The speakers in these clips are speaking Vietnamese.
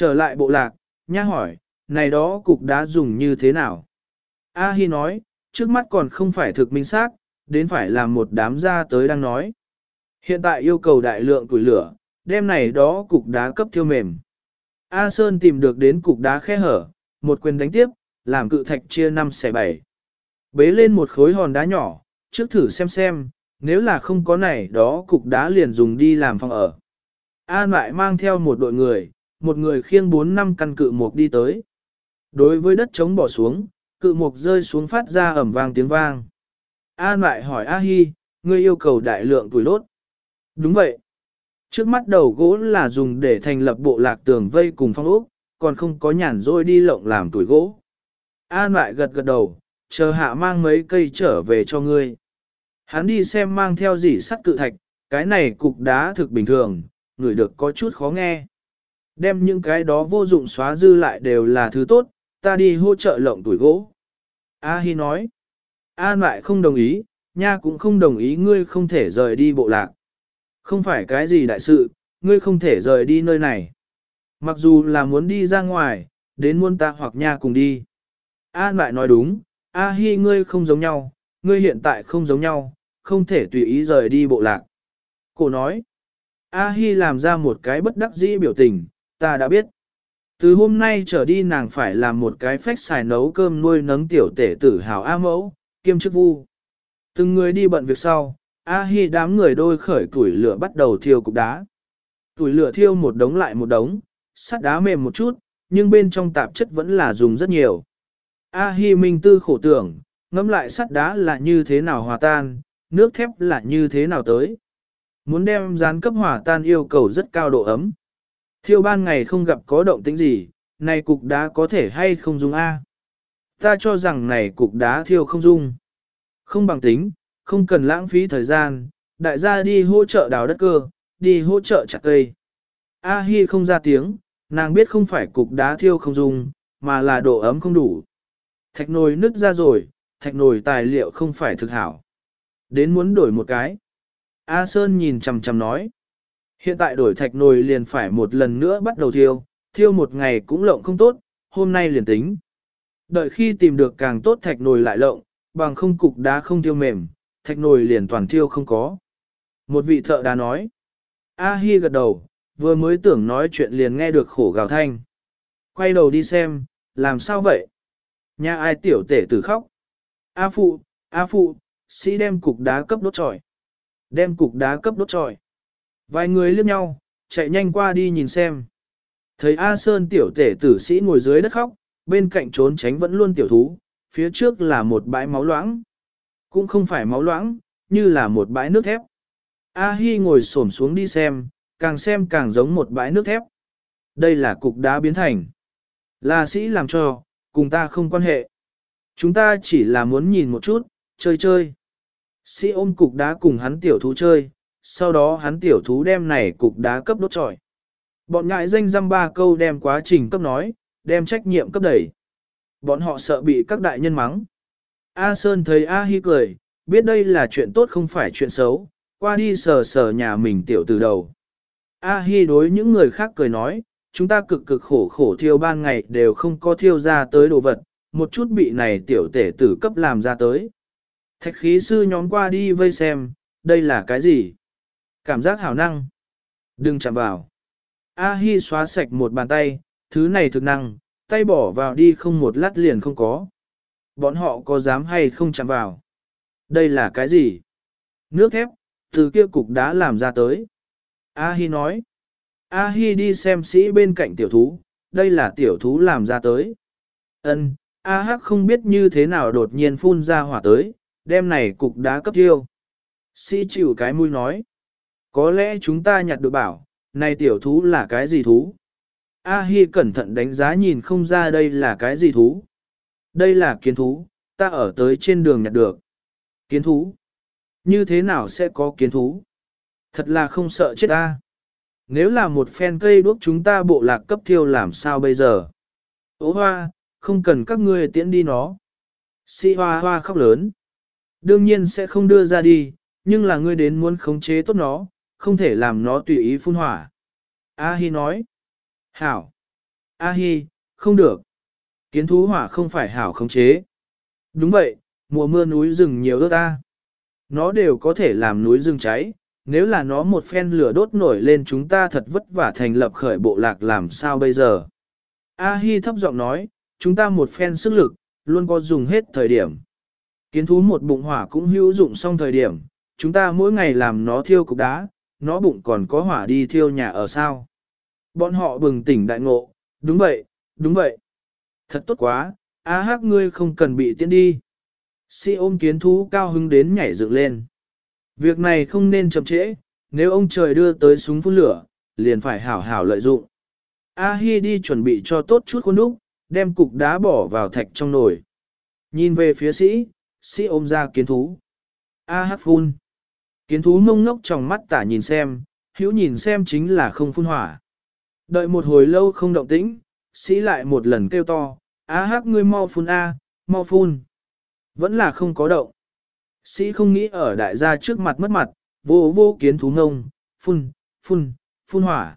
Trở lại bộ lạc, nha hỏi, này đó cục đá dùng như thế nào? A Hi nói, trước mắt còn không phải thực minh xác, đến phải làm một đám ra tới đang nói. Hiện tại yêu cầu đại lượng củi lửa, đem này đó cục đá cấp thiêu mềm. A Sơn tìm được đến cục đá khe hở, một quyền đánh tiếp, làm cự thạch chia 5 xẻ 7. Bế lên một khối hòn đá nhỏ, trước thử xem xem, nếu là không có này đó cục đá liền dùng đi làm phòng ở. An lại mang theo một đội người, một người khiêng 4 năm căn cự mục đi tới. Đối với đất trống bỏ xuống, cự mục rơi xuống phát ra ẩm vang tiếng vang. An lại hỏi A Hi, ngươi yêu cầu đại lượng tuổi lốt. Đúng vậy. Trước mắt đầu gỗ là dùng để thành lập bộ lạc tường vây cùng phong ốc, còn không có nhàn rôi đi lộng làm tuổi gỗ. An lại gật gật đầu, chờ hạ mang mấy cây trở về cho ngươi. Hắn đi xem mang theo gì sắt cự thạch, cái này cục đá thực bình thường, người được có chút khó nghe. Đem những cái đó vô dụng xóa dư lại đều là thứ tốt, ta đi hỗ trợ lộng tuổi gỗ. A Hi nói, An lại không đồng ý, nha cũng không đồng ý ngươi không thể rời đi bộ lạc. Không phải cái gì đại sự, ngươi không thể rời đi nơi này. Mặc dù là muốn đi ra ngoài, đến muôn ta hoặc nha cùng đi. An lại nói đúng, A Hi ngươi không giống nhau, ngươi hiện tại không giống nhau, không thể tùy ý rời đi bộ lạc. Cô nói, A Hi làm ra một cái bất đắc dĩ biểu tình, ta đã biết. Từ hôm nay trở đi nàng phải làm một cái phách xài nấu cơm nuôi nấng tiểu tể tử hào A mẫu, kiêm chức vu. Từng người đi bận việc sau, A Hi đám người đôi khởi tuổi lửa bắt đầu thiêu cục đá. Tuổi lửa thiêu một đống lại một đống, sắt đá mềm một chút, nhưng bên trong tạp chất vẫn là dùng rất nhiều. A Hi minh tư khổ tưởng, ngẫm lại sắt đá là như thế nào hòa tan, nước thép là như thế nào tới. Muốn đem rán cấp hòa tan yêu cầu rất cao độ ấm. Thiêu ban ngày không gặp có động tĩnh gì, này cục đá có thể hay không dung A. Ta cho rằng này cục đá thiêu không dung. Không bằng tính, không cần lãng phí thời gian, đại gia đi hỗ trợ đào đất cơ, đi hỗ trợ chặt cây. A Hi không ra tiếng, nàng biết không phải cục đá thiêu không dung, mà là độ ấm không đủ. Thạch nồi nứt ra rồi, thạch nồi tài liệu không phải thực hảo. Đến muốn đổi một cái. A Sơn nhìn chằm chằm nói. Hiện tại đổi thạch nồi liền phải một lần nữa bắt đầu thiêu, thiêu một ngày cũng lộng không tốt, hôm nay liền tính. Đợi khi tìm được càng tốt thạch nồi lại lộng, bằng không cục đá không thiêu mềm, thạch nồi liền toàn thiêu không có. Một vị thợ đá nói. A Hi gật đầu, vừa mới tưởng nói chuyện liền nghe được khổ gào thanh. Quay đầu đi xem, làm sao vậy? Nhà ai tiểu tể tử khóc? A phụ, A phụ, sĩ đem cục đá cấp đốt trọi. Đem cục đá cấp đốt trọi. Vài người liếc nhau, chạy nhanh qua đi nhìn xem. Thấy A Sơn tiểu tể tử sĩ ngồi dưới đất khóc, bên cạnh trốn tránh vẫn luôn tiểu thú, phía trước là một bãi máu loãng. Cũng không phải máu loãng, như là một bãi nước thép. A Hi ngồi xổm xuống đi xem, càng xem càng giống một bãi nước thép. Đây là cục đá biến thành. Là sĩ làm cho, cùng ta không quan hệ. Chúng ta chỉ là muốn nhìn một chút, chơi chơi. Sĩ ôm cục đá cùng hắn tiểu thú chơi, sau đó hắn tiểu thú đem này cục đá cấp đốt trọi. Bọn ngại danh dăm ba câu đem quá trình cấp nói, đem trách nhiệm cấp đẩy. Bọn họ sợ bị các đại nhân mắng. A Sơn thấy A Hi cười, biết đây là chuyện tốt không phải chuyện xấu, qua đi sờ sờ nhà mình tiểu từ đầu. A Hi đối những người khác cười nói, chúng ta cực cực khổ khổ thiêu ban ngày đều không có thiêu ra tới đồ vật, một chút bị này tiểu tể tử cấp làm ra tới. Thạch khí sư nhóm qua đi vây xem, đây là cái gì? Cảm giác hảo năng. Đừng chạm vào. A Hi xóa sạch một bàn tay, thứ này thực năng, tay bỏ vào đi không một lát liền không có. Bọn họ có dám hay không chạm vào? Đây là cái gì? Nước thép, từ kia cục đá làm ra tới. A Hi nói. A Hi đi xem sĩ bên cạnh tiểu thú, đây là tiểu thú làm ra tới. Ân, A Hắc không biết như thế nào đột nhiên phun ra hỏa tới, đem này cục đá cấp tiêu. Sĩ chịu cái mũi nói. Có lẽ chúng ta nhặt được bảo, này tiểu thú là cái gì thú? A Hi cẩn thận đánh giá nhìn không ra đây là cái gì thú. Đây là kiến thú, ta ở tới trên đường nhặt được. Kiến thú? Như thế nào sẽ có kiến thú? Thật là không sợ chết ta. Nếu là một phen cây đuốc chúng ta bộ lạc cấp thiêu làm sao bây giờ? Ô hoa, không cần các ngươi tiễn đi nó. Si hoa hoa khóc lớn. Đương nhiên sẽ không đưa ra đi, nhưng là ngươi đến muốn khống chế tốt nó, không thể làm nó tùy ý phun hỏa. A Hi nói. Hảo. A hi, không được. Kiến thú hỏa không phải hảo khống chế. Đúng vậy, mùa mưa núi rừng nhiều ớt ta. Nó đều có thể làm núi rừng cháy, nếu là nó một phen lửa đốt nổi lên chúng ta thật vất vả thành lập khởi bộ lạc làm sao bây giờ. A Hi thấp giọng nói, chúng ta một phen sức lực, luôn có dùng hết thời điểm. Kiến thú một bụng hỏa cũng hữu dụng xong thời điểm, chúng ta mỗi ngày làm nó thiêu cục đá, nó bụng còn có hỏa đi thiêu nhà ở sao. Bọn họ bừng tỉnh đại ngộ, đúng vậy, đúng vậy. Thật tốt quá, A hắc ngươi không cần bị tiễn đi. Si ôm kiến thú cao hứng đến nhảy dựng lên. Việc này không nên chậm trễ, nếu ông trời đưa tới súng phun lửa, liền phải hảo hảo lợi dụng. A Hi đi chuẩn bị cho tốt chút khuôn đúc, đem cục đá bỏ vào thạch trong nồi. Nhìn về phía sĩ, sĩ ôm ra kiến thú. A hắc phun. Kiến thú mông ngốc trong mắt tả nhìn xem, hữu nhìn xem chính là không phun hỏa. Đợi một hồi lâu không động tĩnh, sĩ lại một lần kêu to, A hắc ngươi mau phun A, mau phun. Vẫn là không có động. Sĩ không nghĩ ở đại gia trước mặt mất mặt, vô vô kiến thú ngông, phun, phun, phun hỏa.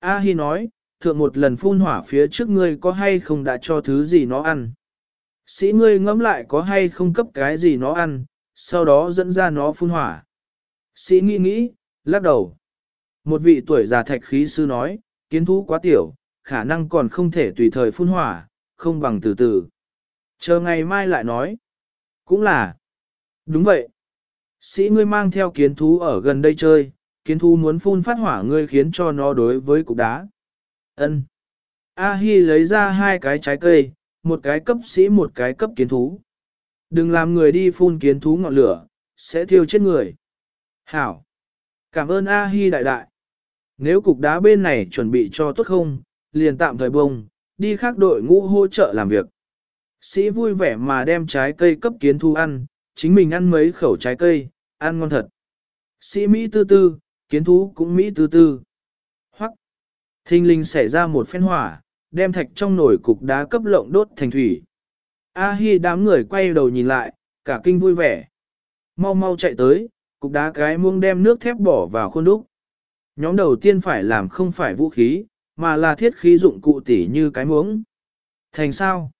A Hi nói, thượng một lần phun hỏa phía trước ngươi có hay không đã cho thứ gì nó ăn. Sĩ ngươi ngẫm lại có hay không cấp cái gì nó ăn, sau đó dẫn ra nó phun hỏa. Sĩ nghĩ nghĩ, lắc đầu. Một vị tuổi già thạch khí sư nói, kiến thú quá tiểu, khả năng còn không thể tùy thời phun hỏa, không bằng từ từ. Chờ ngày mai lại nói. Cũng là. Đúng vậy. Sĩ ngươi mang theo kiến thú ở gần đây chơi, kiến thú muốn phun phát hỏa ngươi khiến cho nó đối với cục đá. Ân. A Hi lấy ra hai cái trái cây, một cái cấp sĩ một cái cấp kiến thú. Đừng làm người đi phun kiến thú ngọn lửa, sẽ thiêu chết người. Hảo. Cảm ơn A Hi đại đại. Nếu cục đá bên này chuẩn bị cho tốt không, liền tạm thời bông, đi khác đội ngũ hỗ trợ làm việc. Sĩ vui vẻ mà đem trái cây cấp kiến thú ăn, chính mình ăn mấy khẩu trái cây, ăn ngon thật. Sĩ Mỹ tư tư, kiến thú cũng Mỹ tư tư. Hoặc, thinh linh xảy ra một phen hỏa, đem thạch trong nồi cục đá cấp lộng đốt thành thủy. A Hi đám người quay đầu nhìn lại, cả kinh vui vẻ. Mau mau chạy tới, cục đá cái muông đem nước thép bỏ vào khuôn đúc. Nhóm đầu tiên phải làm không phải vũ khí, mà là thiết khí dụng cụ tỉ như cái muống. Thành sao?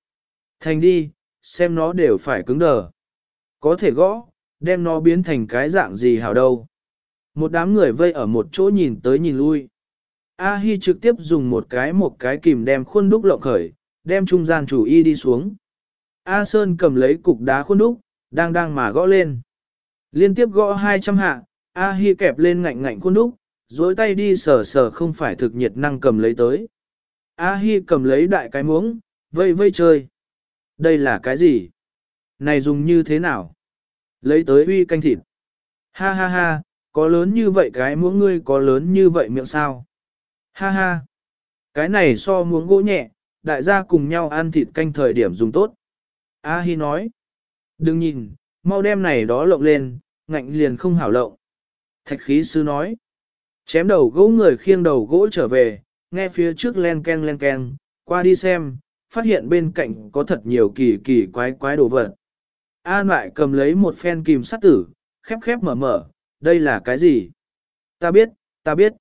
Thành đi, xem nó đều phải cứng đờ. Có thể gõ, đem nó biến thành cái dạng gì hảo đâu. Một đám người vây ở một chỗ nhìn tới nhìn lui. A Hi trực tiếp dùng một cái một cái kìm đem khuôn đúc lộng khởi, đem trung gian chủ y đi xuống. A Sơn cầm lấy cục đá khuôn đúc, đang đang mà gõ lên. Liên tiếp gõ 200 hạ, A Hi kẹp lên ngạnh ngạnh khuôn đúc, dối tay đi sờ sờ không phải thực nhiệt năng cầm lấy tới. A Hi cầm lấy đại cái muỗng, vây vây chơi. Đây là cái gì? Này dùng như thế nào? Lấy tới uy canh thịt. Ha ha ha, có lớn như vậy cái muỗng ngươi có lớn như vậy miệng sao? Ha ha. Cái này so muỗng gỗ nhẹ, đại gia cùng nhau ăn thịt canh thời điểm dùng tốt. A Hi nói. Đừng nhìn, mau đem này đó lộng lên, ngạnh liền không hảo lộng. Thạch khí sư nói. Chém đầu gỗ người khiêng đầu gỗ trở về, nghe phía trước len ken len ken, qua đi xem, phát hiện bên cạnh có thật nhiều kỳ kỳ quái quái đồ vật. An lại cầm lấy một phen kìm sắt tử, khép khép mở mở, đây là cái gì? Ta biết, ta biết.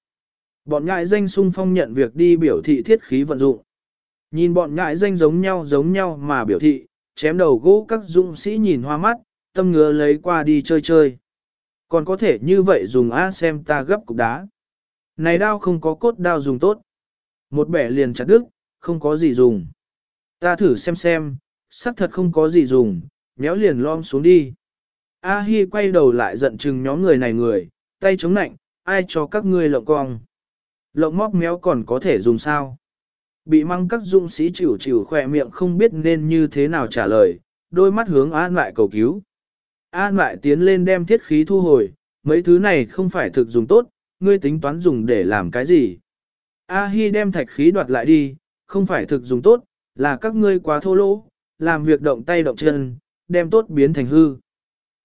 Bọn ngại danh sung phong nhận việc đi biểu thị thiết khí vận dụng. Nhìn bọn ngại danh giống nhau giống nhau mà biểu thị, chém đầu gỗ các dũng sĩ nhìn hoa mắt, tâm ngứa lấy qua đi chơi chơi. Còn có thể như vậy dùng A xem ta gấp cục đá. Này đao không có cốt đao dùng tốt. Một bẻ liền chặt đứt, không có gì dùng. Ta thử xem xem, sắc thật không có gì dùng, méo liền lom xuống đi. A Hi quay đầu lại giận chừng nhóm người này người, tay chống nạnh, ai cho các ngươi lộng cong. Lộng móc méo còn có thể dùng sao? Bị măng các dũng sĩ chịu chịu khỏe miệng không biết nên như thế nào trả lời, đôi mắt hướng An lại cầu cứu. An lại tiến lên đem thiết khí thu hồi, mấy thứ này không phải thực dùng tốt, ngươi tính toán dùng để làm cái gì? A Hi đem thạch khí đoạt lại đi, không phải thực dùng tốt, là các ngươi quá thô lỗ, làm việc động tay động chân, đem tốt biến thành hư.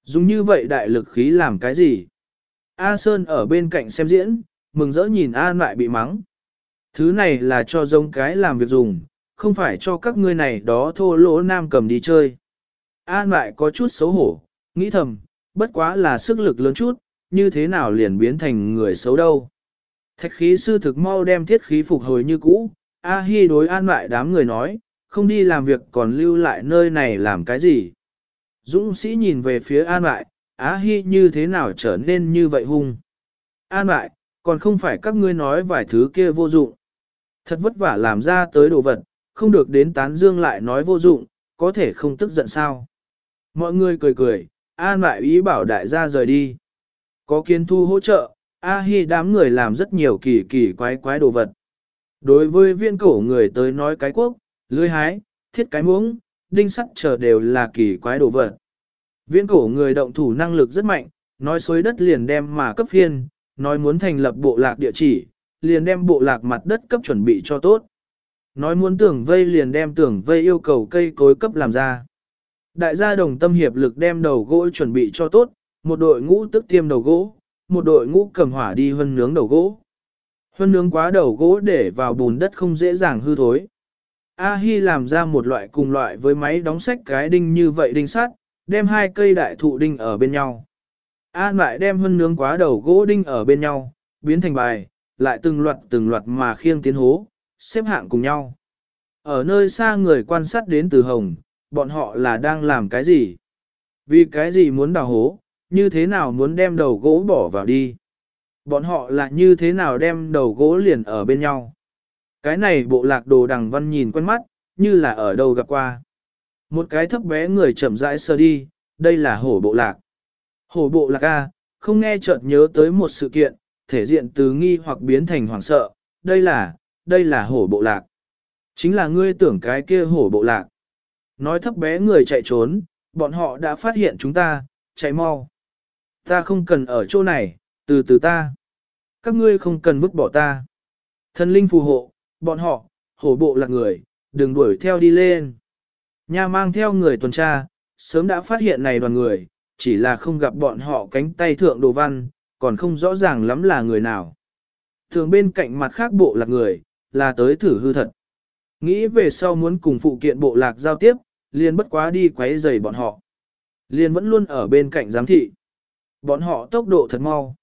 Dùng như vậy đại lực khí làm cái gì? A Sơn ở bên cạnh xem diễn, mừng rỡ nhìn An lại bị mắng. Thứ này là cho giống cái làm việc dùng, không phải cho các ngươi này đó thô lỗ nam cầm đi chơi. An lại có chút xấu hổ, nghĩ thầm, bất quá là sức lực lớn chút, như thế nào liền biến thành người xấu đâu. Thạch khí sư thực mau đem thiết khí phục hồi như cũ, A-hi đối an lại đám người nói, không đi làm việc còn lưu lại nơi này làm cái gì. Dũng sĩ nhìn về phía an lại, A-hi như thế nào trở nên như vậy hung. An lại, còn không phải các ngươi nói vài thứ kia vô dụng. Thật vất vả làm ra tới đồ vật, không được đến tán dương lại nói vô dụng, có thể không tức giận sao. Mọi người cười cười, an lại ý bảo đại gia rời đi. Có kiến thu hỗ trợ, A-hi đám người làm rất nhiều kỳ kỳ quái quái đồ vật. Đối với viên cổ người tới nói cái quốc, lưới hái, thiết cái muỗng, đinh sắt chờ đều là kỳ quái đồ vật. Viên cổ người động thủ năng lực rất mạnh, nói xối đất liền đem mà cấp phiên, nói muốn thành lập bộ lạc địa chỉ, liền đem bộ lạc mặt đất cấp chuẩn bị cho tốt. Nói muốn tưởng vây liền đem tưởng vây yêu cầu cây cối cấp làm ra. Đại gia đồng tâm hiệp lực đem đầu gỗ chuẩn bị cho tốt, một đội ngũ tức tiêm đầu gỗ, một đội ngũ cầm hỏa đi hân nướng đầu gỗ. Hân nướng quá đầu gỗ để vào bùn đất không dễ dàng hư thối. A-hi làm ra một loại cùng loại với máy đóng sách cái đinh như vậy đinh sắt, đem hai cây đại thụ đinh ở bên nhau. An lại đem hân nướng quá đầu gỗ đinh ở bên nhau, biến thành bài, lại từng loạt từng loạt mà khiêng tiến hố, xếp hạng cùng nhau. Ở nơi xa người quan sát đến từ hồng, bọn họ là đang làm cái gì? Vì cái gì muốn đào hố, như thế nào muốn đem đầu gỗ bỏ vào đi? Bọn họ là như thế nào đem đầu gỗ liền ở bên nhau? Cái này bộ lạc đồ đằng văn nhìn quen mắt, như là ở đâu gặp qua. Một cái thấp bé người chậm rãi sơ đi, đây là hổ bộ lạc. Hổ bộ lạc A, không nghe chợt nhớ tới một sự kiện, thể diện từ nghi hoặc biến thành hoảng sợ, đây là, đây là hổ bộ lạc. Chính là ngươi tưởng cái kia hổ bộ lạc. Nói thấp bé người chạy trốn, bọn họ đã phát hiện chúng ta, chạy mau. Ta không cần ở chỗ này, từ từ ta. Các ngươi không cần vứt bỏ ta. Thần linh phù hộ, bọn họ, hổ bộ là người, đừng đuổi theo đi lên. Nha mang theo người tuần tra, sớm đã phát hiện này đoàn người, chỉ là không gặp bọn họ cánh tay thượng đồ văn, còn không rõ ràng lắm là người nào. Thường bên cạnh mặt khác bộ lạc người, là tới thử hư thật. Nghĩ về sau muốn cùng phụ kiện bộ lạc giao tiếp, liền bất quá đi quấy rầy bọn họ. Liền vẫn luôn ở bên cạnh giám thị. Bọn họ tốc độ thật mau.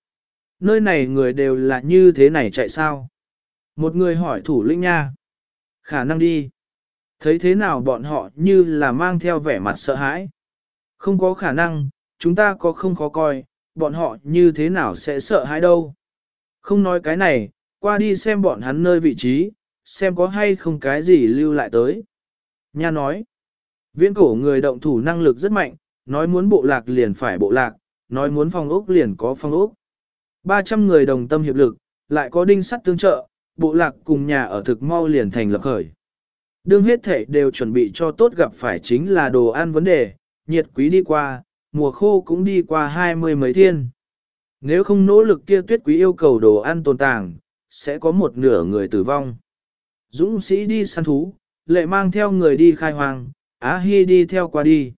Nơi này người đều là như thế này chạy sao? Một người hỏi thủ lĩnh nha. Khả năng đi. Thấy thế nào bọn họ như là mang theo vẻ mặt sợ hãi. Không có khả năng, chúng ta có không khó coi, bọn họ như thế nào sẽ sợ hãi đâu. Không nói cái này, qua đi xem bọn hắn nơi vị trí, xem có hay không cái gì lưu lại tới. Nha nói, viễn cổ người động thủ năng lực rất mạnh, nói muốn bộ lạc liền phải bộ lạc, nói muốn phong ốc liền có phong ốc. 300 người đồng tâm hiệp lực, lại có đinh sắt tương trợ, bộ lạc cùng nhà ở thực mau liền thành lập khởi. Đương hết thể đều chuẩn bị cho tốt gặp phải chính là đồ ăn vấn đề, nhiệt quý đi qua, mùa khô cũng đi qua hai mươi mấy thiên. Nếu không nỗ lực kia tuyết quý yêu cầu đồ ăn tồn tàng, sẽ có một nửa người tử vong. Dũng sĩ đi săn thú, lệ mang theo người đi khai hoang, Á Hi đi theo qua đi.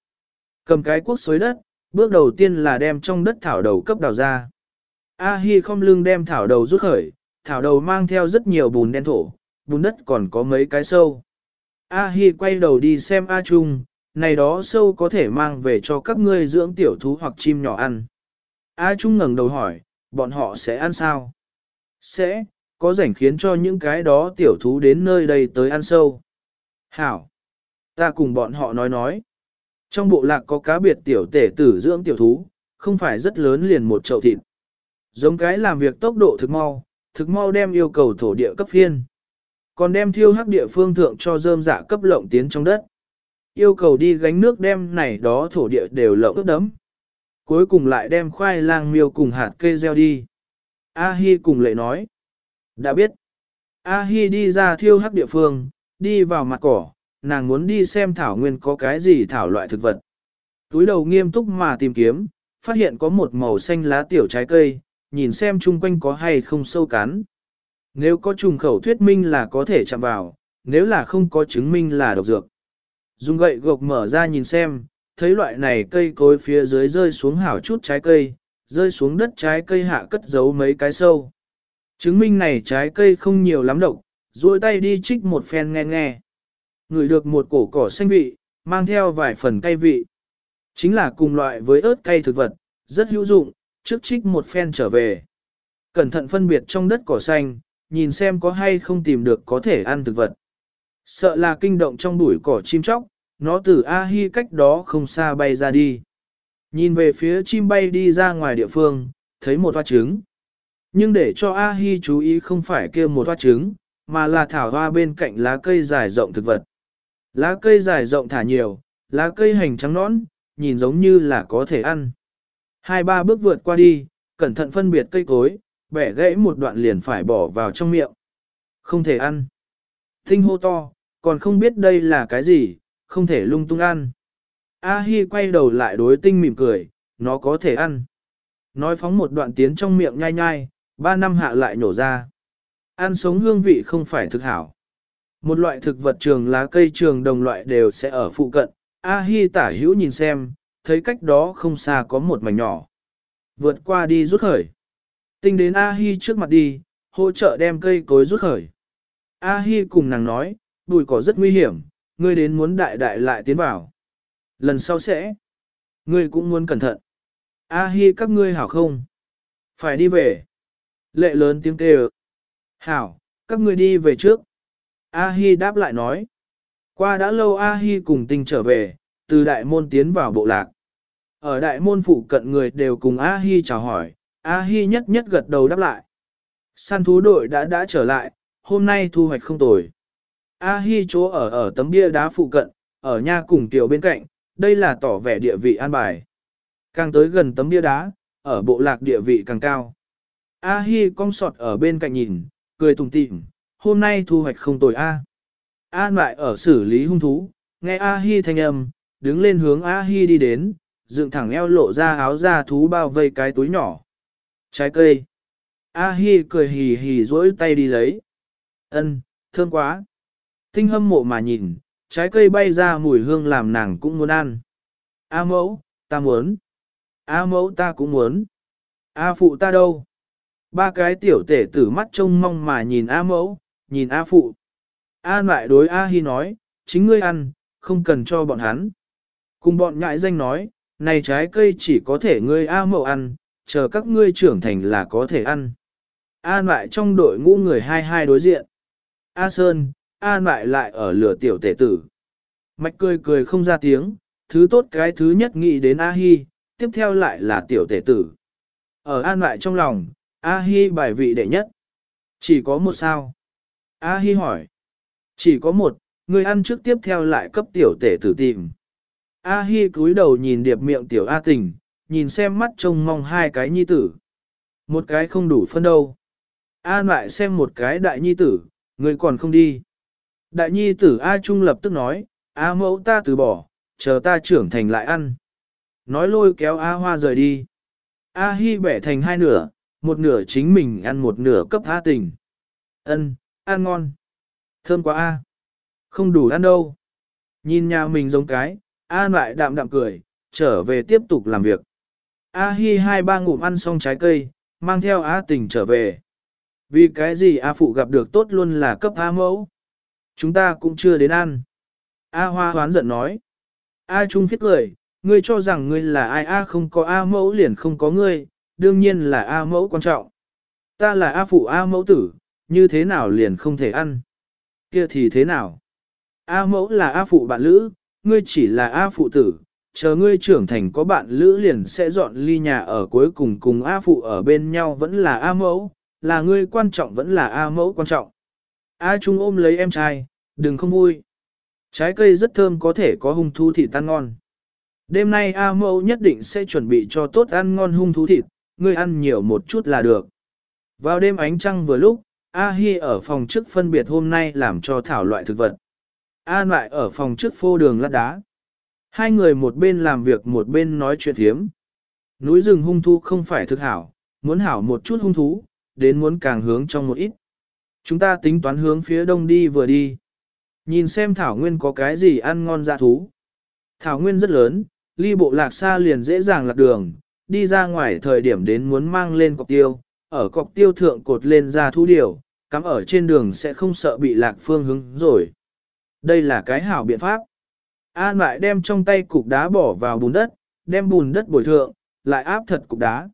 Cầm cái cuốc xới đất, bước đầu tiên là đem trong đất thảo đầu cấp đào ra. A Hi không lưng đem thảo đầu rút khởi, thảo đầu mang theo rất nhiều bùn đen thổ, bùn đất còn có mấy cái sâu. A Hi quay đầu đi xem A Trung, này đó sâu có thể mang về cho các ngươi dưỡng tiểu thú hoặc chim nhỏ ăn. A Trung ngẩng đầu hỏi, bọn họ sẽ ăn sao? Sẽ, có rảnh khiến cho những cái đó tiểu thú đến nơi đây tới ăn sâu. Hảo! Ta cùng bọn họ nói nói. Trong bộ lạc có cá biệt tiểu tể tử dưỡng tiểu thú, không phải rất lớn liền một chậu thịt. Giống cái làm việc tốc độ thực mau, thực mau đem yêu cầu thổ địa cấp phiên. Còn đem thiêu hắc địa phương thượng cho dơm dạ cấp lộng tiến trong đất. Yêu cầu đi gánh nước đem này đó thổ địa đều lộng ướt đấm. Cuối cùng lại đem khoai lang miêu cùng hạt cây gieo đi. A-hi cùng lệ nói. Đã biết. A-hi đi ra thiêu hắc địa phương, đi vào mặt cỏ, nàng muốn đi xem thảo nguyên có cái gì thảo loại thực vật. Túi đầu nghiêm túc mà tìm kiếm, phát hiện có một màu xanh lá tiểu trái cây, nhìn xem chung quanh có hay không sâu cắn. Nếu có trùng khẩu thuyết minh là có thể chạm vào, nếu là không có chứng minh là độc dược. Dùng gậy gộc mở ra nhìn xem, thấy loại này cây cối phía dưới rơi xuống hảo chút trái cây, rơi xuống đất trái cây hạ cất giấu mấy cái sâu. Chứng minh này trái cây không nhiều lắm độc, duỗi tay đi trích một phen nghe nghe. Ngửi được một cổ cỏ xanh vị, mang theo vài phần cay vị. Chính là cùng loại với ớt cay thực vật, rất hữu dụng, trước trích một phen trở về. Cẩn thận phân biệt trong đất cỏ xanh, nhìn xem có hay không tìm được có thể ăn thực vật. Sợ là kinh động trong bụi cỏ chim chóc, nó từ A-hi cách đó không xa bay ra đi. Nhìn về phía chim bay đi ra ngoài địa phương, thấy một hoa trứng. Nhưng để cho A-hi chú ý không phải kia một hoa trứng, mà là thảo hoa bên cạnh lá cây dài rộng thực vật. Lá cây dài rộng thả nhiều, lá cây hành trắng nõn, nhìn giống như là có thể ăn. Hai ba bước vượt qua đi, cẩn thận phân biệt cây cối, bẻ gãy một đoạn liền phải bỏ vào trong miệng. Không thể ăn. Tinh hô to, còn không biết đây là cái gì, không thể lung tung ăn. A Hi quay đầu lại đối tinh mỉm cười, nó có thể ăn. Nói phóng một đoạn tiến trong miệng nhai nhai, ba năm hạ lại nhổ ra. Ăn sống hương vị không phải thực hảo. Một loại thực vật trường lá cây trường đồng loại đều sẽ ở phụ cận. A Hi tả hữu nhìn xem, thấy cách đó không xa có một mảnh nhỏ. Vượt qua đi rút khởi. Tinh đến A Hi trước mặt đi, hỗ trợ đem cây cối rút khởi. A Hi cùng nàng nói, bụi cỏ rất nguy hiểm, ngươi đến muốn đại đại lại tiến vào. Lần sau sẽ, ngươi cũng muốn cẩn thận. A Hi các ngươi hảo không? Phải đi về. Lệ lớn tiếng kêu. Hảo, các ngươi đi về trước. A Hi đáp lại nói. Qua đã lâu A Hi cùng tinh trở về, từ đại môn tiến vào bộ lạc. Ở đại môn phụ cận người đều cùng A Hi chào hỏi, A Hi nhất nhất gật đầu đáp lại. Săn thú đội đã đã trở lại, hôm nay thu hoạch không tồi. A Hi chỗ ở ở tấm bia đá phụ cận, ở nha cùng tiểu bên cạnh, đây là tỏ vẻ địa vị an bài. Càng tới gần tấm bia đá, ở bộ lạc địa vị càng cao. A Hi cong sọt ở bên cạnh nhìn, cười tùng tịm, hôm nay thu hoạch không tồi A. An lại ở xử lý hung thú, nghe A Hi thanh âm, đứng lên hướng A Hi đi đến, dựng thẳng eo lộ ra áo da thú bao vây cái túi nhỏ. Trái cây. A Hi cười hì hì rỗi tay đi lấy. Ân, thơm quá. Tinh hâm mộ mà nhìn, trái cây bay ra mùi hương làm nàng cũng muốn ăn. A mẫu, ta muốn. A mẫu ta cũng muốn. A phụ ta đâu? Ba cái tiểu tể tử mắt trông mong mà nhìn A mẫu, nhìn A phụ. A lại đối A Hi nói, chính ngươi ăn, không cần cho bọn hắn. Cùng bọn nhãi danh nói, này trái cây chỉ có thể ngươi A mẫu ăn, chờ các ngươi trưởng thành là có thể ăn. A lại trong đội ngũ người hai hai đối diện. A Sơn, A lại lại ở lửa tiểu tể tử. Mạch cười cười không ra tiếng, thứ tốt cái thứ nhất nghĩ đến A Hi, tiếp theo lại là tiểu tể tử. Ở an lại trong lòng, A Hi bài vị đệ nhất. Chỉ có một sao. A Hi hỏi. Chỉ có một, người ăn trước tiếp theo lại cấp tiểu tể tử tìm. A Hi cúi đầu nhìn điệp miệng tiểu A tình, nhìn xem mắt trông mong hai cái nhi tử. Một cái không đủ phân đâu. A lại xem một cái đại nhi tử, người còn không đi. Đại nhi tử A Trung lập tức nói, A mẫu ta từ bỏ, chờ ta trưởng thành lại ăn. Nói lôi kéo A Hoa rời đi. A Hi bẻ thành hai nửa, một nửa chính mình ăn một nửa cấp A tình. Ân, ăn ngon. Thơm quá A. Không đủ ăn đâu. Nhìn nhà mình giống cái, A lại đạm đạm cười, trở về tiếp tục làm việc. A Hi hai ba ngụm ăn xong trái cây, mang theo A tình trở về. Vì cái gì A phụ gặp được tốt luôn là cấp A mẫu. Chúng ta cũng chưa đến ăn. A hoa hoán giận nói. A trung phiết cười, ngươi cho rằng ngươi là ai A không có A mẫu liền không có ngươi, đương nhiên là A mẫu quan trọng. Ta là A phụ A mẫu tử, như thế nào liền không thể ăn. Kia thì thế nào? A mẫu là A phụ bạn lữ, ngươi chỉ là A phụ tử, chờ ngươi trưởng thành có bạn lữ liền sẽ dọn ly nhà ở cuối cùng cùng A phụ ở bên nhau vẫn là A mẫu, là ngươi quan trọng vẫn là A mẫu quan trọng. A Trung ôm lấy em trai, đừng không vui. Trái cây rất thơm có thể có hung thú thịt tan ngon. Đêm nay A mẫu nhất định sẽ chuẩn bị cho tốt ăn ngon hung thú thịt, ngươi ăn nhiều một chút là được. Vào đêm ánh trăng vừa lúc, A Hi ở phòng trước phân biệt hôm nay làm cho thảo loại thực vật. A lại ở phòng trước phô đường lát đá. Hai người một bên làm việc một bên nói chuyện thiếm. Núi rừng hung thú không phải thực hảo, muốn hảo một chút hung thú, đến muốn càng hướng trong một ít. Chúng ta tính toán hướng phía đông đi vừa đi. Nhìn xem Thảo Nguyên có cái gì ăn ngon dạ thú. Thảo Nguyên rất lớn, ly bộ lạc xa liền dễ dàng lạc đường, đi ra ngoài thời điểm đến muốn mang lên cọc tiêu, ở cọc tiêu thượng cột lên ra thú điều, cắm ở trên đường sẽ không sợ bị lạc phương hướng rồi. Đây là cái hảo biện pháp. An lại đem trong tay cục đá bỏ vào bùn đất, đem bùn đất bồi thượng, lại áp thật cục đá.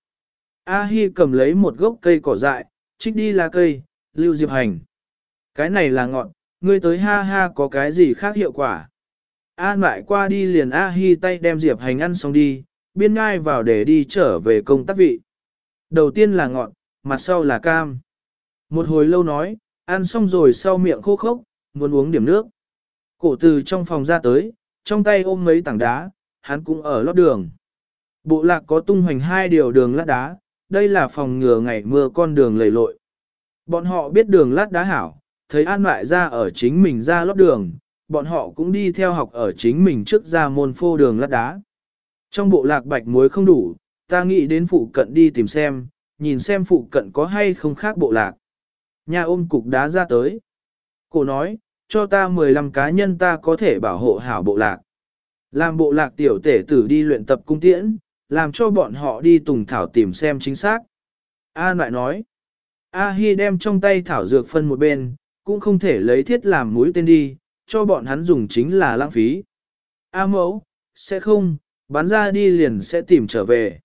A Hi cầm lấy một gốc cây cỏ dại, trích đi lá cây, Lưu Diệp Hành. Cái này là ngọn, ngươi tới ha ha có cái gì khác hiệu quả. An lại qua đi liền A Hi tay đem Diệp Hành ăn xong đi, biên ngai vào để đi trở về công tác vị. Đầu tiên là ngọn, mặt sau là cam. Một hồi lâu nói, ăn xong rồi sau miệng khô khốc, muốn uống điểm nước. Cổ từ trong phòng ra tới, trong tay ôm mấy tảng đá, hắn cũng ở lót đường. Bộ lạc có tung hoành hai điều đường lát đá, đây là phòng ngừa ngày mưa con đường lầy lội. Bọn họ biết đường lát đá hảo, thấy an lại ra ở chính mình ra lót đường, bọn họ cũng đi theo học ở chính mình trước ra môn phô đường lát đá. Trong bộ lạc bạch muối không đủ, ta nghĩ đến phụ cận đi tìm xem, nhìn xem phụ cận có hay không khác bộ lạc. Nhà ôm cục đá ra tới. Cô nói, cho ta 15 cá nhân ta có thể bảo hộ hảo bộ lạc. Làm bộ lạc tiểu tể tử đi luyện tập cung tiễn, làm cho bọn họ đi tùng thảo tìm xem chính xác. A lại nói, A Hi đem trong tay thảo dược phân một bên, cũng không thể lấy thiết làm mũi tên đi, cho bọn hắn dùng chính là lãng phí. A mẫu, sẽ không, bắn ra đi liền sẽ tìm trở về.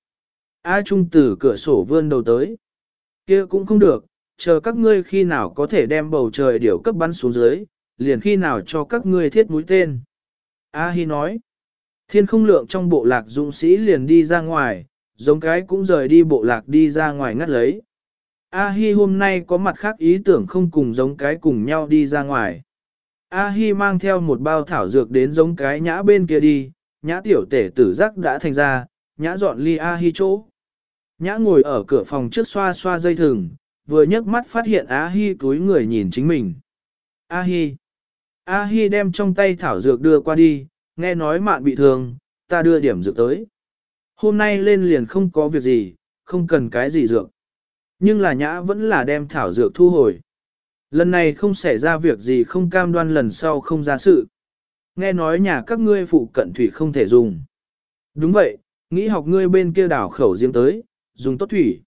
A Trung từ cửa sổ vươn đầu tới. kia cũng không được, chờ các ngươi khi nào có thể đem bầu trời điều cấp bắn xuống dưới, liền khi nào cho các ngươi thiết mũi tên. A Hi nói, thiên không lượng trong bộ lạc dũng sĩ liền đi ra ngoài, giống cái cũng rời đi bộ lạc đi ra ngoài ngắt lấy. A Hi hôm nay có mặt khác ý tưởng không cùng giống cái cùng nhau đi ra ngoài. A Hi mang theo một bao thảo dược đến giống cái nhã bên kia đi, nhã tiểu tể tử giác đã thành ra, nhã dọn ly A Hi chỗ. Nhã ngồi ở cửa phòng trước xoa xoa dây thừng, vừa nhấc mắt phát hiện A Hi cúi người nhìn chính mình. A Hi. A Hi đem trong tay thảo dược đưa qua đi, nghe nói mạn bị thương, ta đưa điểm dược tới. Hôm nay lên liền không có việc gì, không cần cái gì dược. Nhưng là nhã vẫn là đem thảo dược thu hồi. Lần này không xảy ra việc gì không cam đoan lần sau không ra sự. Nghe nói nhà các ngươi phụ cận thủy không thể dùng. Đúng vậy, nghĩ học ngươi bên kia đảo khẩu riêng tới, dùng tốt thủy.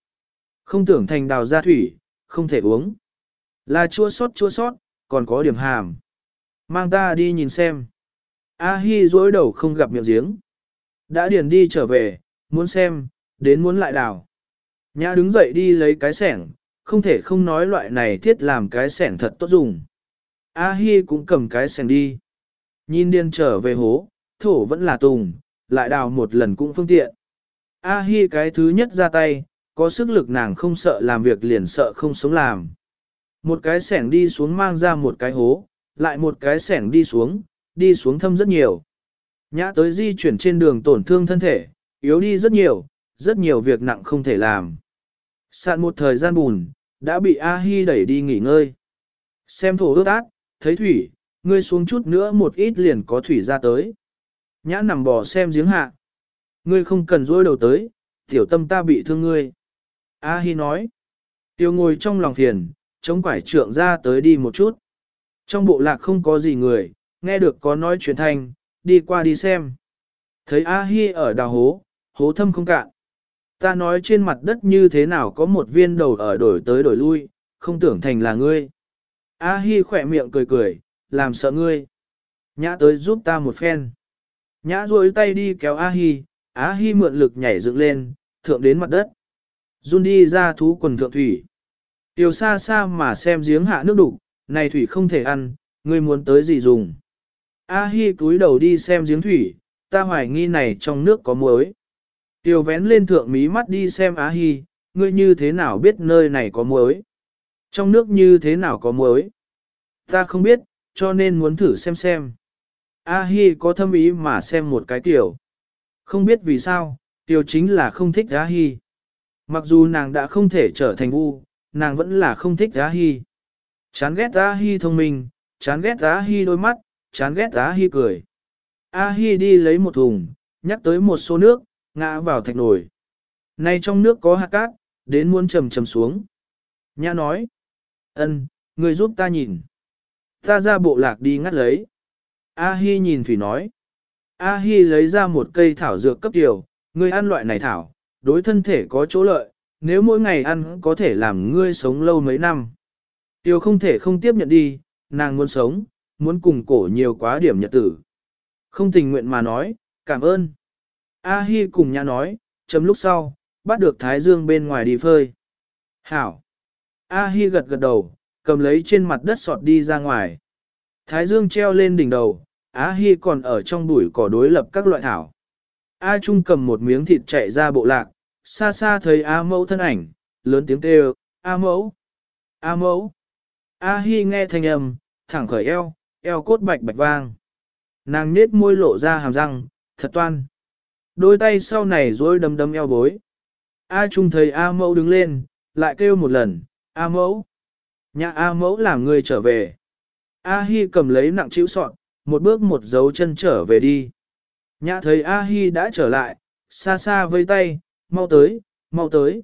Không tưởng thành đào ra thủy, không thể uống. Là chua sót chua sót, còn có điểm hàm. Mang ta đi nhìn xem. A Hi dối đầu không gặp miệng giếng. Đã điền đi trở về, muốn xem, đến muốn lại đào. Nhã đứng dậy đi lấy cái sẻng, không thể không nói loại này thiết làm cái sẻng thật tốt dùng. A Hi cũng cầm cái sẻng đi. Nhìn điên trở về hố, thổ vẫn là tùng, lại đào một lần cũng phương tiện. A Hi cái thứ nhất ra tay, có sức lực nàng không sợ làm việc liền sợ không sống làm. Một cái sẻng đi xuống mang ra một cái hố, lại một cái sẻng đi xuống, đi xuống thâm rất nhiều. Nhã tới di chuyển trên đường tổn thương thân thể, yếu đi rất nhiều, rất nhiều việc nặng không thể làm. Sạn một thời gian bùn, đã bị A-hi đẩy đi nghỉ ngơi. Xem thổ ướt át, thấy thủy, ngươi xuống chút nữa một ít liền có thủy ra tới. Nhã nằm bò xem giếng hạ. Ngươi không cần dối đầu tới, tiểu tâm ta bị thương ngươi. A-hi nói. Tiêu ngồi trong lòng phiền, chống quải trượng ra tới đi một chút. Trong bộ lạc không có gì người, nghe được có nói chuyện thanh, đi qua đi xem. Thấy A-hi ở đào hố, hố thâm không cạn. Ta nói trên mặt đất như thế nào có một viên đầu ở đổi tới đổi lui, không tưởng thành là ngươi. A-hi khỏe miệng cười cười, làm sợ ngươi. Nhã tới giúp ta một phen. Nhã duỗi tay đi kéo A-hi, A-hi mượn lực nhảy dựng lên, thượng đến mặt đất. Run đi ra thú quần thượng thủy. Tiểu xa xa mà xem giếng hạ nước đục, này thủy không thể ăn, ngươi muốn tới gì dùng. A-hi cúi đầu đi xem giếng thủy, ta hoài nghi này trong nước có muối. Tiểu vén lên thượng mí mắt đi xem A-hi, ngươi như thế nào biết nơi này có muối? Trong nước như thế nào có muối? Ta không biết, cho nên muốn thử xem xem. A-hi có thâm ý mà xem một cái tiểu. Không biết vì sao, tiểu chính là không thích A-hi. Mặc dù nàng đã không thể trở thành vu, nàng vẫn là không thích A-hi. Chán ghét A-hi thông minh, chán ghét A-hi đôi mắt, chán ghét A-hi cười. A-hi đi lấy một thùng, nhắc tới một số nước, ngã vào thạch nồi. Nay trong nước có hạt cát, đến muốn trầm trầm xuống. Nhã nói, ân, người giúp ta nhìn. Ta ra bộ lạc đi ngắt lấy. A-hi nhìn Thủy nói. A-hi lấy ra một cây thảo dược cấp tiểu, người ăn loại này thảo, đối thân thể có chỗ lợi, nếu mỗi ngày ăn có thể làm ngươi sống lâu mấy năm. tiêu không thể không tiếp nhận đi, nàng muốn sống, muốn cùng cổ nhiều quá điểm nhật tử. Không tình nguyện mà nói, cảm ơn. A-hi cùng nhã nói, chấm lúc sau, bắt được Thái Dương bên ngoài đi phơi. Hảo. A-hi gật gật đầu, cầm lấy trên mặt đất sọt đi ra ngoài. Thái dương treo lên đỉnh đầu, A Hi còn ở trong bụi cỏ đối lập các loại thảo. A Trung cầm một miếng thịt chạy ra bộ lạc, xa xa thấy A mẫu thân ảnh, lớn tiếng kêu, A mẫu, A mẫu. A Hi nghe thanh âm, thẳng khởi eo, eo cốt bạch bạch vang. Nàng nết môi lộ ra hàm răng, thật toan. Đôi tay sau này dối đấm đấm eo bối. A Trung thấy A mẫu đứng lên, lại kêu một lần, A mẫu. Nhà A mẫu làm người trở về. A Hi cầm lấy nặng chịu sọn, một bước một dấu chân trở về đi. Nhã thấy A Hi đã trở lại, xa xa vây tay, mau tới, mau tới.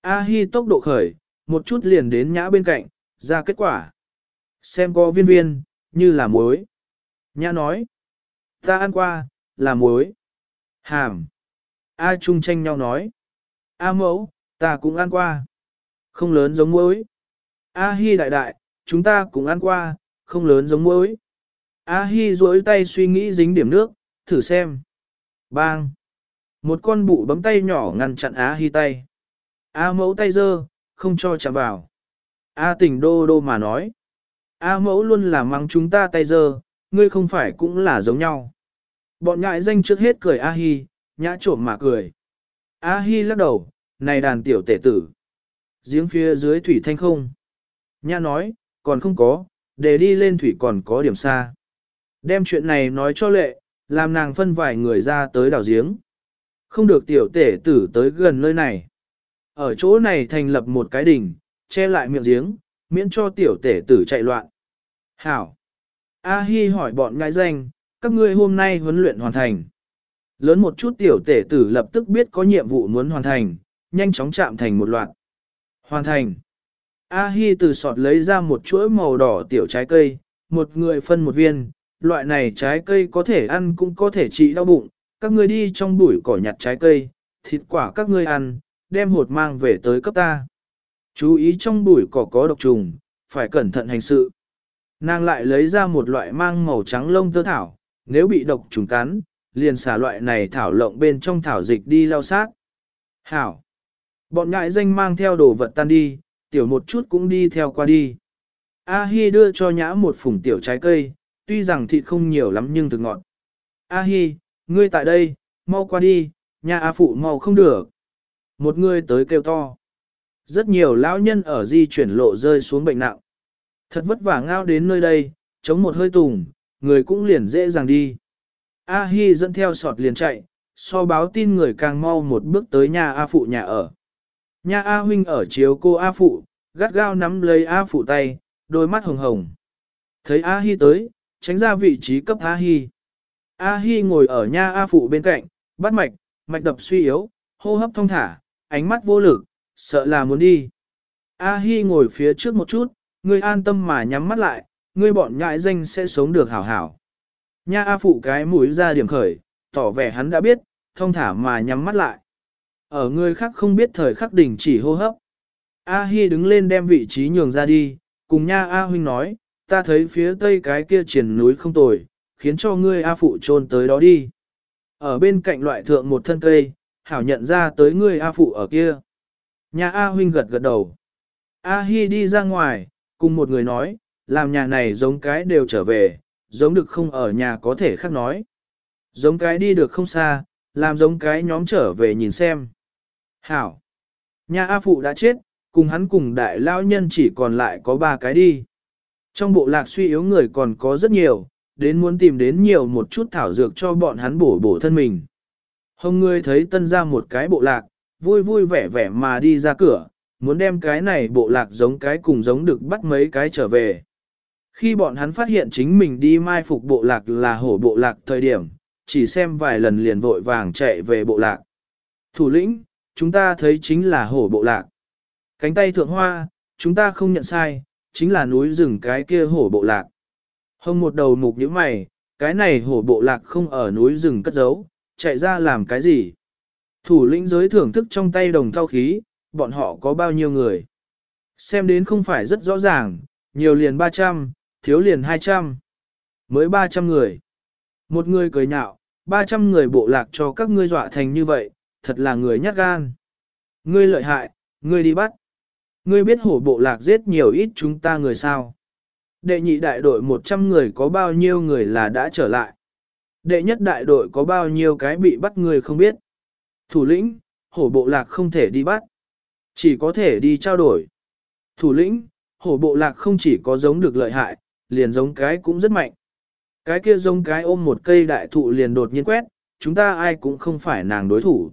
A Hi tốc độ khởi, một chút liền đến nhã bên cạnh, ra kết quả. Xem có viên viên, như là muối. Nhã nói, ta ăn qua, là muối. Hàm. A Trung tranh nhau nói, A mẫu, ta cũng ăn qua. Không lớn giống muối. A Hi đại đại, chúng ta cũng ăn qua, không lớn giống muối. A Hi duỗi tay suy nghĩ dính điểm nước, thử xem. Bang! Một con bụ bấm tay nhỏ ngăn chặn á Hi tay. A mẫu tay dơ, không cho chạm vào. A tỉnh đô đô mà nói. A mẫu luôn là mắng chúng ta tay dơ, ngươi không phải cũng là giống nhau. Bọn ngại danh trước hết cười A Hi, nhã trộm mà cười. A Hi lắc đầu, này đàn tiểu tể tử. Giếng phía dưới thủy thanh không. Nhã nói, còn không có, để đi lên thủy còn có điểm xa. Đem chuyện này nói cho lệ, làm nàng phân vài người ra tới đảo giếng. Không được tiểu tể tử tới gần nơi này. Ở chỗ này thành lập một cái đỉnh, che lại miệng giếng, miễn cho tiểu tể tử chạy loạn. Hảo! A Hi hỏi bọn ngại danh, các ngươi hôm nay huấn luyện hoàn thành. Lớn một chút tiểu tể tử lập tức biết có nhiệm vụ muốn hoàn thành, nhanh chóng chạm thành một loạt. Hoàn thành. A Hi từ sọt lấy ra một chuỗi màu đỏ tiểu trái cây, một người phân một viên, loại này trái cây có thể ăn cũng có thể trị đau bụng, các ngươi đi trong bụi cỏ nhặt trái cây, thịt quả các ngươi ăn, đem hột mang về tới cấp ta. Chú ý trong bụi cỏ có độc trùng, phải cẩn thận hành sự. Nàng lại lấy ra một loại mang màu trắng lông tơ thảo, nếu bị độc trùng cắn, liền xả loại này thảo lộng bên trong thảo dịch đi lau sát. Hảo! Bọn ngại danh mang theo đồ vật tan đi, tiểu một chút cũng đi theo qua đi. A Hi đưa cho nhã một phủng tiểu trái cây, tuy rằng thịt không nhiều lắm nhưng thực ngọt. A Hi, ngươi tại đây, mau qua đi, nhà A Phụ mau không được. Một người tới kêu to. Rất nhiều lão nhân ở di chuyển lộ rơi xuống bệnh nặng. Thật vất vả ngao đến nơi đây, chống một hơi tùng, người cũng liền dễ dàng đi. A Hi dẫn theo sọt liền chạy, so báo tin người càng mau một bước tới nhà A Phụ nhà ở. Nhà A Huynh ở chiếu cô A Phụ, gắt gao nắm lấy A Phụ tay, đôi mắt hồng hồng. Thấy A Hi tới, tránh ra vị trí cấp A Hi. A Hi ngồi ở nha A Phụ bên cạnh, bắt mạch, mạch đập suy yếu, hô hấp thông thả, ánh mắt vô lực, sợ là muốn đi. A Hi ngồi phía trước một chút, ngươi an tâm mà nhắm mắt lại, ngươi bọn nhãi danh sẽ sống được hảo hảo. Nha A Phụ cái mũi ra điểm khởi, tỏ vẻ hắn đã biết, thông thả mà nhắm mắt lại. Ở người khác không biết thời khắc đỉnh chỉ hô hấp. A Hi đứng lên đem vị trí nhường ra đi, cùng nha A Huynh nói, ta thấy phía tây cái kia triển núi không tồi, khiến cho ngươi A Phụ trôn tới đó đi. Ở bên cạnh loại thượng một thân cây, hảo nhận ra tới ngươi A Phụ ở kia. Nhà A Huynh gật gật đầu. A Hi đi ra ngoài, cùng một người nói, làm nhà này giống cái đều trở về, giống được không ở nhà có thể khác nói. Giống cái đi được không xa, làm giống cái nhóm trở về nhìn xem. Hảo. Nhà A Phụ đã chết, cùng hắn cùng đại lao nhân chỉ còn lại có ba cái đi. Trong bộ lạc suy yếu người còn có rất nhiều, đến muốn tìm đến nhiều một chút thảo dược cho bọn hắn bổ bổ thân mình. Hồng ngươi thấy tân ra một cái bộ lạc, vui vui vẻ vẻ mà đi ra cửa, muốn đem cái này bộ lạc giống cái cùng giống được bắt mấy cái trở về. Khi bọn hắn phát hiện chính mình đi mai phục bộ lạc là hổ bộ lạc thời điểm, chỉ xem vài lần liền vội vàng chạy về bộ lạc. Thủ lĩnh, chúng ta thấy chính là hổ bộ lạc. Cánh tay thượng hoa, chúng ta không nhận sai, chính là núi rừng cái kia hổ bộ lạc. Hông một đầu mục như mày, cái này hổ bộ lạc không ở núi rừng cất giấu, chạy ra làm cái gì? Thủ lĩnh giới thưởng thức trong tay đồng thao khí, bọn họ có bao nhiêu người? Xem đến không phải rất rõ ràng, nhiều liền 300, thiếu liền 200. Mới 300 người. Một người cười nhạo, 300 người bộ lạc cho các ngươi dọa thành như vậy, thật là người nhát gan. Ngươi lợi hại, ngươi đi bắt. Ngươi biết hổ bộ lạc giết nhiều ít chúng ta người sao? Đệ nhị đại đội 100 người có bao nhiêu người là đã trở lại? Đệ nhất đại đội có bao nhiêu cái bị bắt người không biết? Thủ lĩnh, hổ bộ lạc không thể đi bắt. Chỉ có thể đi trao đổi. Thủ lĩnh, hổ bộ lạc không chỉ có giống được lợi hại, liền giống cái cũng rất mạnh. Cái kia giống cái ôm một cây đại thụ liền đột nhiên quét, chúng ta ai cũng không phải nàng đối thủ.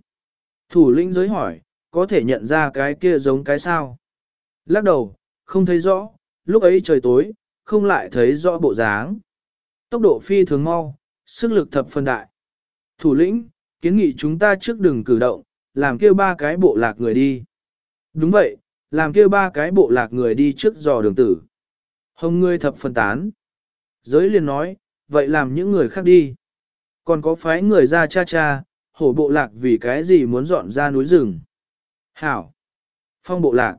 Thủ lĩnh giới hỏi, có thể nhận ra cái kia giống cái sao? Lắc đầu, không thấy rõ, lúc ấy trời tối, không lại thấy rõ bộ dáng. Tốc độ phi thường mau, sức lực thập phân đại. Thủ lĩnh, kiến nghị chúng ta trước đừng cử động, làm kêu ba cái bộ lạc người đi. Đúng vậy, làm kêu ba cái bộ lạc người đi trước dò đường tử. Hồng ngươi thập phân tán. Giới liền nói, vậy làm những người khác đi. Còn có phái người ra cha cha, hổ bộ lạc vì cái gì muốn dọn ra núi rừng. Hảo. Phong bộ lạc.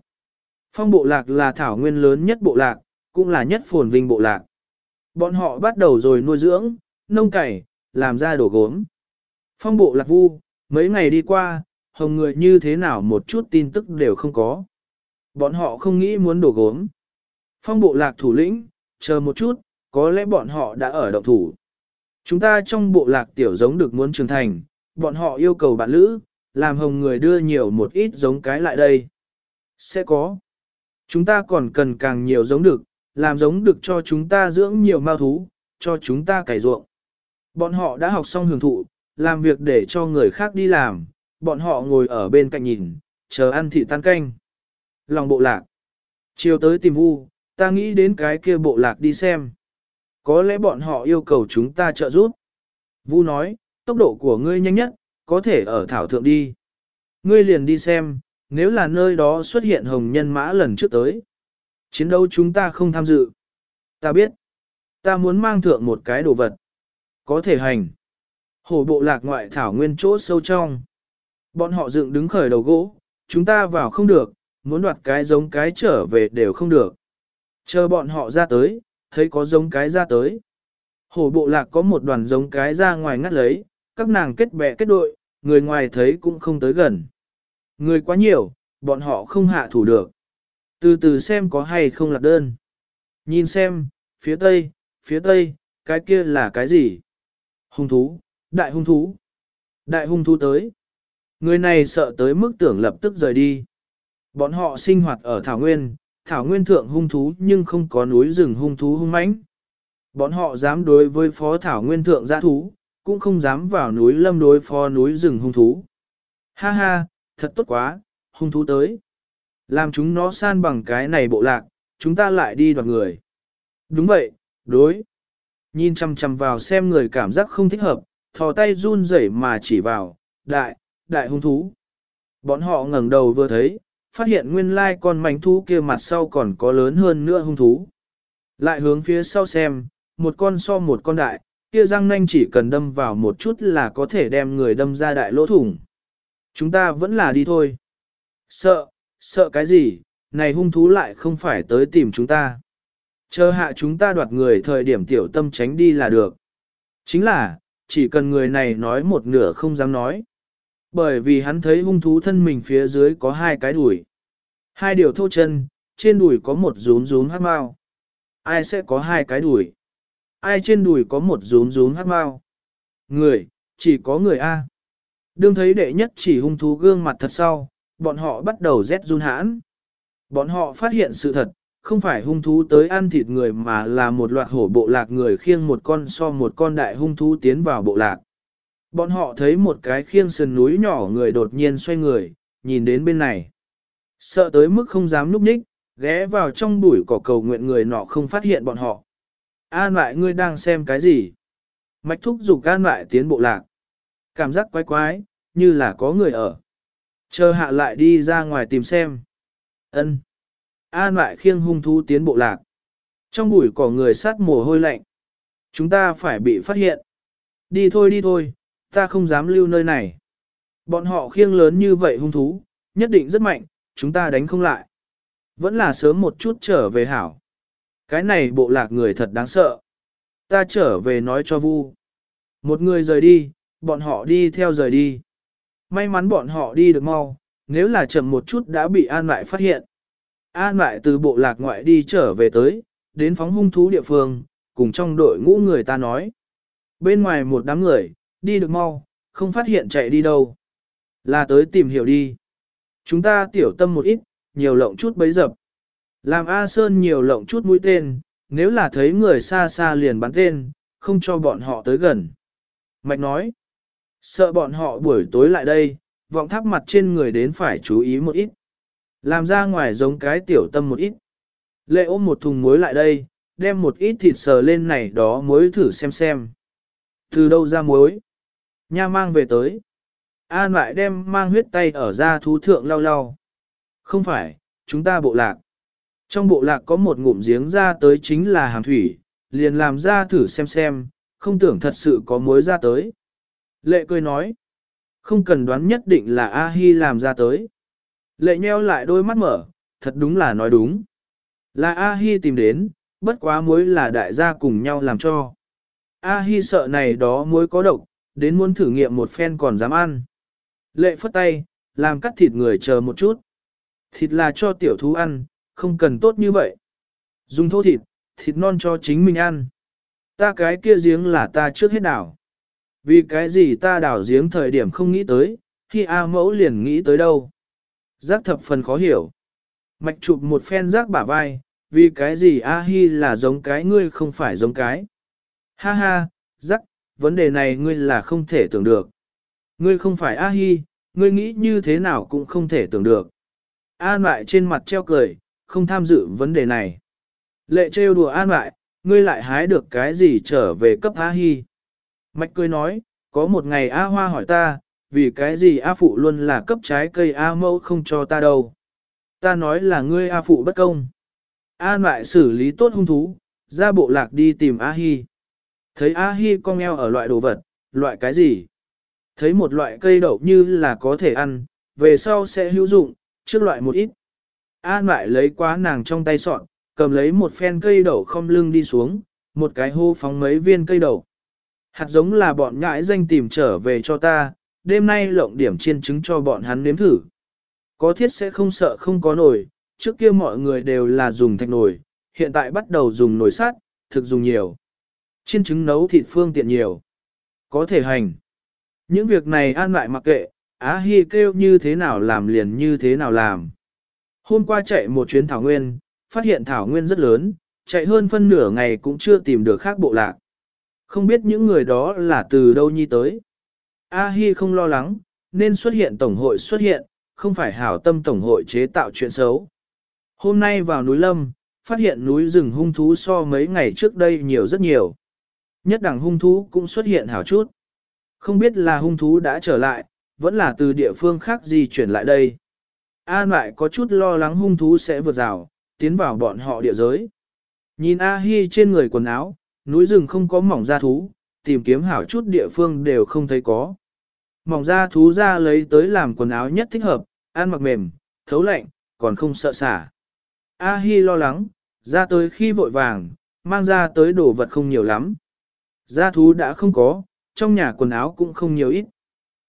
Phong bộ lạc là thảo nguyên lớn nhất bộ lạc, cũng là nhất phồn vinh bộ lạc. Bọn họ bắt đầu rồi nuôi dưỡng, nông cày, làm ra đồ gốm. Phong bộ lạc vu, mấy ngày đi qua, hồng người như thế nào một chút tin tức đều không có. Bọn họ không nghĩ muốn đồ gốm. Phong bộ lạc thủ lĩnh, chờ một chút, có lẽ bọn họ đã ở động thủ. Chúng ta trong bộ lạc tiểu giống được muốn trưởng thành, bọn họ yêu cầu bạn lữ, làm hồng người đưa nhiều một ít giống cái lại đây. Sẽ có. Chúng ta còn cần càng nhiều giống được, làm giống được cho chúng ta dưỡng nhiều mao thú, cho chúng ta cải ruộng. Bọn họ đã học xong hưởng thụ, làm việc để cho người khác đi làm, bọn họ ngồi ở bên cạnh nhìn, chờ ăn thị tan canh. Lòng bộ lạc. Chiều tới tìm vu, ta nghĩ đến cái kia bộ lạc đi xem. Có lẽ bọn họ yêu cầu chúng ta trợ giúp. Vu nói, tốc độ của ngươi nhanh nhất, có thể ở thảo thượng đi. Ngươi liền đi xem, nếu là nơi đó xuất hiện hồng nhân mã lần trước tới. Chiến đấu chúng ta không tham dự. Ta biết. Ta muốn mang thượng một cái đồ vật. Có thể hành. Hổ bộ lạc ngoại thảo nguyên chỗ sâu trong. Bọn họ dựng đứng khởi đầu gỗ, chúng ta vào không được, muốn đoạt cái giống cái trở về đều không được. Chờ bọn họ ra tới, thấy có giống cái ra tới. Hổ bộ lạc có một đoàn giống cái ra ngoài ngắt lấy, các nàng kết bè kết đội, người ngoài thấy cũng không tới gần. Người quá nhiều, bọn họ không hạ thủ được. Từ từ xem có hay không lạc đơn. Nhìn xem, phía tây, phía tây, cái kia là cái gì? Hung thú, đại hung thú. Đại hung thú tới. Người này sợ tới mức tưởng lập tức rời đi. Bọn họ sinh hoạt ở Thảo Nguyên, Thảo Nguyên thượng hung thú nhưng không có núi rừng hung thú hung mãnh. Bọn họ dám đối với phó Thảo Nguyên thượng giã thú, cũng không dám vào núi lâm đối phó núi rừng hung thú. Ha ha, thật tốt quá, hung thú tới. Làm chúng nó san bằng cái này bộ lạc, chúng ta lại đi đoạt người. Đúng vậy, đối. Nhìn chăm chăm vào xem người cảm giác không thích hợp, thò tay run rẩy mà chỉ vào, đại, đại hung thú. Bọn họ ngẩng đầu vừa thấy, phát hiện nguyên lai con mảnh thú kia mặt sau còn có lớn hơn nữa hung thú. Lại hướng phía sau xem, một con so một con đại, kia răng nanh chỉ cần đâm vào một chút là có thể đem người đâm ra đại lỗ thủng. Chúng ta vẫn là đi thôi. Sợ, sợ cái gì, này hung thú lại không phải tới tìm chúng ta. Chờ hạ chúng ta đoạt người thời điểm tiểu tâm tránh đi là được. Chính là, chỉ cần người này nói một nửa không dám nói. Bởi vì hắn thấy hung thú thân mình phía dưới có hai cái đùi. Hai điều thô chân, trên đùi có một rúm rúm hát mau. Ai sẽ có hai cái đùi? Ai trên đùi có một rúm rúm hát mau? Người, chỉ có người A. Đương thấy đệ nhất chỉ hung thú gương mặt thật sau, bọn họ bắt đầu rét run hãn. Bọn họ phát hiện sự thật, không phải hung thú tới ăn thịt người mà là một loạt hổ bộ lạc người khiêng một con so một con đại hung thú tiến vào bộ lạc. Bọn họ thấy một cái khiêng sườn núi nhỏ người đột nhiên xoay người, nhìn đến bên này. Sợ tới mức không dám núp nhích, ghé vào trong bụi cỏ cầu nguyện người nọ không phát hiện bọn họ. An lại ngươi đang xem cái gì? Mạch thúc dục an lại tiến bộ lạc. Cảm giác quái quái, như là có người ở. Chờ hạ lại đi ra ngoài tìm xem. ân An lại khiêng hung thú tiến bộ lạc. Trong bụi cỏ người sát mồ hôi lạnh. Chúng ta phải bị phát hiện. Đi thôi đi thôi, ta không dám lưu nơi này. Bọn họ khiêng lớn như vậy hung thú, nhất định rất mạnh, chúng ta đánh không lại. Vẫn là sớm một chút trở về hảo. Cái này bộ lạc người thật đáng sợ. Ta trở về nói cho vu. Một người rời đi, bọn họ đi theo rời đi. May mắn bọn họ đi được mau, nếu là chậm một chút đã bị an lại phát hiện. An lại từ bộ lạc ngoại đi trở về tới, đến phóng hung thú địa phương, cùng trong đội ngũ người ta nói. Bên ngoài một đám người, đi được mau, không phát hiện chạy đi đâu. Là tới tìm hiểu đi. Chúng ta tiểu tâm một ít, nhiều lộng chút bấy dập. Làm A Sơn nhiều lộng chút mũi tên, nếu là thấy người xa xa liền bắn tên, không cho bọn họ tới gần. Mạch nói, sợ bọn họ buổi tối lại đây, vọng tháp mặt trên người đến phải chú ý một ít. Làm ra ngoài giống cái tiểu tâm một ít. Lệ ôm một thùng muối lại đây, đem một ít thịt sờ lên này đó muối thử xem xem. Từ đâu ra muối? Nha mang về tới. An lại đem mang huyết tay ở ra thú thượng lau lau. Không phải, chúng ta bộ lạc. Trong bộ lạc có một ngụm giếng ra tới chính là hàng thủy, liền làm ra thử xem xem, không tưởng thật sự có muối ra tới. Lệ cười nói, không cần đoán nhất định là A-hi làm ra tới. Lệ nheo lại đôi mắt mở, thật đúng là nói đúng. Là A-hi tìm đến, bất quá muối là đại gia cùng nhau làm cho. A-hi sợ này đó muối có độc, đến muốn thử nghiệm một phen còn dám ăn. Lệ phất tay, làm cắt thịt người chờ một chút. Thịt là cho tiểu thú ăn, không cần tốt như vậy. Dùng thô thịt, thịt non cho chính mình ăn. Ta cái kia giếng là ta trước hết đảo. Vì cái gì ta đảo giếng thời điểm không nghĩ tới, khi A mẫu liền nghĩ tới đâu. Giác thập phần khó hiểu. Mạch chụp một phen giác bả vai, vì cái gì A Hi là giống cái ngươi không phải giống cái. Ha ha, giác, vấn đề này ngươi là không thể tưởng được. Ngươi không phải A Hi, ngươi nghĩ như thế nào cũng không thể tưởng được. An lại trên mặt treo cười, không tham dự vấn đề này. Lệ trêu đùa an lại, ngươi lại hái được cái gì trở về cấp A Hi. Mạch cười nói, có một ngày A Hoa hỏi ta, vì cái gì A Phụ luôn là cấp trái cây A Mẫu không cho ta đâu. Ta nói là ngươi A Phụ bất công. A lại xử lý tốt hung thú, ra bộ lạc đi tìm A Hi. Thấy A Hi cong eo ở loại đồ vật, loại cái gì? Thấy một loại cây đậu như là có thể ăn, về sau sẽ hữu dụng, trước loại một ít. A lại lấy quá nàng trong tay sọn, cầm lấy một phen cây đậu không lưng đi xuống, một cái hô phóng mấy viên cây đậu. Hạt giống là bọn ngãi danh tìm trở về cho ta, đêm nay lộng điểm chiên trứng cho bọn hắn nếm thử. Có thiết sẽ không sợ không có nồi, trước kia mọi người đều là dùng thạch nồi, hiện tại bắt đầu dùng nồi sắt, thực dùng nhiều. Chiên trứng nấu thịt phương tiện nhiều. Có thể hành. Những việc này an lại mặc kệ, Á Hi kêu như thế nào làm liền như thế nào làm. Hôm qua chạy một chuyến Thảo Nguyên, phát hiện Thảo Nguyên rất lớn, chạy hơn phân nửa ngày cũng chưa tìm được khác bộ lạc. Không biết những người đó là từ đâu nhi tới. A Hi không lo lắng, nên xuất hiện tổng hội xuất hiện, không phải hảo tâm tổng hội chế tạo chuyện xấu. Hôm nay vào núi Lâm, phát hiện núi rừng hung thú so mấy ngày trước đây nhiều rất nhiều. Nhất đẳng hung thú cũng xuất hiện hảo chút. Không biết là hung thú đã trở lại, vẫn là từ địa phương khác di chuyển lại đây. A lại có chút lo lắng hung thú sẽ vượt rào, tiến vào bọn họ địa giới. Nhìn A Hi trên người quần áo, núi rừng không có mỏng da thú, tìm kiếm hảo chút địa phương đều không thấy có. Mỏng da thú ra lấy tới làm quần áo nhất thích hợp, ăn mặc mềm, thấu lạnh, còn không sợ xả. A Hi lo lắng, ra tới khi vội vàng, mang ra tới đồ vật không nhiều lắm. Da thú đã không có, trong nhà quần áo cũng không nhiều ít.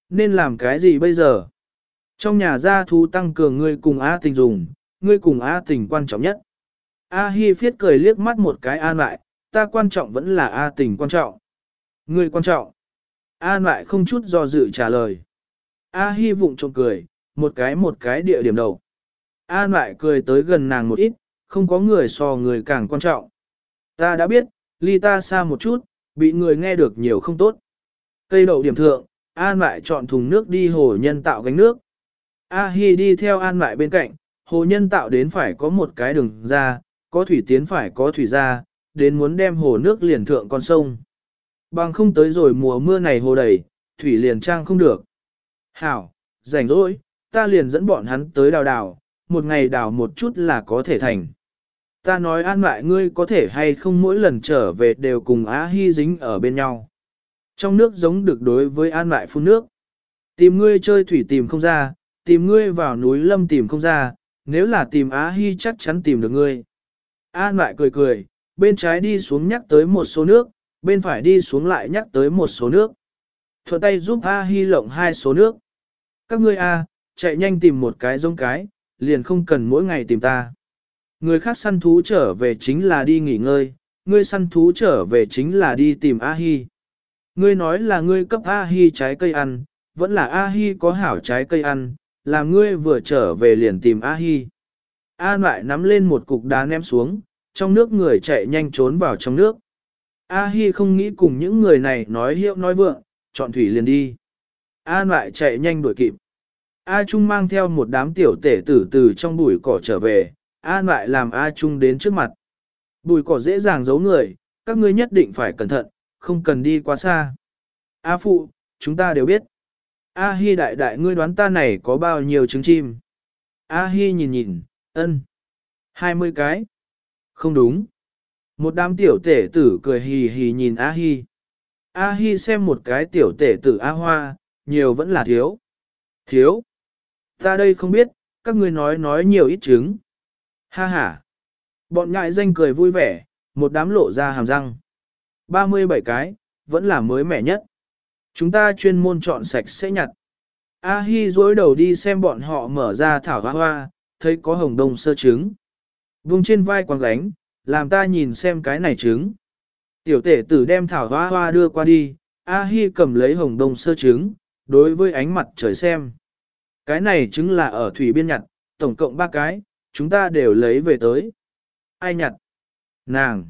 Nên làm cái gì bây giờ? Trong nhà gia thú tăng cường ngươi cùng A tình dùng, ngươi cùng A tình quan trọng nhất. A Hi phiết cười liếc mắt một cái an lại, ta quan trọng vẫn là A tình quan trọng. Ngươi quan trọng. An lại không chút do dự trả lời. A Hi vụng trộm cười, một cái một cái địa điểm đầu. An lại cười tới gần nàng một ít, không có người so người càng quan trọng. Ta đã biết, ly ta xa một chút, bị người nghe được nhiều không tốt. Cây đậu điểm thượng, An lại chọn thùng nước đi hồ nhân tạo gánh nước. A Hi đi theo An lại bên cạnh, hồ nhân tạo đến phải có một cái đường ra, có thủy tiến phải có thủy ra, đến muốn đem hồ nước liền thượng con sông. Bằng không tới rồi mùa mưa này hồ đầy, thủy liền trang không được. Hảo, rảnh rỗi, ta liền dẫn bọn hắn tới đào đào, một ngày đào một chút là có thể thành. Ta nói an lại ngươi có thể hay không mỗi lần trở về đều cùng Á Hi dính ở bên nhau. Trong nước giống được đối với an lại phun nước. Tìm ngươi chơi thủy tìm không ra, tìm ngươi vào núi lâm tìm không ra, nếu là tìm Á Hi chắc chắn tìm được ngươi. An lại cười cười, bên trái đi xuống nhắc tới một số nước, bên phải đi xuống lại nhắc tới một số nước. Thuận tay giúp A Hi lộng hai số nước. Các ngươi A, chạy nhanh tìm một cái giống cái, liền không cần mỗi ngày tìm ta. Người khác săn thú trở về chính là đi nghỉ ngơi, ngươi săn thú trở về chính là đi tìm A-hi. Ngươi nói là ngươi cấp A-hi trái cây ăn, vẫn là A-hi có hảo trái cây ăn, là ngươi vừa trở về liền tìm A-hi. A lại nắm lên một cục đá ném xuống, trong nước người chạy nhanh trốn vào trong nước. A-hi không nghĩ cùng những người này nói hiệu nói vượng, chọn thủy liền đi. A lại chạy nhanh đuổi kịp. A Trung mang theo một đám tiểu tể tử từ trong bụi cỏ trở về, A lại làm A Trung đến trước mặt. Bụi cỏ dễ dàng giấu người, các ngươi nhất định phải cẩn thận, không cần đi quá xa. A Phụ, chúng ta đều biết. A Hi đại đại ngươi đoán ta này có bao nhiêu trứng chim? A Hi nhìn nhìn, ân. hai mươi cái. Không đúng. Một đám tiểu tể tử cười hì hì nhìn A Hi. A Hi xem một cái tiểu tể tử A Hoa, nhiều vẫn là thiếu. Thiếu. Ta đây không biết, các ngươi nói nói nhiều ít trứng. Ha ha. Bọn ngại danh cười vui vẻ, một đám lộ ra hàm răng. 37 cái, vẫn là mới mẻ nhất. Chúng ta chuyên môn chọn sạch sẽ nhặt. A Hi dối đầu đi xem bọn họ mở ra thảo hoa hoa, thấy có hồng đông sơ trứng. Vùng trên vai quăng gánh, làm ta nhìn xem cái này trứng. Tiểu tể tử đem thảo hoa hoa đưa qua đi, A Hi cầm lấy hồng đông sơ trứng, đối với ánh mặt trời xem. Cái này trứng là ở thủy biên nhặt, tổng cộng ba cái, chúng ta đều lấy về tới. Ai nhặt? Nàng.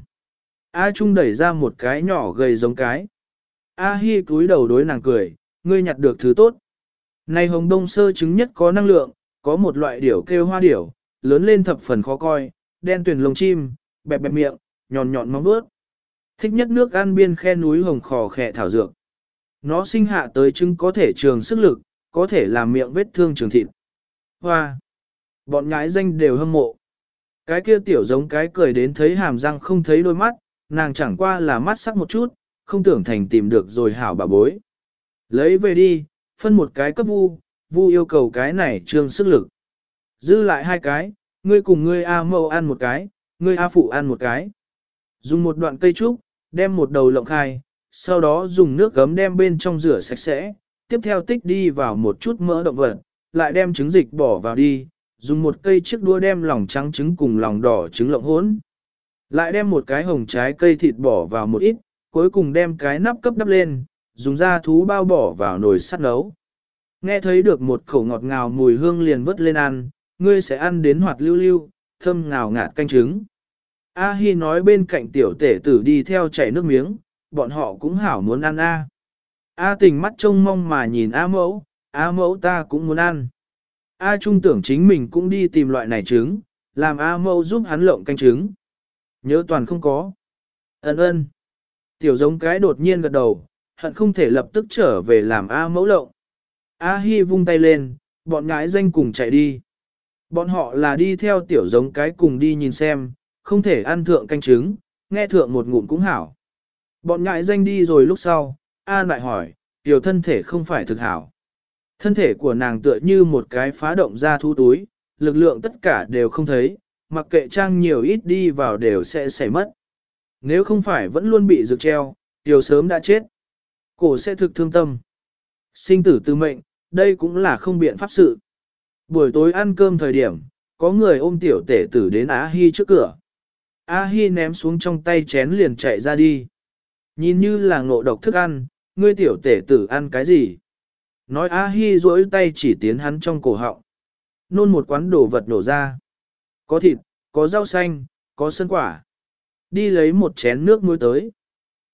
A Trung đẩy ra một cái nhỏ gầy giống cái. A Hi cúi đầu đối nàng cười, ngươi nhặt được thứ tốt. Này hồng đông sơ trứng nhất có năng lượng, có một loại điểu kêu hoa điểu, lớn lên thập phần khó coi, đen tuyển lông chim, bẹp bẹp miệng, nhọn nhọn móng bước. Thích nhất nước ăn biên khe núi hồng khò khẽ thảo dược. Nó sinh hạ tới trứng có thể trường sức lực, có thể làm miệng vết thương trường thịt. Hoa! Bọn nhãi danh đều hâm mộ. Cái kia tiểu giống cái cười đến thấy hàm răng không thấy đôi mắt, nàng chẳng qua là mắt sắc một chút, không tưởng thành tìm được rồi hảo bà bối. Lấy về đi, phân một cái cấp vu, vu yêu cầu cái này trương sức lực. Dư lại hai cái, ngươi cùng ngươi A mẫu ăn một cái, ngươi A phụ ăn một cái. Dùng một đoạn cây trúc, đem một đầu lộng khai, sau đó dùng nước gấm đem bên trong rửa sạch sẽ, tiếp theo tích đi vào một chút mỡ động vật, lại đem trứng dịch bỏ vào đi, dùng một cây chiếc đua đem lòng trắng trứng cùng lòng đỏ trứng lộng hỗn. Lại đem một cái hồng trái cây thịt bỏ vào một ít, cuối cùng đem cái nắp cấp đắp lên, dùng da thú bao bỏ vào nồi sắt nấu. Nghe thấy được một khẩu ngọt ngào mùi hương liền vớt lên ăn, ngươi sẽ ăn đến hoạt lưu lưu, thơm ngào ngạt canh trứng. A Hi nói bên cạnh tiểu tể tử đi theo chảy nước miếng, bọn họ cũng hảo muốn ăn A. A tình mắt trông mong mà nhìn A mẫu, A mẫu ta cũng muốn ăn. A trung tưởng chính mình cũng đi tìm loại này trứng, làm A mẫu giúp hắn lộng canh trứng. Nhớ toàn không có. Ấn ơn. Tiểu giống cái đột nhiên gật đầu, hận không thể lập tức trở về làm A mẫu lộng. A Hi vung tay lên, bọn ngái danh cùng chạy đi. Bọn họ là đi theo tiểu giống cái cùng đi nhìn xem, không thể ăn thượng canh trứng, nghe thượng một ngụm cũng hảo. Bọn ngại danh đi rồi lúc sau, An lại hỏi, tiểu thân thể không phải thực hảo. Thân thể của nàng tựa như một cái phá động ra thu túi, lực lượng tất cả đều không thấy, mặc kệ trang nhiều ít đi vào đều sẽ xảy mất. Nếu không phải vẫn luôn bị rực treo, tiểu sớm đã chết. Cổ sẽ thực thương tâm. Sinh tử tư mệnh, đây cũng là không biện pháp sự. Buổi tối ăn cơm thời điểm, có người ôm tiểu tể tử đến Á Hi trước cửa. Á Hi ném xuống trong tay chén liền chạy ra đi. Nhìn như là ngộ độc thức ăn, ngươi tiểu tể tử ăn cái gì? Nói Á Hi duỗi tay chỉ tiến hắn trong cổ họng. Nôn một quán đồ vật nổ ra. Có thịt, có rau xanh, có sân quả. Đi lấy một chén nước muối tới.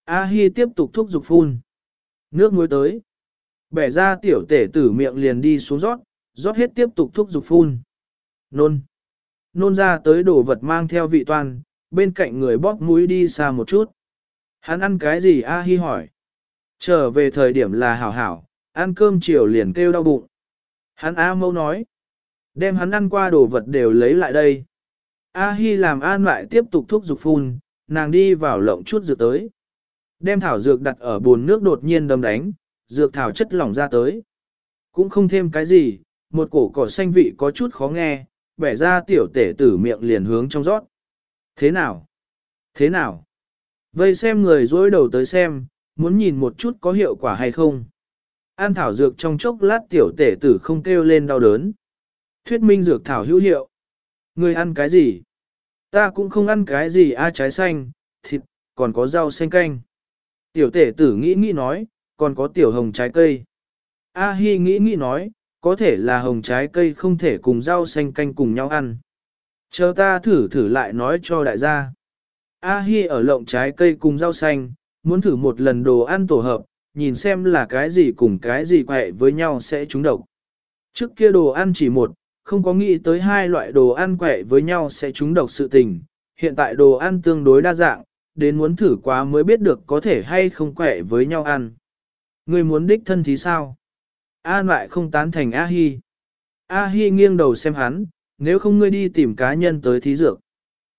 A Hi tiếp tục thúc giục phun. Nước muối tới. Bẻ ra tiểu tể tử miệng liền đi xuống rót, rót hết tiếp tục thuốc dục phun. Nôn. Nôn ra tới đồ vật mang theo vị toàn, bên cạnh người bóp mũi đi xa một chút. Hắn ăn cái gì A Hi hỏi. Trở về thời điểm là hảo hảo, ăn cơm chiều liền kêu đau bụng. Hắn A mâu nói. Đem hắn ăn qua đồ vật đều lấy lại đây. A Hi làm an lại tiếp tục thuốc dục phun, nàng đi vào lộng chút dược tới. Đem thảo dược đặt ở bồn nước đột nhiên đâm đánh, dược thảo chất lỏng ra tới. Cũng không thêm cái gì, một cổ cỏ xanh vị có chút khó nghe, bẻ ra tiểu tể tử miệng liền hướng trong rót. Thế nào? Thế nào? Vây xem người dối đầu tới xem, muốn nhìn một chút có hiệu quả hay không. An thảo dược trong chốc lát tiểu tể tử không kêu lên đau đớn. Thuyết minh dược thảo hữu hiệu. Người ăn cái gì? Ta cũng không ăn cái gì a trái xanh, thịt, còn có rau xanh canh. Tiểu tể tử nghĩ nghĩ nói, còn có tiểu hồng trái cây. A Hi nghĩ nghĩ nói, có thể là hồng trái cây không thể cùng rau xanh canh cùng nhau ăn. Chờ ta thử thử lại nói cho đại gia. A Hi ở lộng trái cây cùng rau xanh, muốn thử một lần đồ ăn tổ hợp, nhìn xem là cái gì cùng cái gì quậy với nhau sẽ trúng độc. Trước kia đồ ăn chỉ một, không có nghĩ tới hai loại đồ ăn quậy với nhau sẽ trúng độc sự tình. Hiện tại đồ ăn tương đối đa dạng, đến muốn thử quá mới biết được có thể hay không quậy với nhau ăn. Người muốn đích thân thì sao? An lại không tán thành A Hi. A Hi nghiêng đầu xem hắn, nếu không ngươi đi tìm cá nhân tới thí dược.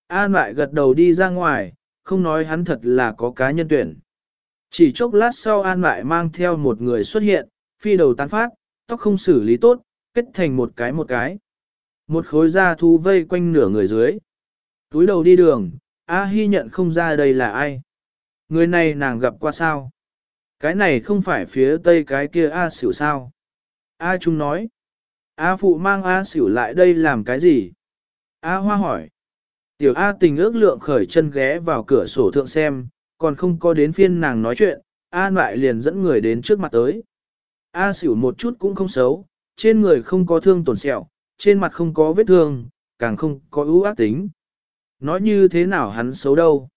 An lại gật đầu đi ra ngoài, không nói hắn thật là có cá nhân tuyển. Chỉ chốc lát sau An lại mang theo một người xuất hiện, phi đầu tán phát, tóc không xử lý tốt, kết thành một cái một cái. Một khối da thu vây quanh nửa người dưới. Túi đầu đi đường, A Hi nhận không ra đây là ai. Người này nàng gặp qua sao? Cái này không phải phía tây cái kia A xỉu sao? A Trung nói. A Phụ mang A xỉu lại đây làm cái gì? A Hoa hỏi. Tiểu A tình ước lượng khởi chân ghé vào cửa sổ thượng xem, còn không có đến phiên nàng nói chuyện, A lại liền dẫn người đến trước mặt tới. A xỉu một chút cũng không xấu, trên người không có thương tổn sẹo, trên mặt không có vết thương, càng không có ưu ác tính. Nói như thế nào hắn xấu đâu.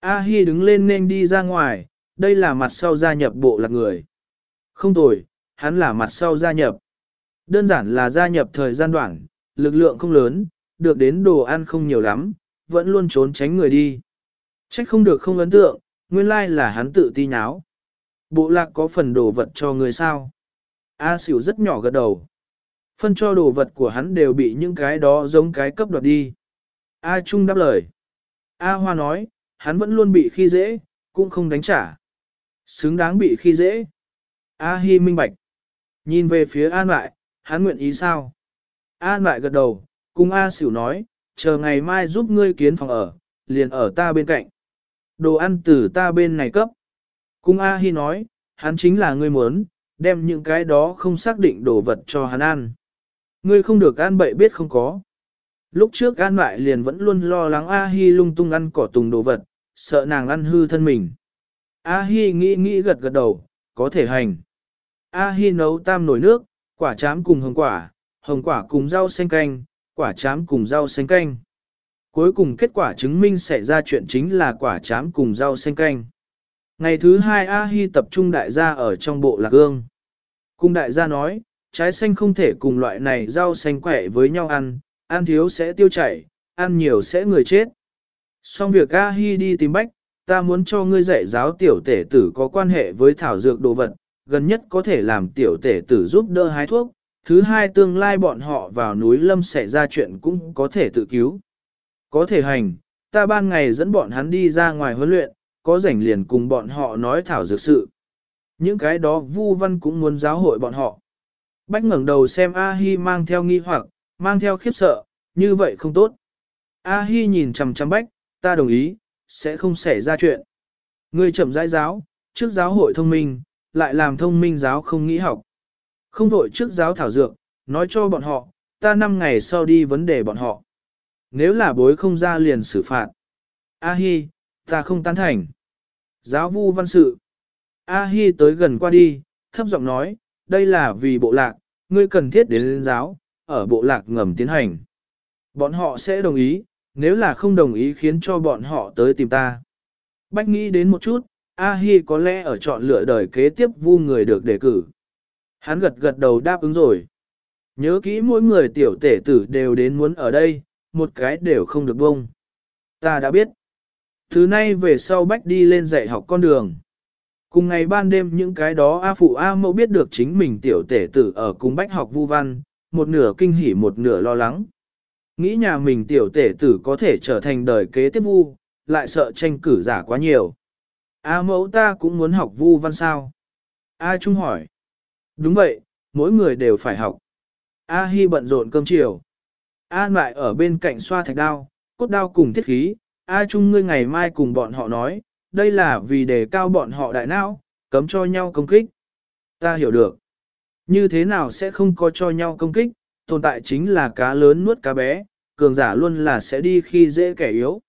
A Hi đứng lên nên đi ra ngoài, đây là mặt sau gia nhập bộ lạc người. Không tồi, hắn là mặt sau gia nhập. Đơn giản là gia nhập thời gian đoạn, lực lượng không lớn, được đến đồ ăn không nhiều lắm, vẫn luôn trốn tránh người đi. Trách không được không ấn tượng, nguyên lai là hắn tự ti nháo. Bộ lạc có phần đồ vật cho người sao? A xỉu rất nhỏ gật đầu. Phân cho đồ vật của hắn đều bị những cái đó giống cái cấp đoạt đi. A Trung đáp lời. A Hoa nói, hắn vẫn luôn bị khi dễ, cũng không đánh trả. Xứng đáng bị khi dễ. A Hi minh bạch. Nhìn về phía An lại, hắn nguyện ý sao? An lại gật đầu, cùng A xỉu nói, chờ ngày mai giúp ngươi kiến phòng ở, liền ở ta bên cạnh. Đồ ăn từ ta bên này cấp. Cung A Hi nói, hắn chính là ngươi muốn, đem những cái đó không xác định đồ vật cho hắn ăn. Ngươi không được ăn bậy biết không có. Lúc trước an lại liền vẫn luôn lo lắng A Hi lung tung ăn cỏ tùng đồ vật, sợ nàng ăn hư thân mình. A Hi nghĩ nghĩ gật gật đầu, có thể hành. A Hi nấu tam nồi nước, quả chám cùng hồng quả, hồng quả cùng rau xanh canh, quả chám cùng rau xanh canh. Cuối cùng kết quả chứng minh xảy ra chuyện chính là quả chám cùng rau xanh canh. Ngày thứ hai A Hi tập trung đại gia ở trong bộ lạc gương. Cung đại gia nói, trái xanh không thể cùng loại này rau xanh quẻ với nhau ăn, ăn thiếu sẽ tiêu chảy, ăn nhiều sẽ người chết. Xong việc A Hi đi tìm bách, ta muốn cho ngươi dạy giáo tiểu tể tử có quan hệ với thảo dược đồ vật, gần nhất có thể làm tiểu tể tử giúp đỡ hái thuốc, thứ hai tương lai bọn họ vào núi lâm xảy ra chuyện cũng có thể tự cứu. Có thể hành, ta ban ngày dẫn bọn hắn đi ra ngoài huấn luyện, có rảnh liền cùng bọn họ nói thảo dược sự. Những cái đó Vu Văn cũng muốn giáo hội bọn họ. Bách ngẩng đầu xem A-hi mang theo nghi hoặc, mang theo khiếp sợ, như vậy không tốt. A-hi nhìn chằm chằm Bách, ta đồng ý, sẽ không xảy ra chuyện. Ngươi chậm rãi giáo, trước giáo hội thông minh, lại làm thông minh giáo không nghĩ học. Không vội trước giáo thảo dược, nói cho bọn họ, ta năm ngày sau đi vấn đề bọn họ. Nếu là bối không ra liền xử phạt. A-hi, ta không tán thành. Giáo vu văn sự. A-hi tới gần qua đi, thấp giọng nói, đây là vì bộ lạc, ngươi cần thiết đến lên giáo, ở bộ lạc ngầm tiến hành. Bọn họ sẽ đồng ý, nếu là không đồng ý khiến cho bọn họ tới tìm ta. Bách nghĩ đến một chút, A-hi có lẽ ở chọn lựa đời kế tiếp vu người được đề cử. Hắn gật gật đầu đáp ứng rồi. Nhớ kỹ mỗi người tiểu tể tử đều đến muốn ở đây, một cái đều không được bông. Ta đã biết. Thứ nay về sau Bách đi lên dạy học con đường. Cùng ngày ban đêm những cái đó A Phụ A Mẫu biết được chính mình tiểu tể tử ở cùng Bách học vu văn, một nửa kinh hỉ một nửa lo lắng. Nghĩ nhà mình tiểu tể tử có thể trở thành đời kế tiếp vu, lại sợ tranh cử giả quá nhiều. A mẫu ta cũng muốn học vu văn sao? A Trung hỏi. Đúng vậy, mỗi người đều phải học. A Hi bận rộn cơm chiều. A lại ở bên cạnh xoa thạch đao, cốt đao cùng thiết khí. A Trung ngươi ngày mai cùng bọn họ nói, đây là vì đề cao bọn họ đại não, cấm cho nhau công kích. Ta hiểu được. Như thế nào sẽ không có cho nhau công kích, tồn tại chính là cá lớn nuốt cá bé, cường giả luôn là sẽ đi khi dễ kẻ yếu.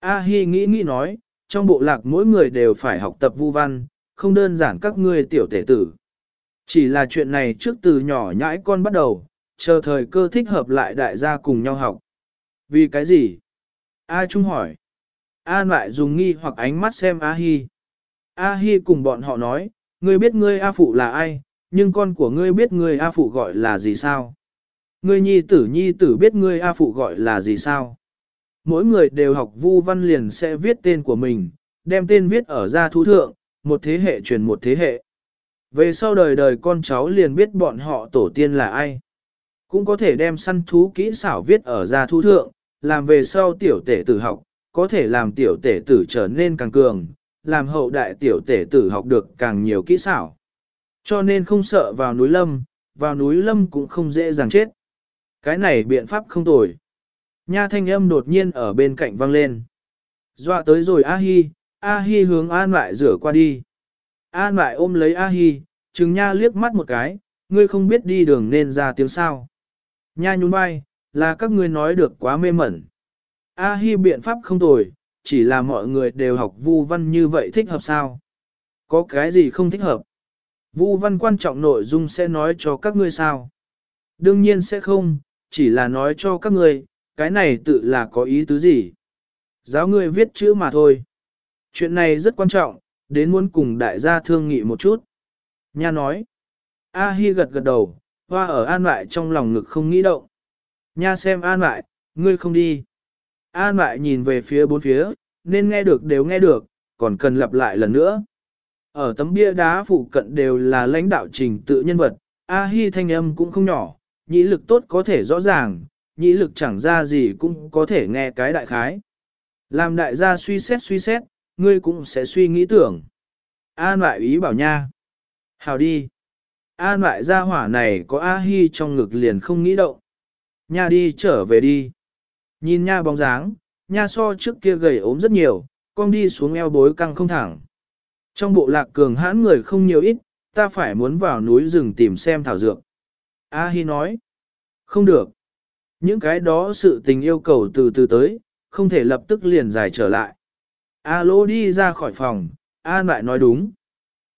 A Hi nghĩ nghĩ nói, trong bộ lạc mỗi người đều phải học tập vu văn, không đơn giản các ngươi tiểu tể tử. Chỉ là chuyện này trước từ nhỏ nhãi con bắt đầu, chờ thời cơ thích hợp lại đại gia cùng nhau học. Vì cái gì? A Trung hỏi. A lại dùng nghi hoặc ánh mắt xem A Hi. A Hi cùng bọn họ nói, ngươi biết ngươi A Phụ là ai, nhưng con của ngươi biết ngươi A Phụ gọi là gì sao? Ngươi nhi tử nhi tử biết ngươi A Phụ gọi là gì sao? Mỗi người đều học vu văn liền sẽ viết tên của mình, đem tên viết ở gia thú thượng, một thế hệ truyền một thế hệ. Về sau đời đời con cháu liền biết bọn họ tổ tiên là ai. Cũng có thể đem săn thú kỹ xảo viết ở gia thú thượng, làm về sau tiểu tể tử học, có thể làm tiểu tể tử trở nên càng cường, làm hậu đại tiểu tể tử học được càng nhiều kỹ xảo. Cho nên không sợ vào núi lâm, vào núi lâm cũng không dễ dàng chết. Cái này biện pháp không tồi. Nha thanh âm đột nhiên ở bên cạnh vang lên. Dọa tới rồi A-hi, A-hi hướng An lại rửa qua đi. An lại ôm lấy A-hi, chừng nha liếc mắt một cái, ngươi không biết đi đường nên ra tiếng sao. Nha nhún vai, là các ngươi nói được quá mê mẩn. A-hi biện pháp không tồi, chỉ là mọi người đều học vu văn như vậy thích hợp sao? Có cái gì không thích hợp? Vu văn quan trọng nội dung sẽ nói cho các ngươi sao? Đương nhiên sẽ không, chỉ là nói cho các ngươi, cái này tự là có ý tứ gì? Giáo ngươi viết chữ mà thôi. Chuyện này rất quan trọng, đến muốn cùng đại gia thương nghị một chút. Nha nói. A Hi gật gật đầu, hoa ở an lại trong lòng ngực không nghĩ động. Nha xem an lại, ngươi không đi. An lại nhìn về phía bốn phía, nên nghe được đều nghe được, còn cần lặp lại lần nữa. Ở tấm bia đá phụ cận đều là lãnh đạo trình tự nhân vật, A Hi thanh âm cũng không nhỏ, nhĩ lực tốt có thể rõ ràng, nhĩ lực chẳng ra gì cũng có thể nghe cái đại khái. Làm đại gia suy xét suy xét, ngươi cũng sẽ suy nghĩ tưởng. An lại ý bảo nha. Hào đi. An lại gia hỏa này có A Hi trong ngực liền không nghĩ động. Nha đi trở về đi. Nhìn nha bóng dáng, nha so trước kia gầy ốm rất nhiều, con đi xuống eo bối căng không thẳng. Trong bộ lạc cường hãn người không nhiều ít, ta phải muốn vào núi rừng tìm xem thảo dược. A Hi nói, không được. Những cái đó sự tình yêu cầu từ từ tới, không thể lập tức liền dài trở lại. A lô đi ra khỏi phòng, A lại nói đúng.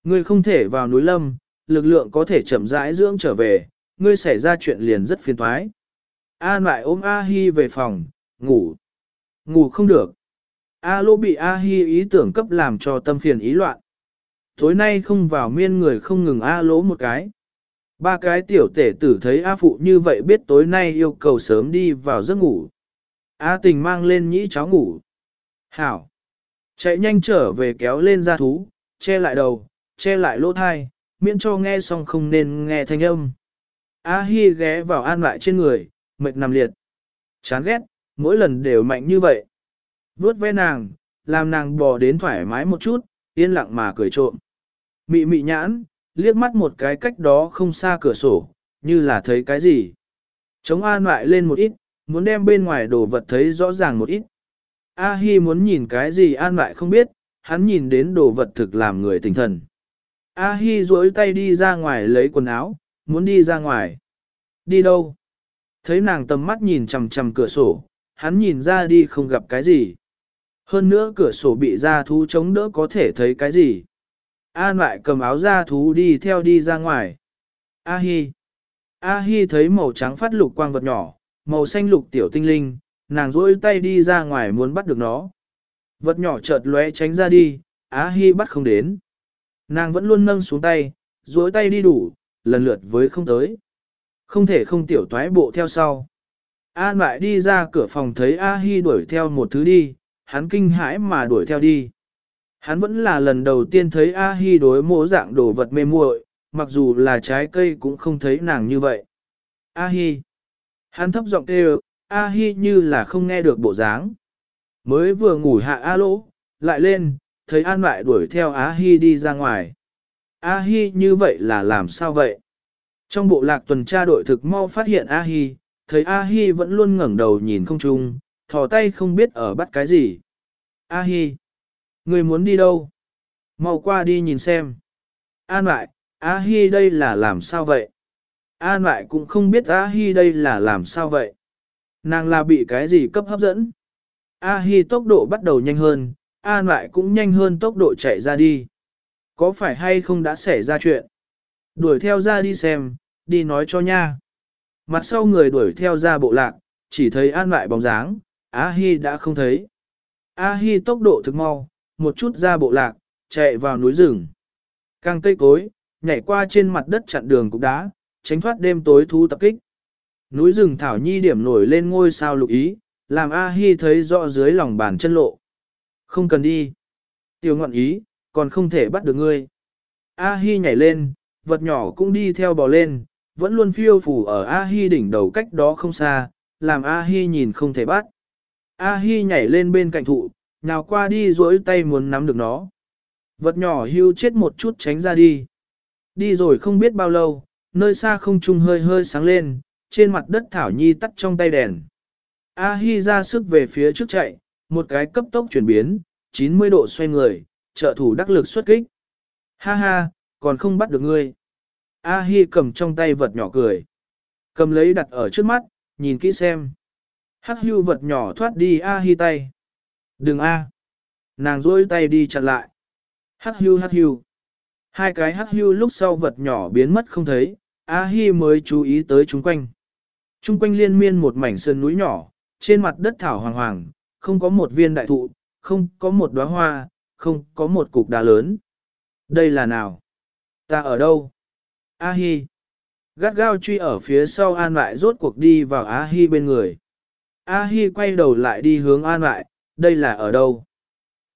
Ngươi không thể vào núi lâm, lực lượng có thể chậm rãi dưỡng trở về, ngươi xảy ra chuyện liền rất phiền toái. A lại ôm A Hi về phòng, ngủ. Ngủ không được. A lô bị A Hi ý tưởng cấp làm cho tâm phiền ý loạn. Tối nay không vào miên người không ngừng A lô một cái. Ba cái tiểu tể tử thấy A phụ như vậy biết tối nay yêu cầu sớm đi vào giấc ngủ. A tình mang lên nhĩ cháu ngủ. Hảo. Chạy nhanh trở về kéo lên ra thú, che lại đầu, che lại lỗ thai, miễn cho nghe xong không nên nghe thanh âm. A Hi ghé vào an lại trên người, mệt nằm liệt. Chán ghét, mỗi lần đều mạnh như vậy. Vướt ve nàng, làm nàng bò đến thoải mái một chút, yên lặng mà cười trộm. Mị mị nhãn, liếc mắt một cái cách đó không xa cửa sổ, như là thấy cái gì. Chống an lại lên một ít, muốn đem bên ngoài đồ vật thấy rõ ràng một ít. A Hi muốn nhìn cái gì an lại không biết, hắn nhìn đến đồ vật thực làm người tỉnh thần. A Hi duỗi tay đi ra ngoài lấy quần áo, muốn đi ra ngoài. Đi đâu? Thấy nàng tầm mắt nhìn chằm chằm cửa sổ, hắn nhìn ra đi không gặp cái gì. Hơn nữa cửa sổ bị ra thú chống đỡ có thể thấy cái gì. An lại cầm áo ra thú đi theo đi ra ngoài. A Hi. A Hi thấy màu trắng phát lục quang vật nhỏ, màu xanh lục tiểu tinh linh, nàng duỗi tay đi ra ngoài muốn bắt được nó. Vật nhỏ chợt lóe tránh ra đi, A Hi bắt không đến. Nàng vẫn luôn nâng xuống tay, duỗi tay đi đủ, lần lượt với không tới. Không thể không tiểu toái bộ theo sau. An lại đi ra cửa phòng thấy A Hi đuổi theo một thứ đi, hắn kinh hãi mà đuổi theo đi. Hắn vẫn là lần đầu tiên thấy A Hi đối mỗ dạng đồ vật mê muội, mặc dù là trái cây cũng không thấy nàng như vậy. A Hi. Hắn thấp giọng kêu, A Hi như là không nghe được bộ dáng. Mới vừa ngủ hạ A lỗ, lại lên, thấy An lại đuổi theo A Hi đi ra ngoài. A Hi như vậy là làm sao vậy? Trong bộ lạc tuần tra đội thực mau phát hiện A Hi, thấy A Hi vẫn luôn ngẩng đầu nhìn không trung, thò tay không biết ở bắt cái gì. A Hi, người muốn đi đâu? Mau qua đi nhìn xem. An lại, A Hi đây là làm sao vậy? An lại cũng không biết A Hi đây là làm sao vậy. Nàng là bị cái gì cấp hấp dẫn? A-hi tốc độ bắt đầu nhanh hơn, An lại cũng nhanh hơn tốc độ chạy ra đi. Có phải hay không đã xảy ra chuyện? Đuổi theo ra đi xem, đi nói cho nha. Mặt sau người đuổi theo ra bộ lạc, chỉ thấy An lại bóng dáng, A-hi đã không thấy. A-hi tốc độ thực mau, một chút ra bộ lạc, chạy vào núi rừng. Càng cây cối, nhảy qua trên mặt đất chặn đường cục đá, tránh thoát đêm tối thu tập kích. Núi rừng thảo nhi điểm nổi lên ngôi sao lục ý, làm A-hi thấy rõ dưới lòng bàn chân lộ. Không cần đi. Tiểu ngọn ý, còn không thể bắt được ngươi. A-hi nhảy lên, vật nhỏ cũng đi theo bò lên, vẫn luôn phiêu phủ ở A-hi đỉnh đầu cách đó không xa, làm A-hi nhìn không thể bắt. A-hi nhảy lên bên cạnh thụ, nào qua đi duỗi tay muốn nắm được nó. Vật nhỏ hưu chết một chút tránh ra đi. Đi rồi không biết bao lâu, nơi xa không trung hơi hơi sáng lên, trên mặt đất Thảo Nhi tắt trong tay đèn. A-hi ra sức về phía trước chạy, một cái cấp tốc chuyển biến, 90 độ xoay người, trợ thủ đắc lực xuất kích. Ha ha, còn không bắt được ngươi. A-hi cầm trong tay vật nhỏ cười. Cầm lấy đặt ở trước mắt, nhìn kỹ xem. Hắc hưu vật nhỏ thoát đi A-hi tay. Đừng A. Nàng rôi tay đi chặn lại. Hắc hưu hắc hưu. Hai cái hắc hưu lúc sau vật nhỏ biến mất không thấy, A-hi mới chú ý tới chúng quanh. Trung quanh liên miên một mảnh sơn núi nhỏ, trên mặt đất thảo hoàng hoàng, không có một viên đại thụ, không có một đóa hoa, không có một cục đá lớn. Đây là nào? Ta ở đâu? A-hi. Gắt gao truy ở phía sau an lại rốt cuộc đi vào A-hi bên người. A-hi quay đầu lại đi hướng an lại, đây là ở đâu?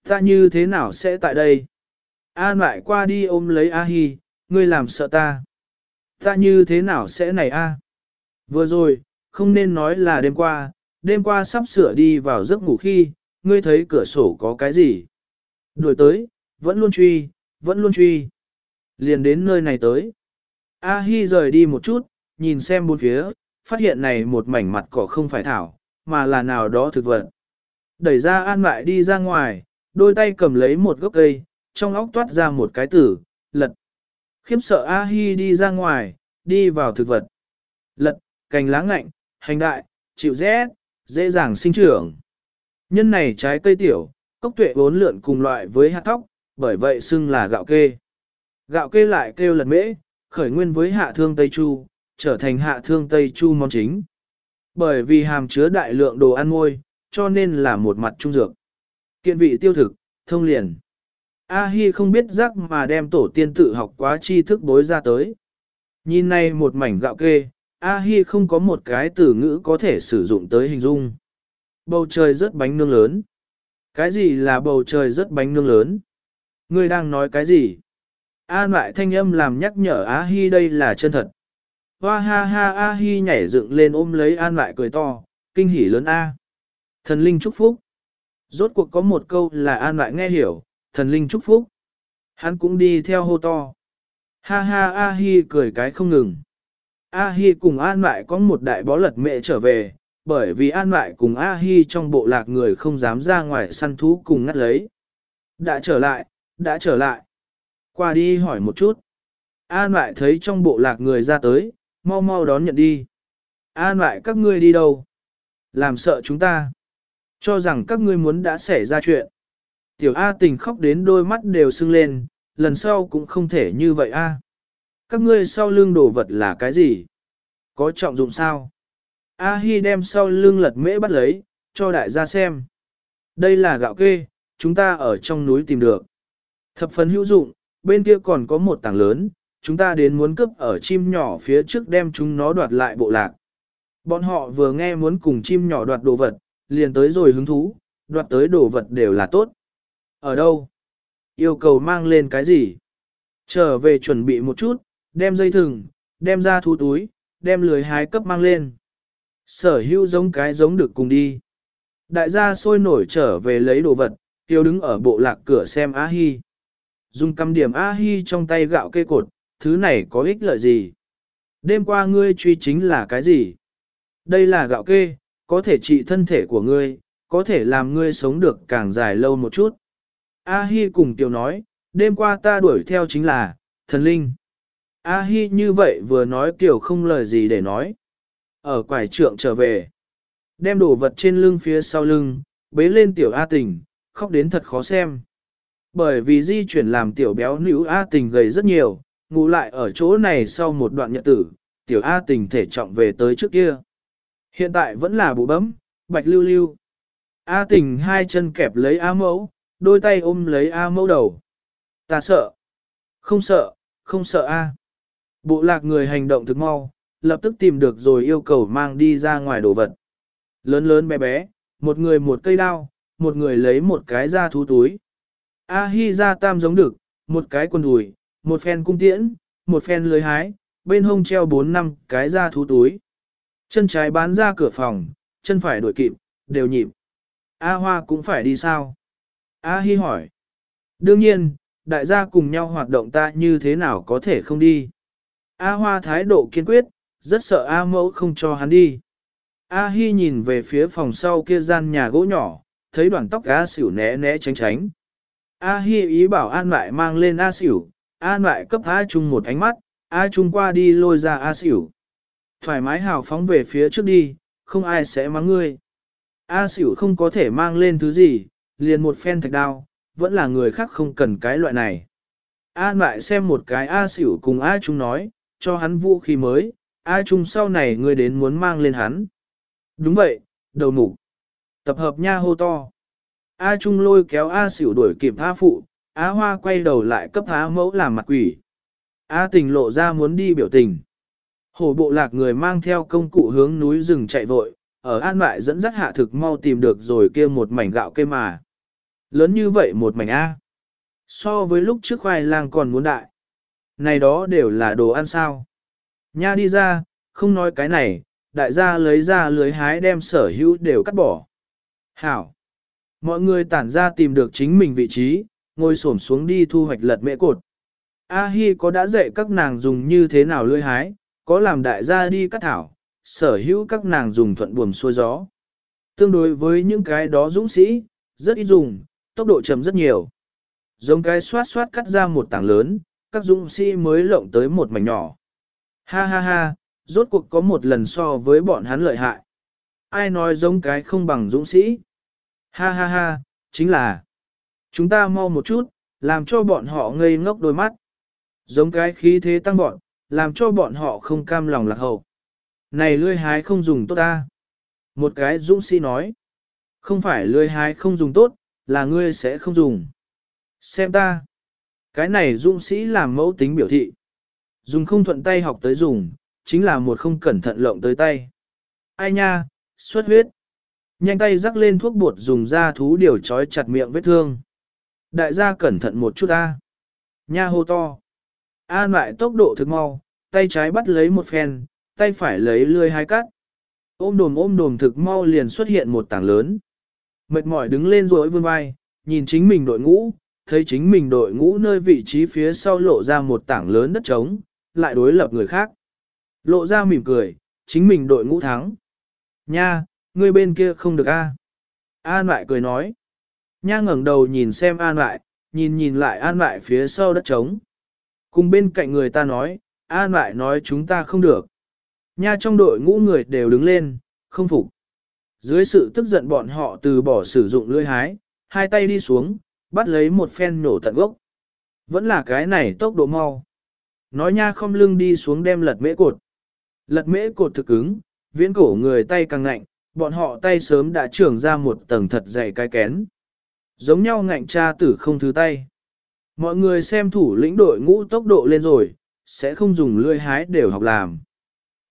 Ta như thế nào sẽ tại đây? An lại qua đi ôm lấy A-hi, ngươi làm sợ ta. Ta như thế nào sẽ này a? Vừa rồi, không nên nói là đêm qua, đêm qua sắp sửa đi vào giấc ngủ khi, ngươi thấy cửa sổ có cái gì? Đuổi tới, vẫn luôn truy, vẫn luôn truy. Liền đến nơi này tới. A Hi rời đi một chút, nhìn xem bốn phía, phát hiện này một mảnh mặt cỏ không phải thảo, mà là nào đó thực vật. Đẩy ra an lại đi ra ngoài, đôi tay cầm lấy một gốc cây, trong óc toát ra một cái tử, lật. Khiếp sợ A Hi đi ra ngoài, đi vào thực vật. Lật, cành lá ngạnh, hành đại, chịu rét, dễ dàng sinh trưởng. Nhân này trái cây tiểu, cốc tuệ vốn lượn cùng loại với hạt thóc, bởi vậy xưng là gạo kê. Gạo kê lại kêu lật mễ, khởi nguyên với hạ thương Tây Chu, trở thành hạ thương Tây Chu món chính. Bởi vì hàm chứa đại lượng đồ ăn ngôi, cho nên là một mặt trung dược. Kiện vị tiêu thực, thông liền. A-hi không biết rắc mà đem tổ tiên tự học quá tri thức bối ra tới. Nhìn này một mảnh gạo kê, A-hi không có một cái từ ngữ có thể sử dụng tới hình dung. Bầu trời rất bánh nương lớn. Cái gì là bầu trời rất bánh nương lớn? Ngươi đang nói cái gì? An lại thanh âm làm nhắc nhở A-hi đây là chân thật. Hoa ha ha A-hi nhảy dựng lên ôm lấy An lại cười to, kinh hỉ lớn A. Thần linh chúc phúc. Rốt cuộc có một câu là An lại nghe hiểu, thần linh chúc phúc. Hắn cũng đi theo hô to. Ha ha A-hi cười cái không ngừng. A-hi cùng An lại có một đại bó lật mẹ trở về, bởi vì An lại cùng A-hi trong bộ lạc người không dám ra ngoài săn thú cùng ngắt lấy. Đã trở lại, đã trở lại. Qua đi hỏi một chút. An lại thấy trong bộ lạc người ra tới, mau mau đón nhận đi. An lại các ngươi đi đâu? Làm sợ chúng ta. Cho rằng các ngươi muốn đã xảy ra chuyện. Tiểu A tình khóc đến đôi mắt đều sưng lên, lần sau cũng không thể như vậy A. Các ngươi sau lưng đồ vật là cái gì? Có trọng dụng sao? A Hi đem sau lưng lật mễ bắt lấy, cho đại gia xem. Đây là gạo kê, chúng ta ở trong núi tìm được. Thập phần hữu dụng, bên kia còn có một tảng lớn, chúng ta đến muốn cướp ở chim nhỏ phía trước đem chúng nó đoạt lại bộ lạc. Bọn họ vừa nghe muốn cùng chim nhỏ đoạt đồ vật, liền tới rồi hứng thú, đoạt tới đồ vật đều là tốt. Ở đâu? Yêu cầu mang lên cái gì? Trở về chuẩn bị một chút, đem dây thừng, đem ra thu túi, đem lưới hái cấp mang lên. Sở hữu giống cái giống được cùng đi. Đại gia sôi nổi trở về lấy đồ vật, tiêu đứng ở bộ lạc cửa xem A-hi. Dùng cầm điểm A-hi trong tay gạo cây cột, thứ này có ích lợi gì? Đêm qua ngươi truy chính là cái gì? Đây là gạo kê, có thể trị thân thể của ngươi, có thể làm ngươi sống được càng dài lâu một chút. A-hi cùng tiểu nói, đêm qua ta đuổi theo chính là, thần linh. A-hi như vậy vừa nói kiểu không lời gì để nói. Ở quải trượng trở về. Đem đồ vật trên lưng phía sau lưng, bế lên tiểu A tình, khóc đến thật khó xem. Bởi vì di chuyển làm tiểu béo nữ A tình gầy rất nhiều, ngủ lại ở chỗ này sau một đoạn nhật tử, tiểu A tình thể trọng về tới trước kia. Hiện tại vẫn là bụ bấm, bạch lưu lưu. A tình hai chân kẹp lấy A mẫu, đôi tay ôm lấy A mẫu đầu. Ta sợ. Không sợ, không sợ A. Bộ lạc người hành động thực mau, lập tức tìm được rồi yêu cầu mang đi ra ngoài đồ vật. Lớn lớn bé bé, một người một cây đao, một người lấy một cái da thú túi. A Hi ra tam giống được, một cái quần đùi, một phen cung tiễn, một phen lưới hái, bên hông treo bốn năm cái da thú túi. Chân trái bán ra cửa phòng, chân phải đuổi kịp, đều nhịp. A Hoa cũng phải đi sao? A Hi hỏi. Đương nhiên, đại gia cùng nhau hoạt động ta như thế nào có thể không đi. A Hoa thái độ kiên quyết, rất sợ A Mẫu không cho hắn đi. A Hi nhìn về phía phòng sau kia gian nhà gỗ nhỏ, thấy đoàn tóc A xỉu né né tránh tránh. A Hi ý bảo An lại mang lên A xỉu, An lại cấp A Trung một ánh mắt, A Trung qua đi lôi ra A xỉu. Thoải mái hào phóng về phía trước đi, không ai sẽ mắng ngươi. A xỉu không có thể mang lên thứ gì, liền một phen thạch đao, vẫn là người khác không cần cái loại này. An lại xem một cái A xỉu cùng A Trung nói, cho hắn vũ khí mới, A Trung sau này ngươi đến muốn mang lên hắn. Đúng vậy, đầu mục. Tập hợp nha hô to. A Trung lôi kéo A xỉu đuổi kịp A phụ, A hoa quay đầu lại cấp A mẫu làm mặt quỷ. A tình lộ ra muốn đi biểu tình. Hổ bộ lạc người mang theo công cụ hướng núi rừng chạy vội, ở an lại dẫn dắt hạ thực mau tìm được rồi kia một mảnh gạo cây mà. Lớn như vậy một mảnh A. So với lúc trước khoai lang còn muốn đại. Này đó đều là đồ ăn sao. Nha đi ra, không nói cái này, đại gia lấy ra lưới hái đem sở hữu đều cắt bỏ. Hảo! Mọi người tản ra tìm được chính mình vị trí, ngồi xổm xuống đi thu hoạch lật mễ cột. A Hi có đã dạy các nàng dùng như thế nào lưới hái, có làm đại gia đi cắt thảo, sở hữu các nàng dùng thuận buồm xuôi gió. Tương đối với những cái đó dũng sĩ, rất ít dùng, tốc độ chậm rất nhiều. Giống cái xoát xoát cắt ra một tảng lớn, các dũng sĩ mới lộng tới một mảnh nhỏ. Ha ha ha, rốt cuộc có một lần so với bọn hắn lợi hại. Ai nói giống cái không bằng dũng sĩ? Ha ha ha, chính là chúng ta mau một chút, làm cho bọn họ ngây ngốc đôi mắt. Giống cái khí thế tăng bọn, làm cho bọn họ không cam lòng lạc hậu. Này lươi hái không dùng tốt ta. Một cái dũng sĩ nói. Không phải lươi hái không dùng tốt, là ngươi sẽ không dùng. Xem ta. Cái này dũng sĩ làm mẫu tính biểu thị. Dùng không thuận tay học tới dùng, chính là một không cẩn thận lộng tới tay. Ai nha, xuất huyết. Nhanh tay rắc lên thuốc bột dùng da thú điều trói chặt miệng vết thương. Đại gia cẩn thận một chút ta. Nha hô to. An lại tốc độ thực mau, tay trái bắt lấy một phen, tay phải lấy lươi hai cắt. Ôm đồm ôm đồm thực mau liền xuất hiện một tảng lớn. Mệt mỏi đứng lên rồi vươn vai, nhìn chính mình đội ngũ, thấy chính mình đội ngũ nơi vị trí phía sau lộ ra một tảng lớn đất trống, lại đối lập người khác. Lộ ra mỉm cười, chính mình đội ngũ thắng. Nha, người bên kia không được a. An lại cười nói. Nha ngẩng đầu nhìn xem an lại, nhìn nhìn lại an lại phía sau đất trống. Cùng bên cạnh người ta nói, an lại nói chúng ta không được. Nha trong đội ngũ người đều đứng lên, không phục. Dưới sự tức giận bọn họ từ bỏ sử dụng lưỡi hái, hai tay đi xuống, bắt lấy một phen nổ tận gốc. Vẫn là cái này tốc độ mau. Nói nha không lưng đi xuống đem lật mễ cột. Lật mễ cột thực ứng, viễn cổ người tay càng ngạnh, bọn họ tay sớm đã trưởng ra một tầng thật dày cái kén. Giống nhau ngạnh cha tử không thứ tay. Mọi người xem thủ lĩnh đội ngũ tốc độ lên rồi, sẽ không dùng lươi hái đều học làm.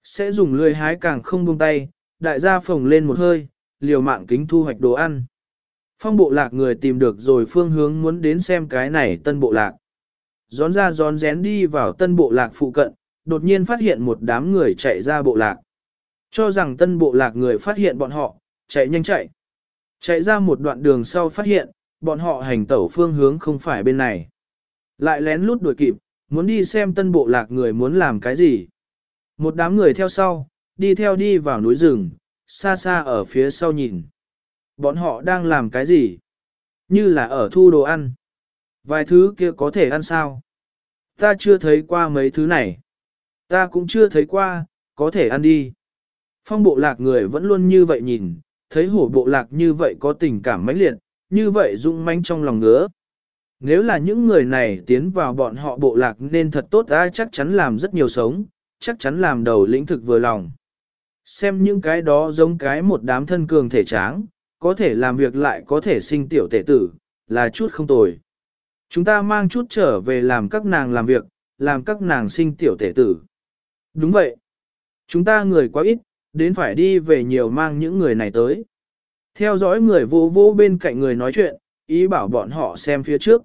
Sẽ dùng lươi hái càng không buông tay, đại gia phồng lên một hơi, liều mạng kính thu hoạch đồ ăn. Phong bộ lạc người tìm được rồi phương hướng muốn đến xem cái này tân bộ lạc. Gión ra gión rén đi vào tân bộ lạc phụ cận, đột nhiên phát hiện một đám người chạy ra bộ lạc. Cho rằng tân bộ lạc người phát hiện bọn họ, chạy nhanh chạy. Chạy ra một đoạn đường sau phát hiện, bọn họ hành tẩu phương hướng không phải bên này. Lại lén lút đuổi kịp, muốn đi xem tân bộ lạc người muốn làm cái gì. Một đám người theo sau, đi theo đi vào núi rừng, xa xa ở phía sau nhìn. Bọn họ đang làm cái gì? Như là ở thu đồ ăn. Vài thứ kia có thể ăn sao? Ta chưa thấy qua mấy thứ này. Ta cũng chưa thấy qua, có thể ăn đi. Phong bộ lạc người vẫn luôn như vậy nhìn, thấy hổ bộ lạc như vậy có tình cảm mãnh liệt, như vậy rung manh trong lòng ngứa. Nếu là những người này tiến vào bọn họ bộ lạc nên thật tốt ai chắc chắn làm rất nhiều sống, chắc chắn làm đầu lĩnh thực vừa lòng. Xem những cái đó giống cái một đám thân cường thể tráng, có thể làm việc lại có thể sinh tiểu tể tử, là chút không tồi. Chúng ta mang chút trở về làm các nàng làm việc, làm các nàng sinh tiểu tể tử. Đúng vậy. Chúng ta người quá ít, đến phải đi về nhiều mang những người này tới. Theo dõi người vô vô bên cạnh người nói chuyện, ý bảo bọn họ xem phía trước.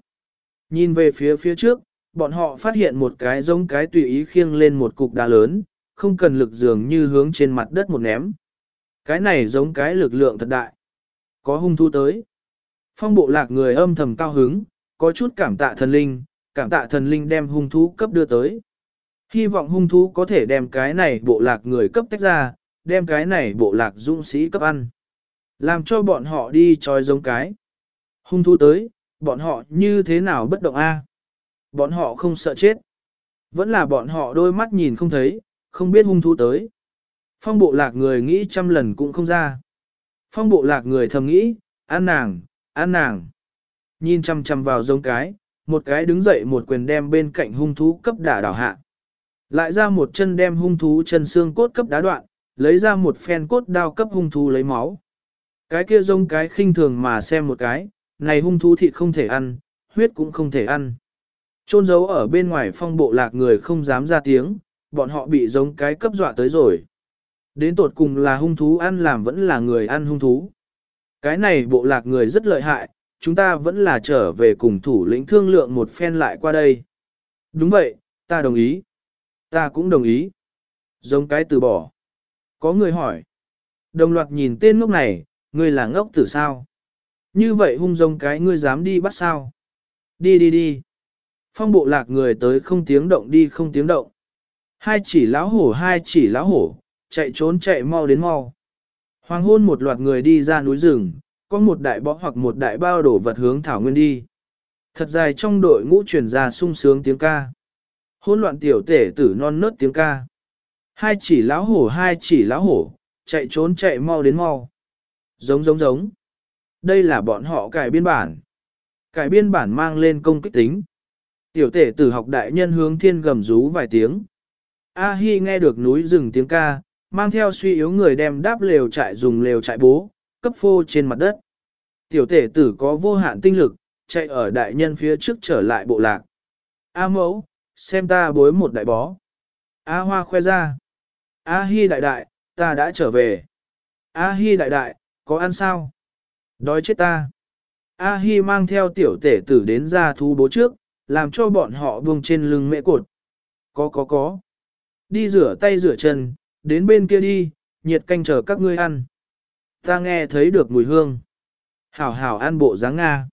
Nhìn về phía phía trước, bọn họ phát hiện một cái giống cái tùy ý khiêng lên một cục đá lớn, không cần lực dường như hướng trên mặt đất một ném. Cái này giống cái lực lượng thật đại. Có hung thu tới. Phong bộ lạc người âm thầm cao hứng, có chút cảm tạ thần linh, cảm tạ thần linh đem hung thú cấp đưa tới. Hy vọng hung thú có thể đem cái này bộ lạc người cấp tách ra, đem cái này bộ lạc dũng sĩ cấp ăn. Làm cho bọn họ đi trói giống cái. Hung thú tới, bọn họ như thế nào bất động a? Bọn họ không sợ chết. Vẫn là bọn họ đôi mắt nhìn không thấy, không biết hung thú tới. Phong bộ lạc người nghĩ trăm lần cũng không ra. Phong bộ lạc người thầm nghĩ, an nàng, an nàng. Nhìn chăm chăm vào giống cái, một cái đứng dậy một quyền đem bên cạnh hung thú cấp đả đảo hạ. Lại ra một chân đem hung thú chân xương cốt cấp đá đoạn, lấy ra một phen cốt đao cấp hung thú lấy máu. Cái kia giống cái khinh thường mà xem một cái, này hung thú thịt không thể ăn, huyết cũng không thể ăn. Trôn giấu ở bên ngoài phong bộ lạc người không dám ra tiếng, bọn họ bị giống cái cấp dọa tới rồi. Đến tột cùng là hung thú ăn làm vẫn là người ăn hung thú. Cái này bộ lạc người rất lợi hại, chúng ta vẫn là trở về cùng thủ lĩnh thương lượng một phen lại qua đây. Đúng vậy, ta đồng ý. Ta cũng đồng ý. Giống cái từ bỏ. Có người hỏi. Đồng loạt nhìn tên ngốc này, ngươi là ngốc tử sao? Như vậy hung giống cái ngươi dám đi bắt sao? Đi đi đi. Phong bộ lạc người tới không tiếng động đi không tiếng động. Hai chỉ lão hổ hai chỉ lão hổ, chạy trốn chạy mau đến mau. Hoàng hôn một loạt người đi ra núi rừng, có một đại bó hoặc một đại bao đổ vật hướng thảo nguyên đi. Thật dài trong đội ngũ truyền ra sung sướng tiếng ca. Hôn loạn tiểu tể tử non nớt tiếng ca. Hai chỉ lão hổ hai chỉ lão hổ, chạy trốn chạy mau đến mau. Giống giống giống. Đây là bọn họ cải biên bản. Cải biên bản mang lên công kích tính. Tiểu tể tử học đại nhân hướng thiên gầm rú vài tiếng. A Hi nghe được núi rừng tiếng ca, mang theo suy yếu người đem đáp lều trại dùng lều trại bố, cấp phô trên mặt đất. Tiểu tể tử có vô hạn tinh lực, chạy ở đại nhân phía trước trở lại bộ lạc. A mẫu, xem ta bối một đại bó. A hoa khoe ra. A hi đại đại, ta đã trở về. A hi đại đại, có ăn sao? Đói chết ta. A hi mang theo tiểu tể tử đến ra thú bố trước, làm cho bọn họ buông trên lưng mẹ cột. Có có có. Đi rửa tay rửa chân, đến bên kia đi, nhiệt canh chờ các ngươi ăn. Ta nghe thấy được mùi hương. Hảo hảo ăn bộ dáng Nga.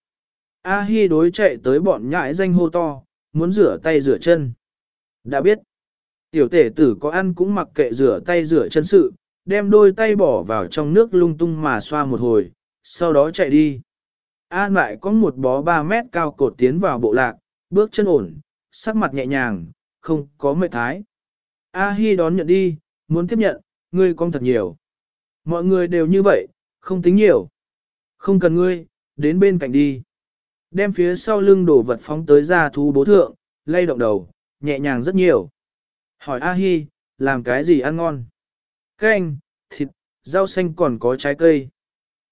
A Hi đối chạy tới bọn nhãi danh hô to, muốn rửa tay rửa chân. Đã biết. Tiểu tể tử có ăn cũng mặc kệ rửa tay rửa chân sự, đem đôi tay bỏ vào trong nước lung tung mà xoa một hồi, sau đó chạy đi. An lại có một bó 3 mét cao cột tiến vào bộ lạc, bước chân ổn, sắc mặt nhẹ nhàng, không có mệt thái. A Hi đón nhận đi, muốn tiếp nhận, ngươi con thật nhiều. Mọi người đều như vậy, không tính nhiều. Không cần ngươi, đến bên cạnh đi. Đem phía sau lưng đổ vật phóng tới ra thú bố thượng, lay động đầu, nhẹ nhàng rất nhiều. Hỏi A Hi, làm cái gì ăn ngon? Canh, thịt, rau xanh còn có trái cây.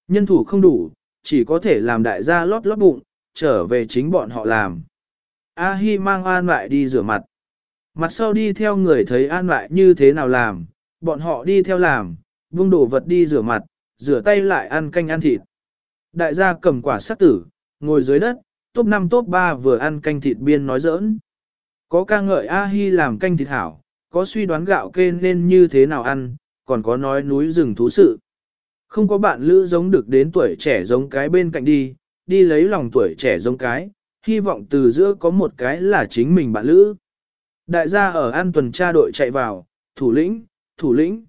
Nhân thủ không đủ, chỉ có thể làm đại gia lót lót bụng, trở về chính bọn họ làm. A Hi mang An lại đi rửa mặt. Mặt sau đi theo người thấy An lại như thế nào làm, bọn họ đi theo làm, vung đổ vật đi rửa mặt, rửa tay lại ăn canh ăn thịt. Đại gia cầm quả sắc tử, ngồi dưới đất, top 5 top 3 vừa ăn canh thịt biên nói giỡn. Có ca ngợi A-hi làm canh thịt hảo, có suy đoán gạo kê nên như thế nào ăn, còn có nói núi rừng thú sự. Không có bạn lữ giống được đến tuổi trẻ giống cái bên cạnh đi, đi lấy lòng tuổi trẻ giống cái, hy vọng từ giữa có một cái là chính mình bạn lữ. Đại gia ở an tuần tra đội chạy vào, thủ lĩnh, thủ lĩnh.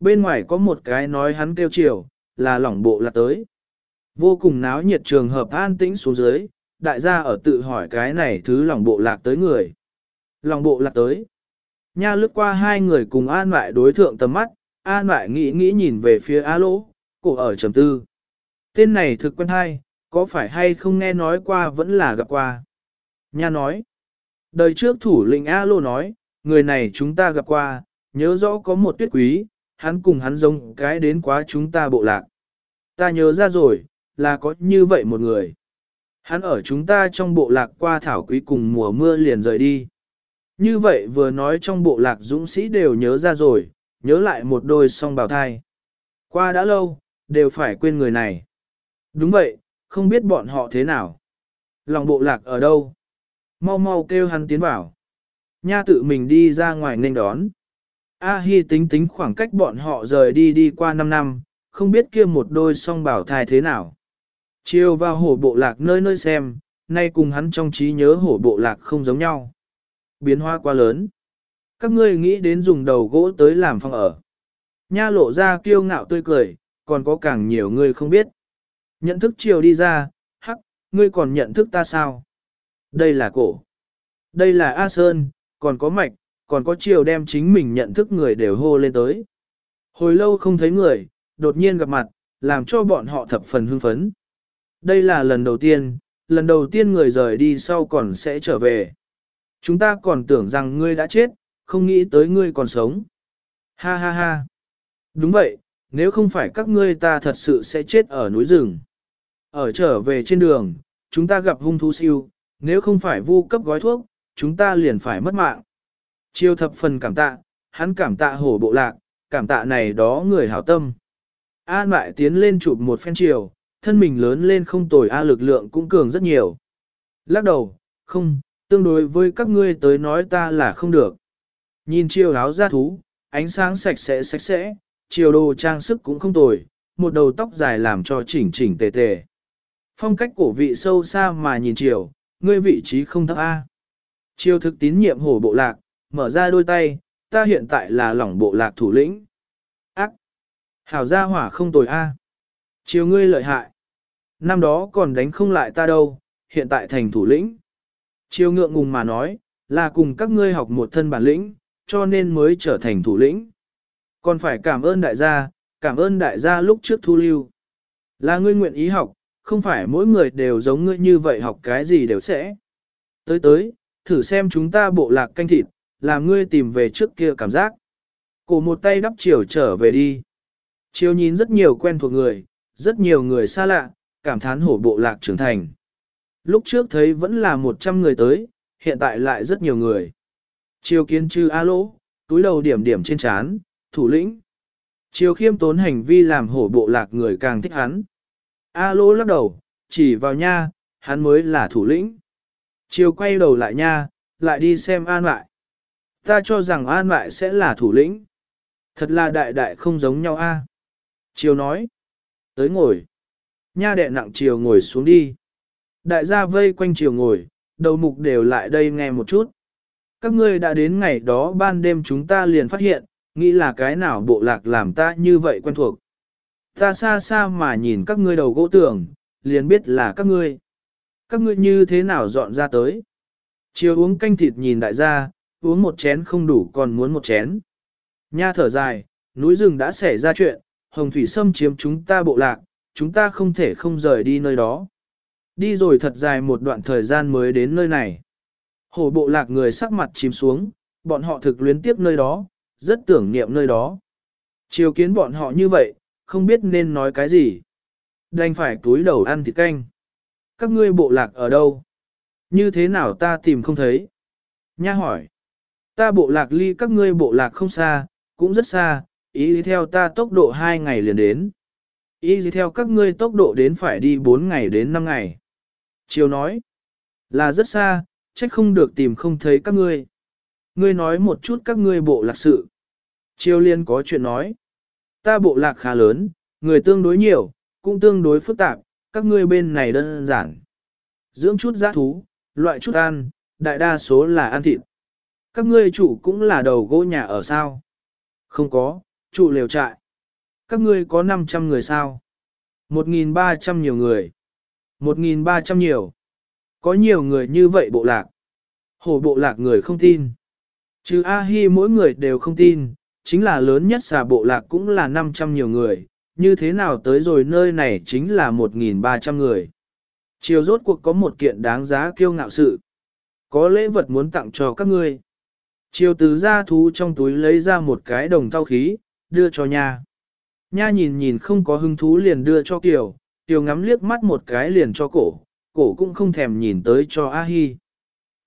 Bên ngoài có một cái nói hắn kêu chiều, là lỏng bộ là tới. Vô cùng náo nhiệt trường hợp an tĩnh xuống dưới, đại gia ở tự hỏi cái này thứ lòng bộ lạc tới người. Lòng bộ lạc tới. Nha lướt qua hai người cùng an lại đối thượng tầm mắt, An lại nghĩ nghĩ nhìn về phía A lỗ, cổ ở trầm tư. Tên này thực quen hay, có phải hay không nghe nói qua vẫn là gặp qua. Nha nói. Đời trước thủ lĩnh A lỗ nói, người này chúng ta gặp qua, nhớ rõ có một tuyết quý, hắn cùng hắn giống cái đến quá chúng ta bộ lạc. Ta nhớ ra rồi, là có như vậy một người. Hắn ở chúng ta trong bộ lạc qua thảo quý cùng mùa mưa liền rời đi. Như vậy vừa nói trong bộ lạc dũng sĩ đều nhớ ra rồi, nhớ lại một đôi song bào thai. Qua đã lâu, đều phải quên người này. Đúng vậy, không biết bọn họ thế nào. Lòng bộ lạc ở đâu? Mau mau kêu hắn tiến vào. Nha tự mình đi ra ngoài nên đón. A Hi tính tính khoảng cách bọn họ rời đi đi qua 5 năm, không biết kia một đôi song bảo thai thế nào. Chiều vào hổ bộ lạc nơi nơi xem, nay cùng hắn trong trí nhớ hổ bộ lạc không giống nhau. Biến hóa quá lớn. Các ngươi nghĩ đến dùng đầu gỗ tới làm phòng ở. Nha lộ ra kiêu ngạo tươi cười, còn có càng nhiều người không biết. Nhận thức chiều đi ra, hắc, ngươi còn nhận thức ta sao? Đây là cổ. Đây là A Sơn, còn có mạch, còn có chiều đem chính mình nhận thức người đều hô lên tới. Hồi lâu không thấy người, đột nhiên gặp mặt, làm cho bọn họ thập phần hưng phấn. Đây là lần đầu tiên, lần đầu tiên người rời đi sau còn sẽ trở về. Chúng ta còn tưởng rằng ngươi đã chết, không nghĩ tới ngươi còn sống. Ha ha ha. Đúng vậy, nếu không phải các ngươi ta thật sự sẽ chết ở núi rừng. Ở trở về trên đường, chúng ta gặp hung thú siêu, nếu không phải vu cấp gói thuốc, chúng ta liền phải mất mạng. Chiêu thập phần cảm tạ, hắn cảm tạ hổ bộ lạc, cảm tạ này đó người hảo tâm. An lại tiến lên chụp một phen chiều, thân mình lớn lên không tồi A lực lượng cũng cường rất nhiều. Lắc đầu, không, tương đối với các ngươi tới nói ta là không được. Nhìn chiều áo da thú, ánh sáng sạch sẽ sạch sẽ, chiều đồ trang sức cũng không tồi, một đầu tóc dài làm cho chỉnh chỉnh tề tề. Phong cách cổ vị sâu xa mà nhìn chiều, ngươi vị trí không thấp A. Chiều thực tín nhiệm hổ bộ lạc, mở ra đôi tay, ta hiện tại là lỏng bộ lạc thủ lĩnh. Ác! Hảo gia hỏa không tồi A. Chiều ngươi lợi hại. Năm đó còn đánh không lại ta đâu, hiện tại thành thủ lĩnh. Chiều ngượng ngùng mà nói, là cùng các ngươi học một thân bản lĩnh, cho nên mới trở thành thủ lĩnh. Còn phải cảm ơn đại gia, cảm ơn đại gia lúc trước thu lưu. Là ngươi nguyện ý học, không phải mỗi người đều giống ngươi như vậy học cái gì đều sẽ. Tới tới, thử xem chúng ta bộ lạc canh thịt, làm ngươi tìm về trước kia cảm giác. Cổ một tay đắp chiều trở về đi. Chiều nhìn rất nhiều quen thuộc người, rất nhiều người xa lạ, cảm thán hổ bộ lạc trưởng thành. Lúc trước thấy vẫn là 100 người tới, hiện tại lại rất nhiều người. Triều kiến chư A lỗ, túi đầu điểm điểm trên chán, thủ lĩnh. Triều khiêm tốn hành vi làm hổ bộ lạc người càng thích hắn. A lỗ lắc đầu, chỉ vào nha, hắn mới là thủ lĩnh. Triều quay đầu lại nha, lại đi xem an lại. Ta cho rằng an lại sẽ là thủ lĩnh. Thật là đại đại không giống nhau a. Triều nói. Tới ngồi. Nha đệ nặng triều ngồi xuống đi. Đại gia vây quanh triều ngồi, đầu mục đều lại đây nghe một chút. Các ngươi đã đến ngày đó ban đêm chúng ta liền phát hiện, nghĩ là cái nào bộ lạc làm ta như vậy quen thuộc. Ta xa xa mà nhìn các ngươi đầu gỗ tưởng, liền biết là các ngươi. Các ngươi như thế nào dọn ra tới. Chiều uống canh thịt nhìn đại gia, uống một chén không đủ còn muốn một chén. Nha thở dài, núi rừng đã xảy ra chuyện, hồng thủy xâm chiếm chúng ta bộ lạc, chúng ta không thể không rời đi nơi đó. Đi rồi thật dài một đoạn thời gian mới đến nơi này. Hổ bộ lạc người sắc mặt chìm xuống, bọn họ thực luyến tiếp nơi đó, rất tưởng niệm nơi đó. Chiều kiến bọn họ như vậy, không biết nên nói cái gì. Đành phải túi đầu ăn thịt canh. Các ngươi bộ lạc ở đâu? Như thế nào ta tìm không thấy? Nha hỏi. Ta bộ lạc ly các ngươi bộ lạc không xa, cũng rất xa, ý theo ta tốc độ 2 ngày liền đến. Ý theo các ngươi tốc độ đến phải đi 4 ngày đến 5 ngày. Chiều nói. Là rất xa, trách không được tìm không thấy các ngươi. Ngươi nói một chút các ngươi bộ lạc sự. Triều liên có chuyện nói. Ta bộ lạc khá lớn, người tương đối nhiều, cũng tương đối phức tạp, các ngươi bên này đơn giản. Dưỡng chút giá thú, loại chút ăn, đại đa số là ăn thịt. Các ngươi chủ cũng là đầu gỗ nhà ở sao? Không có, chủ lều trại. Các ngươi có 500 người sao? 1.300 nhiều người. 1.300 nhiều. Có nhiều người như vậy bộ lạc. Hổ bộ lạc người không tin. Chứ A-hi mỗi người đều không tin, chính là lớn nhất xà bộ lạc cũng là 500 nhiều người, như thế nào tới rồi nơi này chính là 1.300 người. Chiều rốt cuộc có một kiện đáng giá kiêu ngạo sự. Có lễ vật muốn tặng cho các ngươi. Chiều từ ra thú trong túi lấy ra một cái đồng thau khí, đưa cho nha. Nha nhìn nhìn không có hứng thú liền đưa cho Kiều, Kiều ngắm liếc mắt một cái liền cho cổ, cổ cũng không thèm nhìn tới cho A Hi.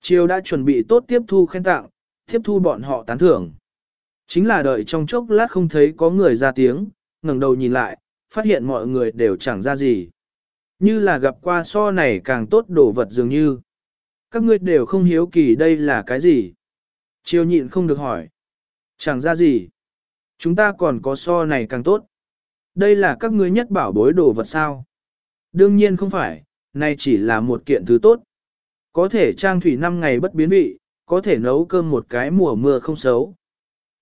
Chiều đã chuẩn bị tốt tiếp thu khen tặng, tiếp thu bọn họ tán thưởng. Chính là đợi trong chốc lát không thấy có người ra tiếng, ngẩng đầu nhìn lại, phát hiện mọi người đều chẳng ra gì. Như là gặp qua so này càng tốt đồ vật dường như. Các ngươi đều không hiếu kỳ đây là cái gì. Chiều nhịn không được hỏi. Chẳng ra gì. Chúng ta còn có so này càng tốt. Đây là các ngươi nhất bảo bối đồ vật sao? Đương nhiên không phải, nay chỉ là một kiện thứ tốt. Có thể trang thủy năm ngày bất biến vị, có thể nấu cơm một cái mùa mưa không xấu.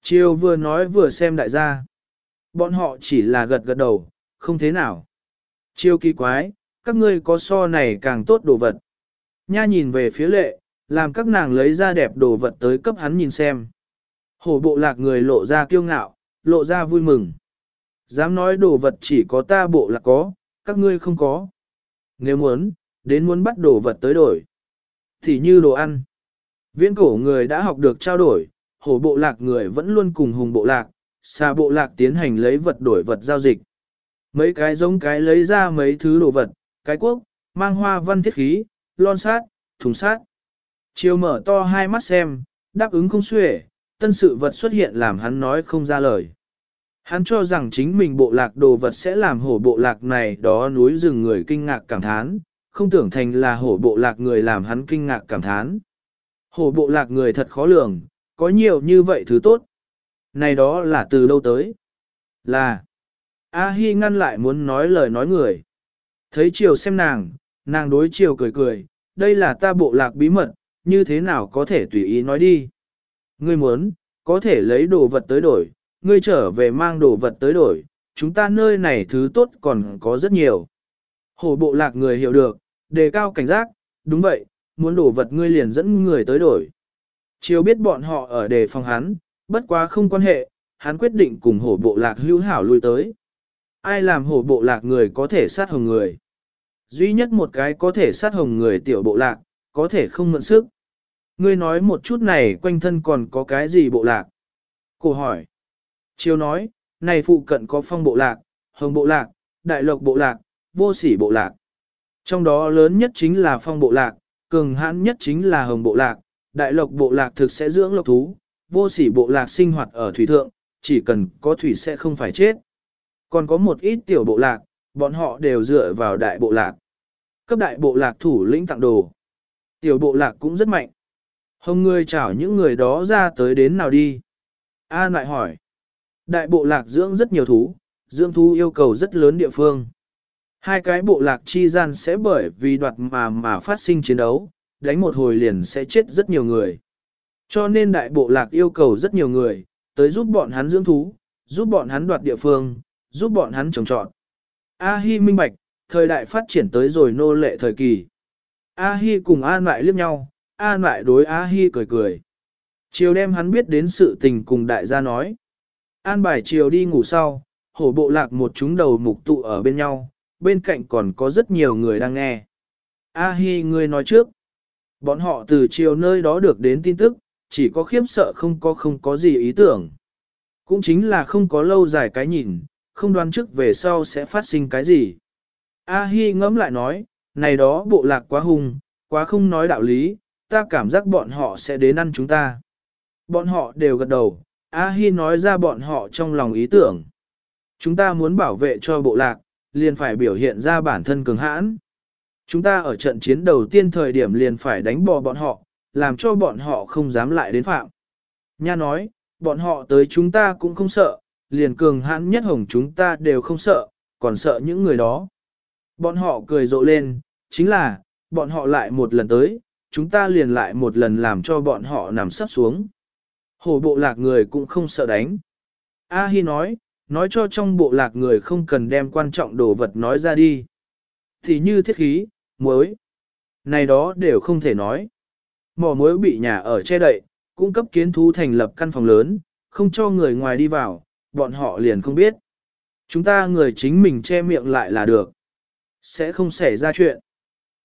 Chiều vừa nói vừa xem đại gia. Bọn họ chỉ là gật gật đầu, không thế nào. Chiêu kỳ quái, các ngươi có so này càng tốt đồ vật. Nha nhìn về phía lệ, làm các nàng lấy ra đẹp đồ vật tới cấp hắn nhìn xem. Hổ bộ lạc người lộ ra kiêu ngạo, lộ ra vui mừng. Dám nói đồ vật chỉ có ta bộ lạc có, các ngươi không có. Nếu muốn, đến muốn bắt đồ vật tới đổi. Thì như đồ ăn. Viễn cổ người đã học được trao đổi, hổ bộ lạc người vẫn luôn cùng hùng bộ lạc, xa bộ lạc tiến hành lấy vật đổi vật giao dịch. Mấy cái giống cái lấy ra mấy thứ đồ vật, cái quốc, mang hoa văn thiết khí, lon sát, thùng sát. Chiều mở to hai mắt xem, đáp ứng không xuể, tân sự vật xuất hiện làm hắn nói không ra lời. Hắn cho rằng chính mình bộ lạc đồ vật sẽ làm hổ bộ lạc này đó núi rừng người kinh ngạc cảm thán, không tưởng thành là hổ bộ lạc người làm hắn kinh ngạc cảm thán. Hổ bộ lạc người thật khó lường, có nhiều như vậy thứ tốt. Này đó là từ đâu tới? Là. A Hi ngăn lại muốn nói lời nói người. Thấy chiều xem nàng, nàng đối chiều cười cười, đây là ta bộ lạc bí mật, như thế nào có thể tùy ý nói đi. Ngươi muốn, có thể lấy đồ vật tới đổi, ngươi trở về mang đồ vật tới đổi, chúng ta nơi này thứ tốt còn có rất nhiều. Hổ bộ lạc người hiểu được, đề cao cảnh giác, đúng vậy, muốn đồ vật ngươi liền dẫn người tới đổi. Chiều biết bọn họ ở đề phòng hắn, bất quá không quan hệ, hắn quyết định cùng hổ bộ lạc hữu hảo lui tới. Ai làm hổ bộ lạc người có thể sát hồng người? Duy nhất một cái có thể sát hồng người tiểu bộ lạc, có thể không mượn sức. Ngươi nói một chút này quanh thân còn có cái gì bộ lạc? Cô hỏi. Chiêu nói, này phụ cận có phong bộ lạc, hồng bộ lạc, đại lộc bộ lạc, vô sỉ bộ lạc. Trong đó lớn nhất chính là phong bộ lạc, cường hãn nhất chính là hồng bộ lạc, đại lộc bộ lạc thực sẽ dưỡng lộc thú, vô sỉ bộ lạc sinh hoạt ở thủy thượng, chỉ cần có thủy sẽ không phải chết. Còn có một ít tiểu bộ lạc, bọn họ đều dựa vào đại bộ lạc. Cấp đại bộ lạc thủ lĩnh tặng đồ. Tiểu bộ lạc cũng rất mạnh. Hồng người chào những người đó ra tới đến nào đi. An lại hỏi. Đại bộ lạc dưỡng rất nhiều thú, dưỡng thú yêu cầu rất lớn địa phương. Hai cái bộ lạc chi gian sẽ bởi vì đoạt mà mà phát sinh chiến đấu, đánh một hồi liền sẽ chết rất nhiều người. Cho nên đại bộ lạc yêu cầu rất nhiều người, tới giúp bọn hắn dưỡng thú, giúp bọn hắn đoạt địa phương, giúp bọn hắn trồng trọt. A-hi minh bạch, thời đại phát triển tới rồi nô lệ thời kỳ. A-hi cùng An lại liếc nhau, An lại đối A-hi cười cười. Chiều đem hắn biết đến sự tình cùng đại gia nói. An bài chiều đi ngủ sau, hổ bộ lạc một chúng đầu mục tụ ở bên nhau, bên cạnh còn có rất nhiều người đang nghe. A-hi ngươi nói trước. Bọn họ từ chiều nơi đó được đến tin tức, chỉ có khiếp sợ không có không có gì ý tưởng. Cũng chính là không có lâu dài cái nhìn, không đoán trước về sau sẽ phát sinh cái gì. A-hi ngẫm lại nói, này đó bộ lạc quá hung, quá không nói đạo lý, ta cảm giác bọn họ sẽ đến ăn chúng ta. Bọn họ đều gật đầu, A-hi nói ra bọn họ trong lòng ý tưởng. Chúng ta muốn bảo vệ cho bộ lạc, liền phải biểu hiện ra bản thân cường hãn. Chúng ta ở trận chiến đầu tiên thời điểm liền phải đánh bò bọn họ, làm cho bọn họ không dám lại đến phạm. Nha nói, bọn họ tới chúng ta cũng không sợ, liền cường hãn nhất hồng chúng ta đều không sợ, còn sợ những người đó. Bọn họ cười rộ lên, chính là, bọn họ lại một lần tới, chúng ta liền lại một lần làm cho bọn họ nằm sắp xuống. Hổ bộ lạc người cũng không sợ đánh. A Hi nói, nói cho trong bộ lạc người không cần đem quan trọng đồ vật nói ra đi. Thì như thiết khí, muối, này đó đều không thể nói. Mỏ muối bị nhà ở che đậy, cung cấp kiến thú thành lập căn phòng lớn, không cho người ngoài đi vào, bọn họ liền không biết. Chúng ta người chính mình che miệng lại là được. Sẽ không xảy ra chuyện.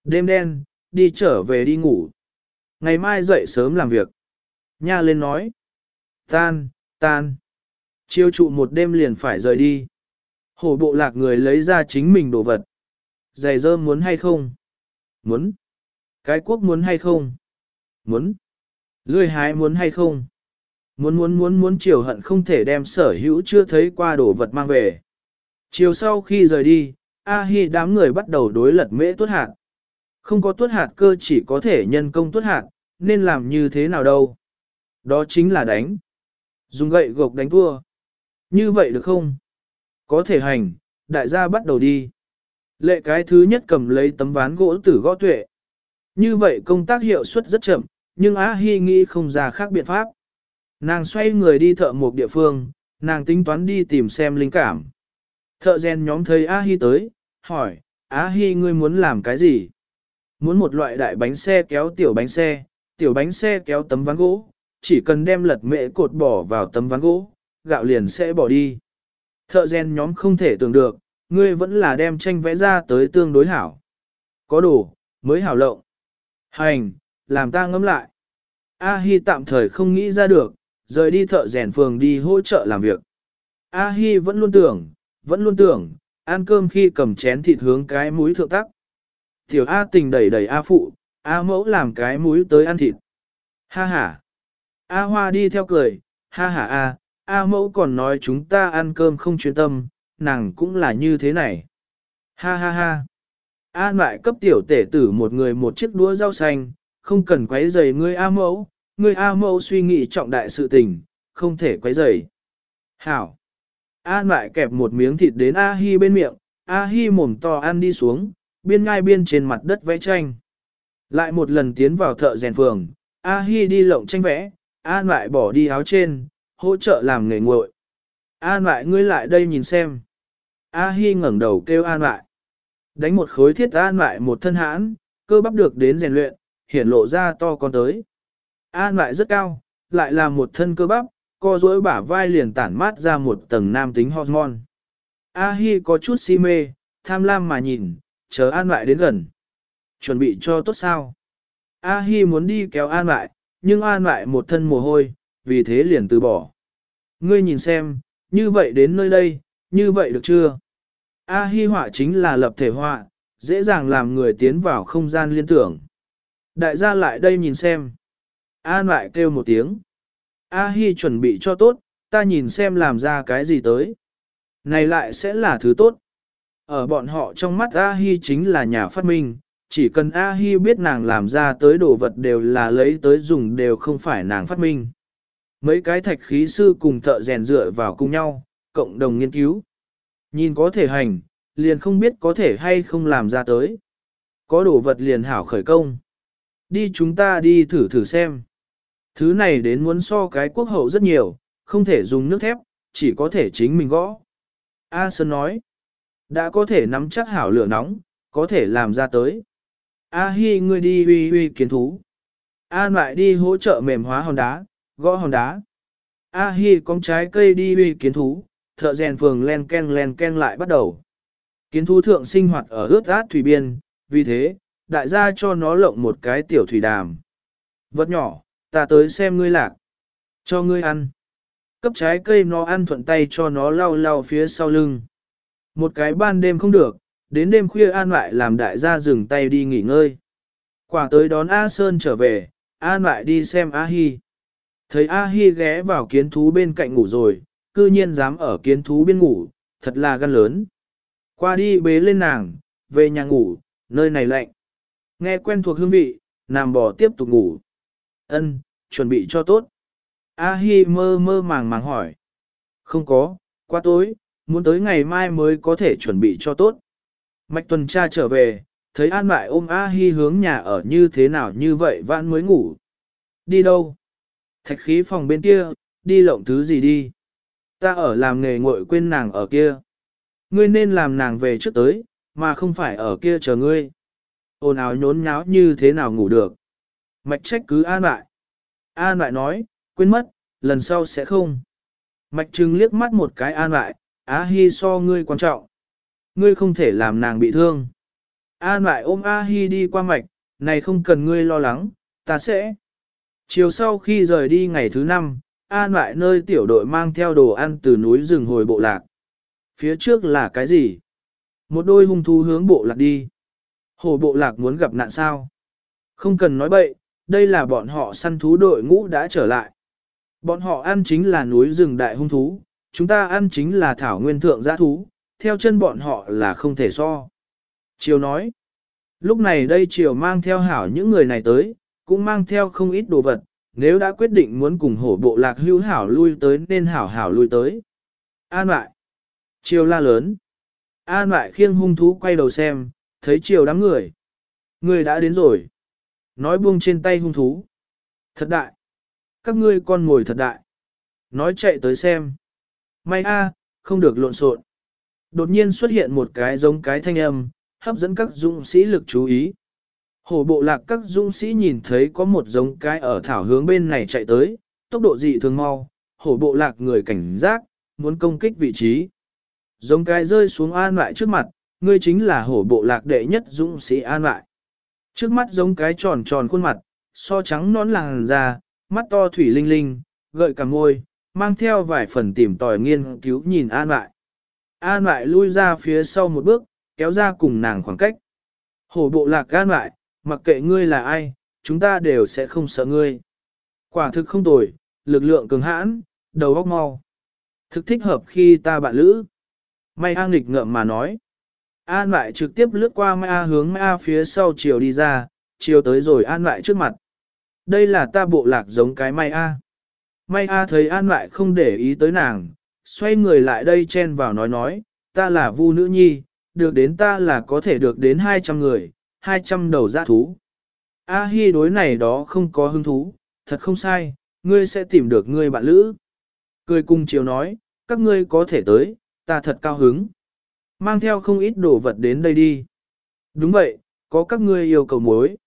Đêm đen, đi trở về đi ngủ. Ngày mai dậy sớm làm việc. Nha lên nói. Tan, tan. Chiêu trụ một đêm liền phải rời đi. Hổ bộ lạc người lấy ra chính mình đồ vật. Giày dơ muốn hay không? Muốn. Cái quốc muốn hay không? Muốn. Lươi hái muốn hay không? Muốn muốn muốn muốn chiều hận không thể đem sở hữu chưa thấy qua đồ vật mang về. Chiều sau khi rời đi, A-hi đám người bắt đầu đối lật mễ tuốt hạt. Không có tuốt hạt cơ chỉ có thể nhân công tuốt hạt, nên làm như thế nào đâu. Đó chính là đánh. Dùng gậy gộc đánh thua. Như vậy được không? Có thể hành, đại gia bắt đầu đi. Lệ cái thứ nhất cầm lấy tấm ván gỗ tử gõ tuệ. Như vậy công tác hiệu suất rất chậm, nhưng Á Hi nghĩ không ra khác biện pháp. Nàng xoay người đi thợ một địa phương, nàng tính toán đi tìm xem linh cảm. Thợ rèn nhóm thấy Á Hi tới, hỏi, Á Hi ngươi muốn làm cái gì? Muốn một loại đại bánh xe kéo tiểu bánh xe, tiểu bánh xe kéo tấm ván gỗ, chỉ cần đem lật mệ cột bỏ vào tấm ván gỗ, gạo liền sẽ bỏ đi. Thợ rèn nhóm không thể tưởng được, ngươi vẫn là đem tranh vẽ ra tới tương đối hảo. Có đủ, mới hảo lộng. Hành, làm ta ngẫm lại. A Hi tạm thời không nghĩ ra được, rời đi thợ rèn phường đi hỗ trợ làm việc. A Hi vẫn luôn tưởng, vẫn luôn tưởng, ăn cơm khi cầm chén thịt hướng cái mũi thượng tắc. Tiểu A tình đẩy đẩy A phụ, A mẫu làm cái mũi tới ăn thịt. Ha ha. A hoa đi theo cười, ha ha A, A mẫu còn nói chúng ta ăn cơm không chuyên tâm, nàng cũng là như thế này. Ha ha ha. A lại cấp tiểu tể tử một người một chiếc đũa rau xanh, không cần quấy rầy ngươi A mẫu, ngươi A mẫu suy nghĩ trọng đại sự tình, không thể quấy rầy. Hảo. A lại kẹp một miếng thịt đến A Hi bên miệng, A Hi mồm to ăn đi xuống, biên ngai biên trên mặt đất vẽ tranh. Lại một lần tiến vào thợ rèn phường, A Hi đi lộng tranh vẽ, An lại bỏ đi áo trên, hỗ trợ làm nghề nguội. An lại ngươi lại đây nhìn xem. A Hi ngẩng đầu kêu An lại. Đánh một khối thiết An lại một thân hãn, cơ bắp được đến rèn luyện, hiển lộ ra to con tới. An lại rất cao, lại là một thân cơ bắp, co duỗi bả vai liền tản mát ra một tầng nam tính hormone. A Hi có chút si mê, tham lam mà nhìn, chờ An lại đến gần. Chuẩn bị cho tốt sao? A Hi muốn đi kéo An lại, nhưng An lại một thân mồ hôi, vì thế liền từ bỏ. Ngươi nhìn xem, như vậy đến nơi đây, như vậy được chưa? A Hi họa chính là lập thể họa, dễ dàng làm người tiến vào không gian liên tưởng. Đại gia lại đây nhìn xem. An lại kêu một tiếng. A Hi chuẩn bị cho tốt, ta nhìn xem làm ra cái gì tới. Này lại sẽ là thứ tốt. Ở bọn họ trong mắt A Hi chính là nhà phát minh, chỉ cần A Hi biết nàng làm ra tới đồ vật đều là lấy tới dùng đều không phải nàng phát minh. Mấy cái thạch khí sư cùng thợ rèn dựa vào cùng nhau, cộng đồng nghiên cứu. Nhìn có thể hành, liền không biết có thể hay không làm ra tới. Có đồ vật liền hảo khởi công. Đi chúng ta đi thử thử xem. Thứ này đến muốn so cái quốc hậu rất nhiều, không thể dùng nước thép, chỉ có thể chính mình gõ. A Sơn nói, đã có thể nắm chắc hảo lửa nóng, có thể làm ra tới. A Hi ngươi đi uy uy kiến thú. An lại đi hỗ trợ mềm hóa hòn đá, gõ hòn đá. A Hi con trái cây đi uy kiến thú, thợ rèn phường len ken len ken lại bắt đầu. Kiến thú thượng sinh hoạt ở ướt át thủy biên, vì thế, đại gia cho nó lộng một cái tiểu thủy đàm. Vật nhỏ, ta tới xem ngươi lạc. Cho ngươi ăn. Cấp trái cây nó ăn thuận tay cho nó lau lau phía sau lưng. Một cái ban đêm không được, đến đêm khuya an lại làm đại gia dừng tay đi nghỉ ngơi. Quả tới đón A Sơn trở về, an lại đi xem A Hi. Thấy A Hi ghé vào kiến thú bên cạnh ngủ rồi, cư nhiên dám ở kiến thú bên ngủ, thật là gan lớn. Qua đi bế lên nàng, về nhà ngủ, nơi này lạnh. Nghe quen thuộc hương vị, nằm bò tiếp tục ngủ. Ân, chuẩn bị cho tốt. A Hi mơ mơ màng màng hỏi. Không có, qua tối, muốn tới ngày mai mới có thể chuẩn bị cho tốt. Mạch tuần tra trở về, thấy An Mại ôm A Hi hướng nhà ở như thế nào như vậy vãn mới ngủ. Đi đâu? Thạch khí phòng bên kia, đi lộng thứ gì đi? Ta ở làm nghề ngội quên nàng ở kia. Ngươi nên làm nàng về trước tới, mà không phải ở kia chờ ngươi. Ôn áo nhốn nháo như thế nào ngủ được. Mạch trách cứ an mại. An mại nói, quên mất, lần sau sẽ không. Mạch trừng liếc mắt một cái an mại, Á Hi so ngươi quan trọng. Ngươi không thể làm nàng bị thương. An lại ôm A Hi đi qua mạch, này không cần ngươi lo lắng, ta sẽ. Chiều sau khi rời đi ngày thứ năm, An lại nơi tiểu đội mang theo đồ ăn từ núi rừng hồi bộ lạc. Phía trước là cái gì? Một đôi hung thú hướng bộ lạc đi. Hồ bộ lạc muốn gặp nạn sao? Không cần nói bậy, đây là bọn họ săn thú đội ngũ đã trở lại. Bọn họ ăn chính là núi rừng đại hung thú, chúng ta ăn chính là thảo nguyên thượng giã thú, theo chân bọn họ là không thể so. Triều nói, lúc này đây Triều mang theo hảo những người này tới, cũng mang theo không ít đồ vật, nếu đã quyết định muốn cùng hổ bộ lạc hưu hảo lui tới nên hảo hảo lui tới. An lại, Triều la lớn, An lại khiêng hung thú quay đầu xem, thấy Triều đám người. Người đã đến rồi. Nói buông trên tay hung thú. Thật đại. Các ngươi con ngồi thật đại. Nói chạy tới xem. May a, không được lộn xộn. Đột nhiên xuất hiện một cái giống cái thanh âm, hấp dẫn các dũng sĩ lực chú ý. Hổ bộ lạc các dũng sĩ nhìn thấy có một giống cái ở thảo hướng bên này chạy tới, tốc độ dị thường mau, hổ bộ lạc người cảnh giác, muốn công kích vị trí. Giống cái rơi xuống an lại trước mặt, ngươi chính là hổ bộ lạc đệ nhất dũng sĩ an lại. Trước mắt giống cái tròn tròn khuôn mặt, so trắng nón làng ra, mắt to thủy linh linh, gợi cả môi, mang theo vài phần tìm tòi nghiên cứu nhìn an lại. An lại lui ra phía sau một bước, kéo ra cùng nàng khoảng cách. Hổ bộ lạc an lại, mặc kệ ngươi là ai, chúng ta đều sẽ không sợ ngươi. Quả thực không tồi, lực lượng cường hãn, đầu óc mau. Thực thích hợp khi ta bạn lữ. May A nghịch ngợm mà nói. An lại trực tiếp lướt qua Mai A hướng Mai A phía sau chiều đi ra, chiều tới rồi An lại trước mặt. Đây là ta bộ lạc giống cái Mai A. Mai A thấy An lại không để ý tới nàng, xoay người lại đây chen vào nói nói, ta là vu nữ nhi, được đến ta là có thể được đến 200 người, 200 đầu giã thú. A Hi đối này đó không có hứng thú, thật không sai, ngươi sẽ tìm được ngươi bạn lữ. Cười cùng chiều nói, các ngươi có thể tới, ta thật cao hứng. Mang theo không ít đồ vật đến đây đi. Đúng vậy, có các ngươi yêu cầu mối.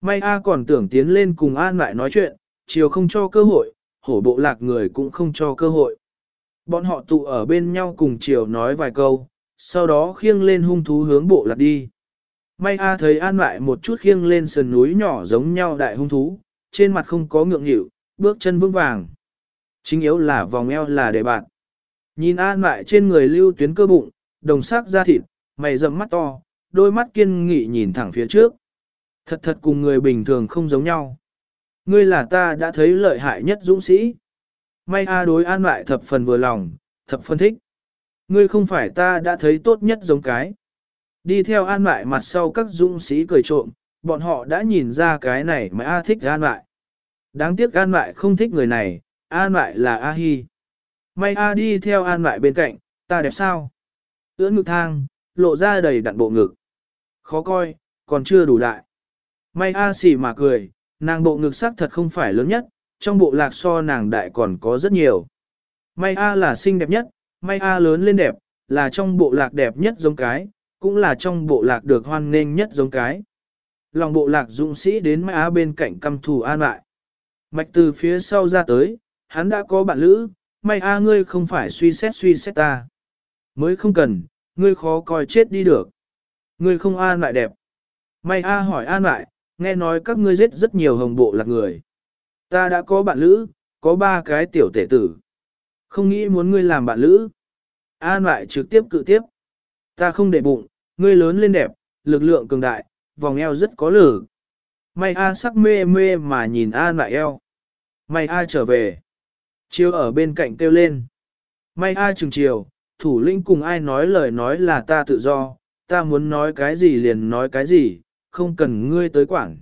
May A còn tưởng tiến lên cùng An lại nói chuyện, chiều không cho cơ hội, hổ bộ lạc người cũng không cho cơ hội. Bọn họ tụ ở bên nhau cùng chiều nói vài câu, sau đó khiêng lên hung thú hướng bộ lạc đi. May A thấy An lại một chút khiêng lên sườn núi nhỏ giống nhau đại hung thú, trên mặt không có ngượng nghịu, bước chân vững vàng. Chính yếu là vòng eo là để bạn. Nhìn An lại trên người lưu tuyến cơ bụng, đồng sắc da thịt, mày rậm mắt to, đôi mắt kiên nghị nhìn thẳng phía trước. Thật thật cùng người bình thường không giống nhau. Ngươi là ta đã thấy lợi hại nhất dũng sĩ. May A đối an lại thập phần vừa lòng, thập phân thích. Ngươi không phải ta đã thấy tốt nhất giống cái. Đi theo an lại mặt sau các dũng sĩ cười trộm, bọn họ đã nhìn ra cái này mà A thích an lại. Đáng tiếc an lại không thích người này, an lại là A Hi. May A đi theo an lại bên cạnh, ta đẹp sao? ưỡn ngực thang, lộ ra đầy đặn bộ ngực. Khó coi, còn chưa đủ đại. May A xỉ mà cười, nàng bộ ngực sắc thật không phải lớn nhất, trong bộ lạc so nàng đại còn có rất nhiều. May A là xinh đẹp nhất, May A lớn lên đẹp, là trong bộ lạc đẹp nhất giống cái, cũng là trong bộ lạc được hoan nghênh nhất giống cái. Lòng bộ lạc dũng sĩ đến May A bên cạnh căm thù an lại. Mạch từ phía sau ra tới, hắn đã có bạn lữ, May A ngươi không phải suy xét suy xét ta. Mới không cần, ngươi khó coi chết đi được. Ngươi không an lại đẹp. May a hỏi an lại, nghe nói các ngươi giết rất nhiều hồng bộ lạc người. Ta đã có bạn lữ, có ba cái tiểu tể tử. Không nghĩ muốn ngươi làm bạn lữ. An lại trực tiếp cự tiếp. Ta không để bụng, ngươi lớn lên đẹp, lực lượng cường đại, vòng eo rất có lử. May a sắc mê mê mà nhìn an lại eo. May a trở về. Chiêu ở bên cạnh kêu lên. May a chừng chiều, thủ lĩnh cùng ai nói lời nói là ta tự do, ta muốn nói cái gì liền nói cái gì, không cần ngươi tới quảng,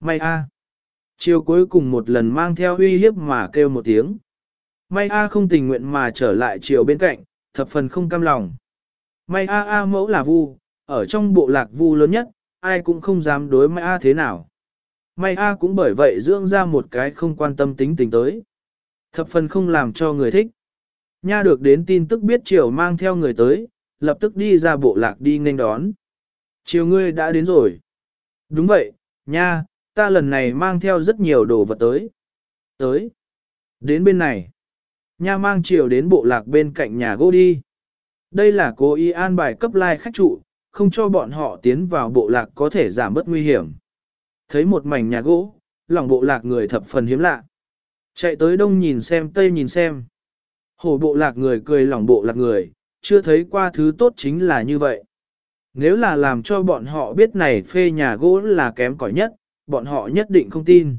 May a. Chiều cuối cùng một lần mang theo uy hiếp mà kêu một tiếng. May a không tình nguyện mà trở lại chiều bên cạnh, thập phần không cam lòng. May a a mẫu là vu, ở trong bộ lạc vu lớn nhất, ai cũng không dám đối may a thế nào. May a cũng bởi vậy dưỡng ra một cái không quan tâm tính tình tới. Thập phần không làm cho người thích. Nha được đến tin tức biết Triều mang theo người tới, lập tức đi ra bộ lạc đi nghênh đón. Triều ngươi đã đến rồi. Đúng vậy, nha, ta lần này mang theo rất nhiều đồ vật tới. Tới. Đến bên này. Nha mang chiều đến bộ lạc bên cạnh nhà gỗ đi. Đây là cố ý an bài cấp lai like khách trụ, không cho bọn họ tiến vào bộ lạc có thể giảm bớt nguy hiểm. Thấy một mảnh nhà gỗ, lòng bộ lạc người thập phần hiếm lạ. Chạy tới đông nhìn xem tây nhìn xem. Hổ bộ lạc người cười lòng bộ lạc người, chưa thấy qua thứ tốt chính là như vậy. Nếu là làm cho bọn họ biết này phê nhà gỗ là kém cỏi nhất, bọn họ nhất định không tin.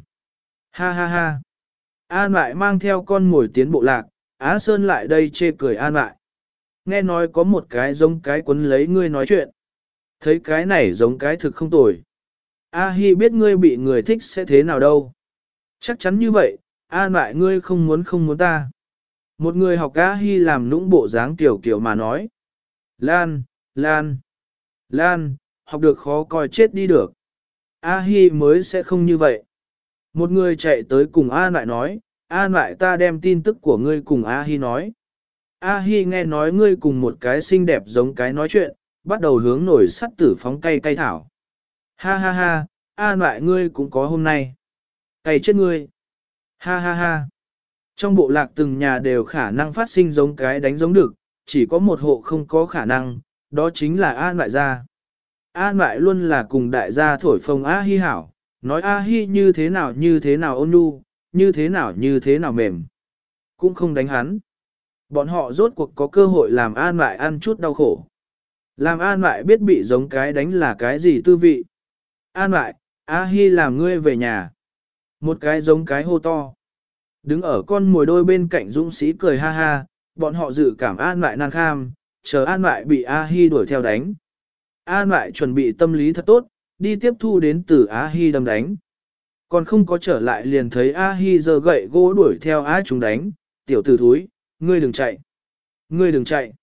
Ha ha ha. An lại mang theo con ngồi tiến bộ lạc, Á Sơn lại đây chê cười an lại. Nghe nói có một cái giống cái quấn lấy ngươi nói chuyện. Thấy cái này giống cái thực không tồi. A Hi biết ngươi bị người thích sẽ thế nào đâu. Chắc chắn như vậy, an lại ngươi không muốn không muốn ta. Một người học A Hi làm nũng bộ dáng tiểu kiểu mà nói. Lan, Lan, Lan, học được khó coi chết đi được. A Hi mới sẽ không như vậy. Một người chạy tới cùng A lại nói, A lại ta đem tin tức của ngươi cùng A Hi nói. A Hi nghe nói ngươi cùng một cái xinh đẹp giống cái nói chuyện, bắt đầu hướng nổi sắt tử phóng cây cây thảo. Ha ha ha, A lại ngươi cũng có hôm nay. Cây chết ngươi. Ha ha ha. Trong bộ lạc từng nhà đều khả năng phát sinh giống cái đánh giống được, chỉ có một hộ không có khả năng, đó chính là An lại gia. An lại luôn là cùng đại gia thổi phồng A Hi hảo, nói A Hi như thế nào như thế nào ôn nhu, như thế nào như thế nào mềm. Cũng không đánh hắn. Bọn họ rốt cuộc có cơ hội làm An lại ăn chút đau khổ. Làm An lại biết bị giống cái đánh là cái gì tư vị. An lại, A Hi làm ngươi về nhà. Một cái giống cái hô to. Đứng ở con mồi đôi bên cạnh dũng sĩ cười ha ha, bọn họ dự cảm An lại nan kham, chờ An lại bị A Hi đuổi theo đánh. An lại chuẩn bị tâm lý thật tốt, đi tiếp thu đến từ A Hi đâm đánh. Còn không có trở lại liền thấy A Hi giờ gậy gỗ đuổi theo A chúng đánh, tiểu tử thúi, ngươi đừng chạy. Ngươi đừng chạy.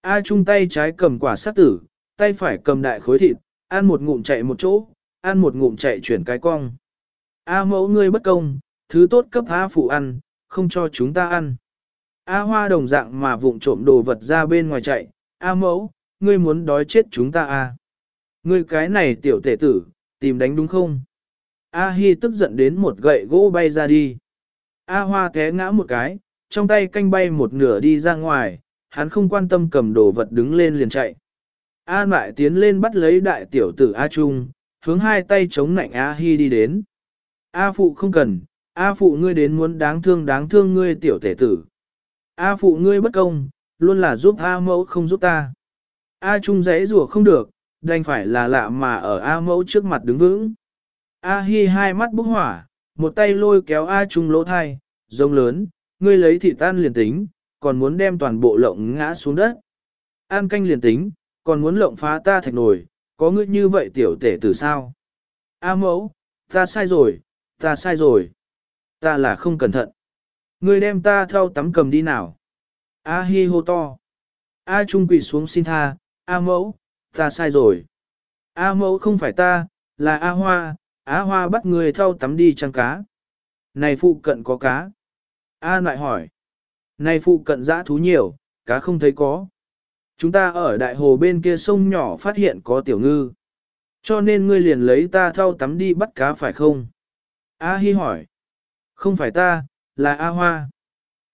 A Trung tay trái cầm quả sát tử, tay phải cầm đại khối thịt, ăn một ngụm chạy một chỗ, ăn một ngụm chạy chuyển cái cong. A mẫu ngươi bất công, thứ tốt cấp A phụ ăn, không cho chúng ta ăn. A hoa đồng dạng mà vụng trộm đồ vật ra bên ngoài chạy, A mẫu, ngươi muốn đói chết chúng ta à? Ngươi cái này tiểu tể tử, tìm đánh đúng không? A Hi tức giận đến một gậy gỗ bay ra đi. A hoa té ngã một cái, trong tay canh bay một nửa đi ra ngoài, hắn không quan tâm cầm đồ vật đứng lên liền chạy. A Mại tiến lên bắt lấy đại tiểu tử A Trung, hướng hai tay chống nạnh A Hi đi đến. A phụ không cần, A phụ ngươi đến muốn đáng thương đáng thương ngươi tiểu tể tử. A phụ ngươi bất công, luôn là giúp A mẫu không giúp ta. A Trung dễ rủa không được, đành phải là lạ mà ở A mẫu trước mặt đứng vững. A Hi hai mắt bốc hỏa, một tay lôi kéo A Trung lỗ thai, rông lớn, ngươi lấy thị tan liền tính, còn muốn đem toàn bộ lộng ngã xuống đất. An canh liền tính, còn muốn lộng phá ta thạch nổi, có ngươi như vậy tiểu tể từ sao? A mẫu, ta sai rồi, ta sai rồi. Ta là không cẩn thận. Ngươi đem ta theo tắm cầm đi nào. A hi hô to. A trung quỳ xuống xin tha, A mẫu, ta sai rồi. A mẫu không phải ta, là A hoa, A hoa bắt người thâu tắm đi trăng cá. Này phụ cận có cá. A lại hỏi. Này phụ cận dã thú nhiều, cá không thấy có. Chúng ta ở đại hồ bên kia sông nhỏ phát hiện có tiểu ngư. Cho nên ngươi liền lấy ta thâu tắm đi bắt cá phải không? A Hi hỏi. Không phải ta, là A Hoa.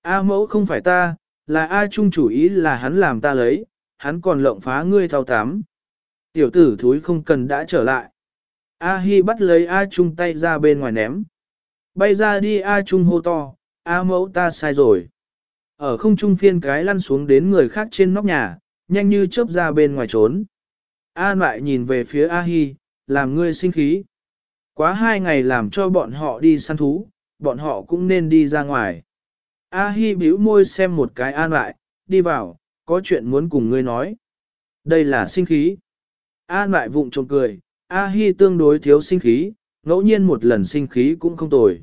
A mẫu không phải ta, là A Trung chủ ý là hắn làm ta lấy, hắn còn lộng phá ngươi thao tám. Tiểu tử thúi không cần đã trở lại. A Hi bắt lấy A Trung tay ra bên ngoài ném. Bay ra đi A Trung hô to, A mẫu ta sai rồi. Ở không trung phiên cái lăn xuống đến người khác trên nóc nhà, nhanh như chớp ra bên ngoài trốn. A lại nhìn về phía A Hi, làm ngươi sinh khí. Quá hai ngày làm cho bọn họ đi săn thú, bọn họ cũng nên đi ra ngoài. A Hi bĩu môi xem một cái an lại, đi vào, có chuyện muốn cùng ngươi nói. Đây là sinh khí. An lại vụng trộm cười, A Hi tương đối thiếu sinh khí, ngẫu nhiên một lần sinh khí cũng không tồi.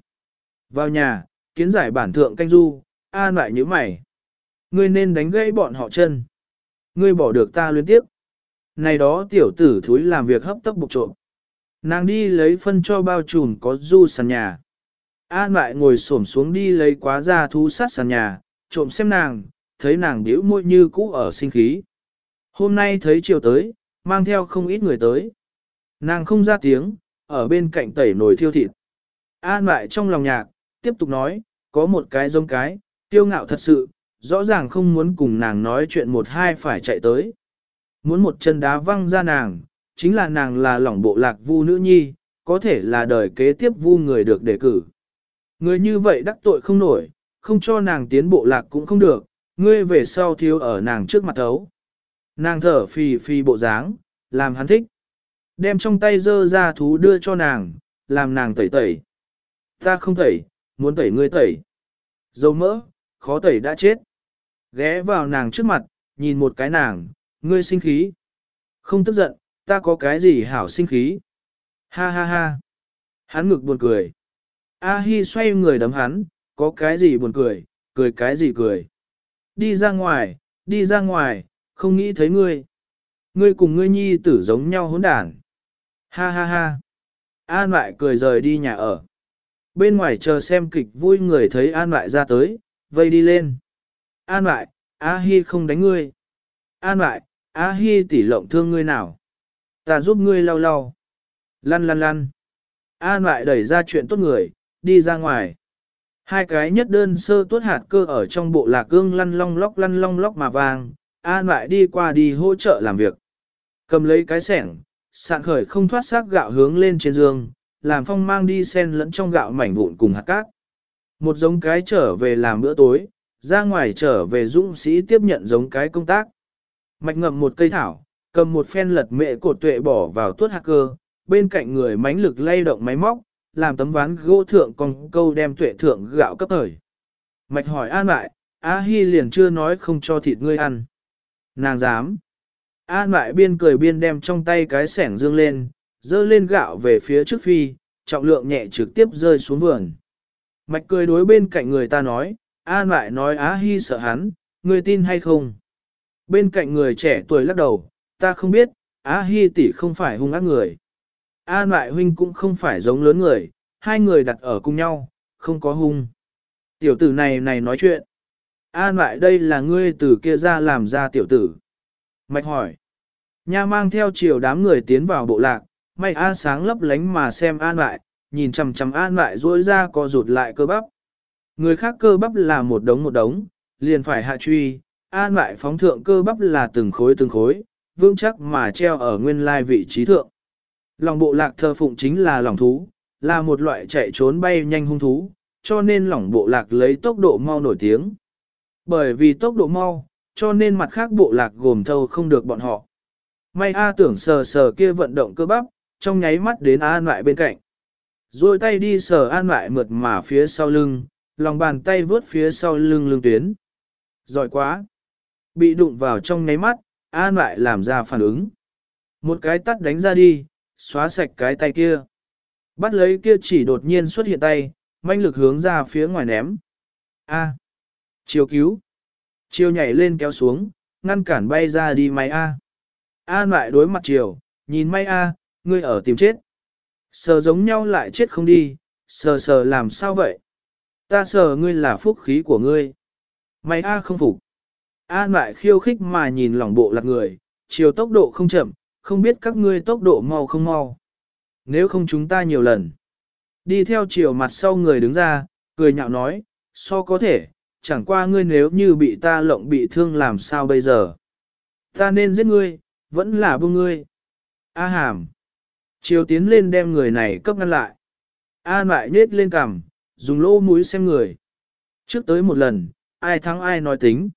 Vào nhà, kiến giải bản thượng canh du, An lại như mày. Ngươi nên đánh gãy bọn họ chân. Ngươi bỏ được ta liên tiếp. Này đó tiểu tử thúi làm việc hấp tấp bục trộm. Nàng đi lấy phân cho bao trùm có du sàn nhà. An lại ngồi xổm xuống đi lấy quá ra thú sát sàn nhà, trộm xem nàng, thấy nàng biểu môi như cũ ở sinh khí. Hôm nay thấy chiều tới, mang theo không ít người tới. Nàng không ra tiếng, ở bên cạnh tẩy nồi thiêu thịt. An lại trong lòng nhạc, tiếp tục nói, có một cái giống cái, tiêu ngạo thật sự, rõ ràng không muốn cùng nàng nói chuyện một hai phải chạy tới. Muốn một chân đá văng ra nàng, chính là nàng là lỏng bộ lạc vu nữ nhi, có thể là đời kế tiếp vu người được đề cử. Người như vậy đắc tội không nổi, không cho nàng tiến bộ lạc cũng không được, ngươi về sau thiếu ở nàng trước mặt thấu. Nàng thở phì phì bộ dáng, làm hắn thích. Đem trong tay dơ ra thú đưa cho nàng, làm nàng tẩy tẩy. Ta không tẩy, muốn tẩy ngươi tẩy. Dầu mỡ, khó tẩy đã chết. Ghé vào nàng trước mặt, nhìn một cái nàng, ngươi sinh khí. Không tức giận, ta có cái gì hảo sinh khí. Ha ha ha. Hắn ngực buồn cười. A Hi xoay người đấm hắn, có cái gì buồn cười, cười cái gì cười. Đi ra ngoài, đi ra ngoài, không nghĩ thấy ngươi. Ngươi cùng ngươi nhi tử giống nhau hỗn đản. Ha ha ha. An lại cười rời đi nhà ở. Bên ngoài chờ xem kịch vui người thấy An lại ra tới, vây đi lên. An lại, A Hi không đánh ngươi. An lại, A Hi tỉ lộng thương ngươi nào. Ta giúp ngươi lau lau. Lăn lăn lăn. An lại đẩy ra chuyện tốt người, đi ra ngoài. Hai cái nhất đơn sơ tuốt hạt cơ ở trong bộ lạc gương lăn long lóc lăn long lóc mà vàng, An lại đi qua đi hỗ trợ làm việc. Cầm lấy cái sẻng, sạn khởi không thoát xác gạo hướng lên trên giường, làm phong mang đi sen lẫn trong gạo mảnh vụn cùng hạt cát. Một giống cái trở về làm bữa tối, ra ngoài trở về dũng sĩ tiếp nhận giống cái công tác. Mạch ngậm một cây thảo, cầm một phen lật mệ cột tuệ bỏ vào tuốt hạt cơ, bên cạnh người mánh lực lay động máy móc, làm tấm ván gỗ thượng con câu đem tuệ thượng gạo cấp thời. Mạch hỏi an lại, A Hi liền chưa nói không cho thịt ngươi ăn. Nàng dám. An lại biên cười biên đem trong tay cái sẻng dương lên, dơ lên gạo về phía trước phi, trọng lượng nhẹ trực tiếp rơi xuống vườn. Mạch cười đối bên cạnh người ta nói, An lại nói Á Hi sợ hắn, ngươi tin hay không? Bên cạnh người trẻ tuổi lắc đầu, ta không biết, Á Hi tỷ không phải hung ác người. An lại huynh cũng không phải giống lớn người, hai người đặt ở cùng nhau, không có hung. Tiểu tử này này nói chuyện. An lại đây là ngươi từ kia ra làm ra tiểu tử. Mạch hỏi. Nha mang theo chiều đám người tiến vào bộ lạc, may A sáng lấp lánh mà xem An lại, nhìn chằm chằm An lại rỗi ra co rụt lại cơ bắp. Người khác cơ bắp là một đống một đống, liền phải hạ truy, An lại phóng thượng cơ bắp là từng khối từng khối, vững chắc mà treo ở nguyên lai vị trí thượng. Lòng bộ lạc thờ phụng chính là lòng thú, là một loại chạy trốn bay nhanh hung thú, cho nên lòng bộ lạc lấy tốc độ mau nổi tiếng. Bởi vì tốc độ mau, cho nên mặt khác bộ lạc gồm thâu không được bọn họ. May A tưởng sờ sờ kia vận động cơ bắp, trong nháy mắt đến An lại bên cạnh. Rồi tay đi sờ An lại mượt mà phía sau lưng, lòng bàn tay vướt phía sau lưng lưng tuyến. Giỏi quá! Bị đụng vào trong nháy mắt, An lại làm ra phản ứng. Một cái tắt đánh ra đi, xóa sạch cái tay kia. Bắt lấy kia chỉ đột nhiên xuất hiện tay, manh lực hướng ra phía ngoài ném. A. Chiều cứu. Chiều nhảy lên kéo xuống, ngăn cản bay ra đi máy A. A lại đối mặt chiều, nhìn may A, ngươi ở tìm chết. Sờ giống nhau lại chết không đi, sờ sờ làm sao vậy? Ta sờ ngươi là phúc khí của ngươi. May A không phục. A lại khiêu khích mà nhìn lỏng bộ lạc người, chiều tốc độ không chậm, không biết các ngươi tốc độ mau không mau. Nếu không chúng ta nhiều lần. Đi theo chiều mặt sau người đứng ra, cười nhạo nói, so có thể, chẳng qua ngươi nếu như bị ta lộng bị thương làm sao bây giờ. Ta nên giết ngươi, vẫn là buông ngươi. A hàm. Chiều tiến lên đem người này cấp ngăn lại. A lại nết lên cằm, dùng lỗ mũi xem người. Trước tới một lần, ai thắng ai nói tính.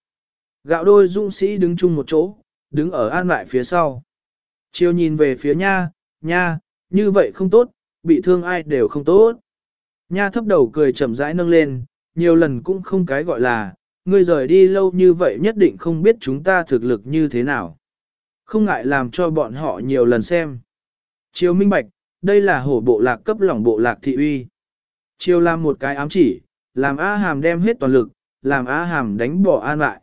Gạo đôi dũng sĩ đứng chung một chỗ, đứng ở an lại phía sau. Chiều nhìn về phía nha, nha, như vậy không tốt, bị thương ai đều không tốt. Nha thấp đầu cười chậm rãi nâng lên, nhiều lần cũng không cái gọi là, ngươi rời đi lâu như vậy nhất định không biết chúng ta thực lực như thế nào. Không ngại làm cho bọn họ nhiều lần xem. Chiều minh bạch, đây là hổ bộ lạc cấp lỏng bộ lạc thị uy. Chiều làm một cái ám chỉ, làm A Hàm đem hết toàn lực, làm A Hàm đánh bỏ An lại.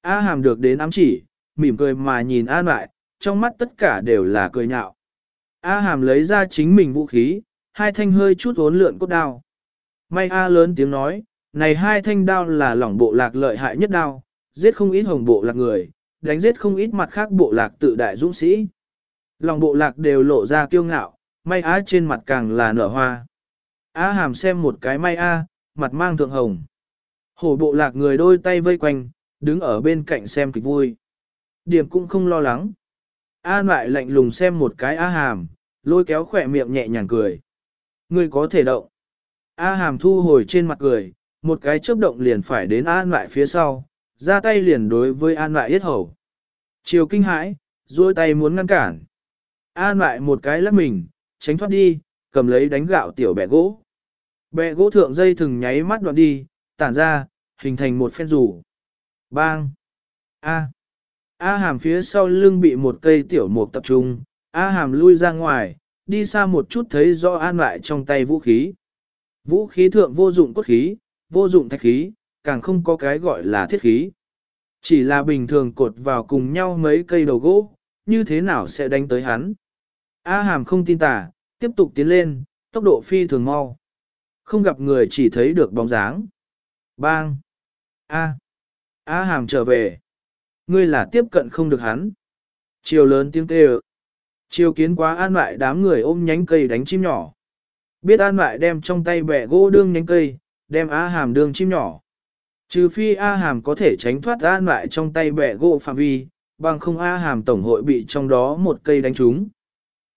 A Hàm được đến ám chỉ, mỉm cười mà nhìn An lại, trong mắt tất cả đều là cười nhạo. A Hàm lấy ra chính mình vũ khí, hai thanh hơi chút ốn lượn cốt đao. May A lớn tiếng nói, này hai thanh đao là lỏng bộ lạc lợi hại nhất đao, giết không ít hồng bộ lạc người, đánh giết không ít mặt khác bộ lạc tự đại dũng sĩ. Lòng bộ lạc đều lộ ra kiêu ngạo, may á trên mặt càng là nở hoa. Á hàm xem một cái may a, mặt mang thượng hồng. Hổ bộ lạc người đôi tay vây quanh, đứng ở bên cạnh xem kịch vui. Điểm cũng không lo lắng. An lại lạnh lùng xem một cái A hàm, lôi kéo khỏe miệng nhẹ nhàng cười. Ngươi có thể động. A hàm thu hồi trên mặt cười, một cái chớp động liền phải đến An lại phía sau, ra tay liền đối với An lại yết hầu. Chiều kinh hãi, duỗi tay muốn ngăn cản. An lại một cái lắc mình, tránh thoát đi, cầm lấy đánh gạo tiểu bẻ gỗ. Bẻ gỗ thượng dây thừng nháy mắt đoạn đi, tản ra, hình thành một phen rủ. Bang! A! A hàm phía sau lưng bị một cây tiểu mục tập trung, A hàm lui ra ngoài, đi xa một chút thấy rõ an lại trong tay vũ khí. Vũ khí thượng vô dụng cốt khí, vô dụng thạch khí, càng không có cái gọi là thiết khí. Chỉ là bình thường cột vào cùng nhau mấy cây đầu gỗ, như thế nào sẽ đánh tới hắn. A hàm không tin tả, tiếp tục tiến lên, tốc độ phi thường mau. Không gặp người chỉ thấy được bóng dáng. Bang! A! A hàm trở về. Ngươi là tiếp cận không được hắn. Chiều lớn tiếng kêu. Chiều kiến quá an lại đám người ôm nhánh cây đánh chim nhỏ. Biết an lại đem trong tay bẻ gỗ đương nhánh cây, đem A hàm đương chim nhỏ. Trừ phi A hàm có thể tránh thoát an lại trong tay bẻ gỗ phạm vi, bằng không A hàm tổng hội bị trong đó một cây đánh trúng.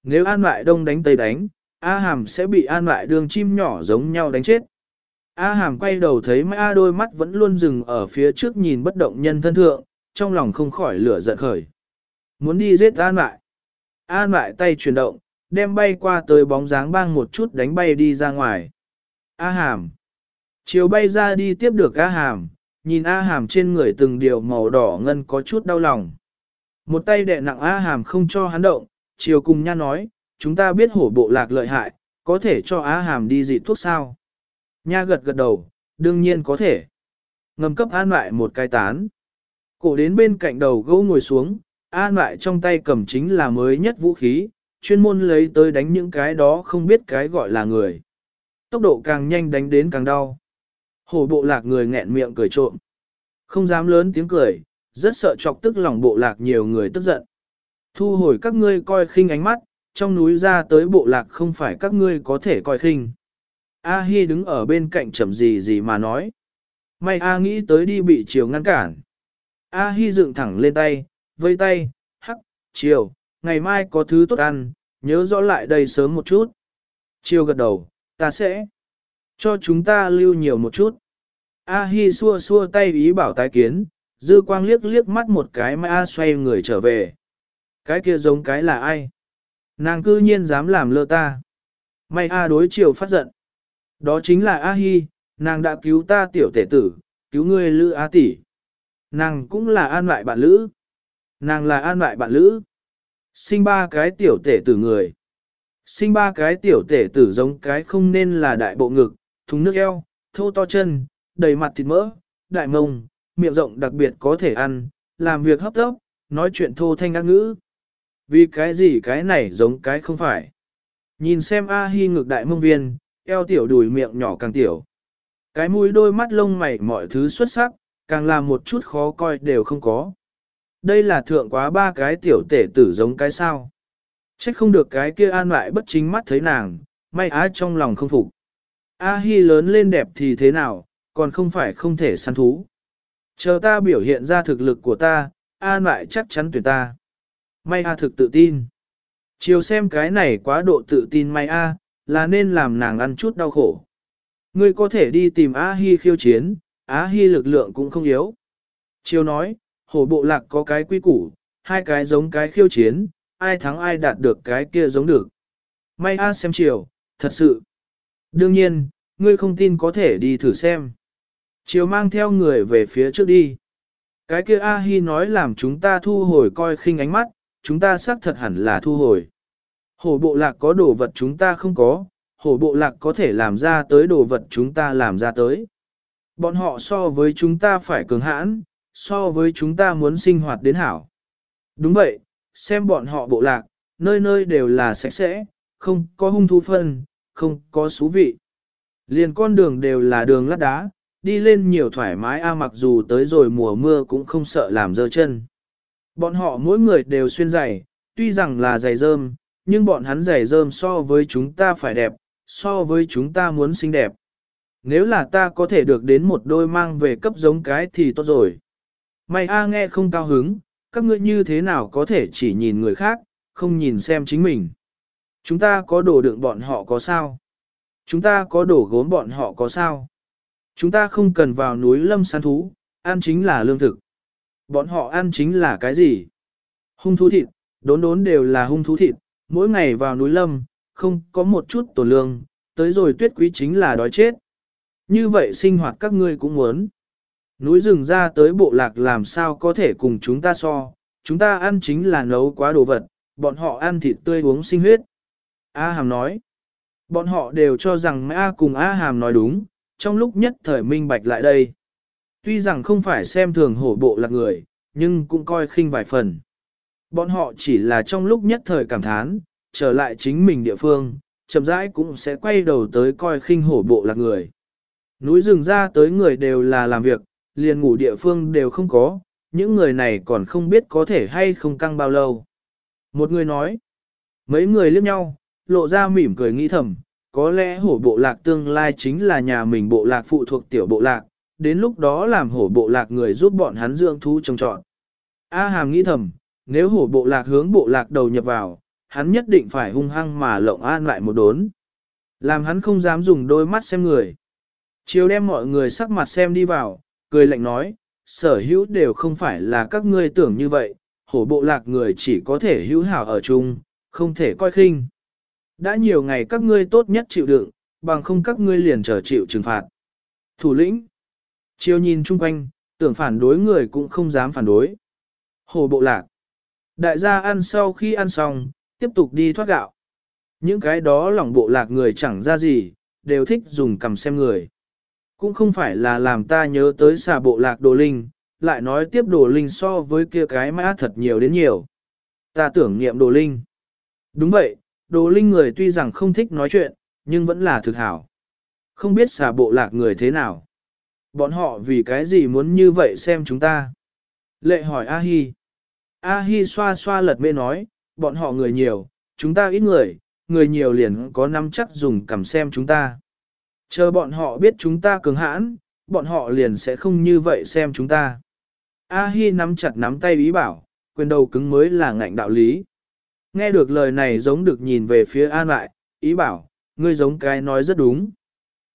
Nếu an lại đông đánh tây đánh, A hàm sẽ bị an lại đương chim nhỏ giống nhau đánh chết. A hàm quay đầu thấy mai A đôi mắt vẫn luôn dừng ở phía trước nhìn bất động nhân thân thượng, trong lòng không khỏi lửa giận khởi. Muốn đi giết an lại. An lại tay chuyển động, đem bay qua tới bóng dáng bang một chút đánh bay đi ra ngoài. A hàm. Chiều bay ra đi tiếp được A hàm, nhìn A hàm trên người từng điều màu đỏ ngân có chút đau lòng. Một tay đè nặng A hàm không cho hắn động, chiều cùng nha nói, chúng ta biết hổ bộ lạc lợi hại, có thể cho A hàm đi dị thuốc sao. Nha gật gật đầu, đương nhiên có thể. Ngầm cấp an lại một cái tán. Cổ đến bên cạnh đầu gỗ ngồi xuống, an lại trong tay cầm chính là mới nhất vũ khí, chuyên môn lấy tới đánh những cái đó không biết cái gọi là người. Tốc độ càng nhanh đánh đến càng đau. Hổ bộ lạc người nghẹn miệng cười trộm. Không dám lớn tiếng cười, rất sợ chọc tức lòng bộ lạc nhiều người tức giận. Thu hồi các ngươi coi khinh ánh mắt, trong núi ra tới bộ lạc không phải các ngươi có thể coi khinh. A Hi đứng ở bên cạnh chậm gì gì mà nói. May A nghĩ tới đi bị chiều ngăn cản. A Hi dựng thẳng lên tay, vây tay, hắc, chiều, ngày mai có thứ tốt ăn, nhớ rõ lại đây sớm một chút. Chiều gật đầu, ta sẽ cho chúng ta lưu nhiều một chút. A Hi xua xua tay ý bảo tái kiến, dư quang liếc liếc mắt một cái mà A xoay người trở về. Cái kia giống cái là ai? Nàng cư nhiên dám làm lơ ta. May A đối chiều phát giận. Đó chính là A Hi, nàng đã cứu ta tiểu tể tử, cứu ngươi lữ A tỷ. Nàng cũng là an lại bạn lữ. Nàng là an lại bạn lữ. Sinh ba cái tiểu tể tử người. Sinh ba cái tiểu tể tử giống cái không nên là đại bộ ngực, thùng nước eo, thô to chân, đầy mặt thịt mỡ, đại mông, miệng rộng đặc biệt có thể ăn, làm việc hấp tốc, nói chuyện thô thanh ác ngữ. Vì cái gì cái này giống cái không phải. Nhìn xem A Hi ngực đại mông viên, eo tiểu đùi miệng nhỏ càng tiểu. Cái mũi đôi mắt lông mày mọi thứ xuất sắc, càng làm một chút khó coi đều không có. Đây là thượng quá ba cái tiểu tể tử giống cái sao. Trách không được cái kia an lại bất chính mắt thấy nàng, may á trong lòng không phục. A Hi lớn lên đẹp thì thế nào, còn không phải không thể săn thú. Chờ ta biểu hiện ra thực lực của ta, an lại chắc chắn tuyệt ta. May A thực tự tin. Chiều xem cái này quá độ tự tin may A, là nên làm nàng ăn chút đau khổ. Ngươi có thể đi tìm A Hi khiêu chiến, Á Hi lực lượng cũng không yếu. Chiêu nói, hổ bộ lạc có cái quy củ, hai cái giống cái khiêu chiến, ai thắng ai đạt được cái kia giống được. May A xem chiều, thật sự. Đương nhiên, ngươi không tin có thể đi thử xem. Chiều mang theo người về phía trước đi. Cái kia A Hi nói làm chúng ta thu hồi coi khinh ánh mắt, chúng ta xác thật hẳn là thu hồi. Hổ bộ lạc có đồ vật chúng ta không có, hổ bộ lạc có thể làm ra tới đồ vật chúng ta làm ra tới. Bọn họ so với chúng ta phải cường hãn, so với chúng ta muốn sinh hoạt đến hảo. Đúng vậy, xem bọn họ bộ lạc, nơi nơi đều là sạch sẽ, không có hung thú phân, không có xú vị. Liền con đường đều là đường lát đá, đi lên nhiều thoải mái a mặc dù tới rồi mùa mưa cũng không sợ làm dơ chân. Bọn họ mỗi người đều xuyên giày, tuy rằng là giày rơm, nhưng bọn hắn giày rơm so với chúng ta phải đẹp, so với chúng ta muốn xinh đẹp. Nếu là ta có thể được đến một đôi mang về cấp giống cái thì tốt rồi. Mày A nghe không cao hứng, các ngươi như thế nào có thể chỉ nhìn người khác, không nhìn xem chính mình. Chúng ta có đồ đựng bọn họ có sao? Chúng ta có đồ gốm bọn họ có sao? Chúng ta không cần vào núi lâm săn thú, ăn chính là lương thực. Bọn họ ăn chính là cái gì? Hung thú thịt, đốn đốn đều là hung thú thịt, mỗi ngày vào núi lâm, không có một chút tổ lương, tới rồi tuyết quý chính là đói chết. Như vậy sinh hoạt các ngươi cũng muốn. Núi rừng ra tới bộ lạc làm sao có thể cùng chúng ta so, chúng ta ăn chính là nấu quá đồ vật, bọn họ ăn thịt tươi uống sinh huyết. A Hàm nói, bọn họ đều cho rằng A cùng A Hàm nói đúng, trong lúc nhất thời minh bạch lại đây. Tuy rằng không phải xem thường hổ bộ lạc người, nhưng cũng coi khinh vài phần. Bọn họ chỉ là trong lúc nhất thời cảm thán, trở lại chính mình địa phương, chậm rãi cũng sẽ quay đầu tới coi khinh hổ bộ lạc người. Núi rừng ra tới người đều là làm việc, liền ngủ địa phương đều không có, những người này còn không biết có thể hay không căng bao lâu. Một người nói, mấy người liếc nhau, lộ ra mỉm cười nghĩ thầm, có lẽ hổ bộ lạc tương lai chính là nhà mình bộ lạc phụ thuộc tiểu bộ lạc, đến lúc đó làm hổ bộ lạc người giúp bọn hắn dưỡng thú trồng trọn. A hàm nghĩ thầm, nếu hổ bộ lạc hướng bộ lạc đầu nhập vào, hắn nhất định phải hung hăng mà lộng an lại một đốn. Làm hắn không dám dùng đôi mắt xem người. Chiều đem mọi người sắc mặt xem đi vào, cười lạnh nói, sở hữu đều không phải là các ngươi tưởng như vậy, hổ bộ lạc người chỉ có thể hữu hảo ở chung, không thể coi khinh. Đã nhiều ngày các ngươi tốt nhất chịu đựng, bằng không các ngươi liền trở chịu trừng phạt. Thủ lĩnh, chiều nhìn chung quanh, tưởng phản đối người cũng không dám phản đối. Hổ bộ lạc, đại gia ăn sau khi ăn xong, tiếp tục đi thoát gạo. Những cái đó lòng bộ lạc người chẳng ra gì, đều thích dùng cầm xem người. Cũng không phải là làm ta nhớ tới xà bộ lạc đồ linh, lại nói tiếp đồ linh so với kia cái mã thật nhiều đến nhiều. Ta tưởng niệm đồ linh. Đúng vậy, đồ linh người tuy rằng không thích nói chuyện, nhưng vẫn là thực hảo. Không biết xà bộ lạc người thế nào. Bọn họ vì cái gì muốn như vậy xem chúng ta. Lệ hỏi A-hi. A-hi xoa xoa lật mê nói, bọn họ người nhiều, chúng ta ít người, người nhiều liền có năm chắc dùng cầm xem chúng ta. Chờ bọn họ biết chúng ta cường hãn, bọn họ liền sẽ không như vậy xem chúng ta. A-hi nắm chặt nắm tay ý bảo, quyền đầu cứng mới là ngạnh đạo lý. Nghe được lời này giống được nhìn về phía An lại, ý bảo, ngươi giống cái nói rất đúng.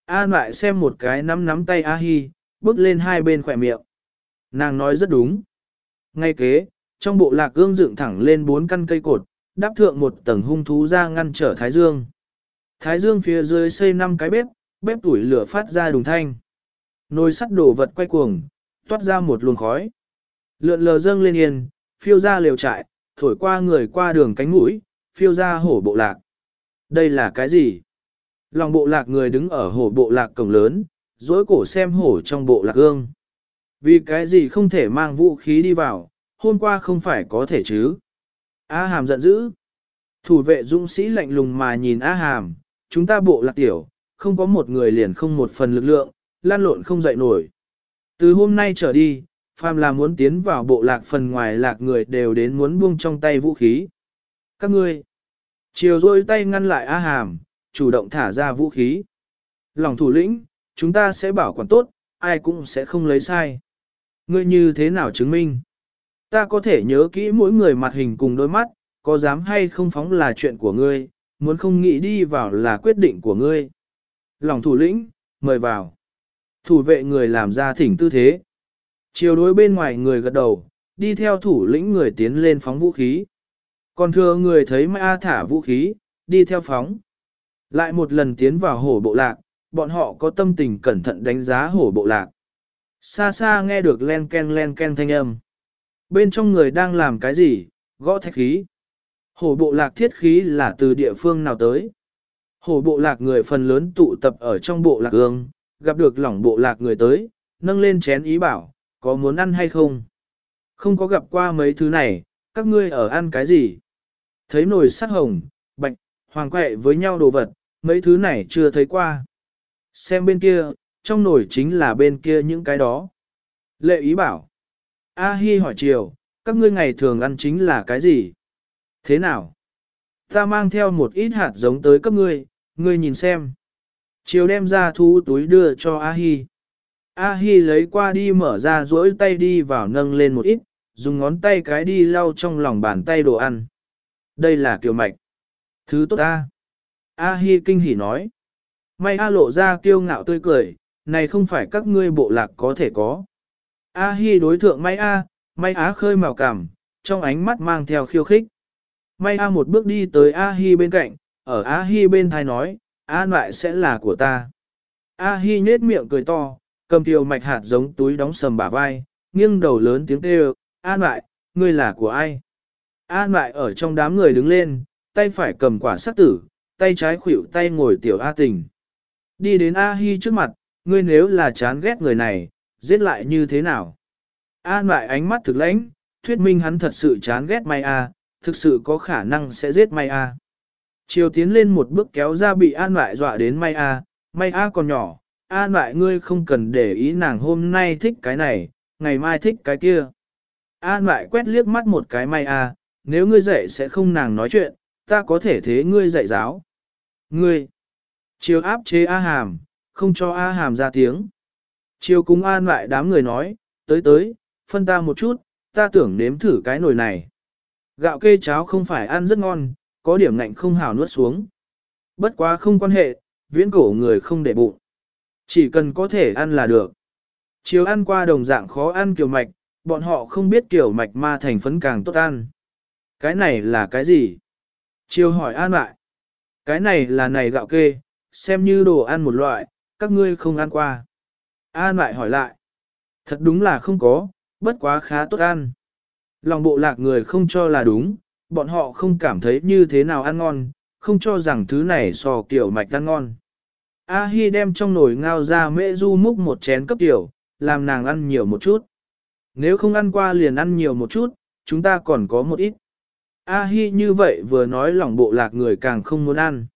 An lại xem một cái nắm nắm tay A-hi, bước lên hai bên khỏe miệng. Nàng nói rất đúng. Ngay kế, trong bộ lạc gương dựng thẳng lên bốn căn cây cột, đáp thượng một tầng hung thú ra ngăn trở Thái Dương. Thái Dương phía dưới xây năm cái bếp, bếp tuổi lửa phát ra đùng thanh. Nồi sắt đổ vật quay cuồng, toát ra một luồng khói. Lượn lờ dâng lên yên, phiêu ra liều trại, thổi qua người qua đường cánh mũi, phiêu ra hổ bộ lạc. Đây là cái gì? Lòng bộ lạc người đứng ở hổ bộ lạc cổng lớn, dối cổ xem hổ trong bộ lạc gương. Vì cái gì không thể mang vũ khí đi vào, hôm qua không phải có thể chứ? A hàm giận dữ. Thủ vệ dũng sĩ lạnh lùng mà nhìn A hàm, chúng ta bộ lạc tiểu, không có một người liền không một phần lực lượng, lan lộn không dậy nổi. Từ hôm nay trở đi, phàm là muốn tiến vào bộ lạc phần ngoài lạc người đều đến muốn buông trong tay vũ khí. Các ngươi, chiều rôi tay ngăn lại A hàm, chủ động thả ra vũ khí. Lòng thủ lĩnh, chúng ta sẽ bảo quản tốt, ai cũng sẽ không lấy sai. Ngươi như thế nào chứng minh? Ta có thể nhớ kỹ mỗi người mặt hình cùng đôi mắt, có dám hay không phóng là chuyện của ngươi, muốn không nghĩ đi vào là quyết định của ngươi. Lòng thủ lĩnh, mời vào. Thủ vệ người làm ra thỉnh tư thế. Chiều đối bên ngoài người gật đầu, đi theo thủ lĩnh người tiến lên phóng vũ khí. Còn thừa người thấy Ma thả vũ khí, đi theo phóng. Lại một lần tiến vào hổ bộ lạc, bọn họ có tâm tình cẩn thận đánh giá hổ bộ lạc. Xa xa nghe được len ken len ken thanh âm. Bên trong người đang làm cái gì, gõ thạch khí. Hổ bộ lạc thiết khí là từ địa phương nào tới. Hổ bộ lạc người phần lớn tụ tập ở trong bộ lạc ương, gặp được lỏng bộ lạc người tới, nâng lên chén ý bảo, có muốn ăn hay không? Không có gặp qua mấy thứ này, các ngươi ở ăn cái gì? Thấy nồi sắt hồng, bạch, hoàng quẹ với nhau đồ vật, mấy thứ này chưa thấy qua. Xem bên kia, trong nồi chính là bên kia những cái đó. Lệ ý bảo. A Hi hỏi chiều, các ngươi ngày thường ăn chính là cái gì? Thế nào? Ta mang theo một ít hạt giống tới cấp ngươi, ngươi nhìn xem. Chiều đem ra thú túi đưa cho A-hi. A-hi lấy qua đi mở ra duỗi tay đi vào nâng lên một ít, dùng ngón tay cái đi lau trong lòng bàn tay đồ ăn. Đây là kiều mạch. Thứ tốt ta. A-hi kinh hỉ nói. May A lộ ra kiêu ngạo tươi cười, này không phải các ngươi bộ lạc có thể có. A-hi đối thượng may A, may Á khơi màu cảm, trong ánh mắt mang theo khiêu khích. May A một bước đi tới A-hi bên cạnh, ở A-hi bên thai nói, an lại sẽ là của ta. A-hi nhết miệng cười to, cầm tiêu mạch hạt giống túi đóng sầm bả vai, nghiêng đầu lớn tiếng kêu, an lại, ngươi là của ai? An lại ở trong đám người đứng lên, tay phải cầm quả sắc tử, tay trái khuỷu tay ngồi tiểu A tình. Đi đến A Hi trước mặt, ngươi nếu là chán ghét người này, giết lại như thế nào? An lại ánh mắt thực lãnh, thuyết minh hắn thật sự chán ghét May A, thực sự có khả năng sẽ giết May A. Chiều tiến lên một bước kéo ra bị An lại dọa đến May A, May A còn nhỏ, An lại ngươi không cần để ý nàng hôm nay thích cái này, ngày mai thích cái kia. An lại quét liếc mắt một cái May A, nếu ngươi dạy sẽ không nàng nói chuyện, ta có thể thế ngươi dạy giáo. Ngươi, chiều áp chế A hàm, không cho A hàm ra tiếng. Chiều cùng an lại đám người nói, tới tới, phân ta một chút, ta tưởng nếm thử cái nồi này. Gạo kê cháo không phải ăn rất ngon, có điểm ngạnh không hào nuốt xuống. Bất quá không quan hệ, viễn cổ người không để bụng. Chỉ cần có thể ăn là được. Chiều ăn qua đồng dạng khó ăn kiểu mạch, bọn họ không biết kiểu mạch ma thành phấn càng tốt ăn. Cái này là cái gì? Chiều hỏi an lại. Cái này là này gạo kê, xem như đồ ăn một loại, các ngươi không ăn qua. An lại hỏi lại. Thật đúng là không có, bất quá khá tốt ăn. Lòng bộ lạc người không cho là đúng, bọn họ không cảm thấy như thế nào ăn ngon, không cho rằng thứ này so kiểu mạch ăn ngon. A Hi đem trong nồi ngao ra mễ du múc một chén cấp tiểu, làm nàng ăn nhiều một chút. Nếu không ăn qua liền ăn nhiều một chút, chúng ta còn có một ít. A Hi như vậy vừa nói lòng bộ lạc người càng không muốn ăn.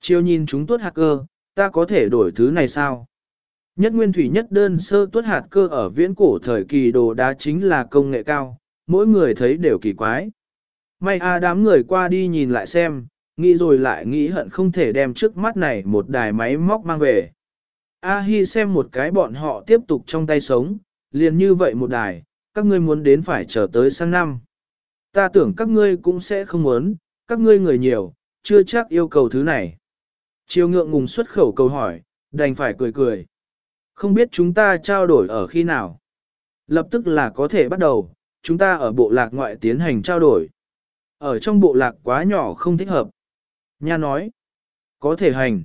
Chiều nhìn chúng tuốt hạt cơ, ta có thể đổi thứ này sao? Nhất nguyên thủy nhất đơn sơ tuốt hạt cơ ở viễn cổ thời kỳ đồ đá chính là công nghệ cao, mỗi người thấy đều kỳ quái. May a đám người qua đi nhìn lại xem, nghĩ rồi lại nghĩ hận không thể đem trước mắt này một đài máy móc mang về. A Hi xem một cái bọn họ tiếp tục trong tay sống, liền như vậy một đài, các ngươi muốn đến phải chờ tới sang năm. Ta tưởng các ngươi cũng sẽ không muốn, các ngươi người nhiều, chưa chắc yêu cầu thứ này. Chiêu ngượng ngùng xuất khẩu câu hỏi, đành phải cười cười. Không biết chúng ta trao đổi ở khi nào. Lập tức là có thể bắt đầu, chúng ta ở bộ lạc ngoại tiến hành trao đổi. Ở trong bộ lạc quá nhỏ không thích hợp. Nha nói, có thể hành.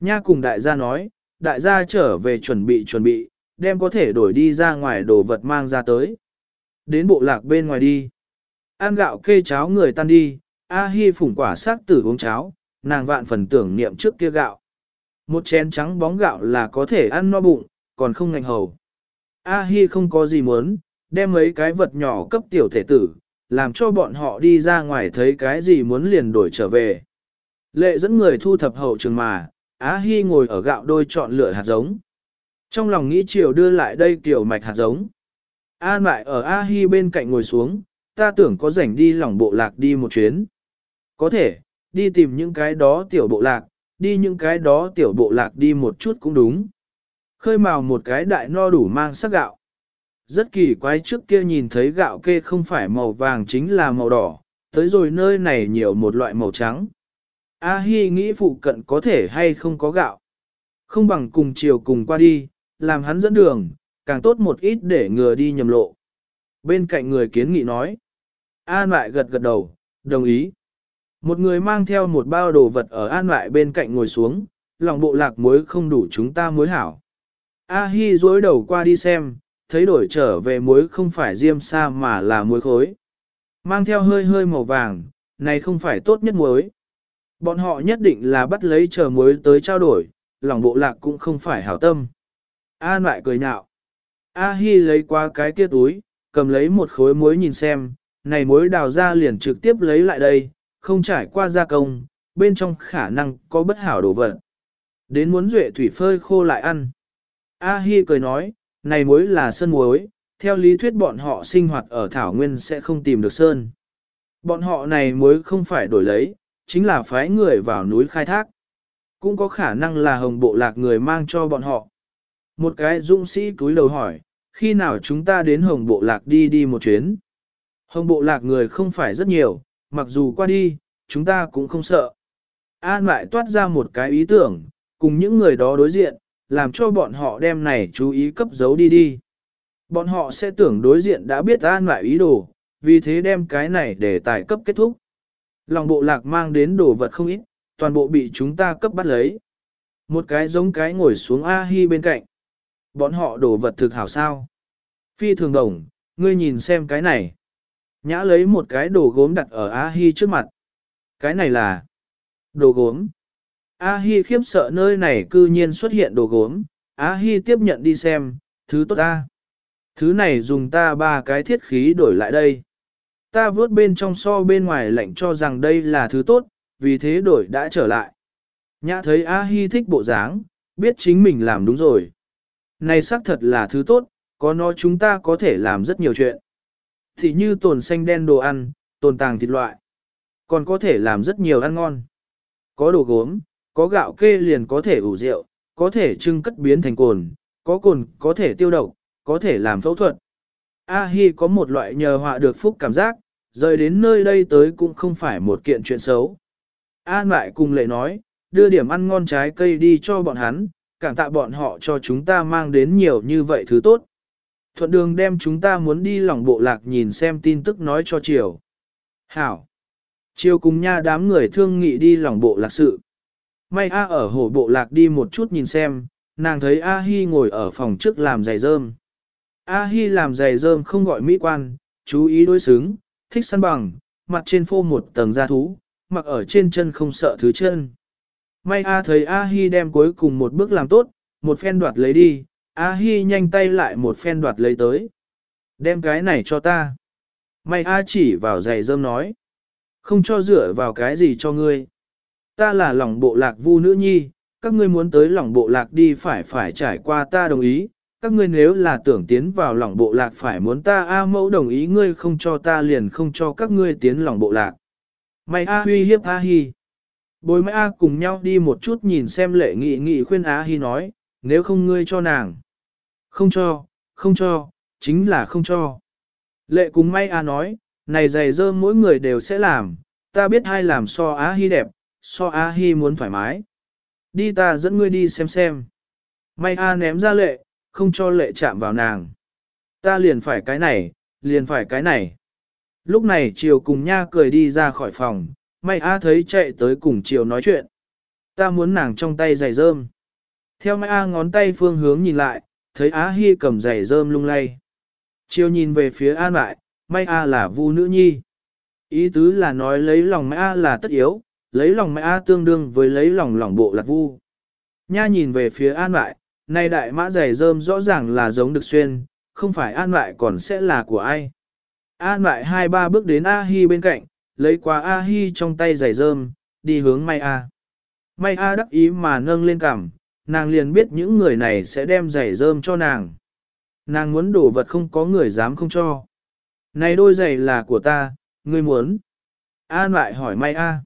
Nha cùng đại gia nói, đại gia trở về chuẩn bị chuẩn bị, đem có thể đổi đi ra ngoài đồ vật mang ra tới. Đến bộ lạc bên ngoài đi. Ăn gạo kê cháo người tan đi, A Hi phủng quả xác tử uống cháo, nàng vạn phần tưởng niệm trước kia gạo. Một chén trắng bóng gạo là có thể ăn no bụng, còn không ngành hầu. A Hi không có gì muốn, đem mấy cái vật nhỏ cấp tiểu thể tử, làm cho bọn họ đi ra ngoài thấy cái gì muốn liền đổi trở về. Lệ dẫn người thu thập hậu trường mà, Á Hi ngồi ở gạo đôi chọn lựa hạt giống. Trong lòng nghĩ chiều đưa lại đây kiểu mạch hạt giống. An lại ở A Hi bên cạnh ngồi xuống, ta tưởng có rảnh đi lòng bộ lạc đi một chuyến. Có thể, đi tìm những cái đó tiểu bộ lạc, đi những cái đó tiểu bộ lạc đi một chút cũng đúng. Khơi mào một cái đại no đủ mang sắc gạo. Rất kỳ quái trước kia nhìn thấy gạo kê không phải màu vàng chính là màu đỏ, tới rồi nơi này nhiều một loại màu trắng. A Hi nghĩ phụ cận có thể hay không có gạo. Không bằng cùng chiều cùng qua đi, làm hắn dẫn đường, càng tốt một ít để ngừa đi nhầm lộ. Bên cạnh người kiến nghị nói. An lại gật gật đầu, đồng ý. Một người mang theo một bao đồ vật ở an lại bên cạnh ngồi xuống, lòng bộ lạc muối không đủ chúng ta muối hảo. A Hi dối đầu qua đi xem, thấy đổi trở về muối không phải diêm sa mà là muối khối. Mang theo hơi hơi màu vàng, này không phải tốt nhất muối. Bọn họ nhất định là bắt lấy chờ muối tới trao đổi, lòng bộ lạc cũng không phải hảo tâm. a lại cười nhạo. A Hi lấy qua cái kia túi, cầm lấy một khối muối nhìn xem, này muối đào ra liền trực tiếp lấy lại đây, không trải qua gia công, bên trong khả năng có bất hảo đồ vật. Đến muốn duệ thủy phơi khô lại ăn. A Hi cười nói, này muối là sơn muối, theo lý thuyết bọn họ sinh hoạt ở Thảo Nguyên sẽ không tìm được sơn. Bọn họ này muối không phải đổi lấy, chính là phái người vào núi khai thác. Cũng có khả năng là hồng bộ lạc người mang cho bọn họ. Một cái dũng sĩ cúi đầu hỏi, khi nào chúng ta đến hồng bộ lạc đi đi một chuyến? Hồng bộ lạc người không phải rất nhiều, mặc dù qua đi, chúng ta cũng không sợ. An lại toát ra một cái ý tưởng, cùng những người đó đối diện, làm cho bọn họ đem này chú ý cấp giấu đi đi. Bọn họ sẽ tưởng đối diện đã biết an lại ý đồ, vì thế đem cái này để tài cấp kết thúc. Lòng bộ lạc mang đến đồ vật không ít, toàn bộ bị chúng ta cấp bắt lấy. Một cái giống cái ngồi xuống A-hi bên cạnh. Bọn họ đồ vật thực hảo sao. Phi thường đồng, ngươi nhìn xem cái này. Nhã lấy một cái đồ gốm đặt ở A-hi trước mặt. Cái này là đồ gốm. A-hi khiếp sợ nơi này cư nhiên xuất hiện đồ gốm. A-hi tiếp nhận đi xem, thứ tốt ta. Thứ này dùng ta ba cái thiết khí đổi lại đây. Ta vớt bên trong so bên ngoài lệnh cho rằng đây là thứ tốt, vì thế đổi đã trở lại. Nhã thấy A-hi thích bộ dáng, biết chính mình làm đúng rồi. Này xác thật là thứ tốt, có nó chúng ta có thể làm rất nhiều chuyện. Thì như tồn xanh đen đồ ăn, tồn tàng thịt loại. Còn có thể làm rất nhiều ăn ngon. Có đồ gốm, có gạo kê liền có thể ủ rượu, có thể trưng cất biến thành cồn, có cồn có thể tiêu độc, có thể làm phẫu thuật. A-hi có một loại nhờ họa được phúc cảm giác, rời đến nơi đây tới cũng không phải một kiện chuyện xấu. An lại cùng lệ nói, đưa điểm ăn ngon trái cây đi cho bọn hắn, cảm tạ bọn họ cho chúng ta mang đến nhiều như vậy thứ tốt. Thuận đường đem chúng ta muốn đi lòng bộ lạc nhìn xem tin tức nói cho Triều. Hảo! Triều cùng nha đám người thương nghị đi lòng bộ lạc sự. May A ở hồ bộ lạc đi một chút nhìn xem, nàng thấy A Hi ngồi ở phòng trước làm giày rơm. A Hi làm giày rơm không gọi mỹ quan, chú ý đối xứng, thích săn bằng, mặt trên phô một tầng da thú, mặc ở trên chân không sợ thứ chân. May A thấy A Hi đem cuối cùng một bước làm tốt, một phen đoạt lấy đi, A Hi nhanh tay lại một phen đoạt lấy tới. Đem cái này cho ta. May A chỉ vào giày rơm nói. Không cho dựa vào cái gì cho ngươi. Ta là lòng bộ lạc vu nữ nhi, các ngươi muốn tới lòng bộ lạc đi phải phải trải qua ta đồng ý. Các ngươi nếu là tưởng tiến vào lòng bộ lạc phải muốn ta A mẫu đồng ý ngươi không cho ta liền không cho các ngươi tiến lòng bộ lạc. May A huy hiếp A Hi. Bồi Mai A cùng nhau đi một chút nhìn xem lệ nghị nghị khuyên A Hi nói, nếu không ngươi cho nàng. Không cho, không cho, chính là không cho. Lệ cùng May A nói, này giày dơ mỗi người đều sẽ làm, ta biết hai làm so A Hi đẹp, so A Hi muốn thoải mái. Đi ta dẫn ngươi đi xem xem. May A ném ra lệ, không cho lệ chạm vào nàng. Ta liền phải cái này, liền phải cái này. Lúc này Triều cùng nha cười đi ra khỏi phòng, may A thấy chạy tới cùng Triều nói chuyện. Ta muốn nàng trong tay giày rơm. Theo may A ngón tay phương hướng nhìn lại, thấy Á Hi cầm giày rơm lung lay. Triều nhìn về phía An lại, may A là vu nữ nhi. Ý tứ là nói lấy lòng may A là tất yếu, lấy lòng may A tương đương với lấy lòng lòng bộ lạc vu. Nha nhìn về phía An lại, nay đại mã giày rơm rõ ràng là giống được xuyên, không phải An lại còn sẽ là của ai. An lại hai ba bước đến A Hi bên cạnh, lấy qua A Hi trong tay giày rơm, đi hướng May A. May A đắc ý mà nâng lên cằm, nàng liền biết những người này sẽ đem giày rơm cho nàng. Nàng muốn đổ vật không có người dám không cho. Này đôi giày là của ta, ngươi muốn. An lại hỏi May A.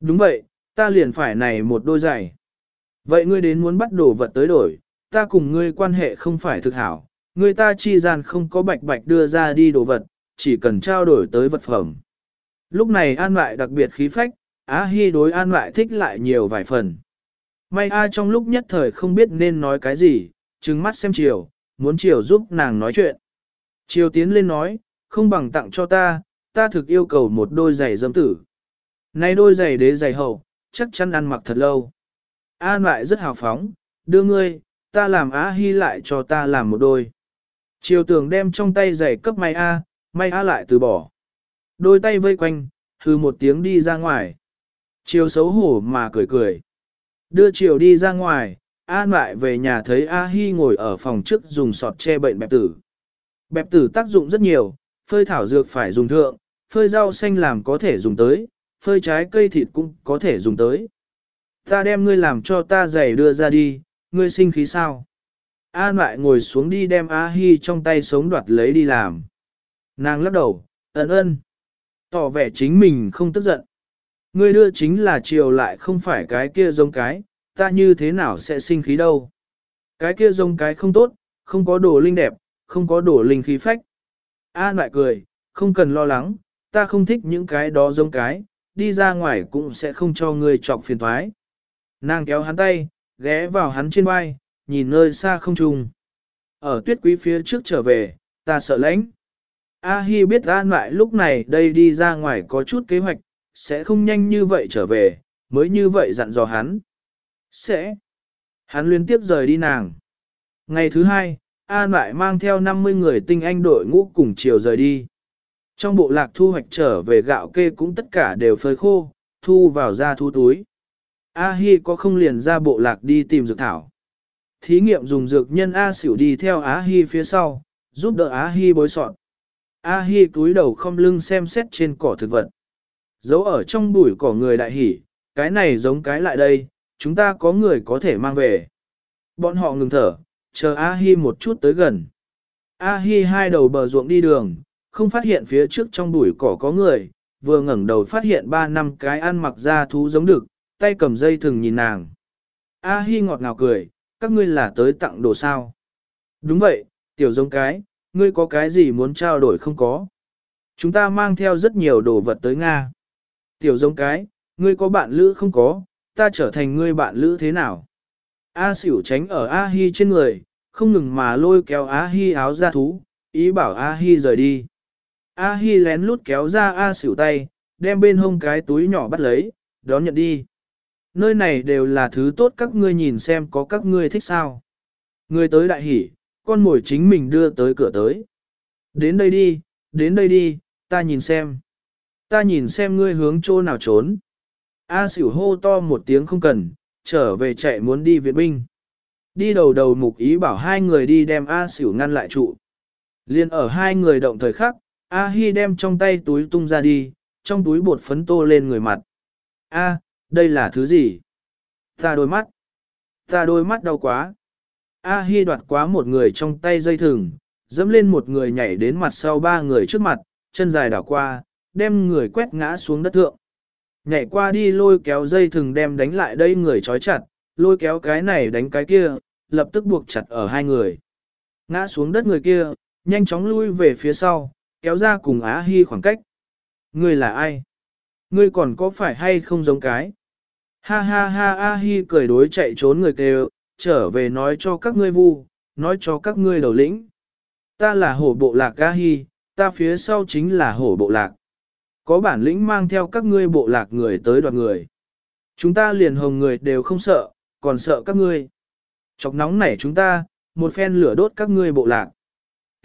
Đúng vậy, ta liền phải này một đôi giày. Vậy ngươi đến muốn bắt đồ vật tới đổi, ta cùng ngươi quan hệ không phải thực hảo, người ta chi gian không có bạch bạch đưa ra đi đồ vật, chỉ cần trao đổi tới vật phẩm. Lúc này An lại đặc biệt khí phách, Á hy đối An lại thích lại nhiều vài phần. May A trong lúc nhất thời không biết nên nói cái gì, trừng mắt xem chiều, muốn chiều giúp nàng nói chuyện. chiều tiến lên nói, không bằng tặng cho ta, ta thực yêu cầu một đôi giày dâm tử. Này đôi giày đế giày hậu, chắc chắn ăn mặc thật lâu. An lại rất hào phóng, đưa ngươi, ta làm Á Hi lại cho ta làm một đôi. Triều tưởng đem trong tay giày cấp may A, may A lại từ bỏ. Đôi tay vây quanh, hư một tiếng đi ra ngoài. Triều xấu hổ mà cười cười. Đưa Triều đi ra ngoài, An lại về nhà thấy A Hi ngồi ở phòng trước dùng sọt che bệnh bẹp tử. Bẹp tử tác dụng rất nhiều, phơi thảo dược phải dùng thượng, phơi rau xanh làm có thể dùng tới, phơi trái cây thịt cũng có thể dùng tới. Ta đem ngươi làm cho ta giày đưa ra đi, ngươi sinh khí sao? An lại ngồi xuống đi đem A Hi trong tay sống đoạt lấy đi làm. Nàng lắc đầu, ấn ơn. Tỏ vẻ chính mình không tức giận. Ngươi đưa chính là chiều lại không phải cái kia giống cái, ta như thế nào sẽ sinh khí đâu. Cái kia giống cái không tốt, không có đồ linh đẹp, không có đồ linh khí phách. An lại cười, không cần lo lắng, ta không thích những cái đó giống cái, đi ra ngoài cũng sẽ không cho ngươi chọc phiền thoái. Nàng kéo hắn tay, ghé vào hắn trên vai, nhìn nơi xa không trùng. Ở tuyết quý phía trước trở về, ta sợ lãnh. A Hi biết An lại lúc này đây đi ra ngoài có chút kế hoạch, sẽ không nhanh như vậy trở về, mới như vậy dặn dò hắn. Sẽ. Hắn liên tiếp rời đi nàng. Ngày thứ hai, An lại mang theo 50 người tinh anh đội ngũ cùng chiều rời đi. Trong bộ lạc thu hoạch trở về gạo kê cũng tất cả đều phơi khô, thu vào ra thu túi. A Hi có không liền ra bộ lạc đi tìm dược thảo. Thí nghiệm dùng dược nhân A xỉu đi theo A Hi phía sau, giúp đỡ A Hi bối soạn. A Hi cúi đầu không lưng xem xét trên cỏ thực vật. Giấu ở trong bụi cỏ người đại hỉ, cái này giống cái lại đây, chúng ta có người có thể mang về. Bọn họ ngừng thở, chờ A Hi một chút tới gần. A Hi hai đầu bờ ruộng đi đường, không phát hiện phía trước trong bụi cỏ có người, vừa ngẩng đầu phát hiện ba năm cái ăn mặc da thú giống đực, tay cầm dây thừng nhìn nàng. A Hi ngọt ngào cười, các ngươi là tới tặng đồ sao. Đúng vậy, tiểu giống cái, ngươi có cái gì muốn trao đổi không có. Chúng ta mang theo rất nhiều đồ vật tới Nga. Tiểu giống cái, ngươi có bạn lữ không có, ta trở thành ngươi bạn lữ thế nào? A xỉu tránh ở A Hi trên người, không ngừng mà lôi kéo A Hi áo ra thú, ý bảo A Hi rời đi. A Hi lén lút kéo ra A xỉu tay, đem bên hông cái túi nhỏ bắt lấy, đón nhận đi. Nơi này đều là thứ tốt các ngươi nhìn xem có các ngươi thích sao. Người tới đại hỉ, con mồi chính mình đưa tới cửa tới. Đến đây đi, đến đây đi, ta nhìn xem. Ta nhìn xem ngươi hướng chỗ nào trốn. A xỉu hô to một tiếng không cần, trở về chạy muốn đi viện binh. Đi đầu đầu mục ý bảo hai người đi đem A xỉu ngăn lại trụ. Liên ở hai người động thời khắc, A Hi đem trong tay túi tung ra đi, trong túi bột phấn tô lên người mặt. A, đây là thứ gì? Ta đôi mắt. Ta đôi mắt đau quá. A Hi đoạt quá một người trong tay dây thừng, dẫm lên một người nhảy đến mặt sau ba người trước mặt, chân dài đảo qua, đem người quét ngã xuống đất thượng. Nhảy qua đi lôi kéo dây thừng đem đánh lại đây người trói chặt, lôi kéo cái này đánh cái kia, lập tức buộc chặt ở hai người. Ngã xuống đất người kia, nhanh chóng lui về phía sau, kéo ra cùng Á Hi khoảng cách. Ngươi là ai? Ngươi còn có phải hay không giống cái? Ha ha ha A Hi cười đối chạy trốn người kêu, trở về nói cho các ngươi vu, nói cho các ngươi đầu lĩnh. Ta là hổ bộ lạc A Hi, ta phía sau chính là hổ bộ lạc. Có bản lĩnh mang theo các ngươi bộ lạc người tới đoạt người. Chúng ta liền hồng người đều không sợ, còn sợ các ngươi. Chọc nóng nảy chúng ta, một phen lửa đốt các ngươi bộ lạc.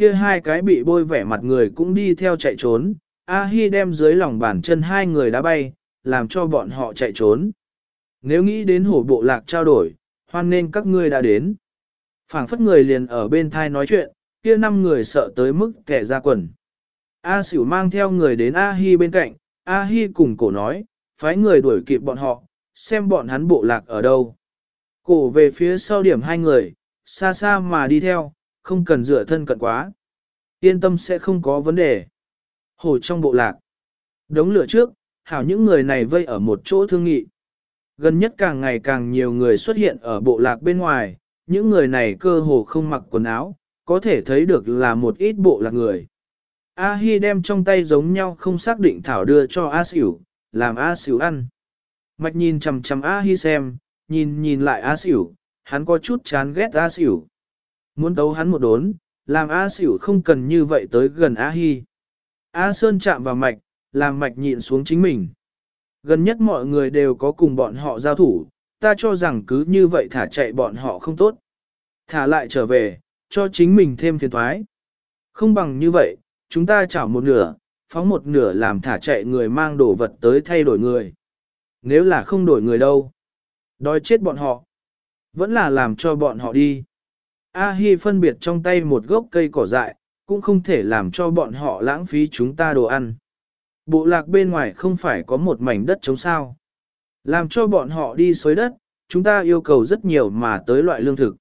Kia hai cái bị bôi vẻ mặt người cũng đi theo chạy trốn, A Hi đem dưới lòng bàn chân hai người đá bay, làm cho bọn họ chạy trốn. Nếu nghĩ đến hổ bộ lạc trao đổi, hoan nên các ngươi đã đến. phảng phất người liền ở bên thai nói chuyện, kia năm người sợ tới mức kẻ ra quần. A xỉu mang theo người đến A Hi bên cạnh, A Hi cùng cổ nói, phái người đuổi kịp bọn họ, xem bọn hắn bộ lạc ở đâu. Cổ về phía sau điểm hai người, xa xa mà đi theo, không cần dựa thân cận quá. Yên tâm sẽ không có vấn đề. Hồ trong bộ lạc. Đống lửa trước, hảo những người này vây ở một chỗ thương nghị. Gần nhất càng ngày càng nhiều người xuất hiện ở bộ lạc bên ngoài, những người này cơ hồ không mặc quần áo, có thể thấy được là một ít bộ lạc người. A Hi đem trong tay giống nhau không xác định thảo đưa cho A Sửu, làm A Sửu ăn. Mạch nhìn chằm chằm A Hi xem, nhìn nhìn lại A Sửu, hắn có chút chán ghét A Sửu. Muốn tấu hắn một đốn, làm A xỉu không cần như vậy tới gần A Hi. A Sơn chạm vào mạch, làm mạch nhịn xuống chính mình. Gần nhất mọi người đều có cùng bọn họ giao thủ, ta cho rằng cứ như vậy thả chạy bọn họ không tốt. Thả lại trở về, cho chính mình thêm phiền thoái. Không bằng như vậy, chúng ta chảo một nửa, phóng một nửa làm thả chạy người mang đồ vật tới thay đổi người. Nếu là không đổi người đâu, đói chết bọn họ. Vẫn là làm cho bọn họ đi. A Hi phân biệt trong tay một gốc cây cỏ dại, cũng không thể làm cho bọn họ lãng phí chúng ta đồ ăn. Bộ lạc bên ngoài không phải có một mảnh đất trống sao. Làm cho bọn họ đi xới đất, chúng ta yêu cầu rất nhiều mà tới loại lương thực.